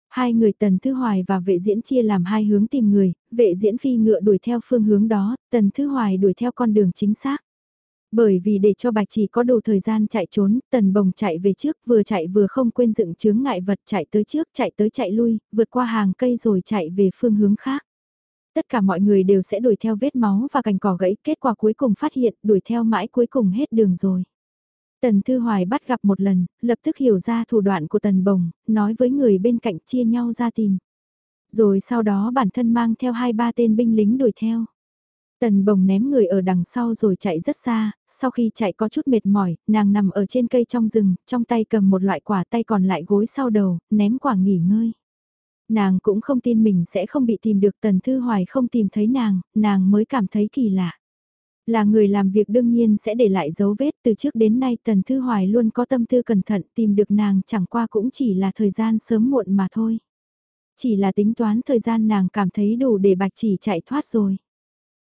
Hai người Tần Thư Hoài và vệ diễn chia làm hai hướng tìm người, vệ diễn phi ngựa đuổi theo phương hướng đó, Tần Thư Hoài đuổi theo con đường chính xác. Bởi vì để cho bạch chỉ có đủ thời gian chạy trốn, tần bồng chạy về trước vừa chạy vừa không quên dựng chướng ngại vật chạy tới trước chạy tới chạy lui, vượt qua hàng cây rồi chạy về phương hướng khác. Tất cả mọi người đều sẽ đuổi theo vết máu và cành cỏ gãy, kết quả cuối cùng phát hiện đuổi theo mãi cuối cùng hết đường rồi. Tần Thư Hoài bắt gặp một lần, lập tức hiểu ra thủ đoạn của Tần Bồng, nói với người bên cạnh chia nhau ra tìm. Rồi sau đó bản thân mang theo hai ba tên binh lính đuổi theo. Tần Bồng ném người ở đằng sau rồi chạy rất xa, sau khi chạy có chút mệt mỏi, nàng nằm ở trên cây trong rừng, trong tay cầm một loại quả tay còn lại gối sau đầu, ném quả nghỉ ngơi. Nàng cũng không tin mình sẽ không bị tìm được Tần Thư Hoài không tìm thấy nàng, nàng mới cảm thấy kỳ lạ. Là người làm việc đương nhiên sẽ để lại dấu vết từ trước đến nay Tần Thư Hoài luôn có tâm tư cẩn thận tìm được nàng chẳng qua cũng chỉ là thời gian sớm muộn mà thôi. Chỉ là tính toán thời gian nàng cảm thấy đủ để bạch chỉ chạy thoát rồi.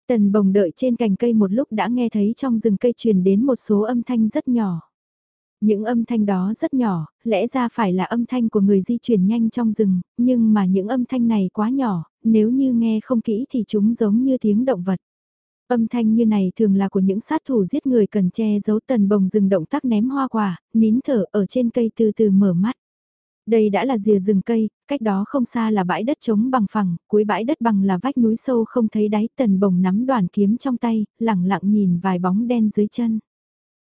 Tần bồng đợi trên cành cây một lúc đã nghe thấy trong rừng cây truyền đến một số âm thanh rất nhỏ. Những âm thanh đó rất nhỏ, lẽ ra phải là âm thanh của người di chuyển nhanh trong rừng, nhưng mà những âm thanh này quá nhỏ, nếu như nghe không kỹ thì chúng giống như tiếng động vật. Âm thanh như này thường là của những sát thủ giết người cần che giấu tần bồng dừng động tác ném hoa quả, nín thở ở trên cây từ từ mở mắt. Đây đã là rìa rừng cây, cách đó không xa là bãi đất trống bằng phẳng, cuối bãi đất bằng là vách núi sâu không thấy đáy tần bồng nắm đoàn kiếm trong tay, lẳng lặng nhìn vài bóng đen dưới chân.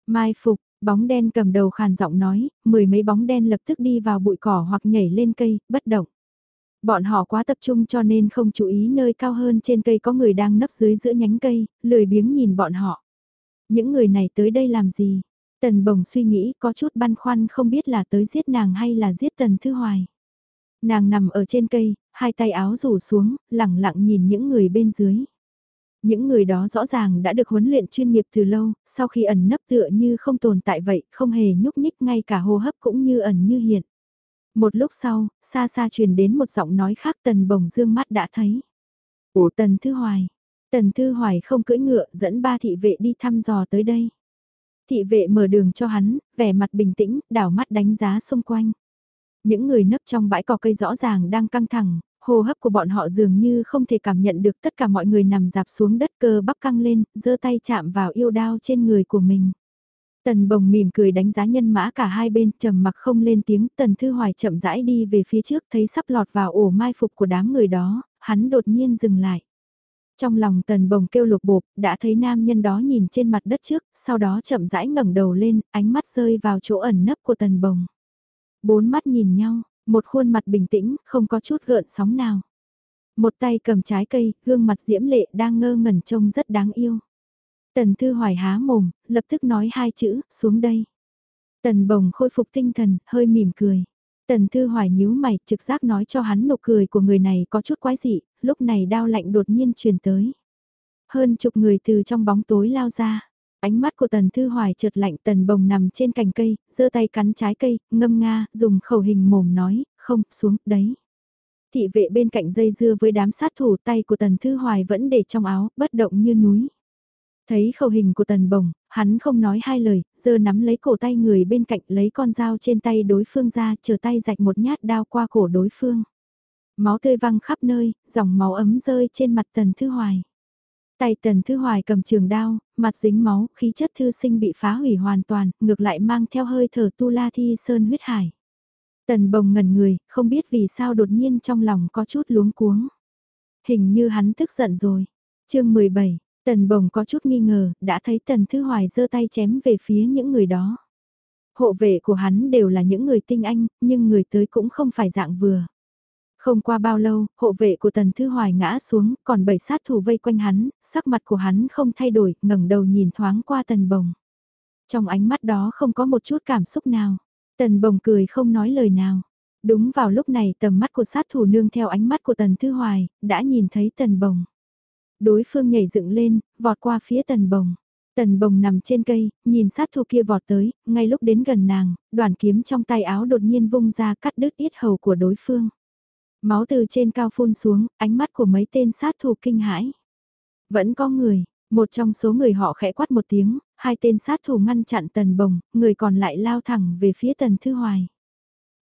Mai phục, bóng đen cầm đầu khàn giọng nói, mười mấy bóng đen lập tức đi vào bụi cỏ hoặc nhảy lên cây, bất động. Bọn họ quá tập trung cho nên không chú ý nơi cao hơn trên cây có người đang nấp dưới giữa nhánh cây, lười biếng nhìn bọn họ. Những người này tới đây làm gì? Tần bồng suy nghĩ có chút băn khoăn không biết là tới giết nàng hay là giết tần thư hoài. Nàng nằm ở trên cây, hai tay áo rủ xuống, lẳng lặng nhìn những người bên dưới. Những người đó rõ ràng đã được huấn luyện chuyên nghiệp từ lâu, sau khi ẩn nấp tựa như không tồn tại vậy, không hề nhúc nhích ngay cả hô hấp cũng như ẩn như hiện. Một lúc sau, xa xa truyền đến một giọng nói khác tần bồng dương mắt đã thấy. Ủa tần thư hoài. Tần thư hoài không cưỡi ngựa dẫn ba thị vệ đi thăm dò tới đây. Thị vệ mở đường cho hắn, vẻ mặt bình tĩnh, đảo mắt đánh giá xung quanh. Những người nấp trong bãi cỏ cây rõ ràng đang căng thẳng, hô hấp của bọn họ dường như không thể cảm nhận được tất cả mọi người nằm dạp xuống đất cơ bắp căng lên, giơ tay chạm vào yêu đao trên người của mình. Tần bồng mỉm cười đánh giá nhân mã cả hai bên trầm mặc không lên tiếng tần thư hoài chậm rãi đi về phía trước thấy sắp lọt vào ổ mai phục của đám người đó, hắn đột nhiên dừng lại. Trong lòng tần bồng kêu lục bộp, đã thấy nam nhân đó nhìn trên mặt đất trước, sau đó chậm rãi ngẩng đầu lên, ánh mắt rơi vào chỗ ẩn nấp của tần bồng. Bốn mắt nhìn nhau, một khuôn mặt bình tĩnh, không có chút gợn sóng nào. Một tay cầm trái cây, gương mặt diễm lệ đang ngơ ngẩn trông rất đáng yêu. Tần Thư Hoài há mồm, lập tức nói hai chữ, xuống đây. Tần Bồng khôi phục tinh thần, hơi mỉm cười. Tần Thư Hoài nhíu mày, trực giác nói cho hắn nụ cười của người này có chút quái dị, lúc này đau lạnh đột nhiên truyền tới. Hơn chục người từ trong bóng tối lao ra. Ánh mắt của Tần Thư Hoài trượt lạnh Tần Bồng nằm trên cành cây, giơ tay cắn trái cây, ngâm nga, dùng khẩu hình mồm nói, không, xuống, đấy. Thị vệ bên cạnh dây dưa với đám sát thủ tay của Tần Thư Hoài vẫn để trong áo, bất động như núi. Thấy khẩu hình của tần bồng, hắn không nói hai lời, giờ nắm lấy cổ tay người bên cạnh lấy con dao trên tay đối phương ra, chờ tay rạch một nhát đao qua cổ đối phương. Máu tươi văng khắp nơi, dòng máu ấm rơi trên mặt tần thư hoài. Tay tần thư hoài cầm trường đao, mặt dính máu, khí chất thư sinh bị phá hủy hoàn toàn, ngược lại mang theo hơi thở tu la thi sơn huyết hải. Tần bồng ngẩn người, không biết vì sao đột nhiên trong lòng có chút luống cuống. Hình như hắn tức giận rồi. chương 17, Tần bồng có chút nghi ngờ, đã thấy tần thư hoài giơ tay chém về phía những người đó. Hộ vệ của hắn đều là những người tinh anh, nhưng người tới cũng không phải dạng vừa. Không qua bao lâu, hộ vệ của tần thư hoài ngã xuống, còn bảy sát thủ vây quanh hắn, sắc mặt của hắn không thay đổi, ngẩng đầu nhìn thoáng qua tần bồng. Trong ánh mắt đó không có một chút cảm xúc nào. Tần bồng cười không nói lời nào. Đúng vào lúc này tầm mắt của sát thủ nương theo ánh mắt của tần thư hoài, đã nhìn thấy tần bồng. Đối phương nhảy dựng lên, vọt qua phía tần bồng. Tần bồng nằm trên cây, nhìn sát thủ kia vọt tới, ngay lúc đến gần nàng, đoàn kiếm trong tay áo đột nhiên vung ra cắt đứt yết hầu của đối phương. Máu từ trên cao phun xuống, ánh mắt của mấy tên sát thủ kinh hãi. Vẫn có người, một trong số người họ khẽ quát một tiếng, hai tên sát thủ ngăn chặn tần bồng, người còn lại lao thẳng về phía tần thư hoài.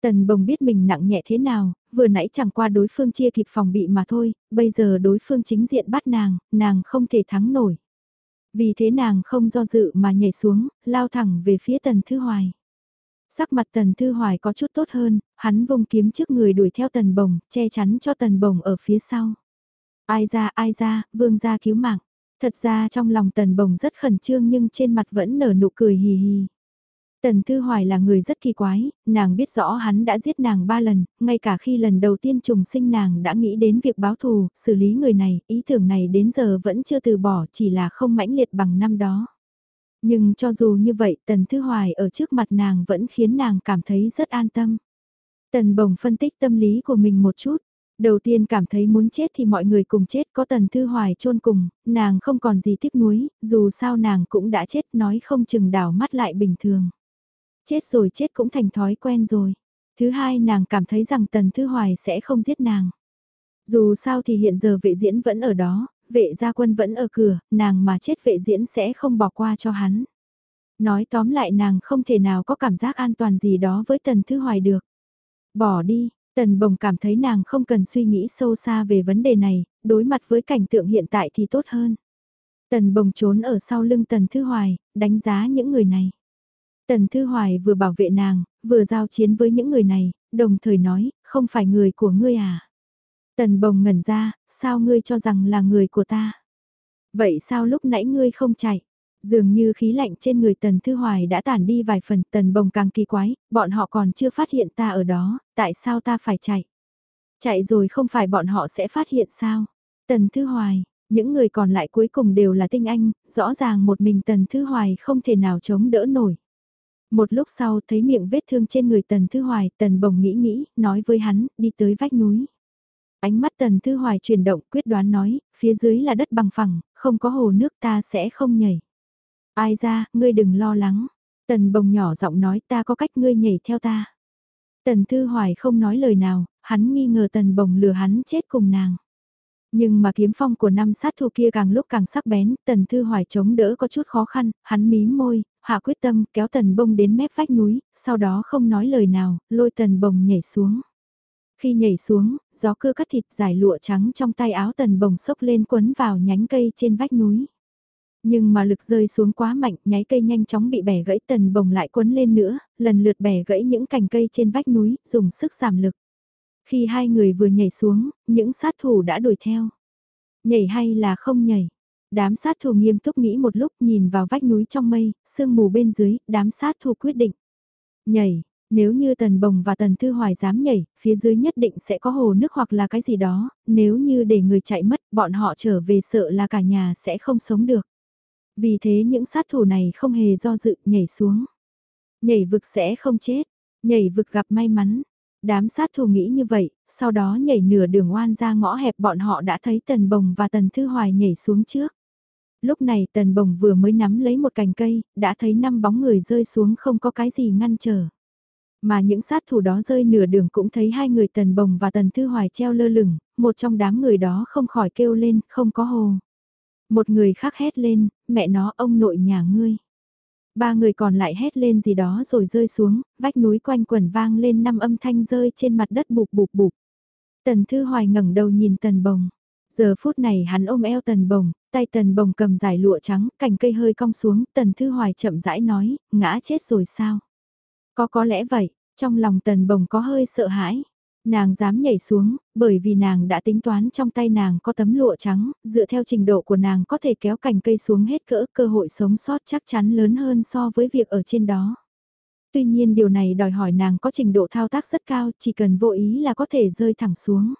Tần bồng biết mình nặng nhẹ thế nào, vừa nãy chẳng qua đối phương chia kịp phòng bị mà thôi, bây giờ đối phương chính diện bắt nàng, nàng không thể thắng nổi. Vì thế nàng không do dự mà nhảy xuống, lao thẳng về phía tần thư hoài. Sắc mặt tần thư hoài có chút tốt hơn, hắn vung kiếm trước người đuổi theo tần bồng, che chắn cho tần bồng ở phía sau. Ai ra ai ra, vương ra cứu mạng. Thật ra trong lòng tần bồng rất khẩn trương nhưng trên mặt vẫn nở nụ cười hì hì. Tần Thư Hoài là người rất kỳ quái, nàng biết rõ hắn đã giết nàng ba lần, ngay cả khi lần đầu tiên trùng sinh nàng đã nghĩ đến việc báo thù, xử lý người này, ý tưởng này đến giờ vẫn chưa từ bỏ chỉ là không mãnh liệt bằng năm đó. Nhưng cho dù như vậy Tần Thư Hoài ở trước mặt nàng vẫn khiến nàng cảm thấy rất an tâm. Tần Bồng phân tích tâm lý của mình một chút. Đầu tiên cảm thấy muốn chết thì mọi người cùng chết có Tần Thư Hoài chôn cùng, nàng không còn gì tiếc nuối, dù sao nàng cũng đã chết nói không chừng đảo mắt lại bình thường. Chết rồi chết cũng thành thói quen rồi. Thứ hai nàng cảm thấy rằng Tần Thư Hoài sẽ không giết nàng. Dù sao thì hiện giờ vệ diễn vẫn ở đó, vệ gia quân vẫn ở cửa, nàng mà chết vệ diễn sẽ không bỏ qua cho hắn. Nói tóm lại nàng không thể nào có cảm giác an toàn gì đó với Tần Thư Hoài được. Bỏ đi, Tần Bồng cảm thấy nàng không cần suy nghĩ sâu xa về vấn đề này, đối mặt với cảnh tượng hiện tại thì tốt hơn. Tần bồng trốn ở sau lưng Tần Thư Hoài, đánh giá những người này. Tần Thư Hoài vừa bảo vệ nàng, vừa giao chiến với những người này, đồng thời nói, không phải người của ngươi à. Tần bồng ngẩn ra, sao ngươi cho rằng là người của ta? Vậy sao lúc nãy ngươi không chạy? Dường như khí lạnh trên người Tần Thư Hoài đã tản đi vài phần, Tần bồng càng kỳ quái, bọn họ còn chưa phát hiện ta ở đó, tại sao ta phải chạy? Chạy rồi không phải bọn họ sẽ phát hiện sao? Tần Thư Hoài, những người còn lại cuối cùng đều là tinh anh, rõ ràng một mình Tần Thư Hoài không thể nào chống đỡ nổi. Một lúc sau thấy miệng vết thương trên người Tần Thư Hoài, Tần Bồng nghĩ nghĩ, nói với hắn, đi tới vách núi. Ánh mắt Tần Thư Hoài chuyển động quyết đoán nói, phía dưới là đất bằng phẳng, không có hồ nước ta sẽ không nhảy. Ai ra, ngươi đừng lo lắng. Tần Bồng nhỏ giọng nói ta có cách ngươi nhảy theo ta. Tần Thư Hoài không nói lời nào, hắn nghi ngờ Tần Bồng lừa hắn chết cùng nàng. Nhưng mà kiếm phong của năm sát thủ kia càng lúc càng sắc bén, tần thư hoài chống đỡ có chút khó khăn, hắn mím môi, hạ quyết tâm kéo tần bông đến mép vách núi, sau đó không nói lời nào, lôi tần bồng nhảy xuống. Khi nhảy xuống, gió cưa cắt thịt giải lụa trắng trong tay áo tần bồng sốc lên quấn vào nhánh cây trên vách núi. Nhưng mà lực rơi xuống quá mạnh, nháy cây nhanh chóng bị bẻ gãy tần bồng lại quấn lên nữa, lần lượt bẻ gãy những cành cây trên vách núi, dùng sức giảm lực. Khi hai người vừa nhảy xuống, những sát thủ đã đuổi theo. Nhảy hay là không nhảy? Đám sát thủ nghiêm túc nghĩ một lúc nhìn vào vách núi trong mây, sương mù bên dưới, đám sát thủ quyết định. Nhảy, nếu như Tần Bồng và Tần Thư Hoài dám nhảy, phía dưới nhất định sẽ có hồ nước hoặc là cái gì đó, nếu như để người chạy mất, bọn họ trở về sợ là cả nhà sẽ không sống được. Vì thế những sát thủ này không hề do dự nhảy xuống. Nhảy vực sẽ không chết, nhảy vực gặp may mắn, Đám sát thủ nghĩ như vậy, sau đó nhảy nửa đường oan ra ngõ hẹp bọn họ đã thấy Tần Bồng và Tần Thư Hoài nhảy xuống trước. Lúc này Tần Bồng vừa mới nắm lấy một cành cây, đã thấy năm bóng người rơi xuống không có cái gì ngăn trở. Mà những sát thủ đó rơi nửa đường cũng thấy hai người Tần Bồng và Tần Thư Hoài treo lơ lửng, một trong đám người đó không khỏi kêu lên, không có hồ. Một người khác hét lên, mẹ nó ông nội nhà ngươi. Ba người còn lại hét lên gì đó rồi rơi xuống, vách núi quanh quẩn vang lên năm âm thanh rơi trên mặt đất bụp bụp bụp. Tần Thư Hoài ngẩng đầu nhìn Tần Bồng. Giờ phút này hắn ôm eo Tần Bồng, tay Tần Bồng cầm giải lụa trắng, cành cây hơi cong xuống, Tần Thư Hoài chậm rãi nói, ngã chết rồi sao? Có có lẽ vậy, trong lòng Tần Bồng có hơi sợ hãi. Nàng dám nhảy xuống, bởi vì nàng đã tính toán trong tay nàng có tấm lụa trắng, dựa theo trình độ của nàng có thể kéo cành cây xuống hết cỡ cơ hội sống sót chắc chắn lớn hơn so với việc ở trên đó. Tuy nhiên điều này đòi hỏi nàng có trình độ thao tác rất cao, chỉ cần vô ý là có thể rơi thẳng xuống.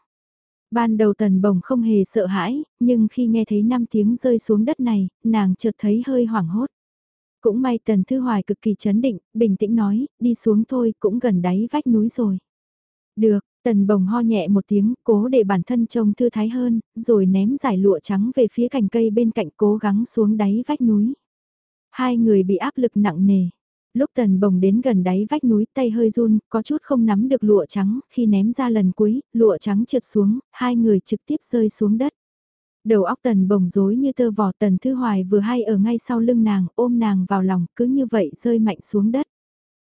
Ban đầu tần bồng không hề sợ hãi, nhưng khi nghe thấy năm tiếng rơi xuống đất này, nàng chợt thấy hơi hoảng hốt. Cũng may tần thư hoài cực kỳ chấn định, bình tĩnh nói, đi xuống thôi cũng gần đáy vách núi rồi. Được, Tần bồng ho nhẹ một tiếng, cố để bản thân trông thư thái hơn, rồi ném giải lụa trắng về phía cành cây bên cạnh cố gắng xuống đáy vách núi. Hai người bị áp lực nặng nề. Lúc tần bồng đến gần đáy vách núi tay hơi run, có chút không nắm được lụa trắng, khi ném ra lần cuối, lụa trắng trượt xuống, hai người trực tiếp rơi xuống đất. Đầu óc tần bồng rối như tơ vò tần thư hoài vừa hay ở ngay sau lưng nàng, ôm nàng vào lòng, cứ như vậy rơi mạnh xuống đất.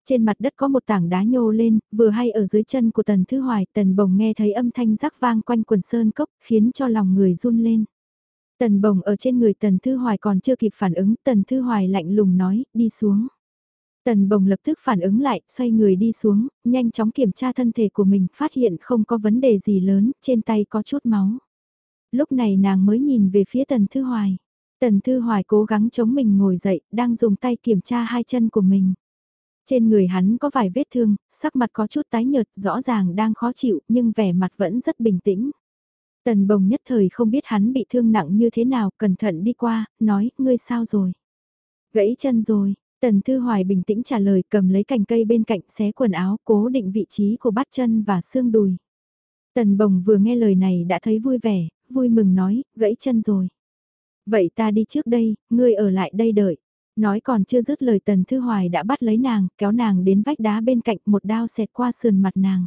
Trên mặt đất có một tảng đá nhô lên, vừa hay ở dưới chân của Tần Thư Hoài, Tần Bồng nghe thấy âm thanh rắc vang quanh quần sơn cốc, khiến cho lòng người run lên. Tần Bồng ở trên người Tần Thư Hoài còn chưa kịp phản ứng, Tần Thư Hoài lạnh lùng nói, đi xuống. Tần Bồng lập tức phản ứng lại, xoay người đi xuống, nhanh chóng kiểm tra thân thể của mình, phát hiện không có vấn đề gì lớn, trên tay có chút máu. Lúc này nàng mới nhìn về phía Tần Thư Hoài. Tần Thư Hoài cố gắng chống mình ngồi dậy, đang dùng tay kiểm tra hai chân của mình. Trên người hắn có vài vết thương, sắc mặt có chút tái nhợt, rõ ràng đang khó chịu, nhưng vẻ mặt vẫn rất bình tĩnh. Tần bồng nhất thời không biết hắn bị thương nặng như thế nào, cẩn thận đi qua, nói, ngươi sao rồi? Gãy chân rồi, Tần Thư Hoài bình tĩnh trả lời cầm lấy cành cây bên cạnh xé quần áo cố định vị trí của bát chân và xương đùi. Tần Bồng vừa nghe lời này đã thấy vui vẻ, vui mừng nói, gãy chân rồi. Vậy ta đi trước đây, ngươi ở lại đây đợi. Nói còn chưa dứt lời Tần Thư Hoài đã bắt lấy nàng, kéo nàng đến vách đá bên cạnh một đao xẹt qua sườn mặt nàng.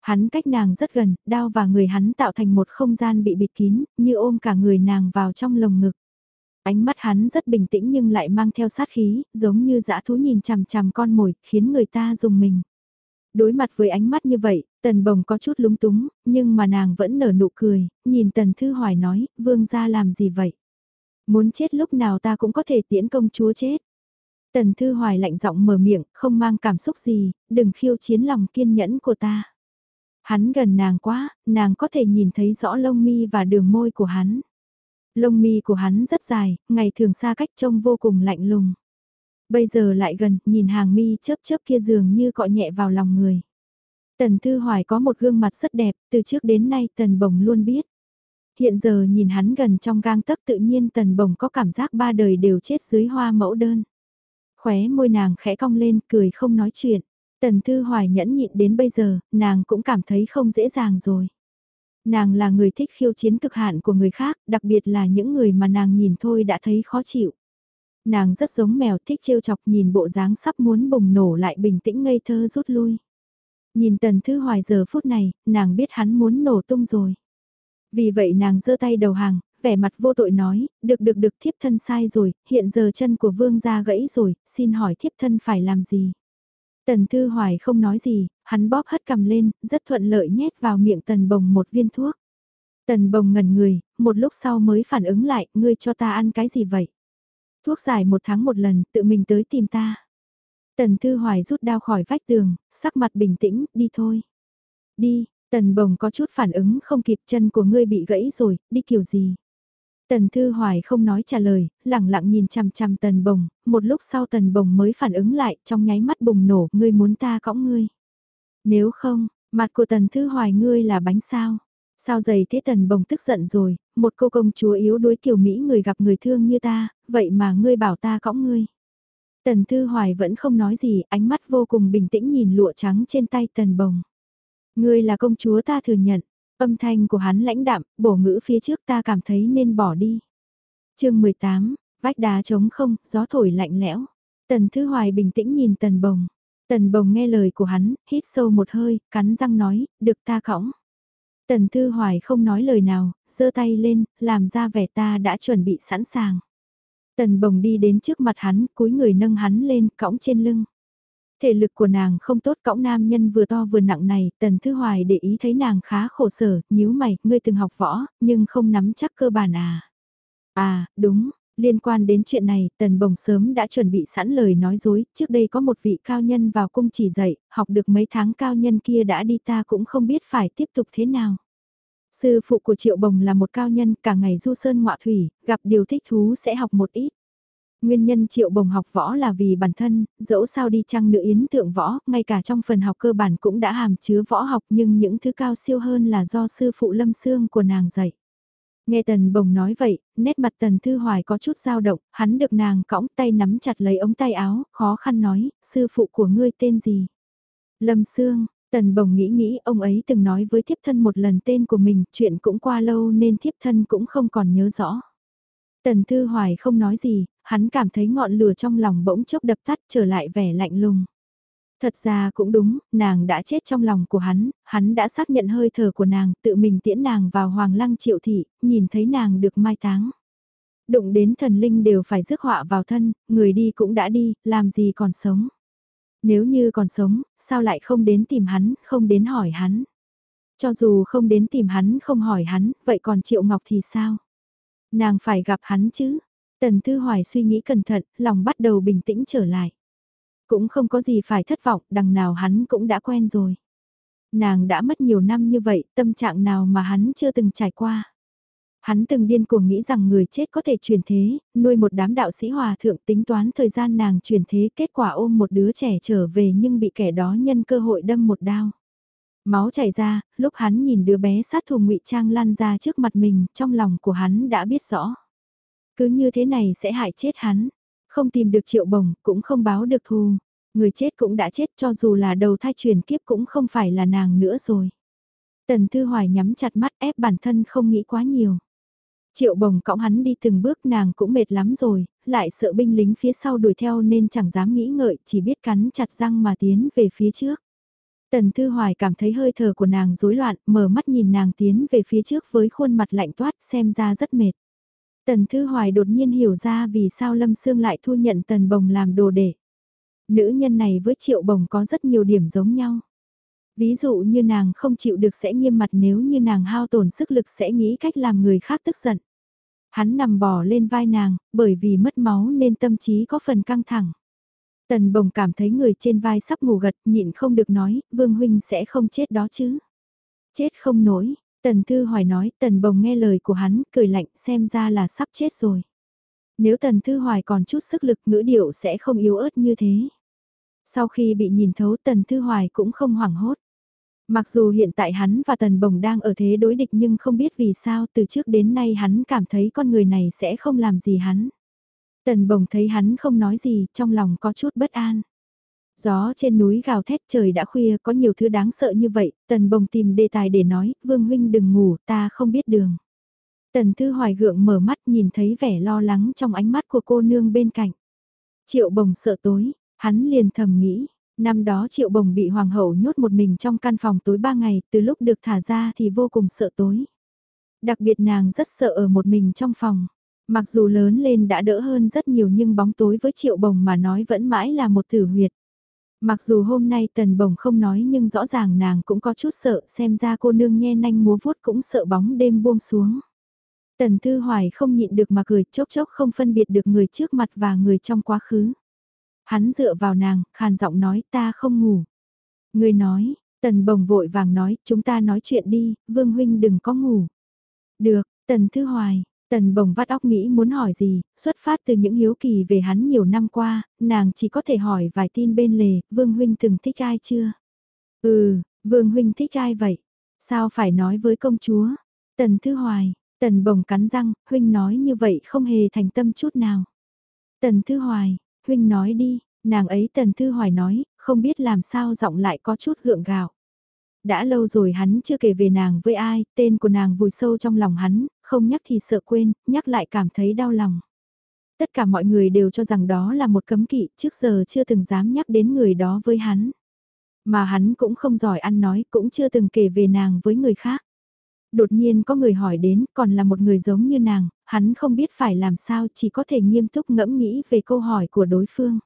Hắn cách nàng rất gần, đao và người hắn tạo thành một không gian bị bịt kín, như ôm cả người nàng vào trong lồng ngực. Ánh mắt hắn rất bình tĩnh nhưng lại mang theo sát khí, giống như dã thú nhìn chằm chằm con mồi, khiến người ta dùng mình. Đối mặt với ánh mắt như vậy, tần bồng có chút lúng túng, nhưng mà nàng vẫn nở nụ cười, nhìn tần thư hoài nói, vương gia làm gì vậy? Muốn chết lúc nào ta cũng có thể tiễn công chúa chết. Tần Thư Hoài lạnh giọng mở miệng, không mang cảm xúc gì, đừng khiêu chiến lòng kiên nhẫn của ta. Hắn gần nàng quá, nàng có thể nhìn thấy rõ lông mi và đường môi của hắn. Lông mi của hắn rất dài, ngày thường xa cách trông vô cùng lạnh lùng. Bây giờ lại gần, nhìn hàng mi chớp chớp kia dường như cọ nhẹ vào lòng người. Tần Thư Hoài có một gương mặt rất đẹp, từ trước đến nay Tần Bồng luôn biết. Hiện giờ nhìn hắn gần trong gang tấc tự nhiên Tần Bồng có cảm giác ba đời đều chết dưới hoa mẫu đơn. Khóe môi nàng khẽ cong lên cười không nói chuyện. Tần Thư Hoài nhẫn nhịn đến bây giờ, nàng cũng cảm thấy không dễ dàng rồi. Nàng là người thích khiêu chiến cực hạn của người khác, đặc biệt là những người mà nàng nhìn thôi đã thấy khó chịu. Nàng rất giống mèo thích trêu chọc nhìn bộ dáng sắp muốn bùng nổ lại bình tĩnh ngây thơ rút lui. Nhìn Tần Thư Hoài giờ phút này, nàng biết hắn muốn nổ tung rồi. Vì vậy nàng giơ tay đầu hàng, vẻ mặt vô tội nói, được được được thiếp thân sai rồi, hiện giờ chân của vương gia gãy rồi, xin hỏi thiếp thân phải làm gì? Tần Thư Hoài không nói gì, hắn bóp hất cầm lên, rất thuận lợi nhét vào miệng Tần Bồng một viên thuốc. Tần Bồng ngẩn người, một lúc sau mới phản ứng lại, ngươi cho ta ăn cái gì vậy? Thuốc giải một tháng một lần, tự mình tới tìm ta. Tần Thư Hoài rút đao khỏi vách tường, sắc mặt bình tĩnh, đi thôi. Đi, Tần Bồng có chút phản ứng không kịp chân của ngươi bị gãy rồi, đi kiểu gì? Tần Thư Hoài không nói trả lời, lặng lặng nhìn chằm chằm Tần Bồng, một lúc sau Tần Bồng mới phản ứng lại, trong nháy mắt bùng nổ, ngươi muốn ta cõng ngươi. Nếu không, mặt của Tần Thư Hoài ngươi là bánh sao? Sao dày thế Tần Bồng tức giận rồi, một cô công chúa yếu đuối kiểu Mỹ người gặp người thương như ta, vậy mà ngươi bảo ta cõng ngươi. Tần Thư Hoài vẫn không nói gì, ánh mắt vô cùng bình tĩnh nhìn lụa trắng trên tay Tần Bồng. Ngươi là công chúa ta thừa nhận, Âm thanh của hắn lãnh đạm, bổ ngữ phía trước ta cảm thấy nên bỏ đi. chương 18, vách đá trống không, gió thổi lạnh lẽo. Tần Thư Hoài bình tĩnh nhìn Tần Bồng. Tần Bồng nghe lời của hắn, hít sâu một hơi, cắn răng nói, được ta cõng. Tần Thư Hoài không nói lời nào, giơ tay lên, làm ra vẻ ta đã chuẩn bị sẵn sàng. Tần Bồng đi đến trước mặt hắn, cúi người nâng hắn lên, cõng trên lưng. Thể lực của nàng không tốt cõng nam nhân vừa to vừa nặng này, Tần Thư Hoài để ý thấy nàng khá khổ sở, nhíu mày, ngươi từng học võ, nhưng không nắm chắc cơ bản à. À, đúng, liên quan đến chuyện này, Tần Bồng sớm đã chuẩn bị sẵn lời nói dối, trước đây có một vị cao nhân vào cung chỉ dạy, học được mấy tháng cao nhân kia đã đi ta cũng không biết phải tiếp tục thế nào. Sư phụ của Triệu Bồng là một cao nhân, cả ngày du sơn ngọa thủy, gặp điều thích thú sẽ học một ít. Nguyên nhân triệu bồng học võ là vì bản thân, dẫu sao đi chăng nữa yến thượng võ, ngay cả trong phần học cơ bản cũng đã hàm chứa võ học nhưng những thứ cao siêu hơn là do sư phụ lâm xương của nàng dạy. Nghe tần bồng nói vậy, nét mặt tần thư hoài có chút dao động, hắn được nàng cõng tay nắm chặt lấy ống tay áo, khó khăn nói, sư phụ của ngươi tên gì? Lâm Sương, tần bồng nghĩ nghĩ ông ấy từng nói với thiếp thân một lần tên của mình, chuyện cũng qua lâu nên thiếp thân cũng không còn nhớ rõ. Tần Thư Hoài không nói gì, hắn cảm thấy ngọn lửa trong lòng bỗng chốc đập tắt trở lại vẻ lạnh lùng. Thật ra cũng đúng, nàng đã chết trong lòng của hắn, hắn đã xác nhận hơi thở của nàng, tự mình tiễn nàng vào hoàng lăng triệu thị, nhìn thấy nàng được mai táng. Đụng đến thần linh đều phải rước họa vào thân, người đi cũng đã đi, làm gì còn sống. Nếu như còn sống, sao lại không đến tìm hắn, không đến hỏi hắn. Cho dù không đến tìm hắn không hỏi hắn, vậy còn Triệu Ngọc thì sao? Nàng phải gặp hắn chứ. Tần Thư Hoài suy nghĩ cẩn thận, lòng bắt đầu bình tĩnh trở lại. Cũng không có gì phải thất vọng, đằng nào hắn cũng đã quen rồi. Nàng đã mất nhiều năm như vậy, tâm trạng nào mà hắn chưa từng trải qua. Hắn từng điên cuồng nghĩ rằng người chết có thể truyền thế, nuôi một đám đạo sĩ hòa thượng tính toán thời gian nàng truyền thế kết quả ôm một đứa trẻ trở về nhưng bị kẻ đó nhân cơ hội đâm một đao. Máu chảy ra, lúc hắn nhìn đứa bé sát thủ ngụy trang lan ra trước mặt mình, trong lòng của hắn đã biết rõ. Cứ như thế này sẽ hại chết hắn. Không tìm được triệu bồng, cũng không báo được thù. Người chết cũng đã chết cho dù là đầu thai truyền kiếp cũng không phải là nàng nữa rồi. Tần Thư Hoài nhắm chặt mắt ép bản thân không nghĩ quá nhiều. Triệu bồng cõng hắn đi từng bước nàng cũng mệt lắm rồi, lại sợ binh lính phía sau đuổi theo nên chẳng dám nghĩ ngợi, chỉ biết cắn chặt răng mà tiến về phía trước. Tần Thư Hoài cảm thấy hơi thở của nàng rối loạn, mở mắt nhìn nàng tiến về phía trước với khuôn mặt lạnh toát xem ra rất mệt. Tần Thư Hoài đột nhiên hiểu ra vì sao Lâm Sương lại thu nhận Tần Bồng làm đồ đệ. Nữ nhân này với Triệu Bồng có rất nhiều điểm giống nhau. Ví dụ như nàng không chịu được sẽ nghiêm mặt nếu như nàng hao tổn sức lực sẽ nghĩ cách làm người khác tức giận. Hắn nằm bò lên vai nàng, bởi vì mất máu nên tâm trí có phần căng thẳng. Tần bồng cảm thấy người trên vai sắp ngủ gật, nhịn không được nói, Vương Huynh sẽ không chết đó chứ. Chết không nổi, Tần Thư Hoài nói, Tần bồng nghe lời của hắn, cười lạnh xem ra là sắp chết rồi. Nếu Tần Thư Hoài còn chút sức lực ngữ điệu sẽ không yếu ớt như thế. Sau khi bị nhìn thấu Tần Thư Hoài cũng không hoảng hốt. Mặc dù hiện tại hắn và Tần Bồng đang ở thế đối địch nhưng không biết vì sao từ trước đến nay hắn cảm thấy con người này sẽ không làm gì hắn. Tần Bồng thấy hắn không nói gì, trong lòng có chút bất an. Gió trên núi gào thét trời đã khuya có nhiều thứ đáng sợ như vậy, Tần Bồng tìm đề tài để nói, Vương Huynh đừng ngủ, ta không biết đường. Tần Thư Hoài gượng mở mắt nhìn thấy vẻ lo lắng trong ánh mắt của cô nương bên cạnh. Triệu Bồng sợ tối, hắn liền thầm nghĩ, năm đó Triệu Bồng bị Hoàng hậu nhốt một mình trong căn phòng tối ba ngày, từ lúc được thả ra thì vô cùng sợ tối. Đặc biệt nàng rất sợ ở một mình trong phòng. Mặc dù lớn lên đã đỡ hơn rất nhiều nhưng bóng tối với Triệu Bồng mà nói vẫn mãi là một thử huyệt. Mặc dù hôm nay Tần Bồng không nói nhưng rõ ràng nàng cũng có chút sợ xem ra cô nương nhe nanh múa vuốt cũng sợ bóng đêm buông xuống. Tần Thư Hoài không nhịn được mà cười chốc chốc không phân biệt được người trước mặt và người trong quá khứ. Hắn dựa vào nàng, khàn giọng nói ta không ngủ. Người nói, Tần Bồng vội vàng nói chúng ta nói chuyện đi, Vương Huynh đừng có ngủ. Được, Tần Thư Hoài, Tần bồng vắt óc nghĩ muốn hỏi gì, xuất phát từ những hiếu kỳ về hắn nhiều năm qua, nàng chỉ có thể hỏi vài tin bên lề, Vương Huynh từng thích ai chưa? Ừ, Vương Huynh thích ai vậy? Sao phải nói với công chúa? Tần Thư Hoài, Tần bồng cắn răng, Huynh nói như vậy không hề thành tâm chút nào. Tần Thư Hoài, Huynh nói đi, nàng ấy Tần Thư Hoài nói, không biết làm sao giọng lại có chút gượng gạo. Đã lâu rồi hắn chưa kể về nàng với ai, tên của nàng vùi sâu trong lòng hắn, không nhắc thì sợ quên, nhắc lại cảm thấy đau lòng. Tất cả mọi người đều cho rằng đó là một cấm kỵ, trước giờ chưa từng dám nhắc đến người đó với hắn. Mà hắn cũng không giỏi ăn nói, cũng chưa từng kể về nàng với người khác. Đột nhiên có người hỏi đến, còn là một người giống như nàng, hắn không biết phải làm sao, chỉ có thể nghiêm túc ngẫm nghĩ về câu hỏi của đối phương.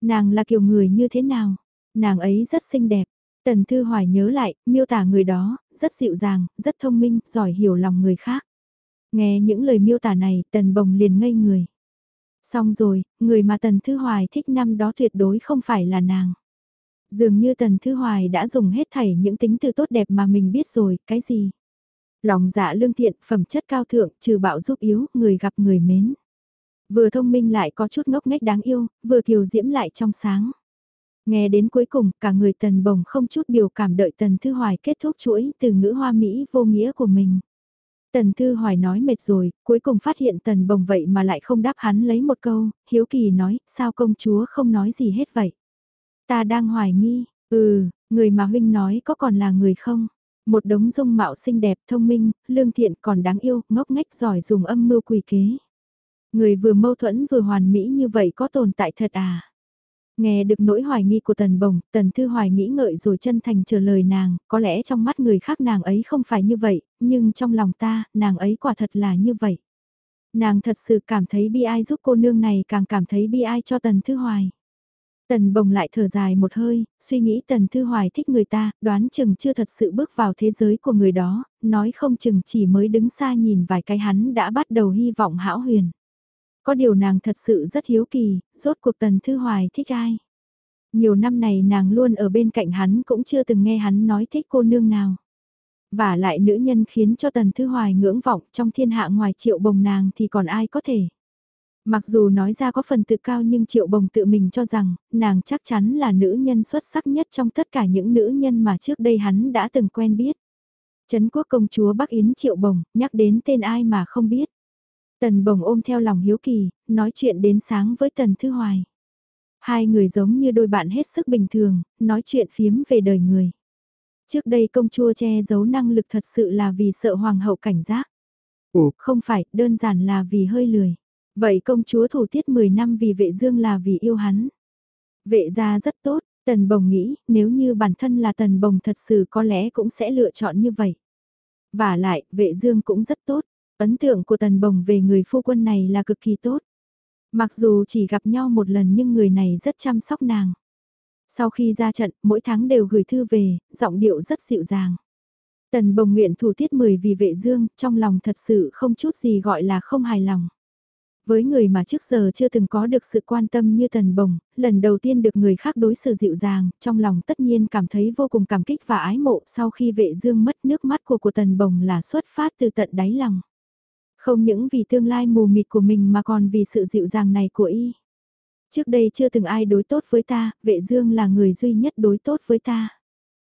Nàng là kiểu người như thế nào? Nàng ấy rất xinh đẹp. Tần Thư Hoài nhớ lại, miêu tả người đó, rất dịu dàng, rất thông minh, giỏi hiểu lòng người khác. Nghe những lời miêu tả này, Tần Bồng liền ngây người. Xong rồi, người mà Tần Thư Hoài thích năm đó tuyệt đối không phải là nàng. Dường như Tần Thư Hoài đã dùng hết thảy những tính từ tốt đẹp mà mình biết rồi, cái gì? Lòng dạ lương thiện, phẩm chất cao thượng, trừ bạo giúp yếu, người gặp người mến. Vừa thông minh lại có chút ngốc nghếch đáng yêu, vừa kiều diễm lại trong sáng. Nghe đến cuối cùng, cả người tần bồng không chút biểu cảm đợi tần thư hoài kết thúc chuỗi từ ngữ hoa mỹ vô nghĩa của mình. Tần Thư Hoài nói mệt rồi, cuối cùng phát hiện Tần Bồng vậy mà lại không đáp hắn lấy một câu, Hiếu Kỳ nói, sao công chúa không nói gì hết vậy? Ta đang hoài nghi, ừ, người mà huynh nói có còn là người không? Một đống dung mạo xinh đẹp, thông minh, lương thiện còn đáng yêu, ngốc nghếch giỏi dùng âm mưu quỷ kế. Người vừa mâu thuẫn vừa hoàn mỹ như vậy có tồn tại thật à? Nghe được nỗi hoài nghi của Tần Bồng, Tần Thư Hoài nghĩ ngợi rồi chân thành trả lời nàng, có lẽ trong mắt người khác nàng ấy không phải như vậy, nhưng trong lòng ta, nàng ấy quả thật là như vậy. Nàng thật sự cảm thấy bi ai giúp cô nương này càng cảm thấy bi ai cho Tần Thư Hoài. Tần Bồng lại thở dài một hơi, suy nghĩ Tần Thư Hoài thích người ta, đoán chừng chưa thật sự bước vào thế giới của người đó, nói không chừng chỉ mới đứng xa nhìn vài cái hắn đã bắt đầu hy vọng hão huyền. Có điều nàng thật sự rất hiếu kỳ, rốt cuộc Tần Thư Hoài thích ai. Nhiều năm này nàng luôn ở bên cạnh hắn cũng chưa từng nghe hắn nói thích cô nương nào. Và lại nữ nhân khiến cho Tần Thư Hoài ngưỡng vọng trong thiên hạ ngoài triệu bồng nàng thì còn ai có thể. Mặc dù nói ra có phần tự cao nhưng triệu bồng tự mình cho rằng nàng chắc chắn là nữ nhân xuất sắc nhất trong tất cả những nữ nhân mà trước đây hắn đã từng quen biết. Trấn quốc công chúa Bắc Yến triệu bồng, nhắc đến tên ai mà không biết. Tần bồng ôm theo lòng hiếu kỳ, nói chuyện đến sáng với Tần Thư Hoài. Hai người giống như đôi bạn hết sức bình thường, nói chuyện phiếm về đời người. Trước đây công chúa che giấu năng lực thật sự là vì sợ hoàng hậu cảnh giác. Ồ, không phải, đơn giản là vì hơi lười. Vậy công chúa thủ tiết 10 năm vì vệ dương là vì yêu hắn. Vệ gia rất tốt, tần bồng nghĩ, nếu như bản thân là tần bồng thật sự có lẽ cũng sẽ lựa chọn như vậy. Và lại, vệ dương cũng rất tốt, Ấn tượng của Tần Bồng về người phu quân này là cực kỳ tốt. Mặc dù chỉ gặp nhau một lần nhưng người này rất chăm sóc nàng. Sau khi ra trận, mỗi tháng đều gửi thư về, giọng điệu rất dịu dàng. Tần bồng nguyện thủ tiết 10 vì vệ dương, trong lòng thật sự không chút gì gọi là không hài lòng. Với người mà trước giờ chưa từng có được sự quan tâm như tần bồng, lần đầu tiên được người khác đối xử dịu dàng, trong lòng tất nhiên cảm thấy vô cùng cảm kích và ái mộ sau khi vệ dương mất nước mắt của của tần bồng là xuất phát từ tận đáy lòng. Không những vì tương lai mù mịt của mình mà còn vì sự dịu dàng này của y. Trước đây chưa từng ai đối tốt với ta, vệ dương là người duy nhất đối tốt với ta.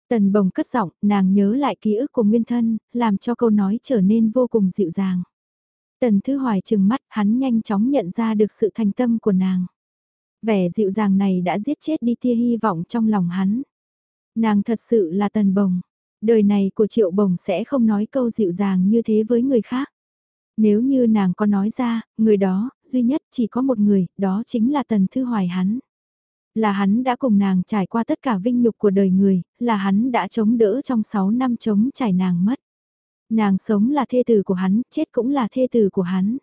Tần bồng cất giọng, nàng nhớ lại ký ức của nguyên thân, làm cho câu nói trở nên vô cùng dịu dàng. Tần Thư Hoài trừng mắt, hắn nhanh chóng nhận ra được sự thành tâm của nàng. Vẻ dịu dàng này đã giết chết đi tia hy vọng trong lòng hắn. Nàng thật sự là tần bồng. Đời này của triệu bồng sẽ không nói câu dịu dàng như thế với người khác. Nếu như nàng có nói ra, người đó, duy nhất chỉ có một người, đó chính là tần thư hoài hắn. Là hắn đã cùng nàng trải qua tất cả vinh nhục của đời người, là hắn đã chống đỡ trong 6 năm chống trải nàng mất. Nàng sống là thê tử của hắn, chết cũng là thê tử của hắn.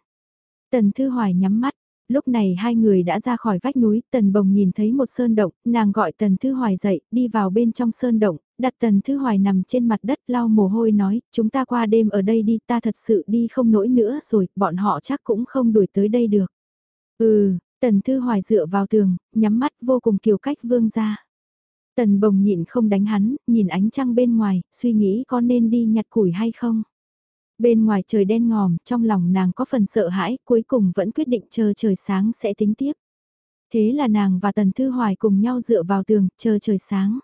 Tần Thư Hoài nhắm mắt, lúc này hai người đã ra khỏi vách núi, Tần Bồng nhìn thấy một sơn động, nàng gọi Tần Thư Hoài dậy, đi vào bên trong sơn động, đặt Tần Thư Hoài nằm trên mặt đất lau mồ hôi nói, chúng ta qua đêm ở đây đi, ta thật sự đi không nổi nữa rồi, bọn họ chắc cũng không đuổi tới đây được. Ừ, Tần Thư Hoài dựa vào tường, nhắm mắt vô cùng kiều cách vương ra. Tần bồng nhịn không đánh hắn, nhìn ánh trăng bên ngoài, suy nghĩ có nên đi nhặt củi hay không. Bên ngoài trời đen ngòm, trong lòng nàng có phần sợ hãi, cuối cùng vẫn quyết định chờ trời sáng sẽ tính tiếp. Thế là nàng và Tần Thư Hoài cùng nhau dựa vào tường, chờ trời sáng.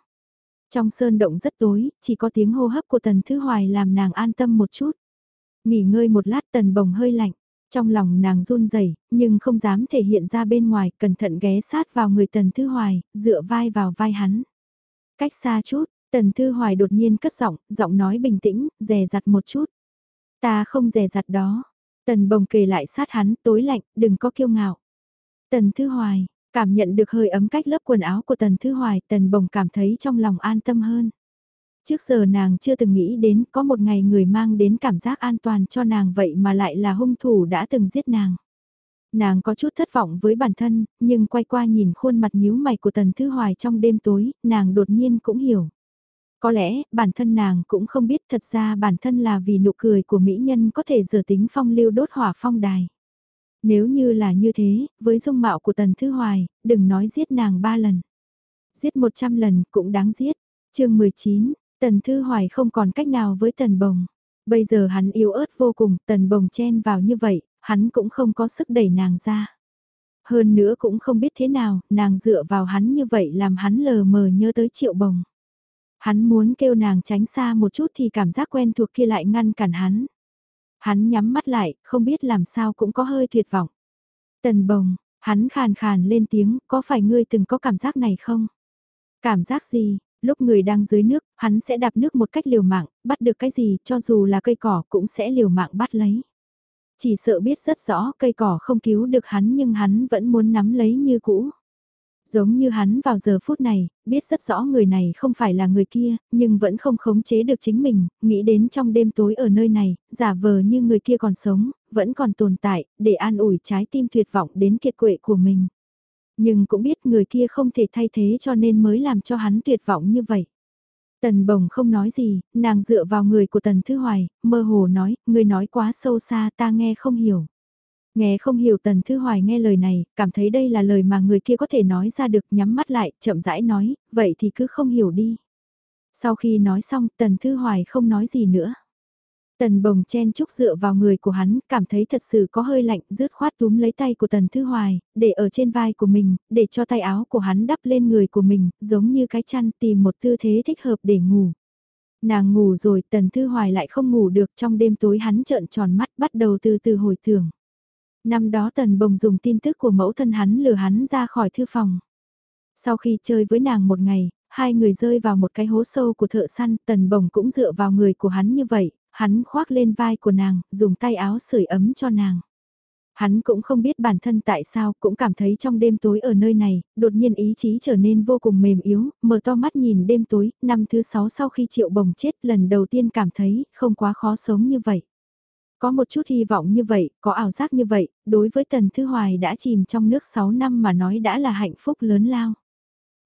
Trong sơn động rất tối, chỉ có tiếng hô hấp của Tần Thư Hoài làm nàng an tâm một chút. Nghỉ ngơi một lát Tần bồng hơi lạnh. Trong lòng nàng run rẩy nhưng không dám thể hiện ra bên ngoài, cẩn thận ghé sát vào người Tần Thư Hoài, dựa vai vào vai hắn. Cách xa chút, Tần Thư Hoài đột nhiên cất giọng, giọng nói bình tĩnh, dè dặt một chút. Ta không dè dặt đó. Tần bồng kề lại sát hắn, tối lạnh, đừng có kiêu ngạo. Tần Thư Hoài, cảm nhận được hơi ấm cách lớp quần áo của Tần Thư Hoài, Tần bồng cảm thấy trong lòng an tâm hơn. Trước giờ nàng chưa từng nghĩ đến có một ngày người mang đến cảm giác an toàn cho nàng vậy mà lại là hung thủ đã từng giết nàng. Nàng có chút thất vọng với bản thân, nhưng quay qua nhìn khuôn mặt nhíu mày của Tần Thư Hoài trong đêm tối, nàng đột nhiên cũng hiểu. Có lẽ, bản thân nàng cũng không biết thật ra bản thân là vì nụ cười của mỹ nhân có thể giờ tính phong lưu đốt hỏa phong đài. Nếu như là như thế, với dung mạo của Tần Thư Hoài, đừng nói giết nàng ba lần. Giết một trăm lần cũng đáng giết. chương 19, Tần Thư Hoài không còn cách nào với Tần Bồng. Bây giờ hắn yếu ớt vô cùng, Tần Bồng chen vào như vậy, hắn cũng không có sức đẩy nàng ra. Hơn nữa cũng không biết thế nào, nàng dựa vào hắn như vậy làm hắn lờ mờ nhớ tới triệu bồng. Hắn muốn kêu nàng tránh xa một chút thì cảm giác quen thuộc kia lại ngăn cản hắn. Hắn nhắm mắt lại, không biết làm sao cũng có hơi tuyệt vọng. Tần bồng, hắn khàn khàn lên tiếng, có phải ngươi từng có cảm giác này không? Cảm giác gì? Lúc người đang dưới nước, hắn sẽ đạp nước một cách liều mạng, bắt được cái gì, cho dù là cây cỏ cũng sẽ liều mạng bắt lấy. Chỉ sợ biết rất rõ cây cỏ không cứu được hắn nhưng hắn vẫn muốn nắm lấy như cũ. Giống như hắn vào giờ phút này, biết rất rõ người này không phải là người kia, nhưng vẫn không khống chế được chính mình, nghĩ đến trong đêm tối ở nơi này, giả vờ như người kia còn sống, vẫn còn tồn tại, để an ủi trái tim tuyệt vọng đến kiệt quệ của mình. Nhưng cũng biết người kia không thể thay thế cho nên mới làm cho hắn tuyệt vọng như vậy. Tần bồng không nói gì, nàng dựa vào người của tần thư hoài, mơ hồ nói, người nói quá sâu xa ta nghe không hiểu. Nghe không hiểu tần thư hoài nghe lời này, cảm thấy đây là lời mà người kia có thể nói ra được nhắm mắt lại, chậm rãi nói, vậy thì cứ không hiểu đi. Sau khi nói xong tần thư hoài không nói gì nữa. Tần bồng chen chúc dựa vào người của hắn, cảm thấy thật sự có hơi lạnh, rứt khoát túm lấy tay của tần thư hoài, để ở trên vai của mình, để cho tay áo của hắn đắp lên người của mình, giống như cái chăn tìm một tư thế thích hợp để ngủ. Nàng ngủ rồi, tần thư hoài lại không ngủ được trong đêm tối hắn trợn tròn mắt bắt đầu từ từ hồi tưởng. Năm đó tần bồng dùng tin tức của mẫu thân hắn lừa hắn ra khỏi thư phòng. Sau khi chơi với nàng một ngày, hai người rơi vào một cái hố sâu của thợ săn, tần bồng cũng dựa vào người của hắn như vậy, hắn khoác lên vai của nàng, dùng tay áo sưởi ấm cho nàng. Hắn cũng không biết bản thân tại sao, cũng cảm thấy trong đêm tối ở nơi này, đột nhiên ý chí trở nên vô cùng mềm yếu, mở to mắt nhìn đêm tối, năm thứ sáu sau khi triệu bồng chết lần đầu tiên cảm thấy không quá khó sống như vậy. Có một chút hy vọng như vậy, có ảo giác như vậy, đối với Tần Thư Hoài đã chìm trong nước 6 năm mà nói đã là hạnh phúc lớn lao.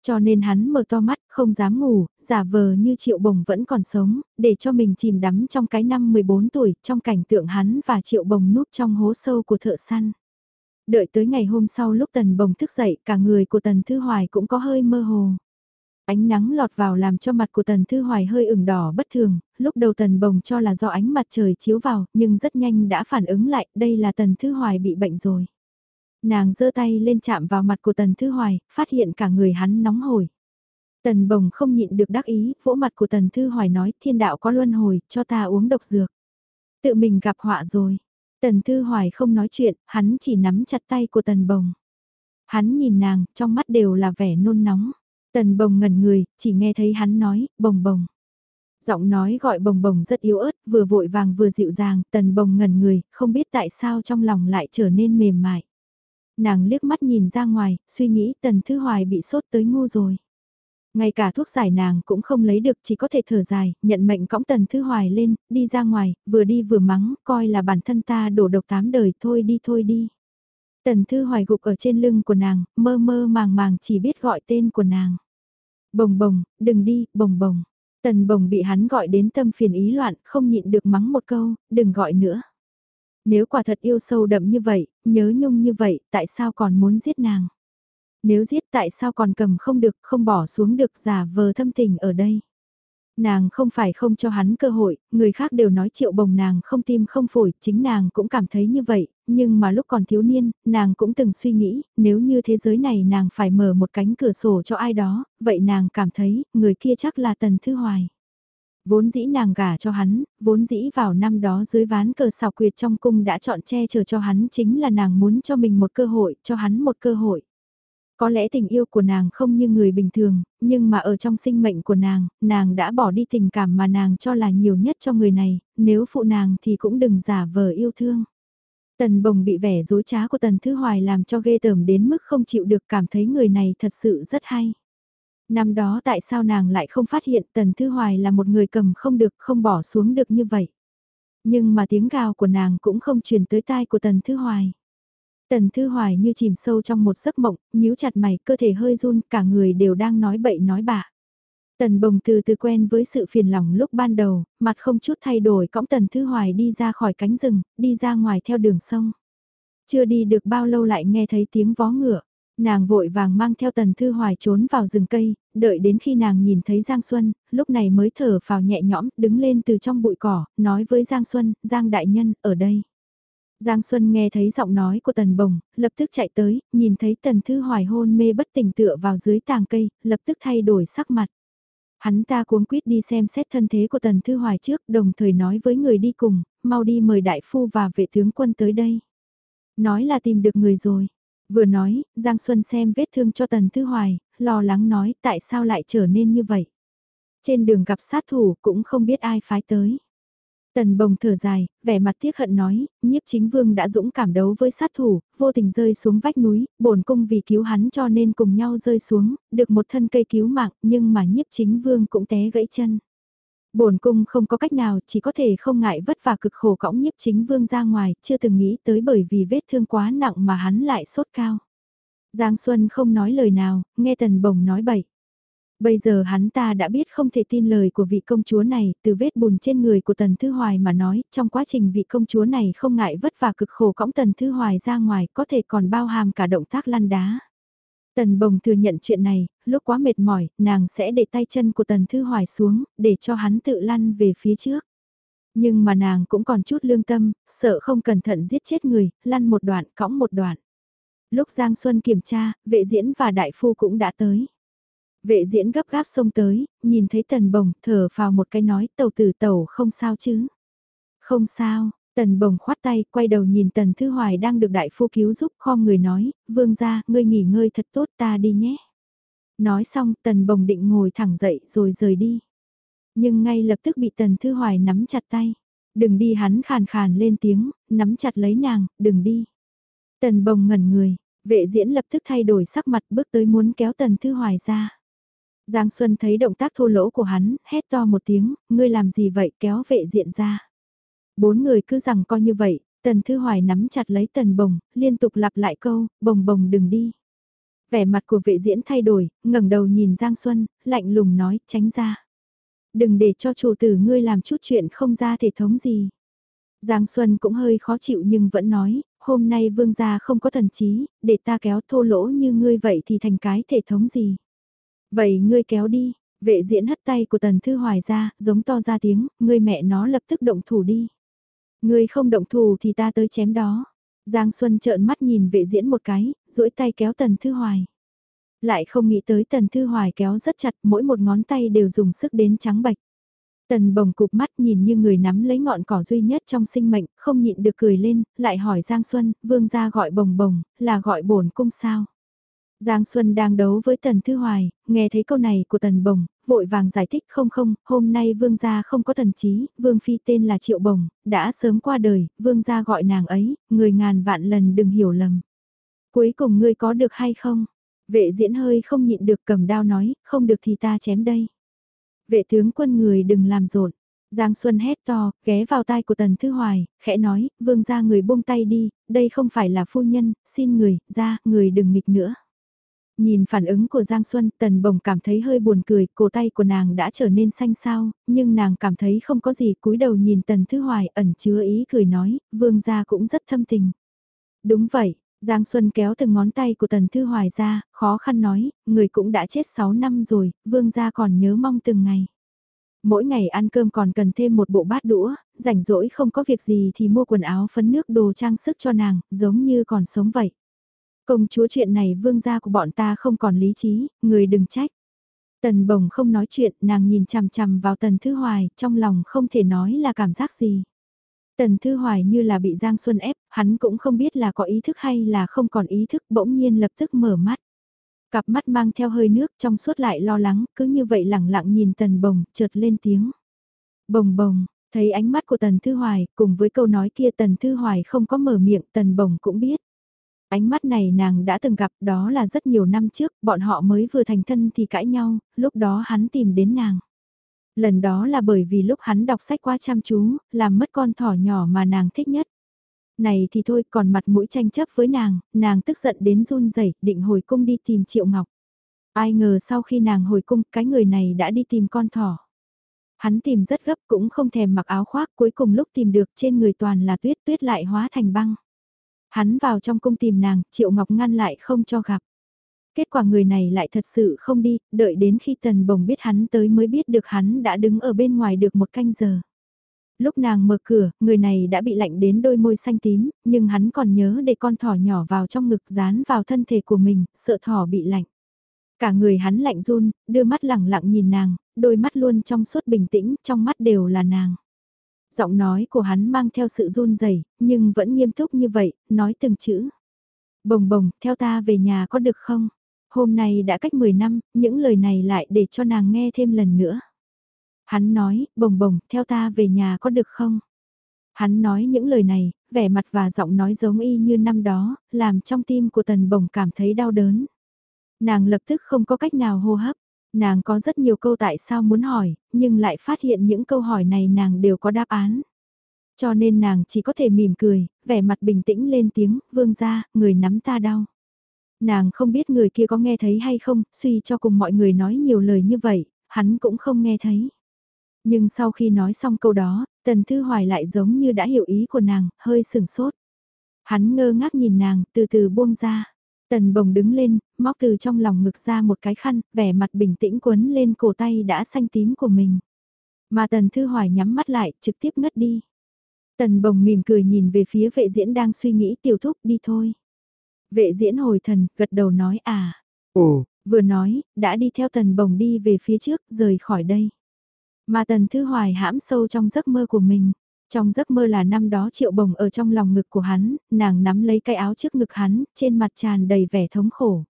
Cho nên hắn mở to mắt, không dám ngủ, giả vờ như Triệu Bồng vẫn còn sống, để cho mình chìm đắm trong cái năm 14 tuổi, trong cảnh tượng hắn và Triệu Bồng núp trong hố sâu của thợ săn. Đợi tới ngày hôm sau lúc Tần Bồng thức dậy, cả người của Tần Thư Hoài cũng có hơi mơ hồ. Ánh nắng lọt vào làm cho mặt của Tần Thư Hoài hơi ửng đỏ bất thường, lúc đầu Tần Bồng cho là do ánh mặt trời chiếu vào, nhưng rất nhanh đã phản ứng lại, đây là Tần Thư Hoài bị bệnh rồi. Nàng giơ tay lên chạm vào mặt của Tần Thư Hoài, phát hiện cả người hắn nóng hổi. Tần Bồng không nhịn được đắc ý, vỗ mặt của Tần Thư Hoài nói thiên đạo có luân hồi, cho ta uống độc dược. Tự mình gặp họa rồi. Tần Thư Hoài không nói chuyện, hắn chỉ nắm chặt tay của Tần Bồng. Hắn nhìn nàng, trong mắt đều là vẻ nôn nóng. Tần Bồng ngẩn người, chỉ nghe thấy hắn nói, bồng bồng. Giọng nói gọi bồng bồng rất yếu ớt, vừa vội vàng vừa dịu dàng, tần bồng ngẩn người, không biết tại sao trong lòng lại trở nên mềm mại. Nàng liếc mắt nhìn ra ngoài, suy nghĩ tần thư hoài bị sốt tới ngu rồi. Ngay cả thuốc giải nàng cũng không lấy được chỉ có thể thở dài, nhận mệnh cõng tần thư hoài lên, đi ra ngoài, vừa đi vừa mắng, coi là bản thân ta đổ độc tám đời, thôi đi thôi đi. Tần thư hoài gục ở trên lưng của nàng, mơ mơ màng màng chỉ biết gọi tên của nàng. Bồng bồng, đừng đi, bồng bồng. Tần bồng bị hắn gọi đến tâm phiền ý loạn, không nhịn được mắng một câu, đừng gọi nữa. Nếu quả thật yêu sâu đậm như vậy, nhớ nhung như vậy, tại sao còn muốn giết nàng? Nếu giết tại sao còn cầm không được, không bỏ xuống được giả vờ thâm tình ở đây? Nàng không phải không cho hắn cơ hội, người khác đều nói triệu bồng nàng không tim không phổi, chính nàng cũng cảm thấy như vậy, nhưng mà lúc còn thiếu niên, nàng cũng từng suy nghĩ, nếu như thế giới này nàng phải mở một cánh cửa sổ cho ai đó, vậy nàng cảm thấy, người kia chắc là Tần Thư Hoài. Vốn dĩ nàng gả cho hắn, vốn dĩ vào năm đó dưới ván cờ xào quyệt trong cung đã chọn che chở cho hắn chính là nàng muốn cho mình một cơ hội, cho hắn một cơ hội. Có lẽ tình yêu của nàng không như người bình thường, nhưng mà ở trong sinh mệnh của nàng, nàng đã bỏ đi tình cảm mà nàng cho là nhiều nhất cho người này, nếu phụ nàng thì cũng đừng giả vờ yêu thương. Tần bồng bị vẻ dối trá của tần thứ hoài làm cho ghê tởm đến mức không chịu được cảm thấy người này thật sự rất hay. Năm đó tại sao nàng lại không phát hiện tần thư hoài là một người cầm không được không bỏ xuống được như vậy. Nhưng mà tiếng gào của nàng cũng không truyền tới tai của tần thư hoài. Tần Thư Hoài như chìm sâu trong một giấc mộng, nhíu chặt mày, cơ thể hơi run, cả người đều đang nói bậy nói bạ. Tần Bồng từ từ quen với sự phiền lòng lúc ban đầu, mặt không chút thay đổi cõng Tần Thư Hoài đi ra khỏi cánh rừng, đi ra ngoài theo đường sông. Chưa đi được bao lâu lại nghe thấy tiếng vó ngựa. Nàng vội vàng mang theo Tần Thư Hoài trốn vào rừng cây, đợi đến khi nàng nhìn thấy Giang Xuân, lúc này mới thở vào nhẹ nhõm, đứng lên từ trong bụi cỏ, nói với Giang Xuân, Giang Đại Nhân, ở đây. Giang Xuân nghe thấy giọng nói của Tần Bồng, lập tức chạy tới, nhìn thấy Tần Thư Hoài hôn mê bất tỉnh tựa vào dưới tàng cây, lập tức thay đổi sắc mặt. Hắn ta cuống quýt đi xem xét thân thế của Tần Thư Hoài trước, đồng thời nói với người đi cùng, mau đi mời đại phu và vệ tướng quân tới đây. Nói là tìm được người rồi. Vừa nói, Giang Xuân xem vết thương cho Tần Thư Hoài, lo lắng nói tại sao lại trở nên như vậy. Trên đường gặp sát thủ cũng không biết ai phái tới. Tần bồng thở dài, vẻ mặt tiếc hận nói, nhiếp chính vương đã dũng cảm đấu với sát thủ, vô tình rơi xuống vách núi, bổn cung vì cứu hắn cho nên cùng nhau rơi xuống, được một thân cây cứu mạng, nhưng mà nhiếp chính vương cũng té gãy chân. Bổn cung không có cách nào, chỉ có thể không ngại vất vả cực khổ cõng nhiếp chính vương ra ngoài, chưa từng nghĩ tới bởi vì vết thương quá nặng mà hắn lại sốt cao. Giang Xuân không nói lời nào, nghe tần bồng nói bậy. Bây giờ hắn ta đã biết không thể tin lời của vị công chúa này, từ vết bùn trên người của Tần Thư Hoài mà nói, trong quá trình vị công chúa này không ngại vất vả cực khổ cõng Tần Thư Hoài ra ngoài, có thể còn bao hàm cả động tác lăn đá. Tần Bồng thừa nhận chuyện này, lúc quá mệt mỏi, nàng sẽ để tay chân của Tần Thư Hoài xuống, để cho hắn tự lăn về phía trước. Nhưng mà nàng cũng còn chút lương tâm, sợ không cẩn thận giết chết người, lăn một đoạn, cõng một đoạn. Lúc Giang Xuân kiểm tra, vệ diễn và đại phu cũng đã tới. Vệ diễn gấp gáp xông tới, nhìn thấy tần bồng, thở vào một cái nói tàu tử tàu không sao chứ. Không sao, tần bồng khoát tay, quay đầu nhìn tần thư hoài đang được đại phu cứu giúp, khom người nói, vương ra, ngươi nghỉ ngơi thật tốt ta đi nhé. Nói xong, tần bồng định ngồi thẳng dậy rồi rời đi. Nhưng ngay lập tức bị tần thư hoài nắm chặt tay. Đừng đi hắn khàn khàn lên tiếng, nắm chặt lấy nàng, đừng đi. Tần bồng ngẩn người, vệ diễn lập tức thay đổi sắc mặt bước tới muốn kéo tần thư hoài ra. Giang Xuân thấy động tác thô lỗ của hắn, hét to một tiếng, ngươi làm gì vậy kéo vệ diện ra. Bốn người cứ rằng coi như vậy, Tần Thư Hoài nắm chặt lấy Tần Bồng, liên tục lặp lại câu, bồng bồng đừng đi. Vẻ mặt của vệ diễn thay đổi, ngẩng đầu nhìn Giang Xuân, lạnh lùng nói, tránh ra. Đừng để cho chủ tử ngươi làm chút chuyện không ra thể thống gì. Giang Xuân cũng hơi khó chịu nhưng vẫn nói, hôm nay vương gia không có thần trí, để ta kéo thô lỗ như ngươi vậy thì thành cái thể thống gì. Vậy ngươi kéo đi, vệ diễn hất tay của tần thư hoài ra, giống to ra tiếng, ngươi mẹ nó lập tức động thủ đi. Ngươi không động thủ thì ta tới chém đó. Giang Xuân trợn mắt nhìn vệ diễn một cái, duỗi tay kéo tần thư hoài. Lại không nghĩ tới tần thư hoài kéo rất chặt, mỗi một ngón tay đều dùng sức đến trắng bạch. Tần bồng cục mắt nhìn như người nắm lấy ngọn cỏ duy nhất trong sinh mệnh, không nhịn được cười lên, lại hỏi Giang Xuân, vương gia gọi bồng bồng, là gọi bổn cung sao? Giang Xuân đang đấu với Tần Thư Hoài, nghe thấy câu này của Tần Bồng, vội vàng giải thích không không, hôm nay vương gia không có thần trí, vương phi tên là Triệu Bồng, đã sớm qua đời, vương gia gọi nàng ấy, người ngàn vạn lần đừng hiểu lầm. Cuối cùng ngươi có được hay không? Vệ diễn hơi không nhịn được cầm đao nói, không được thì ta chém đây. Vệ tướng quân người đừng làm rộn. Giang Xuân hét to, ghé vào tai của Tần Thư Hoài, khẽ nói, vương gia người buông tay đi, đây không phải là phu nhân, xin người, ra, người đừng nghịch nữa. Nhìn phản ứng của Giang Xuân, Tần Bồng cảm thấy hơi buồn cười, cổ tay của nàng đã trở nên xanh xao, nhưng nàng cảm thấy không có gì, cúi đầu nhìn Tần Thư Hoài ẩn chứa ý cười nói, vương gia cũng rất thâm tình. Đúng vậy, Giang Xuân kéo từng ngón tay của Tần Thư Hoài ra, khó khăn nói, người cũng đã chết 6 năm rồi, vương gia còn nhớ mong từng ngày. Mỗi ngày ăn cơm còn cần thêm một bộ bát đũa, rảnh rỗi không có việc gì thì mua quần áo phấn nước đồ trang sức cho nàng, giống như còn sống vậy. Công chúa chuyện này vương gia của bọn ta không còn lý trí, người đừng trách. Tần bồng không nói chuyện, nàng nhìn chằm chằm vào tần thư hoài, trong lòng không thể nói là cảm giác gì. Tần Thư Hoài như là bị Giang Xuân ép, hắn cũng không biết là có ý thức hay là không còn ý thức bỗng nhiên lập tức mở mắt. Cặp mắt mang theo hơi nước trong suốt lại lo lắng, cứ như vậy lẳng lặng nhìn Tần Bồng, chợt lên tiếng. Bồng bồng, thấy ánh mắt của Tần Thư Hoài, cùng với câu nói kia Tần Thư Hoài không có mở miệng, Tần Bồng cũng biết. Ánh mắt này nàng đã từng gặp đó là rất nhiều năm trước, bọn họ mới vừa thành thân thì cãi nhau, lúc đó hắn tìm đến nàng. Lần đó là bởi vì lúc hắn đọc sách quá chăm chú, làm mất con thỏ nhỏ mà nàng thích nhất. Này thì thôi còn mặt mũi tranh chấp với nàng, nàng tức giận đến run rẩy định hồi cung đi tìm Triệu Ngọc. Ai ngờ sau khi nàng hồi cung cái người này đã đi tìm con thỏ. Hắn tìm rất gấp cũng không thèm mặc áo khoác cuối cùng lúc tìm được trên người toàn là tuyết tuyết lại hóa thành băng. Hắn vào trong cung tìm nàng, Triệu Ngọc ngăn lại không cho gặp. Kết quả người này lại thật sự không đi, đợi đến khi tần bồng biết hắn tới mới biết được hắn đã đứng ở bên ngoài được một canh giờ. Lúc nàng mở cửa, người này đã bị lạnh đến đôi môi xanh tím, nhưng hắn còn nhớ để con thỏ nhỏ vào trong ngực dán vào thân thể của mình, sợ thỏ bị lạnh. Cả người hắn lạnh run, đưa mắt lẳng lặng nhìn nàng, đôi mắt luôn trong suốt bình tĩnh, trong mắt đều là nàng. Giọng nói của hắn mang theo sự run rẩy nhưng vẫn nghiêm túc như vậy, nói từng chữ. Bồng bồng, theo ta về nhà có được không? Hôm nay đã cách 10 năm, những lời này lại để cho nàng nghe thêm lần nữa. Hắn nói, bồng bồng, theo ta về nhà có được không? Hắn nói những lời này, vẻ mặt và giọng nói giống y như năm đó, làm trong tim của tần bồng cảm thấy đau đớn. Nàng lập tức không có cách nào hô hấp. Nàng có rất nhiều câu tại sao muốn hỏi, nhưng lại phát hiện những câu hỏi này nàng đều có đáp án. Cho nên nàng chỉ có thể mỉm cười, vẻ mặt bình tĩnh lên tiếng, vương ra, người nắm ta đau. Nàng không biết người kia có nghe thấy hay không, suy cho cùng mọi người nói nhiều lời như vậy, hắn cũng không nghe thấy. Nhưng sau khi nói xong câu đó, Tần Thư Hoài lại giống như đã hiểu ý của nàng, hơi sừng sốt. Hắn ngơ ngác nhìn nàng, từ từ buông ra. Tần bồng đứng lên, móc từ trong lòng ngực ra một cái khăn, vẻ mặt bình tĩnh quấn lên cổ tay đã xanh tím của mình. Mà Tần Thư Hoài nhắm mắt lại, trực tiếp ngất đi. Tần bồng mỉm cười nhìn về phía vệ diễn đang suy nghĩ tiểu thúc đi thôi. Vệ diễn hồi thần, gật đầu nói à. Ồ, vừa nói, đã đi theo tần bồng đi về phía trước, rời khỏi đây. Mà tần thư hoài hãm sâu trong giấc mơ của mình. Trong giấc mơ là năm đó triệu bồng ở trong lòng ngực của hắn, nàng nắm lấy cái áo trước ngực hắn, trên mặt tràn đầy vẻ thống khổ.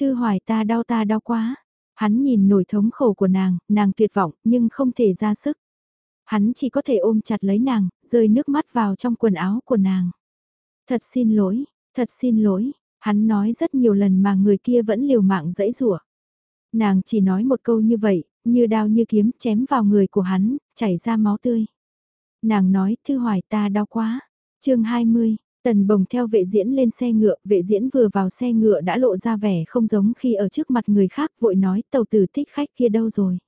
Thư hoài ta đau ta đau quá. Hắn nhìn nổi thống khổ của nàng, nàng tuyệt vọng nhưng không thể ra sức. Hắn chỉ có thể ôm chặt lấy nàng, rơi nước mắt vào trong quần áo của nàng. Thật xin lỗi, Thật xin lỗi, hắn nói rất nhiều lần mà người kia vẫn liều mạng dẫy rủa. Nàng chỉ nói một câu như vậy, như đao như kiếm chém vào người của hắn, chảy ra máu tươi. Nàng nói, thư hoài ta đau quá. chương 20, Tần bồng theo vệ diễn lên xe ngựa, vệ diễn vừa vào xe ngựa đã lộ ra vẻ không giống khi ở trước mặt người khác vội nói tàu tử thích khách kia đâu rồi.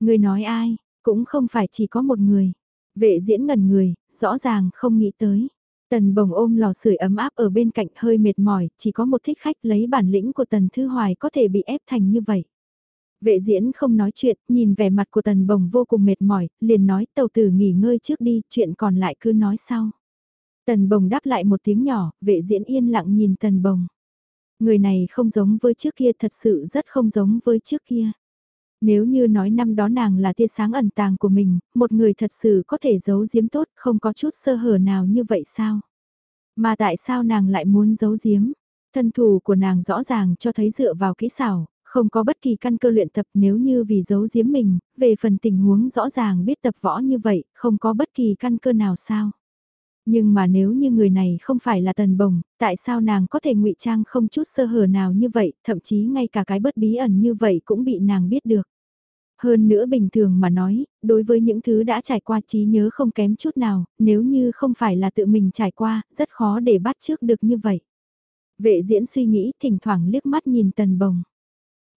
Người nói ai, cũng không phải chỉ có một người. Vệ diễn ngẩn người, rõ ràng không nghĩ tới. Tần bồng ôm lò sưởi ấm áp ở bên cạnh hơi mệt mỏi, chỉ có một thích khách lấy bản lĩnh của tần thư hoài có thể bị ép thành như vậy. Vệ diễn không nói chuyện, nhìn vẻ mặt của tần bồng vô cùng mệt mỏi, liền nói tàu tử nghỉ ngơi trước đi, chuyện còn lại cứ nói sau. Tần bồng đáp lại một tiếng nhỏ, vệ diễn yên lặng nhìn tần bồng. Người này không giống với trước kia thật sự rất không giống với trước kia. Nếu như nói năm đó nàng là tia sáng ẩn tàng của mình, một người thật sự có thể giấu giếm tốt, không có chút sơ hở nào như vậy sao? Mà tại sao nàng lại muốn giấu giếm? Thân thủ của nàng rõ ràng cho thấy dựa vào kỹ xảo, không có bất kỳ căn cơ luyện tập nếu như vì giấu giếm mình, về phần tình huống rõ ràng biết tập võ như vậy, không có bất kỳ căn cơ nào sao? Nhưng mà nếu như người này không phải là tần bồng, tại sao nàng có thể ngụy trang không chút sơ hở nào như vậy, thậm chí ngay cả cái bất bí ẩn như vậy cũng bị nàng biết được. Hơn nữa bình thường mà nói, đối với những thứ đã trải qua trí nhớ không kém chút nào, nếu như không phải là tự mình trải qua, rất khó để bắt trước được như vậy. Vệ diễn suy nghĩ thỉnh thoảng liếc mắt nhìn tần bồng.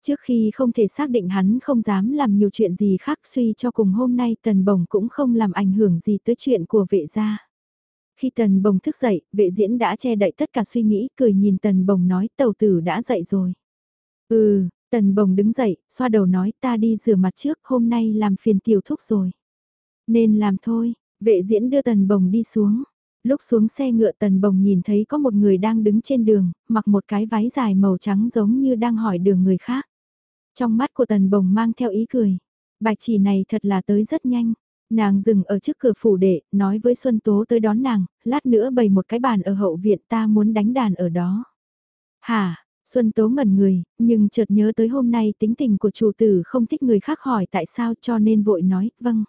Trước khi không thể xác định hắn không dám làm nhiều chuyện gì khác suy cho cùng hôm nay tần bồng cũng không làm ảnh hưởng gì tới chuyện của vệ gia. Khi tần bồng thức dậy, vệ diễn đã che đậy tất cả suy nghĩ, cười nhìn tần bồng nói tàu tử đã dậy rồi. Ừ, tần bồng đứng dậy, xoa đầu nói ta đi rửa mặt trước, hôm nay làm phiền tiểu thúc rồi. Nên làm thôi, vệ diễn đưa tần bồng đi xuống. Lúc xuống xe ngựa tần bồng nhìn thấy có một người đang đứng trên đường, mặc một cái váy dài màu trắng giống như đang hỏi đường người khác. Trong mắt của tần bồng mang theo ý cười. Bạch chỉ này thật là tới rất nhanh. Nàng dừng ở trước cửa phủ đệ, nói với Xuân Tố tới đón nàng, lát nữa bày một cái bàn ở hậu viện ta muốn đánh đàn ở đó. Hả, Xuân Tố ngẩn người, nhưng chợt nhớ tới hôm nay tính tình của chủ tử không thích người khác hỏi tại sao cho nên vội nói, vâng.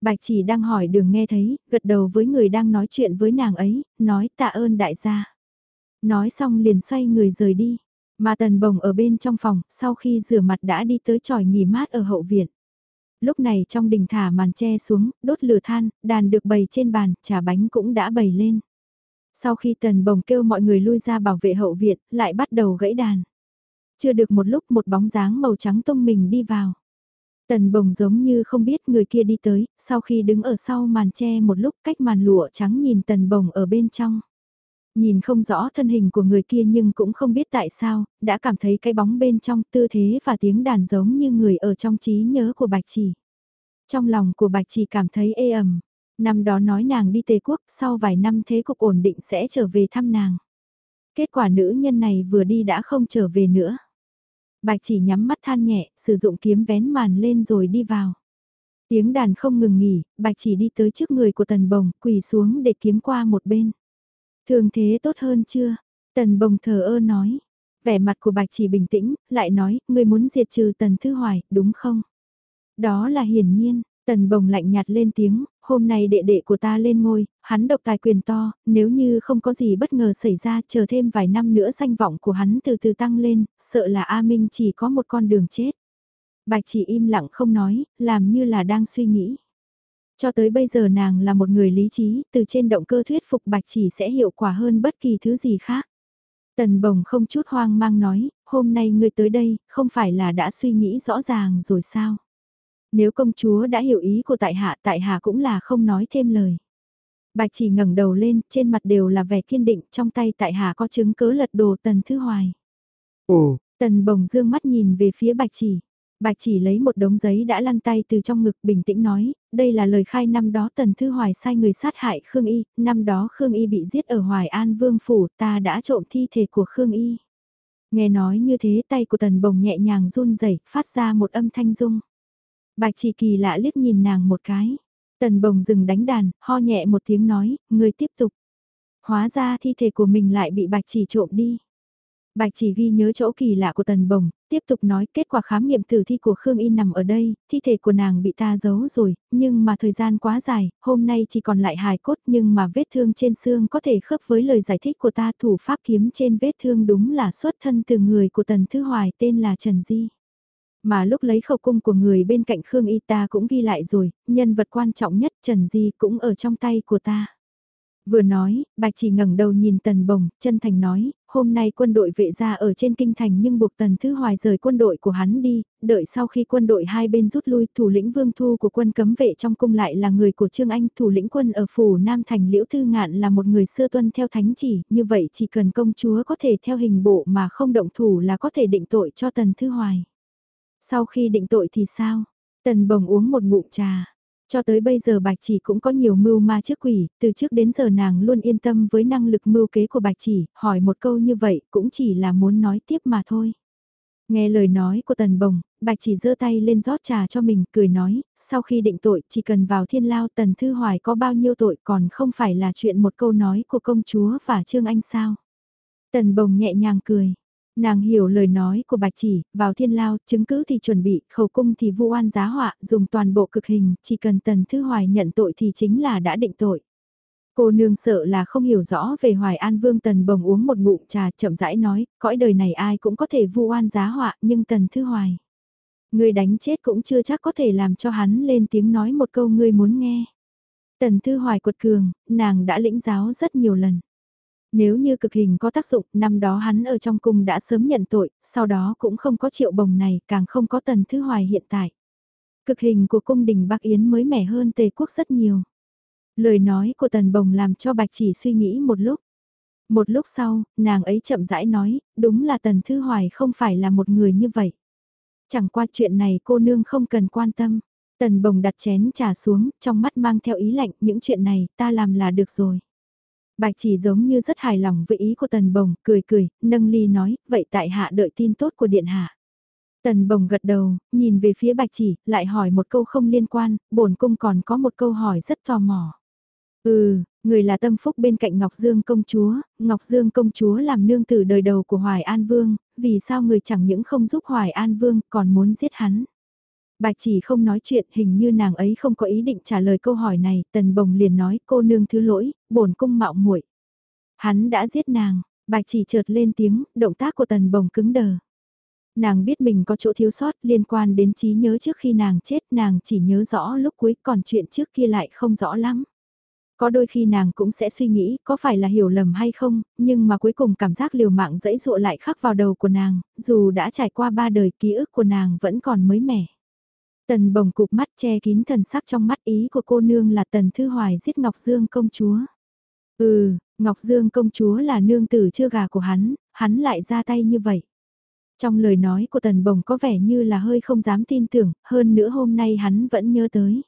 Bạch chỉ đang hỏi đường nghe thấy, gật đầu với người đang nói chuyện với nàng ấy, nói tạ ơn đại gia. Nói xong liền xoay người rời đi, mà tần bồng ở bên trong phòng, sau khi rửa mặt đã đi tới tròi nghỉ mát ở hậu viện lúc này trong đình thả màn che xuống, đốt lửa than, đàn được bày trên bàn, trà bánh cũng đã bày lên. Sau khi tần bồng kêu mọi người lui ra bảo vệ hậu viện, lại bắt đầu gãy đàn. Chưa được một lúc một bóng dáng màu trắng tung mình đi vào. Tần bồng giống như không biết người kia đi tới, sau khi đứng ở sau màn che một lúc cách màn lụa trắng nhìn tần bồng ở bên trong. Nhìn không rõ thân hình của người kia nhưng cũng không biết tại sao, đã cảm thấy cái bóng bên trong tư thế và tiếng đàn giống như người ở trong trí nhớ của Bạch Chỉ. Trong lòng của Bạch Chỉ cảm thấy ê ẩm. Năm đó nói nàng đi Tề Quốc, sau vài năm thế cục ổn định sẽ trở về thăm nàng. Kết quả nữ nhân này vừa đi đã không trở về nữa. Bạch chỉ nhắm mắt than nhẹ, sử dụng kiếm vén màn lên rồi đi vào. Tiếng đàn không ngừng nghỉ, bạch chỉ đi tới trước người của tần bồng, quỳ xuống để kiếm qua một bên. Thường thế tốt hơn chưa? Tần bồng thờ ơ nói. Vẻ mặt của bạch chỉ bình tĩnh, lại nói, ngươi muốn diệt trừ tần thư hoài, đúng không? Đó là hiển nhiên, tần bồng lạnh nhạt lên tiếng, hôm nay đệ đệ của ta lên ngôi, hắn độc tài quyền to, nếu như không có gì bất ngờ xảy ra chờ thêm vài năm nữa danh vọng của hắn từ từ tăng lên, sợ là A Minh chỉ có một con đường chết. Bạch chỉ im lặng không nói, làm như là đang suy nghĩ. Cho tới bây giờ nàng là một người lý trí, từ trên động cơ thuyết phục bạch chỉ sẽ hiệu quả hơn bất kỳ thứ gì khác. Tần bồng không chút hoang mang nói, hôm nay ngươi tới đây, không phải là đã suy nghĩ rõ ràng rồi sao? Nếu công chúa đã hiểu ý của tại hạ, tại hạ cũng là không nói thêm lời. Bạch chỉ ngẩng đầu lên, trên mặt đều là vẻ kiên định, trong tay tại hạ có chứng cớ lật đồ tần thư hoài. Ồ, tần bồng dương mắt nhìn về phía bạch chỉ. Bạch chỉ lấy một đống giấy đã lăn tay từ trong ngực bình tĩnh nói, đây là lời khai năm đó Tần Thư Hoài sai người sát hại Khương Y, năm đó Khương Y bị giết ở Hoài An Vương Phủ, ta đã trộm thi thể của Khương Y. Nghe nói như thế tay của Tần Bồng nhẹ nhàng run rẩy phát ra một âm thanh rung. Bạch chỉ kỳ lạ liếc nhìn nàng một cái. Tần Bồng dừng đánh đàn, ho nhẹ một tiếng nói, người tiếp tục. Hóa ra thi thể của mình lại bị bạch chỉ trộm đi. Bạch chỉ ghi nhớ chỗ kỳ lạ của Tần Bồng, tiếp tục nói kết quả khám nghiệm tử thi của Khương Y nằm ở đây, thi thể của nàng bị ta giấu rồi, nhưng mà thời gian quá dài, hôm nay chỉ còn lại hài cốt nhưng mà vết thương trên xương có thể khớp với lời giải thích của ta thủ pháp kiếm trên vết thương đúng là xuất thân từ người của Tần Thư Hoài tên là Trần Di. Mà lúc lấy khẩu cung của người bên cạnh Khương Y ta cũng ghi lại rồi, nhân vật quan trọng nhất Trần Di cũng ở trong tay của ta. Vừa nói, bạch chỉ ngẩng đầu nhìn tần bồng, chân thành nói, hôm nay quân đội vệ ra ở trên kinh thành nhưng buộc tần thứ hoài rời quân đội của hắn đi, đợi sau khi quân đội hai bên rút lui thủ lĩnh vương thu của quân cấm vệ trong cung lại là người của Trương Anh, thủ lĩnh quân ở phủ Nam Thành Liễu Thư Ngạn là một người xưa tuân theo thánh chỉ, như vậy chỉ cần công chúa có thể theo hình bộ mà không động thủ là có thể định tội cho tần thứ hoài. Sau khi định tội thì sao? Tần bồng uống một ngụm trà. Cho tới bây giờ Bạch Chỉ cũng có nhiều mưu ma trước quỷ, từ trước đến giờ nàng luôn yên tâm với năng lực mưu kế của Bạch Chỉ, hỏi một câu như vậy cũng chỉ là muốn nói tiếp mà thôi. Nghe lời nói của Tần Bồng, Bạch Chỉ giơ tay lên rót trà cho mình, cười nói, sau khi định tội chỉ cần vào thiên lao Tần Thư Hoài có bao nhiêu tội còn không phải là chuyện một câu nói của công chúa và Trương Anh sao. Tần Bồng nhẹ nhàng cười, Nàng hiểu lời nói của bạch chỉ, vào thiên lao, chứng cứ thì chuẩn bị, khẩu cung thì vu oan giá họa, dùng toàn bộ cực hình, chỉ cần tần thứ hoài nhận tội thì chính là đã định tội. Cô nương sợ là không hiểu rõ về Hoài An Vương Tần bồng uống một ngụm trà chậm rãi nói, cõi đời này ai cũng có thể vu oan giá họa nhưng Tần Thư Hoài. Người đánh chết cũng chưa chắc có thể làm cho hắn lên tiếng nói một câu ngươi muốn nghe. Tần Thư Hoài quật cường, nàng đã lĩnh giáo rất nhiều lần. Nếu như cực hình có tác dụng, năm đó hắn ở trong cung đã sớm nhận tội, sau đó cũng không có triệu bồng này, càng không có tần thứ hoài hiện tại. Cực hình của cung đình Bắc Yến mới mẻ hơn tề quốc rất nhiều. Lời nói của tần bồng làm cho bạch chỉ suy nghĩ một lúc. Một lúc sau, nàng ấy chậm rãi nói, đúng là tần thư hoài không phải là một người như vậy. Chẳng qua chuyện này cô nương không cần quan tâm. Tần bồng đặt chén trà xuống, trong mắt mang theo ý lạnh, những chuyện này ta làm là được rồi. Bạch chỉ giống như rất hài lòng với ý của Tần Bồng, cười cười, nâng ly nói, vậy tại hạ đợi tin tốt của điện hạ. Tần Bồng gật đầu, nhìn về phía Bạch chỉ, lại hỏi một câu không liên quan, bổn cung còn có một câu hỏi rất tò mò. Ừ, người là tâm phúc bên cạnh Ngọc Dương công chúa, Ngọc Dương công chúa làm nương tử đời đầu của Hoài An Vương, vì sao người chẳng những không giúp Hoài An Vương còn muốn giết hắn. Bạch chỉ không nói chuyện hình như nàng ấy không có ý định trả lời câu hỏi này, tần bồng liền nói cô nương thứ lỗi, bổn cung mạo muội Hắn đã giết nàng, bạch chỉ chợt lên tiếng, động tác của tần bồng cứng đờ. Nàng biết mình có chỗ thiếu sót liên quan đến trí nhớ trước khi nàng chết nàng chỉ nhớ rõ lúc cuối còn chuyện trước kia lại không rõ lắm. Có đôi khi nàng cũng sẽ suy nghĩ có phải là hiểu lầm hay không, nhưng mà cuối cùng cảm giác liều mạng dẫy dụa lại khắc vào đầu của nàng, dù đã trải qua ba đời ký ức của nàng vẫn còn mới mẻ. Tần bồng cục mắt che kín thần sắc trong mắt ý của cô nương là Tần Thư Hoài giết Ngọc Dương công chúa. Ừ, Ngọc Dương công chúa là nương tử chưa gà của hắn, hắn lại ra tay như vậy. Trong lời nói của Tần Bồng có vẻ như là hơi không dám tin tưởng, hơn nữa hôm nay hắn vẫn nhớ tới.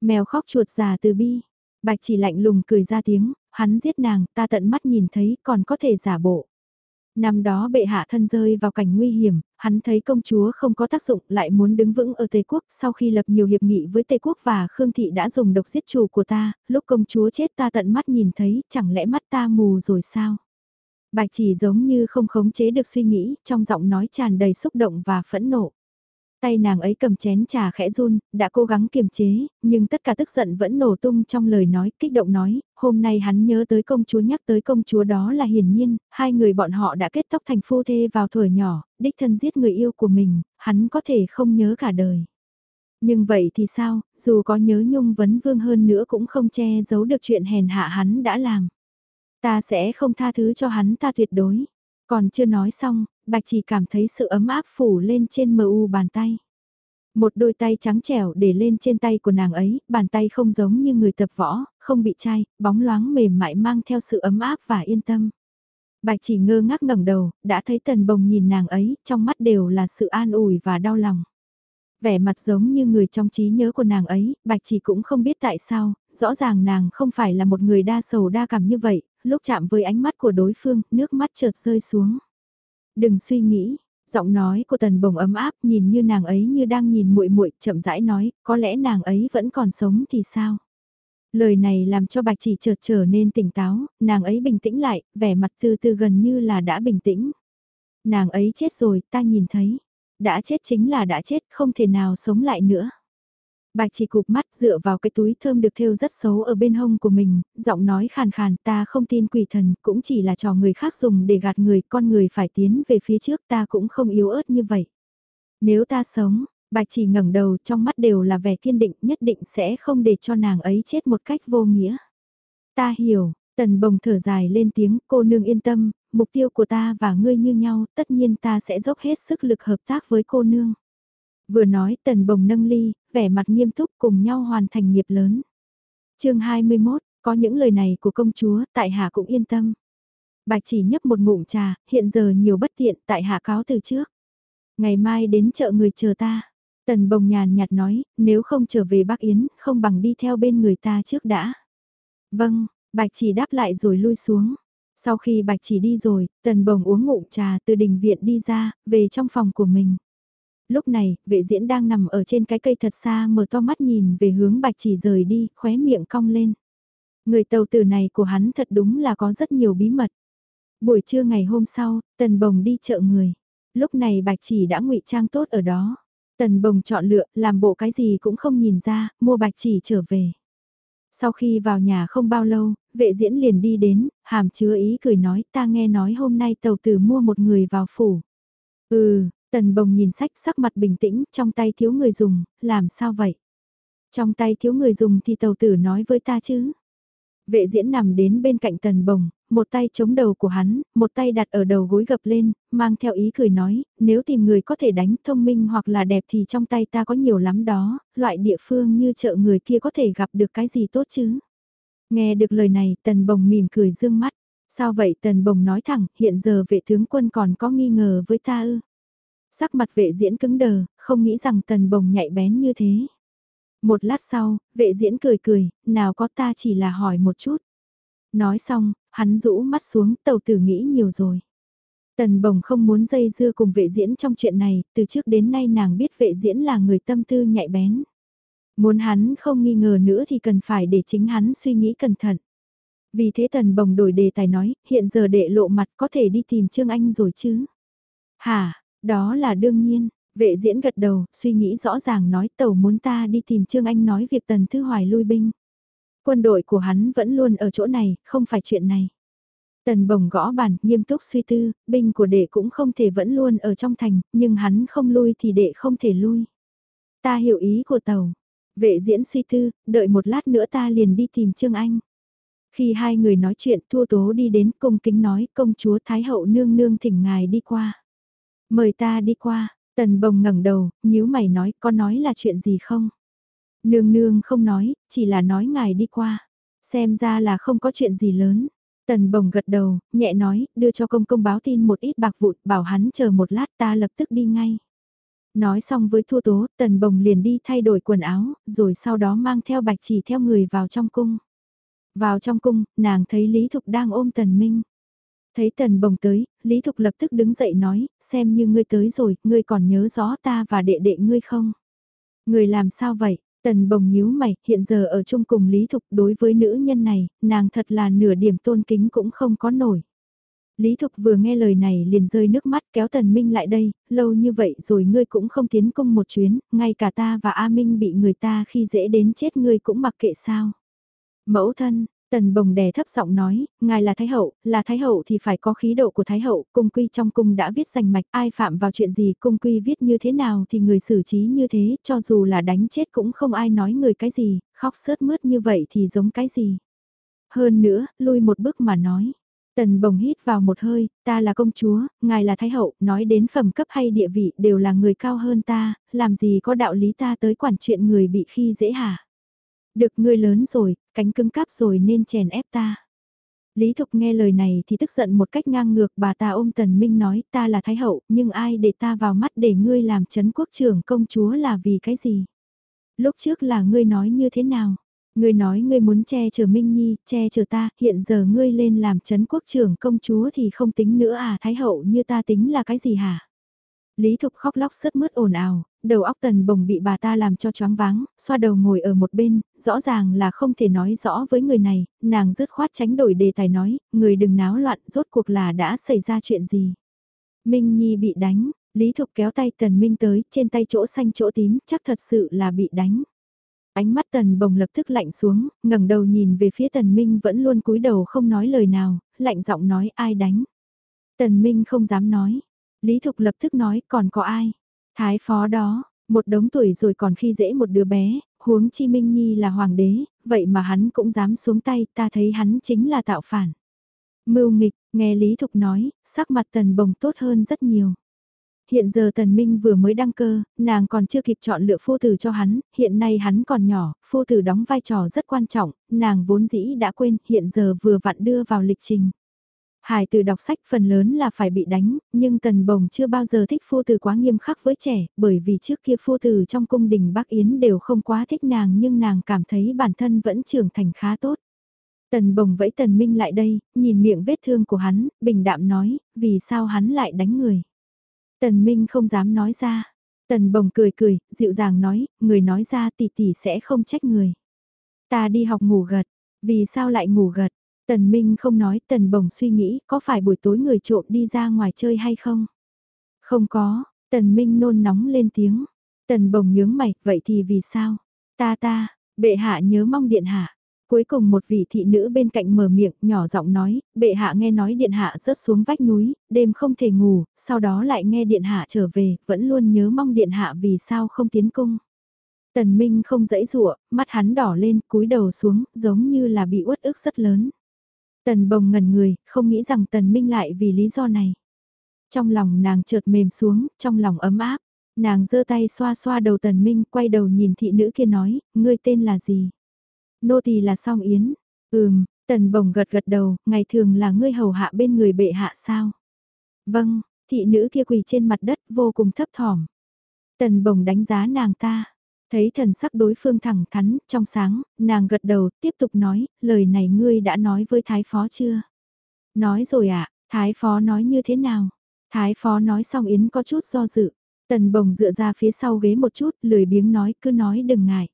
Mèo khóc chuột già từ bi, bạch chỉ lạnh lùng cười ra tiếng, hắn giết nàng, ta tận mắt nhìn thấy còn có thể giả bộ. Năm đó bệ hạ thân rơi vào cảnh nguy hiểm, hắn thấy công chúa không có tác dụng lại muốn đứng vững ở Tây Quốc sau khi lập nhiều hiệp nghị với Tây Quốc và Khương Thị đã dùng độc giết chủ của ta, lúc công chúa chết ta tận mắt nhìn thấy, chẳng lẽ mắt ta mù rồi sao? Bạch chỉ giống như không khống chế được suy nghĩ, trong giọng nói tràn đầy xúc động và phẫn nộ. Tay nàng ấy cầm chén trà khẽ run, đã cố gắng kiềm chế, nhưng tất cả tức giận vẫn nổ tung trong lời nói, kích động nói, hôm nay hắn nhớ tới công chúa nhắc tới công chúa đó là hiển nhiên, hai người bọn họ đã kết tóc thành phu thê vào tuổi nhỏ, đích thân giết người yêu của mình, hắn có thể không nhớ cả đời. Nhưng vậy thì sao, dù có nhớ nhung vấn vương hơn nữa cũng không che giấu được chuyện hèn hạ hắn đã làm. Ta sẽ không tha thứ cho hắn ta tuyệt đối. Còn chưa nói xong, Bạch chỉ cảm thấy sự ấm áp phủ lên trên mờ u bàn tay. Một đôi tay trắng trẻo để lên trên tay của nàng ấy, bàn tay không giống như người tập võ, không bị chai, bóng loáng mềm mại mang theo sự ấm áp và yên tâm. Bạch chỉ ngơ ngác ngẩng đầu, đã thấy tần bồng nhìn nàng ấy, trong mắt đều là sự an ủi và đau lòng. Vẻ mặt giống như người trong trí nhớ của nàng ấy, bạch chỉ cũng không biết tại sao, rõ ràng nàng không phải là một người đa sầu đa cảm như vậy, lúc chạm với ánh mắt của đối phương, nước mắt chợt rơi xuống. Đừng suy nghĩ, giọng nói của tần bồng ấm áp nhìn như nàng ấy như đang nhìn muội muội chậm rãi nói, có lẽ nàng ấy vẫn còn sống thì sao? Lời này làm cho bạch chỉ chợt trở nên tỉnh táo, nàng ấy bình tĩnh lại, vẻ mặt từ từ gần như là đã bình tĩnh. Nàng ấy chết rồi, ta nhìn thấy. Đã chết chính là đã chết, không thể nào sống lại nữa. Bạch chỉ cụp mắt dựa vào cái túi thơm được thêu rất xấu ở bên hông của mình, giọng nói khàn khàn ta không tin quỷ thần, cũng chỉ là trò người khác dùng để gạt người, con người phải tiến về phía trước ta cũng không yếu ớt như vậy. Nếu ta sống, bạch chỉ ngẩng đầu trong mắt đều là vẻ kiên định nhất định sẽ không để cho nàng ấy chết một cách vô nghĩa. Ta hiểu, Tần bồng thở dài lên tiếng, cô nương yên tâm, mục tiêu của ta và ngươi như nhau, tất nhiên ta sẽ dốc hết sức lực hợp tác với cô nương. Vừa nói tần bồng nâng ly, vẻ mặt nghiêm túc cùng nhau hoàn thành nghiệp lớn. chương 21, có những lời này của công chúa, tại hạ cũng yên tâm. Bạch chỉ nhấp một ngụm trà, hiện giờ nhiều bất tiện, tại hạ cáo từ trước. Ngày mai đến chợ người chờ ta. Tần bồng nhàn nhạt nói, nếu không trở về Bắc Yến, không bằng đi theo bên người ta trước đã. Vâng, Bạch chỉ đáp lại rồi lui xuống. Sau khi Bạch chỉ đi rồi, tần bồng uống ngụm trà từ đình viện đi ra, về trong phòng của mình. Lúc này, vệ diễn đang nằm ở trên cái cây thật xa mở to mắt nhìn về hướng Bạch chỉ rời đi, khóe miệng cong lên. Người tàu tử này của hắn thật đúng là có rất nhiều bí mật. Buổi trưa ngày hôm sau, tần bồng đi chợ người. Lúc này Bạch chỉ đã ngụy trang tốt ở đó. Tần bồng chọn lựa, làm bộ cái gì cũng không nhìn ra, mua Bạch chỉ trở về. Sau khi vào nhà không bao lâu, vệ diễn liền đi đến, hàm chứa ý cười nói ta nghe nói hôm nay tàu tử mua một người vào phủ. Ừ, tần bồng nhìn sách sắc mặt bình tĩnh, trong tay thiếu người dùng, làm sao vậy? Trong tay thiếu người dùng thì tàu tử nói với ta chứ. Vệ diễn nằm đến bên cạnh tần bồng, một tay chống đầu của hắn, một tay đặt ở đầu gối gập lên, mang theo ý cười nói, nếu tìm người có thể đánh thông minh hoặc là đẹp thì trong tay ta có nhiều lắm đó, loại địa phương như chợ người kia có thể gặp được cái gì tốt chứ. Nghe được lời này, tần bồng mỉm cười dương mắt. Sao vậy tần bồng nói thẳng, hiện giờ vệ tướng quân còn có nghi ngờ với ta ư. Sắc mặt vệ diễn cứng đờ, không nghĩ rằng tần bồng nhạy bén như thế. Một lát sau, vệ diễn cười cười, nào có ta chỉ là hỏi một chút. Nói xong, hắn rũ mắt xuống, tàu tử nghĩ nhiều rồi. Tần bồng không muốn dây dưa cùng vệ diễn trong chuyện này, từ trước đến nay nàng biết vệ diễn là người tâm tư nhạy bén. Muốn hắn không nghi ngờ nữa thì cần phải để chính hắn suy nghĩ cẩn thận. Vì thế tần bồng đổi đề tài nói, hiện giờ đệ lộ mặt có thể đi tìm Trương Anh rồi chứ. Hả, đó là đương nhiên, vệ diễn gật đầu, suy nghĩ rõ ràng nói tàu muốn ta đi tìm Trương Anh nói việc tần thư hoài lui binh. Quân đội của hắn vẫn luôn ở chỗ này, không phải chuyện này. Tần bồng gõ bàn, nghiêm túc suy tư, binh của đệ cũng không thể vẫn luôn ở trong thành, nhưng hắn không lui thì đệ không thể lui. Ta hiểu ý của tàu. Vệ diễn suy tư, đợi một lát nữa ta liền đi tìm Trương Anh. Khi hai người nói chuyện, Thua Tố đi đến cung kính nói công chúa Thái Hậu nương nương thỉnh ngài đi qua. Mời ta đi qua, tần bồng ngẩng đầu, nhíu mày nói, có nói là chuyện gì không? Nương nương không nói, chỉ là nói ngài đi qua. Xem ra là không có chuyện gì lớn. Tần bồng gật đầu, nhẹ nói, đưa cho công công báo tin một ít bạc vụt, bảo hắn chờ một lát ta lập tức đi ngay. Nói xong với thua tố, tần bồng liền đi thay đổi quần áo, rồi sau đó mang theo bạch chỉ theo người vào trong cung. Vào trong cung, nàng thấy Lý Thục đang ôm tần minh. Thấy tần bồng tới, Lý Thục lập tức đứng dậy nói, xem như ngươi tới rồi, ngươi còn nhớ rõ ta và đệ đệ ngươi không? Ngươi làm sao vậy? Tần bồng nhíu mày, hiện giờ ở chung cùng Lý Thục đối với nữ nhân này, nàng thật là nửa điểm tôn kính cũng không có nổi. Lý Thục vừa nghe lời này liền rơi nước mắt kéo Tần Minh lại đây, lâu như vậy rồi ngươi cũng không tiến công một chuyến, ngay cả ta và A Minh bị người ta khi dễ đến chết ngươi cũng mặc kệ sao. Mẫu thân, Tần bồng đè thấp giọng nói, ngài là Thái Hậu, là Thái Hậu thì phải có khí độ của Thái Hậu, cung quy trong cung đã viết danh mạch, ai phạm vào chuyện gì cung quy viết như thế nào thì người xử trí như thế, cho dù là đánh chết cũng không ai nói người cái gì, khóc sớt mướt như vậy thì giống cái gì. Hơn nữa, lui một bước mà nói. Tần bồng hít vào một hơi, ta là công chúa, ngài là Thái Hậu, nói đến phẩm cấp hay địa vị đều là người cao hơn ta, làm gì có đạo lý ta tới quản chuyện người bị khi dễ hả. Được ngươi lớn rồi, cánh cứng cáp rồi nên chèn ép ta. Lý Thục nghe lời này thì tức giận một cách ngang ngược bà ta ôm Tần Minh nói ta là Thái Hậu nhưng ai để ta vào mắt để ngươi làm chấn quốc trưởng công chúa là vì cái gì? Lúc trước là ngươi nói như thế nào? Ngươi nói ngươi muốn che chở Minh Nhi, che chở ta, hiện giờ ngươi lên làm chấn quốc trưởng công chúa thì không tính nữa à Thái Hậu như ta tính là cái gì hả? Lý Thục khóc lóc sứt mướt ồn ào, đầu óc tần bồng bị bà ta làm cho choáng váng, xoa đầu ngồi ở một bên, rõ ràng là không thể nói rõ với người này, nàng dứt khoát tránh đổi đề tài nói, người đừng náo loạn, rốt cuộc là đã xảy ra chuyện gì. Minh Nhi bị đánh, Lý Thục kéo tay tần Minh tới, trên tay chỗ xanh chỗ tím, chắc thật sự là bị đánh. Ánh mắt tần bồng lập tức lạnh xuống, ngẩng đầu nhìn về phía tần Minh vẫn luôn cúi đầu không nói lời nào, lạnh giọng nói ai đánh. Tần Minh không dám nói, Lý Thục lập tức nói còn có ai? Thái phó đó, một đống tuổi rồi còn khi dễ một đứa bé, huống chi Minh Nhi là hoàng đế, vậy mà hắn cũng dám xuống tay, ta thấy hắn chính là tạo phản. Mưu nghịch, nghe Lý Thục nói, sắc mặt tần bồng tốt hơn rất nhiều. Hiện giờ Tần Minh vừa mới đăng cơ, nàng còn chưa kịp chọn lựa phu tử cho hắn, hiện nay hắn còn nhỏ, phu tử đóng vai trò rất quan trọng, nàng vốn dĩ đã quên, hiện giờ vừa vặn đưa vào lịch trình. Hải từ đọc sách phần lớn là phải bị đánh, nhưng Tần Bồng chưa bao giờ thích phu tử quá nghiêm khắc với trẻ, bởi vì trước kia phu tử trong cung đình Bắc Yến đều không quá thích nàng nhưng nàng cảm thấy bản thân vẫn trưởng thành khá tốt. Tần Bồng vẫy Tần Minh lại đây, nhìn miệng vết thương của hắn, bình đạm nói, vì sao hắn lại đánh người. Tần Minh không dám nói ra. Tần Bồng cười cười, dịu dàng nói, người nói ra tỷ tỷ sẽ không trách người. Ta đi học ngủ gật, vì sao lại ngủ gật? Tần Minh không nói, Tần Bồng suy nghĩ, có phải buổi tối người trộm đi ra ngoài chơi hay không? Không có, Tần Minh nôn nóng lên tiếng. Tần Bồng nhướng mày, vậy thì vì sao? Ta ta, bệ hạ nhớ mong điện hạ. Cuối cùng một vị thị nữ bên cạnh mở miệng nhỏ giọng nói, bệ hạ nghe nói điện hạ rớt xuống vách núi, đêm không thể ngủ, sau đó lại nghe điện hạ trở về, vẫn luôn nhớ mong điện hạ vì sao không tiến cung. Tần Minh không dãy dụa, mắt hắn đỏ lên, cúi đầu xuống, giống như là bị uất ức rất lớn. Tần bồng ngẩn người, không nghĩ rằng tần Minh lại vì lý do này. Trong lòng nàng chợt mềm xuống, trong lòng ấm áp. Nàng giơ tay xoa xoa đầu tần Minh, quay đầu nhìn thị nữ kia nói, ngươi tên là gì? Nô tỳ là song yến. Ừm, tần bồng gật gật đầu, ngày thường là ngươi hầu hạ bên người bệ hạ sao? Vâng, thị nữ kia quỳ trên mặt đất vô cùng thấp thỏm. Tần bồng đánh giá nàng ta. Thấy thần sắc đối phương thẳng thắn, trong sáng, nàng gật đầu, tiếp tục nói, lời này ngươi đã nói với thái phó chưa? Nói rồi ạ, à, thái phó nói như thế nào? Thái phó nói xong Yến có chút do dự. Tần bồng dựa ra phía sau ghế một chút, lười biếng nói, cứ nói đừng ngại.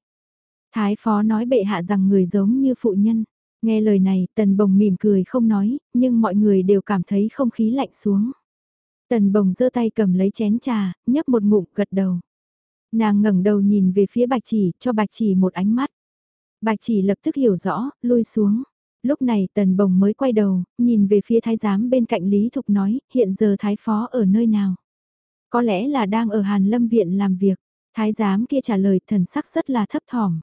Thái phó nói bệ hạ rằng người giống như phụ nhân. Nghe lời này, tần bồng mỉm cười không nói, nhưng mọi người đều cảm thấy không khí lạnh xuống. Tần bồng giơ tay cầm lấy chén trà, nhấp một ngụm gật đầu. Nàng ngẩng đầu nhìn về phía bạch chỉ, cho bạch chỉ một ánh mắt. Bạch chỉ lập tức hiểu rõ, lui xuống. Lúc này tần bồng mới quay đầu, nhìn về phía thái giám bên cạnh Lý Thục nói, hiện giờ thái phó ở nơi nào? Có lẽ là đang ở Hàn Lâm Viện làm việc. Thái giám kia trả lời thần sắc rất là thấp thỏm.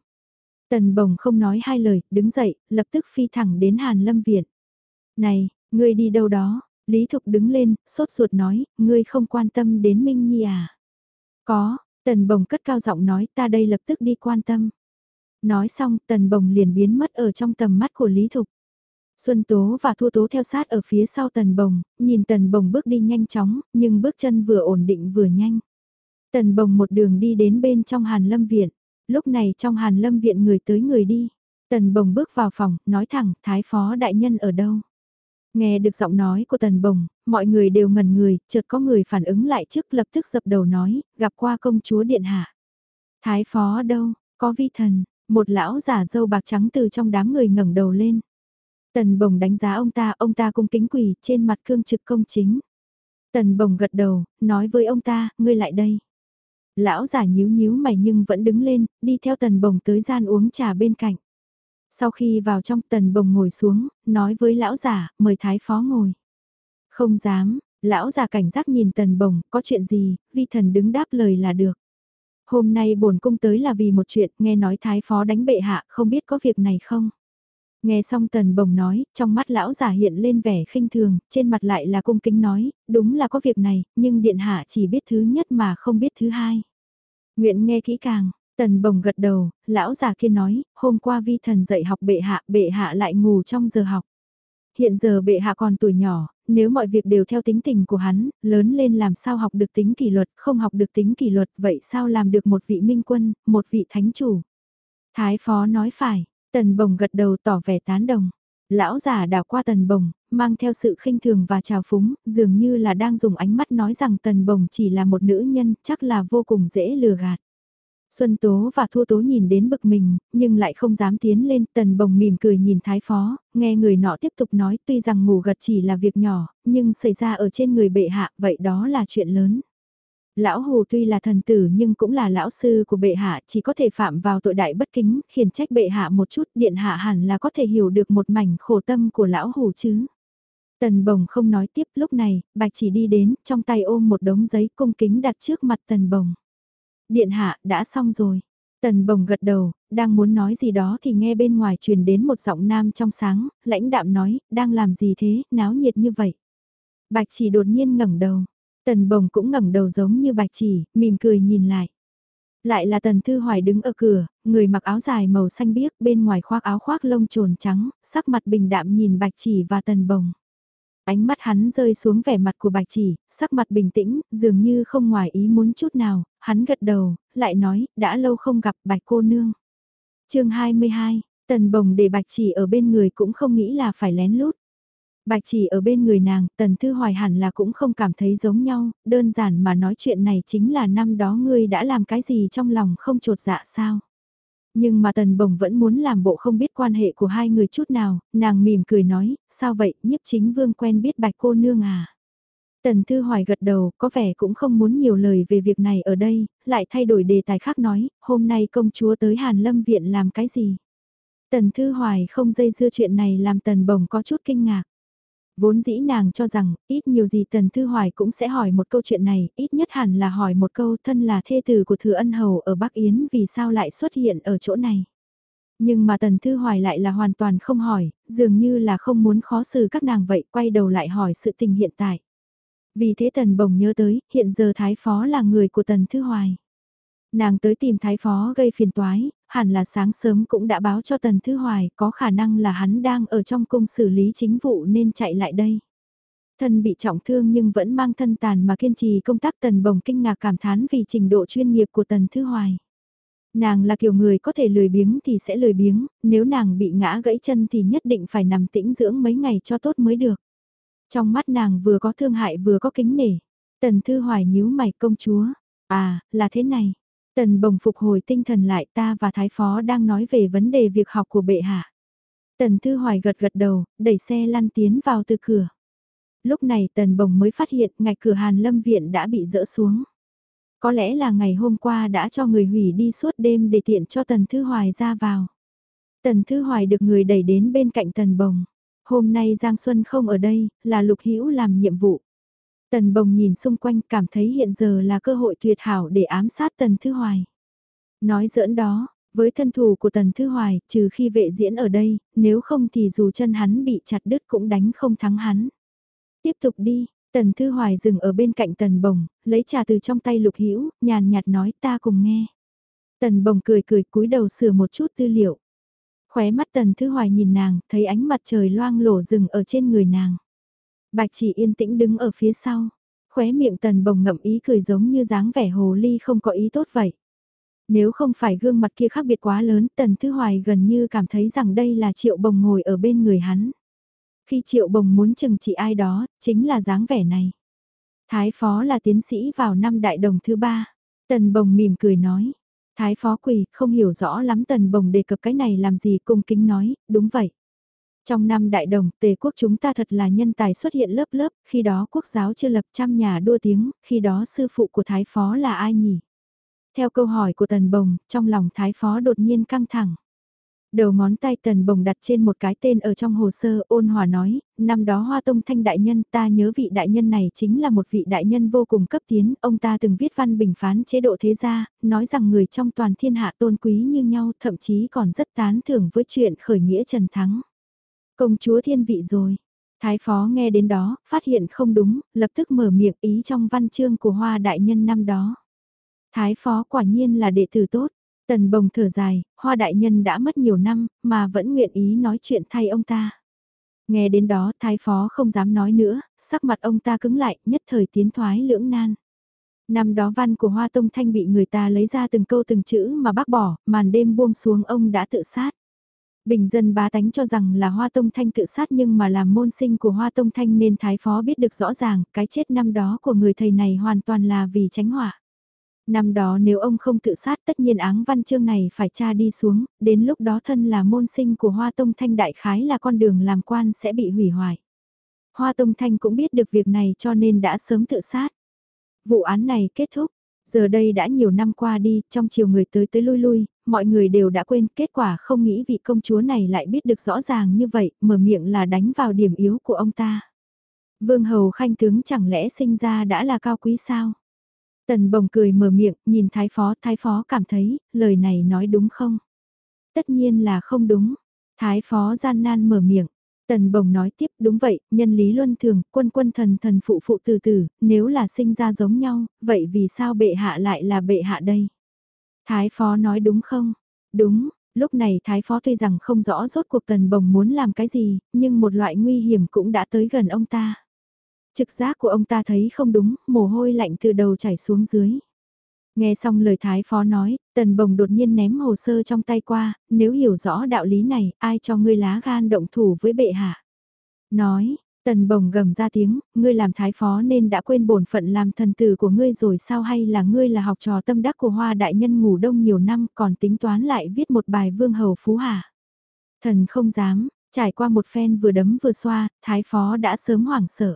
Tần bồng không nói hai lời, đứng dậy, lập tức phi thẳng đến Hàn Lâm Viện. Này, ngươi đi đâu đó? Lý Thục đứng lên, sốt ruột nói, ngươi không quan tâm đến Minh Nhi à? Có, Tần bồng cất cao giọng nói ta đây lập tức đi quan tâm. Nói xong tần bồng liền biến mất ở trong tầm mắt của Lý Thục. Xuân Tố và Thu Tố theo sát ở phía sau tần bồng, nhìn tần bồng bước đi nhanh chóng, nhưng bước chân vừa ổn định vừa nhanh. Tần bồng một đường đi đến bên trong hàn lâm viện. Lúc này trong hàn lâm viện người tới người đi. Tần bồng bước vào phòng, nói thẳng, thái phó đại nhân ở đâu? Nghe được giọng nói của Tần Bồng, mọi người đều ngẩn người, chợt có người phản ứng lại trước lập tức dập đầu nói, gặp qua công chúa điện hạ. Thái phó đâu, có vi thần, một lão giả dâu bạc trắng từ trong đám người ngẩng đầu lên. Tần Bồng đánh giá ông ta, ông ta cung kính quỳ trên mặt cương trực công chính. Tần Bồng gật đầu, nói với ông ta, ngươi lại đây. Lão giả nhíu nhíu mày nhưng vẫn đứng lên, đi theo Tần Bồng tới gian uống trà bên cạnh. Sau khi vào trong tần bồng ngồi xuống, nói với lão giả, mời thái phó ngồi. Không dám, lão già cảnh giác nhìn tần bồng, có chuyện gì, vi thần đứng đáp lời là được. Hôm nay bổn cung tới là vì một chuyện, nghe nói thái phó đánh bệ hạ, không biết có việc này không? Nghe xong tần bồng nói, trong mắt lão giả hiện lên vẻ khinh thường, trên mặt lại là cung kính nói, đúng là có việc này, nhưng điện hạ chỉ biết thứ nhất mà không biết thứ hai. Nguyện nghe kỹ càng, Tần bồng gật đầu, lão già kia nói, hôm qua vi thần dạy học bệ hạ, bệ hạ lại ngủ trong giờ học. Hiện giờ bệ hạ còn tuổi nhỏ, nếu mọi việc đều theo tính tình của hắn, lớn lên làm sao học được tính kỷ luật, không học được tính kỷ luật, vậy sao làm được một vị minh quân, một vị thánh chủ? Thái phó nói phải, tần bồng gật đầu tỏ vẻ tán đồng. Lão già đào qua tần bồng, mang theo sự khinh thường và trào phúng, dường như là đang dùng ánh mắt nói rằng tần bồng chỉ là một nữ nhân, chắc là vô cùng dễ lừa gạt. Xuân Tố và Thu Tố nhìn đến bực mình, nhưng lại không dám tiến lên, tần bồng mỉm cười nhìn thái phó, nghe người nọ tiếp tục nói tuy rằng ngủ gật chỉ là việc nhỏ, nhưng xảy ra ở trên người bệ hạ, vậy đó là chuyện lớn. Lão Hồ tuy là thần tử nhưng cũng là lão sư của bệ hạ, chỉ có thể phạm vào tội đại bất kính, khiển trách bệ hạ một chút, điện hạ hẳn là có thể hiểu được một mảnh khổ tâm của lão Hồ chứ. Tần bồng không nói tiếp lúc này, bạch chỉ đi đến, trong tay ôm một đống giấy cung kính đặt trước mặt tần bồng. Điện hạ, đã xong rồi. Tần bồng gật đầu, đang muốn nói gì đó thì nghe bên ngoài truyền đến một giọng nam trong sáng, lãnh đạm nói, đang làm gì thế, náo nhiệt như vậy. Bạch chỉ đột nhiên ngẩng đầu, tần bồng cũng ngẩng đầu giống như bạch chỉ, mỉm cười nhìn lại. Lại là tần thư hoài đứng ở cửa, người mặc áo dài màu xanh biếc bên ngoài khoác áo khoác lông trồn trắng, sắc mặt bình đạm nhìn bạch chỉ và tần bồng. Ánh mắt hắn rơi xuống vẻ mặt của bạch chỉ, sắc mặt bình tĩnh, dường như không ngoài ý muốn chút nào, hắn gật đầu, lại nói, đã lâu không gặp bạch cô nương. chương 22, tần bồng để bạch chỉ ở bên người cũng không nghĩ là phải lén lút. Bạch chỉ ở bên người nàng, tần thư hoài hẳn là cũng không cảm thấy giống nhau, đơn giản mà nói chuyện này chính là năm đó ngươi đã làm cái gì trong lòng không trột dạ sao. Nhưng mà tần bồng vẫn muốn làm bộ không biết quan hệ của hai người chút nào, nàng mỉm cười nói, sao vậy, nhiếp chính vương quen biết bạch cô nương à. Tần Thư Hoài gật đầu, có vẻ cũng không muốn nhiều lời về việc này ở đây, lại thay đổi đề tài khác nói, hôm nay công chúa tới Hàn Lâm Viện làm cái gì? Tần Thư Hoài không dây dưa chuyện này làm Tần Bồng có chút kinh ngạc. Vốn dĩ nàng cho rằng, ít nhiều gì Tần Thư Hoài cũng sẽ hỏi một câu chuyện này, ít nhất hẳn là hỏi một câu thân là thê tử của Thừa Ân Hầu ở Bắc Yến vì sao lại xuất hiện ở chỗ này. Nhưng mà Tần Thư Hoài lại là hoàn toàn không hỏi, dường như là không muốn khó xử các nàng vậy, quay đầu lại hỏi sự tình hiện tại. Vì thế Tần Bồng nhớ tới, hiện giờ Thái Phó là người của Tần Thư Hoài. Nàng tới tìm Thái Phó gây phiền toái, hẳn là sáng sớm cũng đã báo cho Tần Thư Hoài, có khả năng là hắn đang ở trong cung xử lý chính vụ nên chạy lại đây. Thân bị trọng thương nhưng vẫn mang thân tàn mà kiên trì công tác Tần Bồng kinh ngạc cảm thán vì trình độ chuyên nghiệp của Tần Thư Hoài. Nàng là kiểu người có thể lười biếng thì sẽ lười biếng, nếu nàng bị ngã gãy chân thì nhất định phải nằm tĩnh dưỡng mấy ngày cho tốt mới được. Trong mắt nàng vừa có thương hại vừa có kính nể. Tần Thư Hoài nhíu mày công chúa. À, là thế này. Tần bồng phục hồi tinh thần lại ta và Thái Phó đang nói về vấn đề việc học của bệ hạ. Tần Thư Hoài gật gật đầu, đẩy xe lăn tiến vào từ cửa. Lúc này Tần Bồng mới phát hiện ngạch cửa Hàn Lâm Viện đã bị dỡ xuống. Có lẽ là ngày hôm qua đã cho người hủy đi suốt đêm để tiện cho Tần Thư Hoài ra vào. Tần Thư Hoài được người đẩy đến bên cạnh Tần Bồng. Hôm nay Giang Xuân không ở đây, là Lục Hữu làm nhiệm vụ. Tần Bồng nhìn xung quanh cảm thấy hiện giờ là cơ hội tuyệt hảo để ám sát Tần Thư Hoài. Nói giỡn đó, với thân thủ của Tần Thư Hoài, trừ khi vệ diễn ở đây, nếu không thì dù chân hắn bị chặt đứt cũng đánh không thắng hắn. Tiếp tục đi, Tần Thư Hoài dừng ở bên cạnh Tần Bồng, lấy trà từ trong tay Lục Hữu nhàn nhạt nói ta cùng nghe. Tần Bồng cười cười cúi đầu sửa một chút tư liệu. Khóe mắt Tần Thư Hoài nhìn nàng, thấy ánh mặt trời loang lổ rừng ở trên người nàng. Bạch chỉ yên tĩnh đứng ở phía sau. Khóe miệng Tần Bồng ngậm ý cười giống như dáng vẻ hồ ly không có ý tốt vậy. Nếu không phải gương mặt kia khác biệt quá lớn, Tần Thư Hoài gần như cảm thấy rằng đây là Triệu Bồng ngồi ở bên người hắn. Khi Triệu Bồng muốn chừng trị ai đó, chính là dáng vẻ này. Thái Phó là tiến sĩ vào năm đại đồng thứ ba. Tần Bồng mỉm cười nói. Thái phó quỳ, không hiểu rõ lắm tần bồng đề cập cái này làm gì cung kính nói, đúng vậy. Trong năm đại đồng, tề quốc chúng ta thật là nhân tài xuất hiện lớp lớp, khi đó quốc giáo chưa lập trăm nhà đua tiếng, khi đó sư phụ của thái phó là ai nhỉ? Theo câu hỏi của tần bồng, trong lòng thái phó đột nhiên căng thẳng. Đầu ngón tay tần bồng đặt trên một cái tên ở trong hồ sơ ôn hòa nói, năm đó hoa tông thanh đại nhân ta nhớ vị đại nhân này chính là một vị đại nhân vô cùng cấp tiến, ông ta từng viết văn bình phán chế độ thế gia, nói rằng người trong toàn thiên hạ tôn quý như nhau thậm chí còn rất tán thưởng với chuyện khởi nghĩa trần thắng. Công chúa thiên vị rồi. Thái phó nghe đến đó, phát hiện không đúng, lập tức mở miệng ý trong văn chương của hoa đại nhân năm đó. Thái phó quả nhiên là đệ tử tốt. Tần bồng thở dài, hoa đại nhân đã mất nhiều năm, mà vẫn nguyện ý nói chuyện thay ông ta. Nghe đến đó thái phó không dám nói nữa, sắc mặt ông ta cứng lại, nhất thời tiến thoái lưỡng nan. Năm đó văn của Hoa Tông Thanh bị người ta lấy ra từng câu từng chữ mà bác bỏ, màn đêm buông xuống ông đã tự sát. Bình dân bá tánh cho rằng là Hoa Tông Thanh tự sát nhưng mà làm môn sinh của Hoa Tông Thanh nên Thái Phó biết được rõ ràng cái chết năm đó của người thầy này hoàn toàn là vì tránh họa. Năm đó nếu ông không tự sát tất nhiên áng văn chương này phải tra đi xuống, đến lúc đó thân là môn sinh của Hoa Tông Thanh đại khái là con đường làm quan sẽ bị hủy hoại. Hoa Tông Thanh cũng biết được việc này cho nên đã sớm tự sát. Vụ án này kết thúc, giờ đây đã nhiều năm qua đi, trong chiều người tới tới lui lui, mọi người đều đã quên, kết quả không nghĩ vị công chúa này lại biết được rõ ràng như vậy, mở miệng là đánh vào điểm yếu của ông ta. Vương Hầu Khanh tướng chẳng lẽ sinh ra đã là cao quý sao? Tần bồng cười mở miệng, nhìn thái phó, thái phó cảm thấy, lời này nói đúng không? Tất nhiên là không đúng. Thái phó gian nan mở miệng. Tần bồng nói tiếp đúng vậy, nhân lý luân thường, quân quân thần thần phụ phụ từ từ, nếu là sinh ra giống nhau, vậy vì sao bệ hạ lại là bệ hạ đây? Thái phó nói đúng không? Đúng, lúc này thái phó tuy rằng không rõ rốt cuộc tần bồng muốn làm cái gì, nhưng một loại nguy hiểm cũng đã tới gần ông ta. Trực giác của ông ta thấy không đúng, mồ hôi lạnh từ đầu chảy xuống dưới. Nghe xong lời thái phó nói, tần bồng đột nhiên ném hồ sơ trong tay qua, nếu hiểu rõ đạo lý này, ai cho ngươi lá gan động thủ với bệ hạ. Nói, tần bồng gầm ra tiếng, ngươi làm thái phó nên đã quên bổn phận làm thần tử của ngươi rồi sao hay là ngươi là học trò tâm đắc của hoa đại nhân ngủ đông nhiều năm còn tính toán lại viết một bài vương hầu phú hả? Thần không dám, trải qua một phen vừa đấm vừa xoa, thái phó đã sớm hoảng sợ.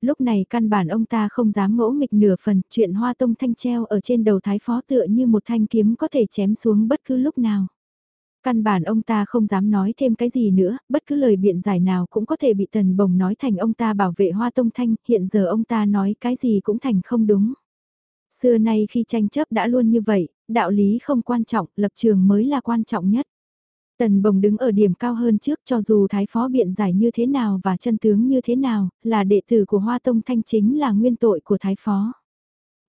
Lúc này căn bản ông ta không dám ngỗ nghịch nửa phần, chuyện hoa tông thanh treo ở trên đầu thái phó tựa như một thanh kiếm có thể chém xuống bất cứ lúc nào. Căn bản ông ta không dám nói thêm cái gì nữa, bất cứ lời biện giải nào cũng có thể bị tần bồng nói thành ông ta bảo vệ hoa tông thanh, hiện giờ ông ta nói cái gì cũng thành không đúng. Xưa nay khi tranh chấp đã luôn như vậy, đạo lý không quan trọng, lập trường mới là quan trọng nhất. Tần bồng đứng ở điểm cao hơn trước cho dù thái phó biện giải như thế nào và chân tướng như thế nào, là đệ tử của Hoa Tông Thanh chính là nguyên tội của thái phó.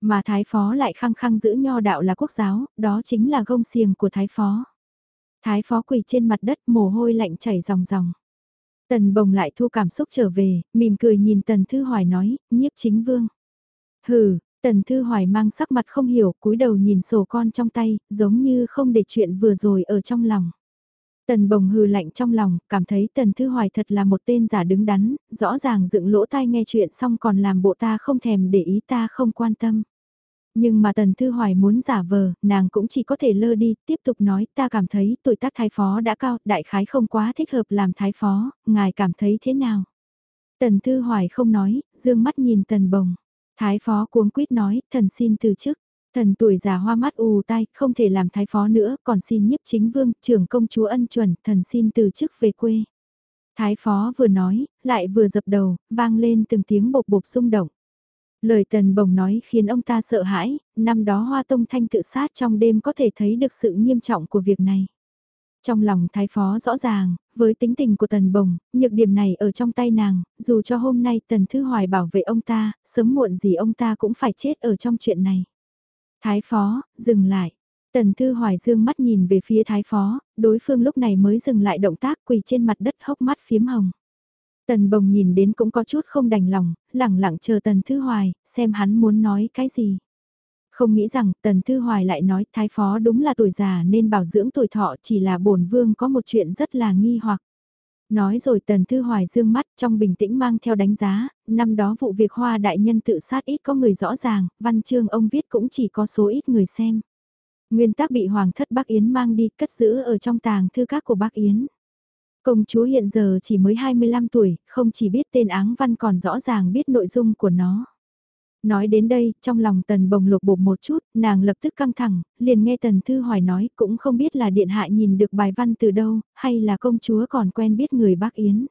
Mà thái phó lại khăng khăng giữ nho đạo là quốc giáo, đó chính là gông xiềng của thái phó. Thái phó quỳ trên mặt đất mồ hôi lạnh chảy ròng ròng. Tần bồng lại thu cảm xúc trở về, mỉm cười nhìn tần thư hoài nói, nhiếp chính vương. Hừ, tần thư hoài mang sắc mặt không hiểu, cúi đầu nhìn sổ con trong tay, giống như không để chuyện vừa rồi ở trong lòng. Tần bồng hừ lạnh trong lòng, cảm thấy tần thư hoài thật là một tên giả đứng đắn, rõ ràng dựng lỗ tai nghe chuyện xong còn làm bộ ta không thèm để ý ta không quan tâm. Nhưng mà tần thư hoài muốn giả vờ, nàng cũng chỉ có thể lơ đi, tiếp tục nói ta cảm thấy tuổi tác thái phó đã cao, đại khái không quá thích hợp làm thái phó, ngài cảm thấy thế nào? Tần thư hoài không nói, dương mắt nhìn tần bồng. Thái phó cuống quýt nói, thần xin từ chức. Thần tuổi già hoa mắt ù tai, không thể làm thái phó nữa, còn xin nhiếp chính vương, trưởng công chúa ân chuẩn, thần xin từ chức về quê. Thái phó vừa nói, lại vừa dập đầu, vang lên từng tiếng bộc bộc xung động. Lời tần bồng nói khiến ông ta sợ hãi, năm đó hoa tông thanh tự sát trong đêm có thể thấy được sự nghiêm trọng của việc này. Trong lòng thái phó rõ ràng, với tính tình của tần bồng, nhược điểm này ở trong tay nàng, dù cho hôm nay tần thư hoài bảo vệ ông ta, sớm muộn gì ông ta cũng phải chết ở trong chuyện này. Thái phó, dừng lại. Tần Thư Hoài dương mắt nhìn về phía thái phó, đối phương lúc này mới dừng lại động tác quỳ trên mặt đất hốc mắt phiếm hồng. Tần Bồng nhìn đến cũng có chút không đành lòng, lẳng lặng chờ Tần Thư Hoài, xem hắn muốn nói cái gì. Không nghĩ rằng Tần Thư Hoài lại nói thái phó đúng là tuổi già nên bảo dưỡng tuổi thọ chỉ là bổn vương có một chuyện rất là nghi hoặc. Nói rồi Tần Thư Hoài dương mắt trong bình tĩnh mang theo đánh giá, năm đó vụ việc hoa đại nhân tự sát ít có người rõ ràng, văn chương ông viết cũng chỉ có số ít người xem. Nguyên tác bị Hoàng thất Bắc Yến mang đi cất giữ ở trong tàng thư các của Bắc Yến. Công chúa hiện giờ chỉ mới 25 tuổi, không chỉ biết tên áng văn còn rõ ràng biết nội dung của nó. Nói đến đây, trong lòng tần bồng lục bột một chút, nàng lập tức căng thẳng, liền nghe tần thư hỏi nói cũng không biết là điện hạ nhìn được bài văn từ đâu, hay là công chúa còn quen biết người bác Yến.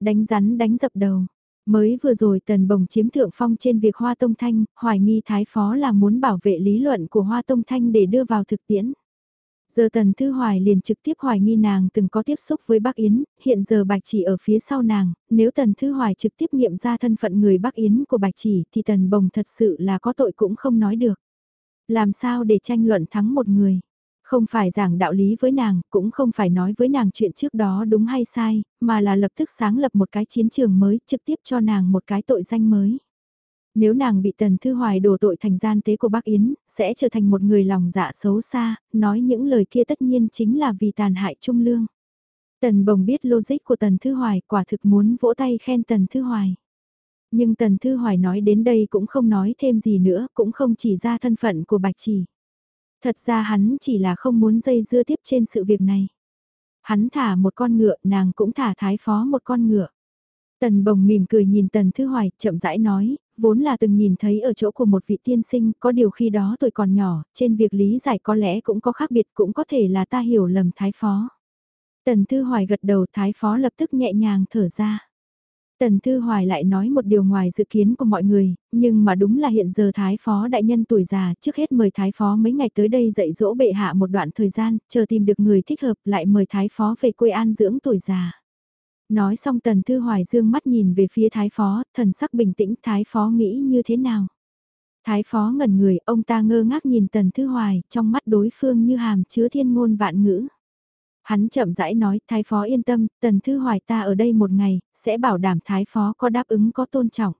Đánh rắn đánh dập đầu. Mới vừa rồi tần bồng chiếm thượng phong trên việc Hoa Tông Thanh, hoài nghi thái phó là muốn bảo vệ lý luận của Hoa Tông Thanh để đưa vào thực tiễn. Giờ Tần Thư Hoài liền trực tiếp hoài nghi nàng từng có tiếp xúc với Bắc Yến, hiện giờ Bạch Chỉ ở phía sau nàng, nếu Tần Thư Hoài trực tiếp nghiệm ra thân phận người Bắc Yến của Bạch Chỉ thì Tần Bồng thật sự là có tội cũng không nói được. Làm sao để tranh luận thắng một người? Không phải giảng đạo lý với nàng, cũng không phải nói với nàng chuyện trước đó đúng hay sai, mà là lập tức sáng lập một cái chiến trường mới, trực tiếp cho nàng một cái tội danh mới. Nếu nàng bị Tần Thư Hoài đổ tội thành gian tế của bác Yến, sẽ trở thành một người lòng dạ xấu xa, nói những lời kia tất nhiên chính là vì tàn hại Trung Lương. Tần Bồng biết logic của Tần Thư Hoài quả thực muốn vỗ tay khen Tần Thư Hoài. Nhưng Tần Thư Hoài nói đến đây cũng không nói thêm gì nữa, cũng không chỉ ra thân phận của Bạch Chỉ. Thật ra hắn chỉ là không muốn dây dưa tiếp trên sự việc này. Hắn thả một con ngựa, nàng cũng thả thái phó một con ngựa. Tần bồng mỉm cười nhìn tần thư hoài, chậm rãi nói, vốn là từng nhìn thấy ở chỗ của một vị tiên sinh, có điều khi đó tôi còn nhỏ, trên việc lý giải có lẽ cũng có khác biệt, cũng có thể là ta hiểu lầm thái phó. Tần thư hoài gật đầu thái phó lập tức nhẹ nhàng thở ra. Tần Thư Hoài lại nói một điều ngoài dự kiến của mọi người, nhưng mà đúng là hiện giờ Thái Phó Đại Nhân tuổi già trước hết mời Thái Phó mấy ngày tới đây dạy dỗ bệ hạ một đoạn thời gian, chờ tìm được người thích hợp lại mời Thái Phó về quê an dưỡng tuổi già. Nói xong Tần Thư Hoài dương mắt nhìn về phía Thái Phó, thần sắc bình tĩnh Thái Phó nghĩ như thế nào. Thái Phó ngẩn người, ông ta ngơ ngác nhìn Tần Thư Hoài, trong mắt đối phương như hàm chứa thiên ngôn vạn ngữ. Hắn chậm rãi nói, Thái Phó yên tâm, Tần Thư Hoài ta ở đây một ngày, sẽ bảo đảm Thái Phó có đáp ứng có tôn trọng.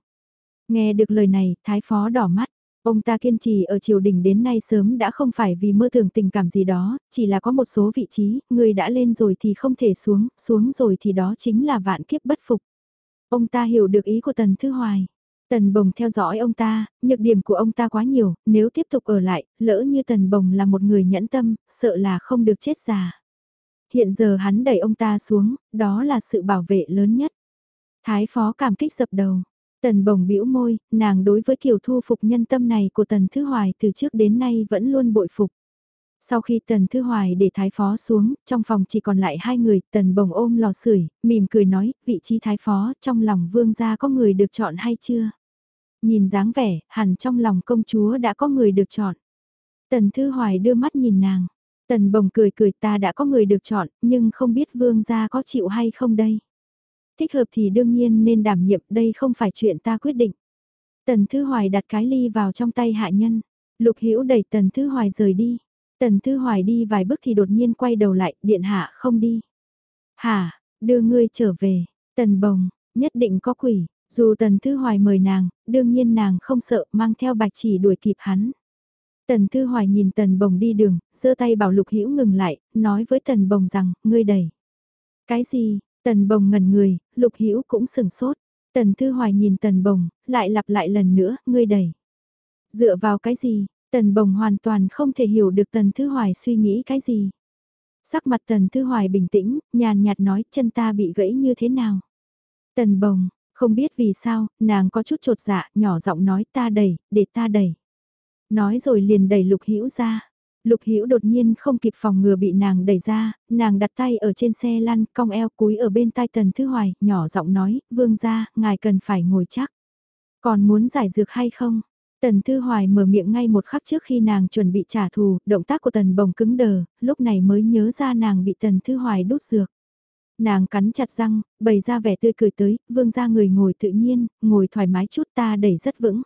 Nghe được lời này, Thái Phó đỏ mắt. Ông ta kiên trì ở triều đình đến nay sớm đã không phải vì mơ tưởng tình cảm gì đó, chỉ là có một số vị trí, người đã lên rồi thì không thể xuống, xuống rồi thì đó chính là vạn kiếp bất phục. Ông ta hiểu được ý của Tần Thư Hoài. Tần Bồng theo dõi ông ta, nhược điểm của ông ta quá nhiều, nếu tiếp tục ở lại, lỡ như Tần Bồng là một người nhẫn tâm, sợ là không được chết già. Hiện giờ hắn đẩy ông ta xuống, đó là sự bảo vệ lớn nhất. Thái phó cảm kích dập đầu. Tần bồng bĩu môi, nàng đối với kiểu thu phục nhân tâm này của Tần Thứ Hoài từ trước đến nay vẫn luôn bội phục. Sau khi Tần Thư Hoài để Thái Phó xuống, trong phòng chỉ còn lại hai người, Tần Bồng ôm lò sưởi, mỉm cười nói, vị trí Thái Phó, trong lòng vương gia có người được chọn hay chưa? Nhìn dáng vẻ, hẳn trong lòng công chúa đã có người được chọn. Tần Thư Hoài đưa mắt nhìn nàng. Tần Bồng cười cười ta đã có người được chọn, nhưng không biết vương gia có chịu hay không đây. Thích hợp thì đương nhiên nên đảm nhiệm, đây không phải chuyện ta quyết định. Tần Thư Hoài đặt cái ly vào trong tay hạ nhân. Lục Hữu đẩy Tần Thư Hoài rời đi. Tần Thư Hoài đi vài bước thì đột nhiên quay đầu lại, điện hạ không đi. Hả, đưa ngươi trở về, Tần Bồng, nhất định có quỷ, dù Tần Thư Hoài mời nàng, đương nhiên nàng không sợ mang theo bạch chỉ đuổi kịp hắn. Tần Thư Hoài nhìn Tần Bồng đi đường, giơ tay bảo Lục Hữu ngừng lại, nói với Tần Bồng rằng, ngươi đẩy. Cái gì? Tần Bồng ngẩn người, Lục Hữu cũng sừng sốt. Tần Thư Hoài nhìn Tần Bồng, lại lặp lại lần nữa, ngươi đẩy. Dựa vào cái gì? Tần Bồng hoàn toàn không thể hiểu được Tần Thư Hoài suy nghĩ cái gì. Sắc mặt Tần Thư Hoài bình tĩnh, nhàn nhạt nói chân ta bị gãy như thế nào. Tần Bồng, không biết vì sao, nàng có chút trột dạ, nhỏ giọng nói ta đẩy, để ta đẩy. Nói rồi liền đẩy Lục Hữu ra. Lục Hữu đột nhiên không kịp phòng ngừa bị nàng đẩy ra, nàng đặt tay ở trên xe lăn, cong eo cúi ở bên tai Tần Thứ Hoài, nhỏ giọng nói, vương gia, ngài cần phải ngồi chắc. Còn muốn giải dược hay không? Tần Thư Hoài mở miệng ngay một khắc trước khi nàng chuẩn bị trả thù, động tác của Tần Bồng cứng đờ, lúc này mới nhớ ra nàng bị Tần Thư Hoài đút dược. Nàng cắn chặt răng, bày ra vẻ tươi cười tới, vương ra người ngồi tự nhiên, ngồi thoải mái chút ta đẩy rất vững.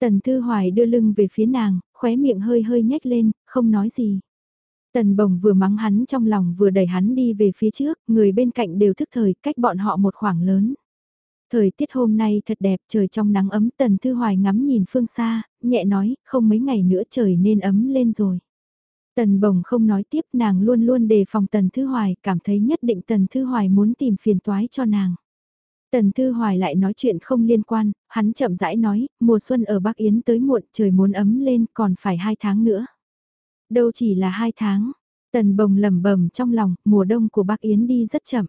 Tần Thư Hoài đưa lưng về phía nàng, khóe miệng hơi hơi nhếch lên, không nói gì. Tần Bồng vừa mắng hắn trong lòng vừa đẩy hắn đi về phía trước, người bên cạnh đều thức thời, cách bọn họ một khoảng lớn. Thời tiết hôm nay thật đẹp, trời trong nắng ấm, Tần Thư Hoài ngắm nhìn phương xa, nhẹ nói, không mấy ngày nữa trời nên ấm lên rồi. Tần Bồng không nói tiếp nàng luôn luôn đề phòng Tần Thư Hoài, cảm thấy nhất định Tần Thư Hoài muốn tìm phiền toái cho nàng. Tần Thư Hoài lại nói chuyện không liên quan, hắn chậm rãi nói, mùa xuân ở Bắc Yến tới muộn trời muốn ấm lên còn phải hai tháng nữa. Đâu chỉ là hai tháng, Tần Bồng lẩm bẩm trong lòng, mùa đông của Bắc Yến đi rất chậm.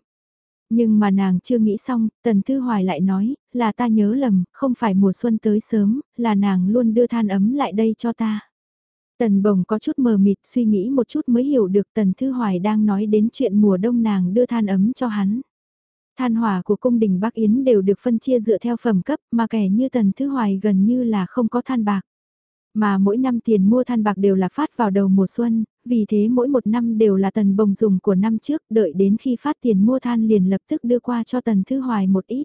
Nhưng mà nàng chưa nghĩ xong, Tần Thư Hoài lại nói, là ta nhớ lầm, không phải mùa xuân tới sớm, là nàng luôn đưa than ấm lại đây cho ta. Tần Bồng có chút mờ mịt suy nghĩ một chút mới hiểu được Tần Thư Hoài đang nói đến chuyện mùa đông nàng đưa than ấm cho hắn. Than hỏa của cung đình Bắc Yến đều được phân chia dựa theo phẩm cấp mà kẻ như Tần Thư Hoài gần như là không có than bạc. Mà mỗi năm tiền mua than bạc đều là phát vào đầu mùa xuân, vì thế mỗi một năm đều là tần bồng dùng của năm trước đợi đến khi phát tiền mua than liền lập tức đưa qua cho tần Thư Hoài một ít.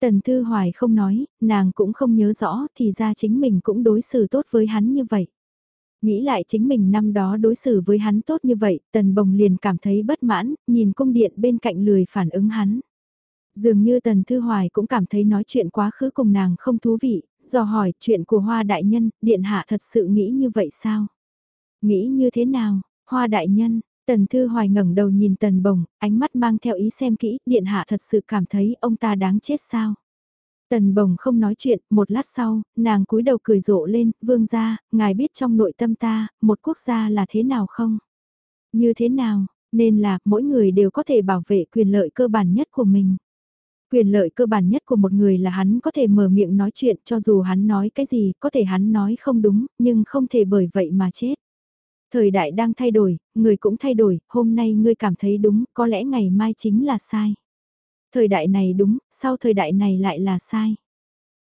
Tần Thư Hoài không nói, nàng cũng không nhớ rõ thì ra chính mình cũng đối xử tốt với hắn như vậy. Nghĩ lại chính mình năm đó đối xử với hắn tốt như vậy, tần bồng liền cảm thấy bất mãn, nhìn cung điện bên cạnh lười phản ứng hắn. Dường như Tần Thư Hoài cũng cảm thấy nói chuyện quá khứ cùng nàng không thú vị, do hỏi chuyện của Hoa Đại Nhân, Điện Hạ thật sự nghĩ như vậy sao? Nghĩ như thế nào, Hoa Đại Nhân, Tần Thư Hoài ngẩng đầu nhìn Tần Bồng, ánh mắt mang theo ý xem kỹ, Điện Hạ thật sự cảm thấy ông ta đáng chết sao? Tần Bồng không nói chuyện, một lát sau, nàng cúi đầu cười rộ lên, vương gia, ngài biết trong nội tâm ta, một quốc gia là thế nào không? Như thế nào, nên là mỗi người đều có thể bảo vệ quyền lợi cơ bản nhất của mình. Quyền lợi cơ bản nhất của một người là hắn có thể mở miệng nói chuyện cho dù hắn nói cái gì, có thể hắn nói không đúng, nhưng không thể bởi vậy mà chết. Thời đại đang thay đổi, người cũng thay đổi, hôm nay ngươi cảm thấy đúng, có lẽ ngày mai chính là sai. Thời đại này đúng, sau thời đại này lại là sai.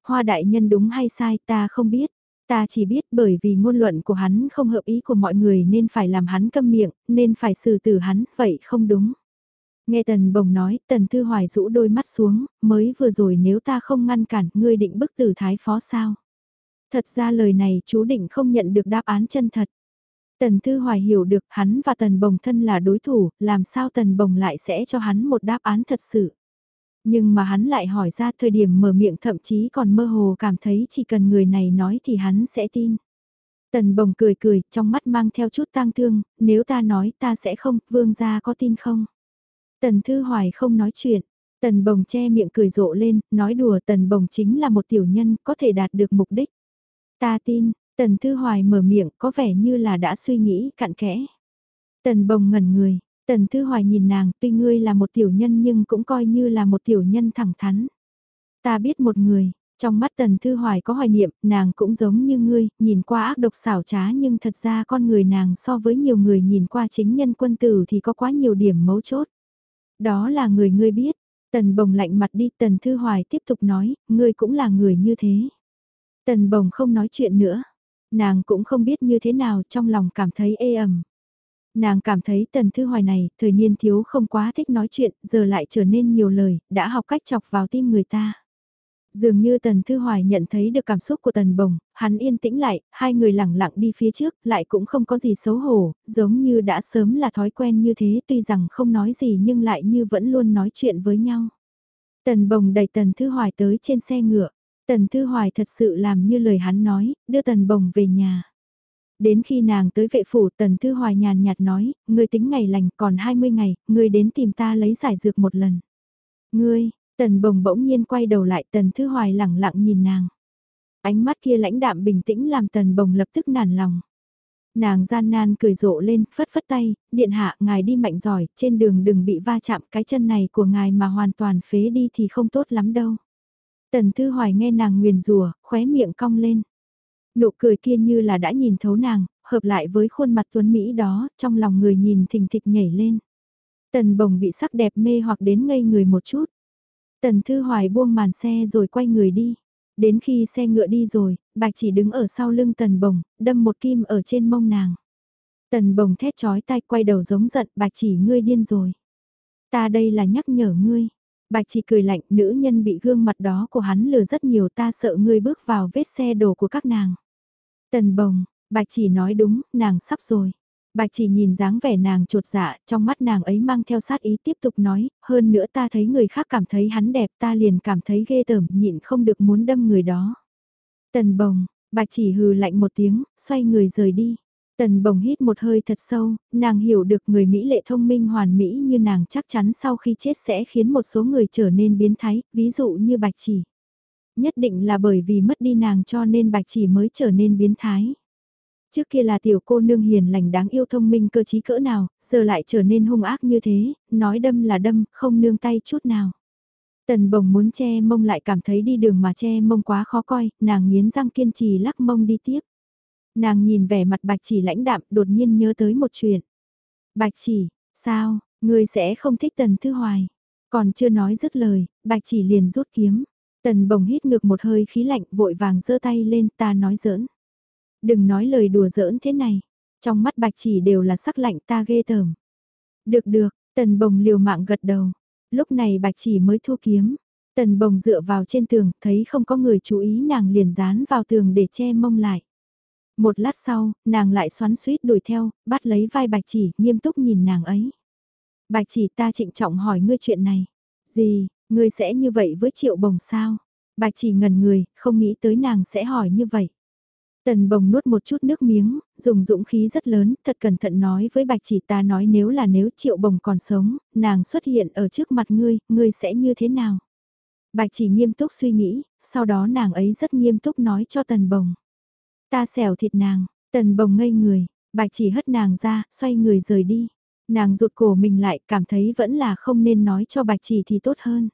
Hoa đại nhân đúng hay sai ta không biết. Ta chỉ biết bởi vì ngôn luận của hắn không hợp ý của mọi người nên phải làm hắn câm miệng, nên phải xử tử hắn, vậy không đúng. Nghe Tần Bồng nói, Tần Thư Hoài rũ đôi mắt xuống, mới vừa rồi nếu ta không ngăn cản, ngươi định bức tử thái phó sao? Thật ra lời này chú định không nhận được đáp án chân thật. Tần Thư Hoài hiểu được hắn và Tần Bồng thân là đối thủ, làm sao Tần Bồng lại sẽ cho hắn một đáp án thật sự. Nhưng mà hắn lại hỏi ra thời điểm mở miệng thậm chí còn mơ hồ cảm thấy chỉ cần người này nói thì hắn sẽ tin. Tần Bồng cười cười, trong mắt mang theo chút tang thương, nếu ta nói ta sẽ không, vương gia có tin không? Tần Thư Hoài không nói chuyện. Tần Bồng che miệng cười rộ lên, nói đùa Tần Bồng chính là một tiểu nhân, có thể đạt được mục đích. Ta tin, Tần Thư Hoài mở miệng có vẻ như là đã suy nghĩ cặn kẽ. Tần Bồng ngẩn người, Tần Thư Hoài nhìn nàng, tuy ngươi là một tiểu nhân nhưng cũng coi như là một tiểu nhân thẳng thắn. Ta biết một người, trong mắt Tần Thư Hoài có hoài niệm, nàng cũng giống như ngươi, nhìn qua ác độc xảo trá nhưng thật ra con người nàng so với nhiều người nhìn qua chính nhân quân tử thì có quá nhiều điểm mấu chốt. Đó là người ngươi biết. Tần bồng lạnh mặt đi Tần Thư Hoài tiếp tục nói, ngươi cũng là người như thế. Tần bồng không nói chuyện nữa. Nàng cũng không biết như thế nào trong lòng cảm thấy ê ẩm. Nàng cảm thấy Tần Thư Hoài này, thời niên thiếu không quá thích nói chuyện, giờ lại trở nên nhiều lời, đã học cách chọc vào tim người ta. Dường như Tần Thư Hoài nhận thấy được cảm xúc của Tần Bồng, hắn yên tĩnh lại, hai người lặng lặng đi phía trước, lại cũng không có gì xấu hổ, giống như đã sớm là thói quen như thế tuy rằng không nói gì nhưng lại như vẫn luôn nói chuyện với nhau. Tần Bồng đẩy Tần Thư Hoài tới trên xe ngựa, Tần Thư Hoài thật sự làm như lời hắn nói, đưa Tần Bồng về nhà. Đến khi nàng tới vệ phủ Tần Thư Hoài nhàn nhạt nói, ngươi tính ngày lành còn 20 ngày, ngươi đến tìm ta lấy giải dược một lần. Ngươi, Tần bồng bỗng nhiên quay đầu lại tần thư hoài lẳng lặng nhìn nàng. Ánh mắt kia lãnh đạm bình tĩnh làm tần bồng lập tức nản lòng. Nàng gian nan cười rộ lên, phất phất tay, điện hạ ngài đi mạnh giỏi, trên đường đừng bị va chạm cái chân này của ngài mà hoàn toàn phế đi thì không tốt lắm đâu. Tần Thư Hoài nghe nàng nguyền rùa, khóe miệng cong lên. Nụ cười kia như là đã nhìn thấu nàng, hợp lại với khuôn mặt tuấn Mỹ đó, trong lòng người nhìn thình thịch nhảy lên. Tần bồng bị sắc đẹp mê hoặc đến ngây người một chút. Tần Thư Hoài buông màn xe rồi quay người đi. Đến khi xe ngựa đi rồi, bạch chỉ đứng ở sau lưng tần bồng, đâm một kim ở trên mông nàng. Tần bồng thét chói tai quay đầu giống giận bạch chỉ ngươi điên rồi. Ta đây là nhắc nhở ngươi. Bạch chỉ cười lạnh nữ nhân bị gương mặt đó của hắn lừa rất nhiều ta sợ ngươi bước vào vết xe đổ của các nàng. Tần bồng, bạch chỉ nói đúng, nàng sắp rồi. Bạch chỉ nhìn dáng vẻ nàng trột dạ, trong mắt nàng ấy mang theo sát ý tiếp tục nói, hơn nữa ta thấy người khác cảm thấy hắn đẹp ta liền cảm thấy ghê tởm nhịn không được muốn đâm người đó. Tần bồng, bạch chỉ hừ lạnh một tiếng, xoay người rời đi. Tần bồng hít một hơi thật sâu, nàng hiểu được người Mỹ lệ thông minh hoàn mỹ như nàng chắc chắn sau khi chết sẽ khiến một số người trở nên biến thái, ví dụ như bạch chỉ. Nhất định là bởi vì mất đi nàng cho nên bạch chỉ mới trở nên biến thái. Trước kia là tiểu cô nương hiền lành đáng yêu thông minh cơ trí cỡ nào, giờ lại trở nên hung ác như thế, nói đâm là đâm, không nương tay chút nào. Tần bồng muốn che mông lại cảm thấy đi đường mà che mông quá khó coi, nàng nghiến răng kiên trì lắc mông đi tiếp. Nàng nhìn vẻ mặt bạch chỉ lãnh đạm đột nhiên nhớ tới một chuyện. Bạch chỉ, sao, ngươi sẽ không thích tần thư hoài. Còn chưa nói dứt lời, bạch chỉ liền rút kiếm. Tần bồng hít ngược một hơi khí lạnh vội vàng giơ tay lên ta nói giỡn. Đừng nói lời đùa giỡn thế này. Trong mắt bạch chỉ đều là sắc lạnh ta ghê tởm. Được được, tần bồng liều mạng gật đầu. Lúc này bạch chỉ mới thu kiếm. Tần bồng dựa vào trên tường, thấy không có người chú ý nàng liền dán vào tường để che mông lại. Một lát sau, nàng lại xoắn suýt đuổi theo, bắt lấy vai bạch chỉ, nghiêm túc nhìn nàng ấy. Bạch chỉ ta trịnh trọng hỏi ngươi chuyện này. Gì, ngươi sẽ như vậy với triệu bồng sao? Bạch chỉ ngần người, không nghĩ tới nàng sẽ hỏi như vậy. Tần bồng nuốt một chút nước miếng, dùng dũng khí rất lớn, thật cẩn thận nói với bạch chỉ ta nói nếu là nếu triệu bồng còn sống, nàng xuất hiện ở trước mặt ngươi, ngươi sẽ như thế nào? Bạch chỉ nghiêm túc suy nghĩ, sau đó nàng ấy rất nghiêm túc nói cho tần bồng. Ta xẻo thịt nàng, tần bồng ngây người, bạch chỉ hất nàng ra, xoay người rời đi. Nàng rụt cổ mình lại, cảm thấy vẫn là không nên nói cho bạch chỉ thì tốt hơn.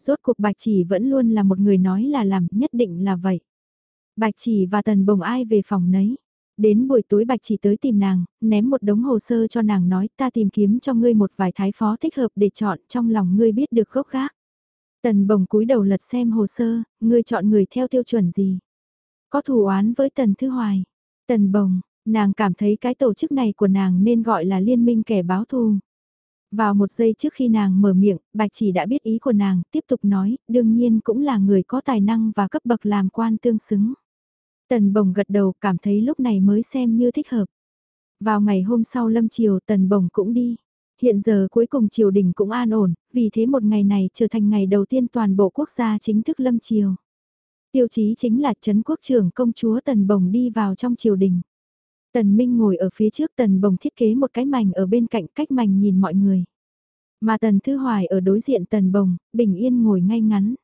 Rốt cuộc bạch chỉ vẫn luôn là một người nói là làm, nhất định là vậy. Bạch chỉ và tần bồng ai về phòng nấy. Đến buổi tối bạch chỉ tới tìm nàng, ném một đống hồ sơ cho nàng nói ta tìm kiếm cho ngươi một vài thái phó thích hợp để chọn trong lòng ngươi biết được gốc gác. Tần bồng cúi đầu lật xem hồ sơ, ngươi chọn người theo tiêu chuẩn gì. Có thù oán với Tần Thư Hoài. Tần bồng, nàng cảm thấy cái tổ chức này của nàng nên gọi là liên minh kẻ báo thù. Vào một giây trước khi nàng mở miệng, bạch chỉ đã biết ý của nàng, tiếp tục nói, đương nhiên cũng là người có tài năng và cấp bậc làm quan tương xứng. Tần bồng gật đầu cảm thấy lúc này mới xem như thích hợp. Vào ngày hôm sau lâm chiều tần bồng cũng đi. Hiện giờ cuối cùng triều đình cũng an ổn, vì thế một ngày này trở thành ngày đầu tiên toàn bộ quốc gia chính thức lâm triều. Tiêu chí chính là Trấn quốc trưởng công chúa Tần Bồng đi vào trong triều đình. Tần Minh ngồi ở phía trước Tần Bồng thiết kế một cái mảnh ở bên cạnh cách mảnh nhìn mọi người. Mà Tần Thư Hoài ở đối diện Tần Bồng, bình yên ngồi ngay ngắn.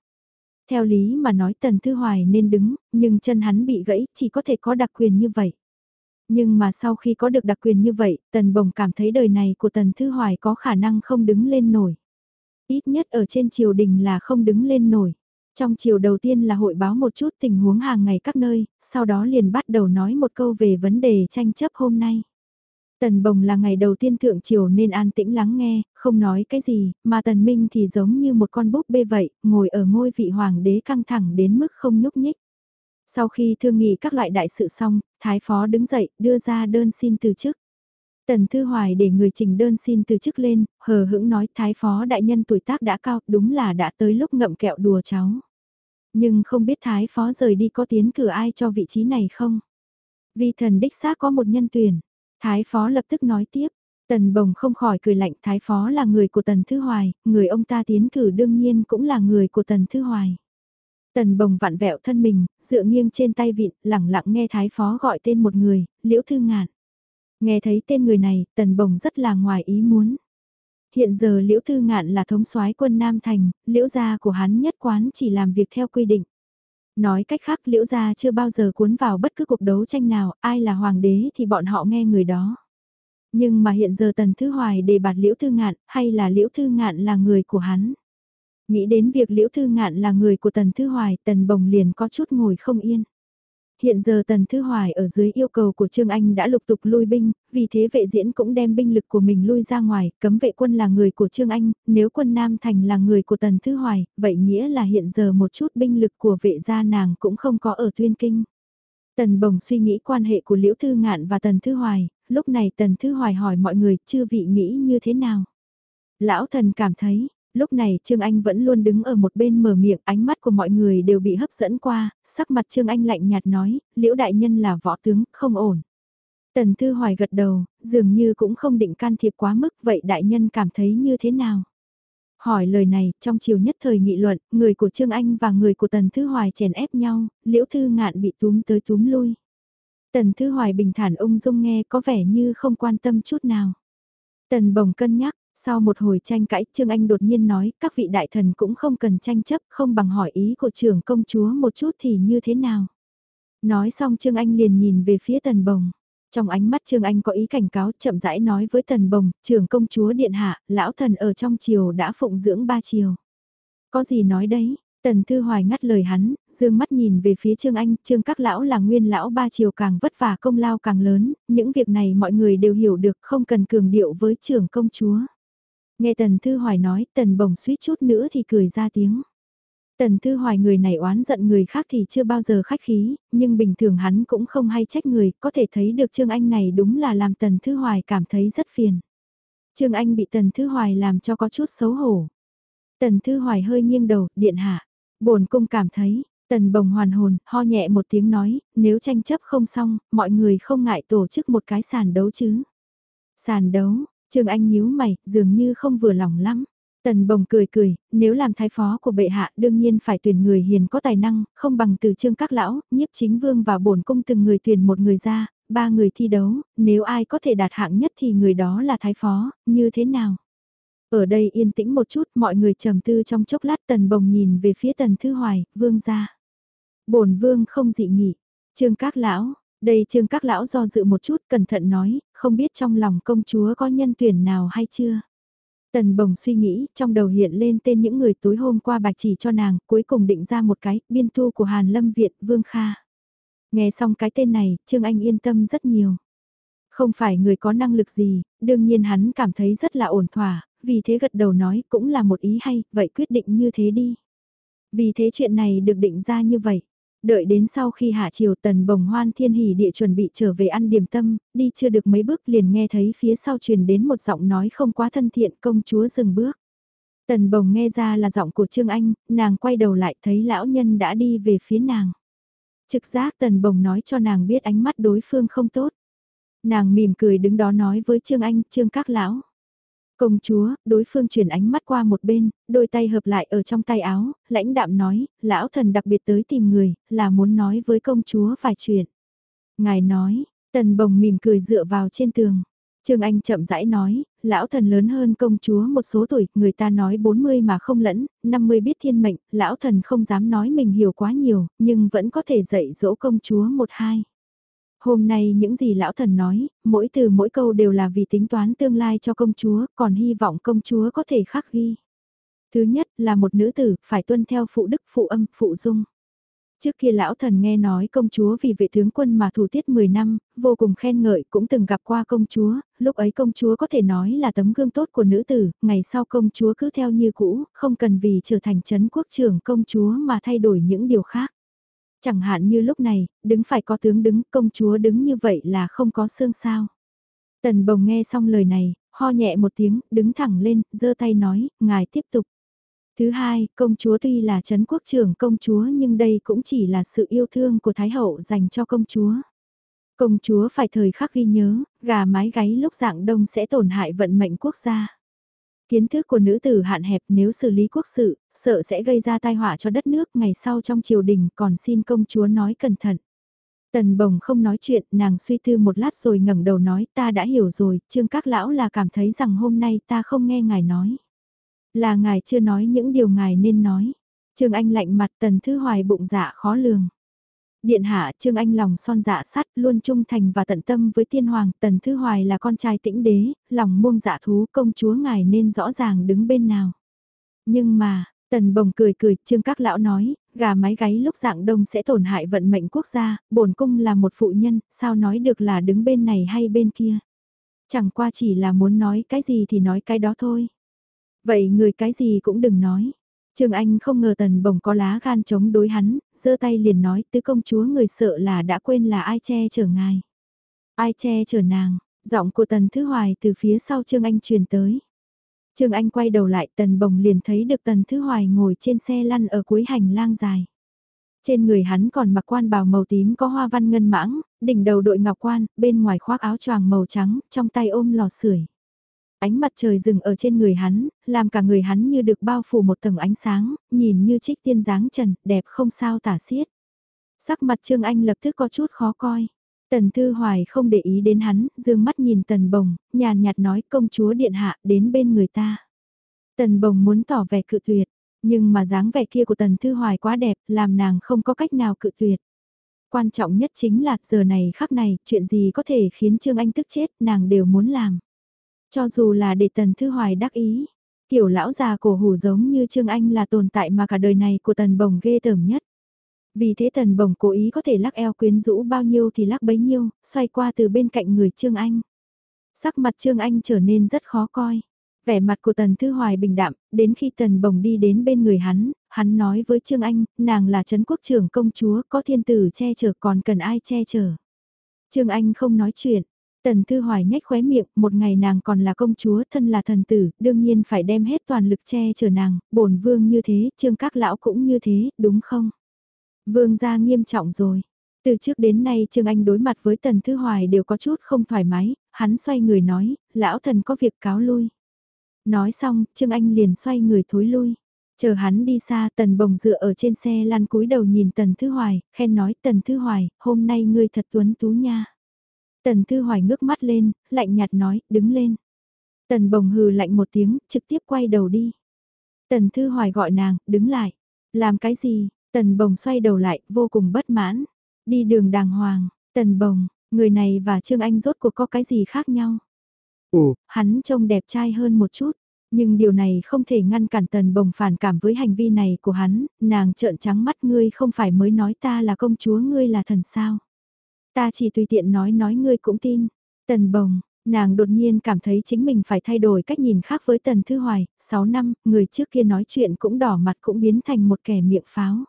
Theo lý mà nói Tần Thư Hoài nên đứng, nhưng chân hắn bị gãy, chỉ có thể có đặc quyền như vậy. Nhưng mà sau khi có được đặc quyền như vậy, Tần Bồng cảm thấy đời này của Tần Thư Hoài có khả năng không đứng lên nổi. Ít nhất ở trên triều đình là không đứng lên nổi. Trong chiều đầu tiên là hội báo một chút tình huống hàng ngày các nơi, sau đó liền bắt đầu nói một câu về vấn đề tranh chấp hôm nay. Tần Bồng là ngày đầu tiên thượng triều nên an tĩnh lắng nghe, không nói cái gì, mà Tần Minh thì giống như một con búp bê vậy, ngồi ở ngôi vị hoàng đế căng thẳng đến mức không nhúc nhích. Sau khi thương nghị các loại đại sự xong, Thái Phó đứng dậy, đưa ra đơn xin từ chức. Tần Thư Hoài để người trình đơn xin từ chức lên, hờ hững nói Thái Phó đại nhân tuổi tác đã cao, đúng là đã tới lúc ngậm kẹo đùa cháu. Nhưng không biết Thái Phó rời đi có tiến cử ai cho vị trí này không? Vì thần đích xác có một nhân tuyển. Thái Phó lập tức nói tiếp, Tần Bồng không khỏi cười lạnh Thái Phó là người của Tần Thư Hoài, người ông ta tiến cử đương nhiên cũng là người của Tần Thư Hoài. Tần Bồng vặn vẹo thân mình, dựa nghiêng trên tay vịn, lẳng lặng nghe Thái Phó gọi tên một người, Liễu Thư Ngạn. Nghe thấy tên người này, Tần Bồng rất là ngoài ý muốn. Hiện giờ Liễu Thư Ngạn là thống soái quân Nam Thành, Liễu gia của hắn nhất quán chỉ làm việc theo quy định. Nói cách khác Liễu gia chưa bao giờ cuốn vào bất cứ cuộc đấu tranh nào, ai là hoàng đế thì bọn họ nghe người đó. Nhưng mà hiện giờ Tần Thư Hoài đề bạt Liễu Thư Ngạn, hay là Liễu Thư Ngạn là người của hắn? Nghĩ đến việc Liễu Thư Ngạn là người của Tần Thư Hoài, Tần Bồng liền có chút ngồi không yên. Hiện giờ Tần Thư Hoài ở dưới yêu cầu của Trương Anh đã lục tục lui binh, vì thế vệ diễn cũng đem binh lực của mình lui ra ngoài, cấm vệ quân là người của Trương Anh, nếu quân Nam Thành là người của Tần Thư Hoài, vậy nghĩa là hiện giờ một chút binh lực của vệ gia nàng cũng không có ở Tuyên Kinh. Tần Bồng suy nghĩ quan hệ của Liễu Thư Ngạn và Tần Thư Hoài, lúc này Tần Thư Hoài hỏi mọi người, chưa vị nghĩ như thế nào? Lão thần cảm thấy, lúc này Trương Anh vẫn luôn đứng ở một bên mở miệng, ánh mắt của mọi người đều bị hấp dẫn qua, sắc mặt Trương Anh lạnh nhạt nói, liễu đại nhân là võ tướng, không ổn. Tần Thư Hoài gật đầu, dường như cũng không định can thiệp quá mức, vậy đại nhân cảm thấy như thế nào? Hỏi lời này, trong chiều nhất thời nghị luận, người của Trương Anh và người của Tần Thư Hoài chèn ép nhau, liễu thư ngạn bị túm tới túm lui. Tần Thư Hoài bình thản ung dung nghe có vẻ như không quan tâm chút nào. Tần Bồng cân nhắc, sau một hồi tranh cãi, Trương Anh đột nhiên nói, các vị đại thần cũng không cần tranh chấp, không bằng hỏi ý của trưởng công chúa một chút thì như thế nào. Nói xong Trương Anh liền nhìn về phía Tần Bồng. Trong ánh mắt Trương Anh có ý cảnh cáo chậm rãi nói với Tần Bồng, trưởng công chúa điện hạ, lão thần ở trong triều đã phụng dưỡng ba triều. Có gì nói đấy, Tần Thư Hoài ngắt lời hắn, dương mắt nhìn về phía Trương Anh, Trương các lão là nguyên lão ba triều càng vất vả công lao càng lớn, những việc này mọi người đều hiểu được không cần cường điệu với trưởng công chúa. Nghe Tần Thư Hoài nói, Tần Bồng suýt chút nữa thì cười ra tiếng. Tần Thư Hoài người này oán giận người khác thì chưa bao giờ khách khí, nhưng bình thường hắn cũng không hay trách người, có thể thấy được Trương Anh này đúng là làm Tần Thư Hoài cảm thấy rất phiền. Trương Anh bị Tần Thư Hoài làm cho có chút xấu hổ. Tần Thư Hoài hơi nghiêng đầu, điện hạ. bổn cung cảm thấy, Tần Bồng hoàn hồn, ho nhẹ một tiếng nói, nếu tranh chấp không xong, mọi người không ngại tổ chức một cái sàn đấu chứ. Sàn đấu, Trương Anh nhíu mày, dường như không vừa lòng lắm. Tần bồng cười cười, nếu làm thái phó của bệ hạ đương nhiên phải tuyển người hiền có tài năng, không bằng từ trương các lão, nhiếp chính vương và bổn cung từng người tuyển một người ra, ba người thi đấu, nếu ai có thể đạt hạng nhất thì người đó là thái phó, như thế nào? Ở đây yên tĩnh một chút, mọi người trầm tư trong chốc lát tần bồng nhìn về phía tần thư hoài, vương ra. bổn vương không dị nghị, trương các lão, đây trương các lão do dự một chút cẩn thận nói, không biết trong lòng công chúa có nhân tuyển nào hay chưa. Tần bồng suy nghĩ, trong đầu hiện lên tên những người tối hôm qua bạch chỉ cho nàng, cuối cùng định ra một cái, biên thu của Hàn Lâm Viện, Vương Kha. Nghe xong cái tên này, Trương Anh yên tâm rất nhiều. Không phải người có năng lực gì, đương nhiên hắn cảm thấy rất là ổn thỏa, vì thế gật đầu nói cũng là một ý hay, vậy quyết định như thế đi. Vì thế chuyện này được định ra như vậy. Đợi đến sau khi hạ chiều tần bồng hoan thiên hỉ địa chuẩn bị trở về ăn điểm tâm, đi chưa được mấy bước liền nghe thấy phía sau truyền đến một giọng nói không quá thân thiện công chúa dừng bước. Tần bồng nghe ra là giọng của Trương Anh, nàng quay đầu lại thấy lão nhân đã đi về phía nàng. Trực giác tần bồng nói cho nàng biết ánh mắt đối phương không tốt. Nàng mỉm cười đứng đó nói với Trương Anh, Trương các lão. Công chúa, đối phương chuyển ánh mắt qua một bên, đôi tay hợp lại ở trong tay áo, lãnh đạm nói, lão thần đặc biệt tới tìm người, là muốn nói với công chúa vài chuyện. Ngài nói, tần bồng mỉm cười dựa vào trên tường. Trương Anh chậm rãi nói, lão thần lớn hơn công chúa một số tuổi, người ta nói 40 mà không lẫn, 50 biết thiên mệnh, lão thần không dám nói mình hiểu quá nhiều, nhưng vẫn có thể dạy dỗ công chúa một hai. Hôm nay những gì lão thần nói, mỗi từ mỗi câu đều là vì tính toán tương lai cho công chúa, còn hy vọng công chúa có thể khắc ghi. Thứ nhất là một nữ tử, phải tuân theo phụ đức phụ âm, phụ dung. Trước kia lão thần nghe nói công chúa vì vệ tướng quân mà thủ tiết 10 năm, vô cùng khen ngợi cũng từng gặp qua công chúa, lúc ấy công chúa có thể nói là tấm gương tốt của nữ tử, ngày sau công chúa cứ theo như cũ, không cần vì trở thành chấn quốc trưởng công chúa mà thay đổi những điều khác. Chẳng hạn như lúc này, đứng phải có tướng đứng, công chúa đứng như vậy là không có xương sao. Tần bồng nghe xong lời này, ho nhẹ một tiếng, đứng thẳng lên, giơ tay nói, ngài tiếp tục. Thứ hai, công chúa tuy là chấn quốc trưởng công chúa nhưng đây cũng chỉ là sự yêu thương của Thái Hậu dành cho công chúa. Công chúa phải thời khắc ghi nhớ, gà mái gáy lúc dạng đông sẽ tổn hại vận mệnh quốc gia. Kiến thức của nữ tử hạn hẹp nếu xử lý quốc sự, sợ sẽ gây ra tai họa cho đất nước ngày sau trong triều đình còn xin công chúa nói cẩn thận. Tần bồng không nói chuyện, nàng suy tư một lát rồi ngẩng đầu nói ta đã hiểu rồi, trương các lão là cảm thấy rằng hôm nay ta không nghe ngài nói. Là ngài chưa nói những điều ngài nên nói. Trương Anh lạnh mặt tần thư hoài bụng dạ khó lường. Điện hạ Trương Anh lòng son dạ sắt luôn trung thành và tận tâm với tiên hoàng tần thư hoài là con trai tĩnh đế, lòng muông dạ thú công chúa ngài nên rõ ràng đứng bên nào. Nhưng mà, Tần bồng cười cười, trương các lão nói, gà mái gáy lúc dạng đông sẽ tổn hại vận mệnh quốc gia, bổn cung là một phụ nhân, sao nói được là đứng bên này hay bên kia. Chẳng qua chỉ là muốn nói cái gì thì nói cái đó thôi. Vậy người cái gì cũng đừng nói. Trương Anh không ngờ tần bồng có lá gan chống đối hắn, giơ tay liền nói tứ công chúa người sợ là đã quên là ai che chở ngài. Ai che chở nàng, giọng của tần thứ hoài từ phía sau Trương Anh truyền tới. Trương Anh quay đầu lại tần bồng liền thấy được tần thứ hoài ngồi trên xe lăn ở cuối hành lang dài. Trên người hắn còn mặc quan bào màu tím có hoa văn ngân mãng, đỉnh đầu đội ngọc quan, bên ngoài khoác áo choàng màu trắng, trong tay ôm lò sưởi. Ánh mặt trời rừng ở trên người hắn, làm cả người hắn như được bao phủ một tầng ánh sáng, nhìn như trích tiên dáng trần, đẹp không sao tả xiết. Sắc mặt Trương Anh lập tức có chút khó coi. Tần Thư Hoài không để ý đến hắn, dương mắt nhìn Tần Bồng, nhàn nhạt nói công chúa điện hạ đến bên người ta. Tần Bồng muốn tỏ vẻ cự tuyệt, nhưng mà dáng vẻ kia của Tần Thư Hoài quá đẹp, làm nàng không có cách nào cự tuyệt. Quan trọng nhất chính là giờ này khắc này, chuyện gì có thể khiến Trương Anh tức chết, nàng đều muốn làm. Cho dù là để Tần Thư Hoài đắc ý, kiểu lão già cổ hủ giống như Trương Anh là tồn tại mà cả đời này của Tần Bồng ghê tởm nhất. Vì thế tần bồng cố ý có thể lắc eo quyến rũ bao nhiêu thì lắc bấy nhiêu, xoay qua từ bên cạnh người Trương Anh. Sắc mặt Trương Anh trở nên rất khó coi. Vẻ mặt của tần thư hoài bình đạm, đến khi tần bồng đi đến bên người hắn, hắn nói với Trương Anh, nàng là Trấn quốc trưởng công chúa, có thiên tử che chở còn cần ai che chở. Trương Anh không nói chuyện, Tần Thư Hoài nhếch khóe miệng, một ngày nàng còn là công chúa, thân là thần tử, đương nhiên phải đem hết toàn lực che chở nàng, bổn vương như thế, trương các lão cũng như thế, đúng không? Vương gia nghiêm trọng rồi. Từ trước đến nay Trương Anh đối mặt với Tần Thư Hoài đều có chút không thoải mái, hắn xoay người nói, lão thần có việc cáo lui. Nói xong, Trương Anh liền xoay người thối lui. Chờ hắn đi xa Tần Bồng dựa ở trên xe lăn cúi đầu nhìn Tần Thư Hoài, khen nói Tần Thư Hoài, hôm nay ngươi thật tuấn tú nha. Tần Thư Hoài ngước mắt lên, lạnh nhạt nói, đứng lên. Tần Bồng hừ lạnh một tiếng, trực tiếp quay đầu đi. Tần Thư Hoài gọi nàng, đứng lại. Làm cái gì, Tần bồng xoay đầu lại, vô cùng bất mãn. Đi đường đàng hoàng, tần bồng, người này và Trương Anh rốt cuộc có cái gì khác nhau? Ồ, hắn trông đẹp trai hơn một chút, Nhưng điều này không thể ngăn cản tần bồng phản cảm với hành vi này của hắn, nàng trợn trắng mắt ngươi không phải mới nói ta là công chúa ngươi là thần sao. Ta chỉ tùy tiện nói nói ngươi cũng tin. Tần bồng, nàng đột nhiên cảm thấy chính mình phải thay đổi cách nhìn khác với tần thư hoài, 6 năm, người trước kia nói chuyện cũng đỏ mặt cũng biến thành một kẻ miệng pháo.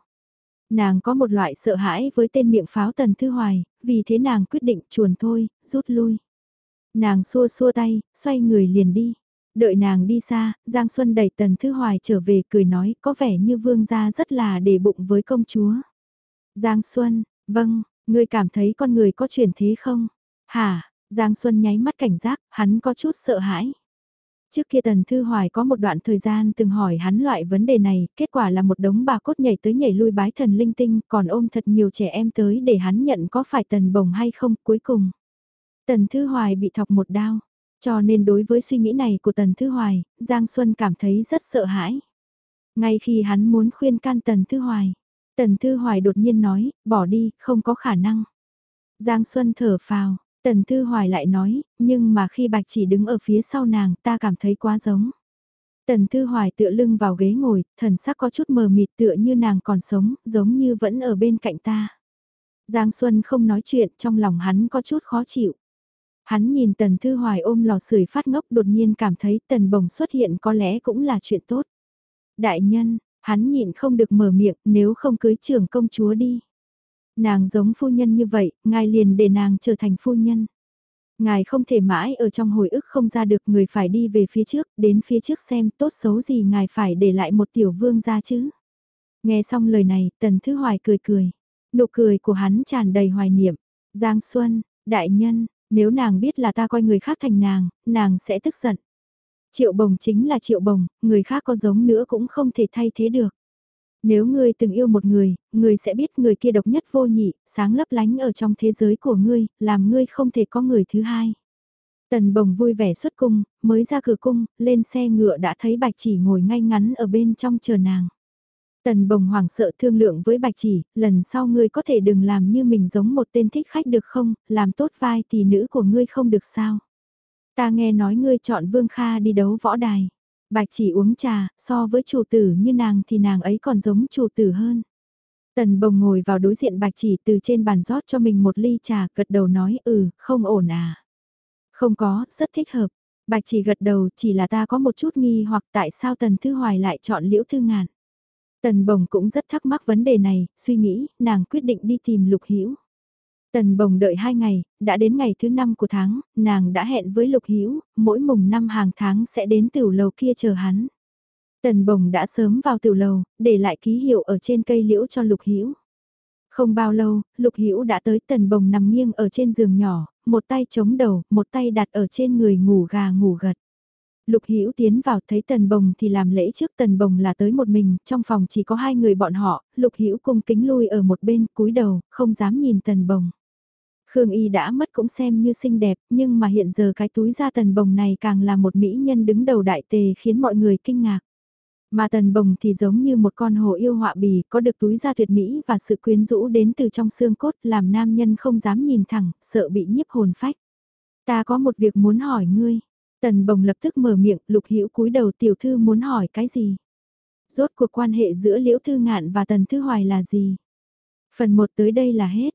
Nàng có một loại sợ hãi với tên miệng pháo tần thư hoài, vì thế nàng quyết định chuồn thôi, rút lui. Nàng xua xua tay, xoay người liền đi. Đợi nàng đi xa, Giang Xuân đẩy Tần Thư Hoài trở về cười nói có vẻ như vương gia rất là để bụng với công chúa. Giang Xuân, vâng, ngươi cảm thấy con người có chuyển thế không? Hả, Giang Xuân nháy mắt cảnh giác, hắn có chút sợ hãi. Trước kia Tần Thư Hoài có một đoạn thời gian từng hỏi hắn loại vấn đề này, kết quả là một đống bà cốt nhảy tới nhảy lui bái thần linh tinh, còn ôm thật nhiều trẻ em tới để hắn nhận có phải Tần Bồng hay không, cuối cùng. Tần Thư Hoài bị thọc một đao, cho nên đối với suy nghĩ này của Tần Thư Hoài, Giang Xuân cảm thấy rất sợ hãi. Ngay khi hắn muốn khuyên can Tần Thư Hoài, Tần Thư Hoài đột nhiên nói, bỏ đi, không có khả năng. Giang Xuân thở phào, Tần Thư Hoài lại nói, nhưng mà khi Bạch chỉ đứng ở phía sau nàng ta cảm thấy quá giống. Tần Thư Hoài tựa lưng vào ghế ngồi, thần sắc có chút mờ mịt tựa như nàng còn sống, giống như vẫn ở bên cạnh ta. Giang Xuân không nói chuyện, trong lòng hắn có chút khó chịu. Hắn nhìn Tần Thư Hoài ôm lò sưởi phát ngốc đột nhiên cảm thấy Tần Bồng xuất hiện có lẽ cũng là chuyện tốt. Đại nhân, hắn nhịn không được mở miệng nếu không cưới trưởng công chúa đi. Nàng giống phu nhân như vậy, ngài liền để nàng trở thành phu nhân. Ngài không thể mãi ở trong hồi ức không ra được người phải đi về phía trước, đến phía trước xem tốt xấu gì ngài phải để lại một tiểu vương ra chứ. Nghe xong lời này, Tần Thư Hoài cười cười. Nụ cười của hắn tràn đầy hoài niệm. Giang Xuân, đại nhân, nếu nàng biết là ta coi người khác thành nàng, nàng sẽ tức giận. Triệu bồng chính là triệu bồng, người khác có giống nữa cũng không thể thay thế được. Nếu ngươi từng yêu một người, ngươi sẽ biết người kia độc nhất vô nhị, sáng lấp lánh ở trong thế giới của ngươi, làm ngươi không thể có người thứ hai. Tần bồng vui vẻ xuất cung, mới ra cửa cung, lên xe ngựa đã thấy bạch chỉ ngồi ngay ngắn ở bên trong chờ nàng. Tần bồng hoảng sợ thương lượng với bạch chỉ, lần sau ngươi có thể đừng làm như mình giống một tên thích khách được không, làm tốt vai tỷ nữ của ngươi không được sao. Ta nghe nói ngươi chọn Vương Kha đi đấu võ đài. Bạch chỉ uống trà, so với chủ tử như nàng thì nàng ấy còn giống chủ tử hơn. Tần bồng ngồi vào đối diện bạch chỉ từ trên bàn rót cho mình một ly trà, gật đầu nói ừ, không ổn à. Không có, rất thích hợp. Bạch chỉ gật đầu, chỉ là ta có một chút nghi hoặc tại sao Tần Thư Hoài lại chọn Liễu Thư Ngạn. Tần Bồng cũng rất thắc mắc vấn đề này, suy nghĩ, nàng quyết định đi tìm Lục Hữu. Tần Bồng đợi hai ngày, đã đến ngày thứ năm của tháng, nàng đã hẹn với Lục Hữu, mỗi mùng năm hàng tháng sẽ đến tiểu lầu kia chờ hắn. Tần Bồng đã sớm vào tiểu lầu, để lại ký hiệu ở trên cây liễu cho Lục Hữu. Không bao lâu, Lục Hữu đã tới Tần Bồng nằm nghiêng ở trên giường nhỏ, một tay chống đầu, một tay đặt ở trên người ngủ gà ngủ gật. Lục Hữu tiến vào thấy Tần Bồng thì làm lễ trước Tần Bồng là tới một mình, trong phòng chỉ có hai người bọn họ, Lục Hữu cung kính lui ở một bên, cúi đầu, không dám nhìn Tần Bồng. Khương Y đã mất cũng xem như xinh đẹp, nhưng mà hiện giờ cái túi da Tần Bồng này càng là một mỹ nhân đứng đầu đại tề khiến mọi người kinh ngạc. Mà Tần Bồng thì giống như một con hồ yêu họa bì, có được túi da tuyệt mỹ và sự quyến rũ đến từ trong xương cốt làm nam nhân không dám nhìn thẳng, sợ bị nhiếp hồn phách. Ta có một việc muốn hỏi ngươi. Tần bồng lập tức mở miệng, lục hữu cúi đầu tiểu thư muốn hỏi cái gì? Rốt cuộc quan hệ giữa liễu thư ngạn và tần thư hoài là gì? Phần 1 tới đây là hết.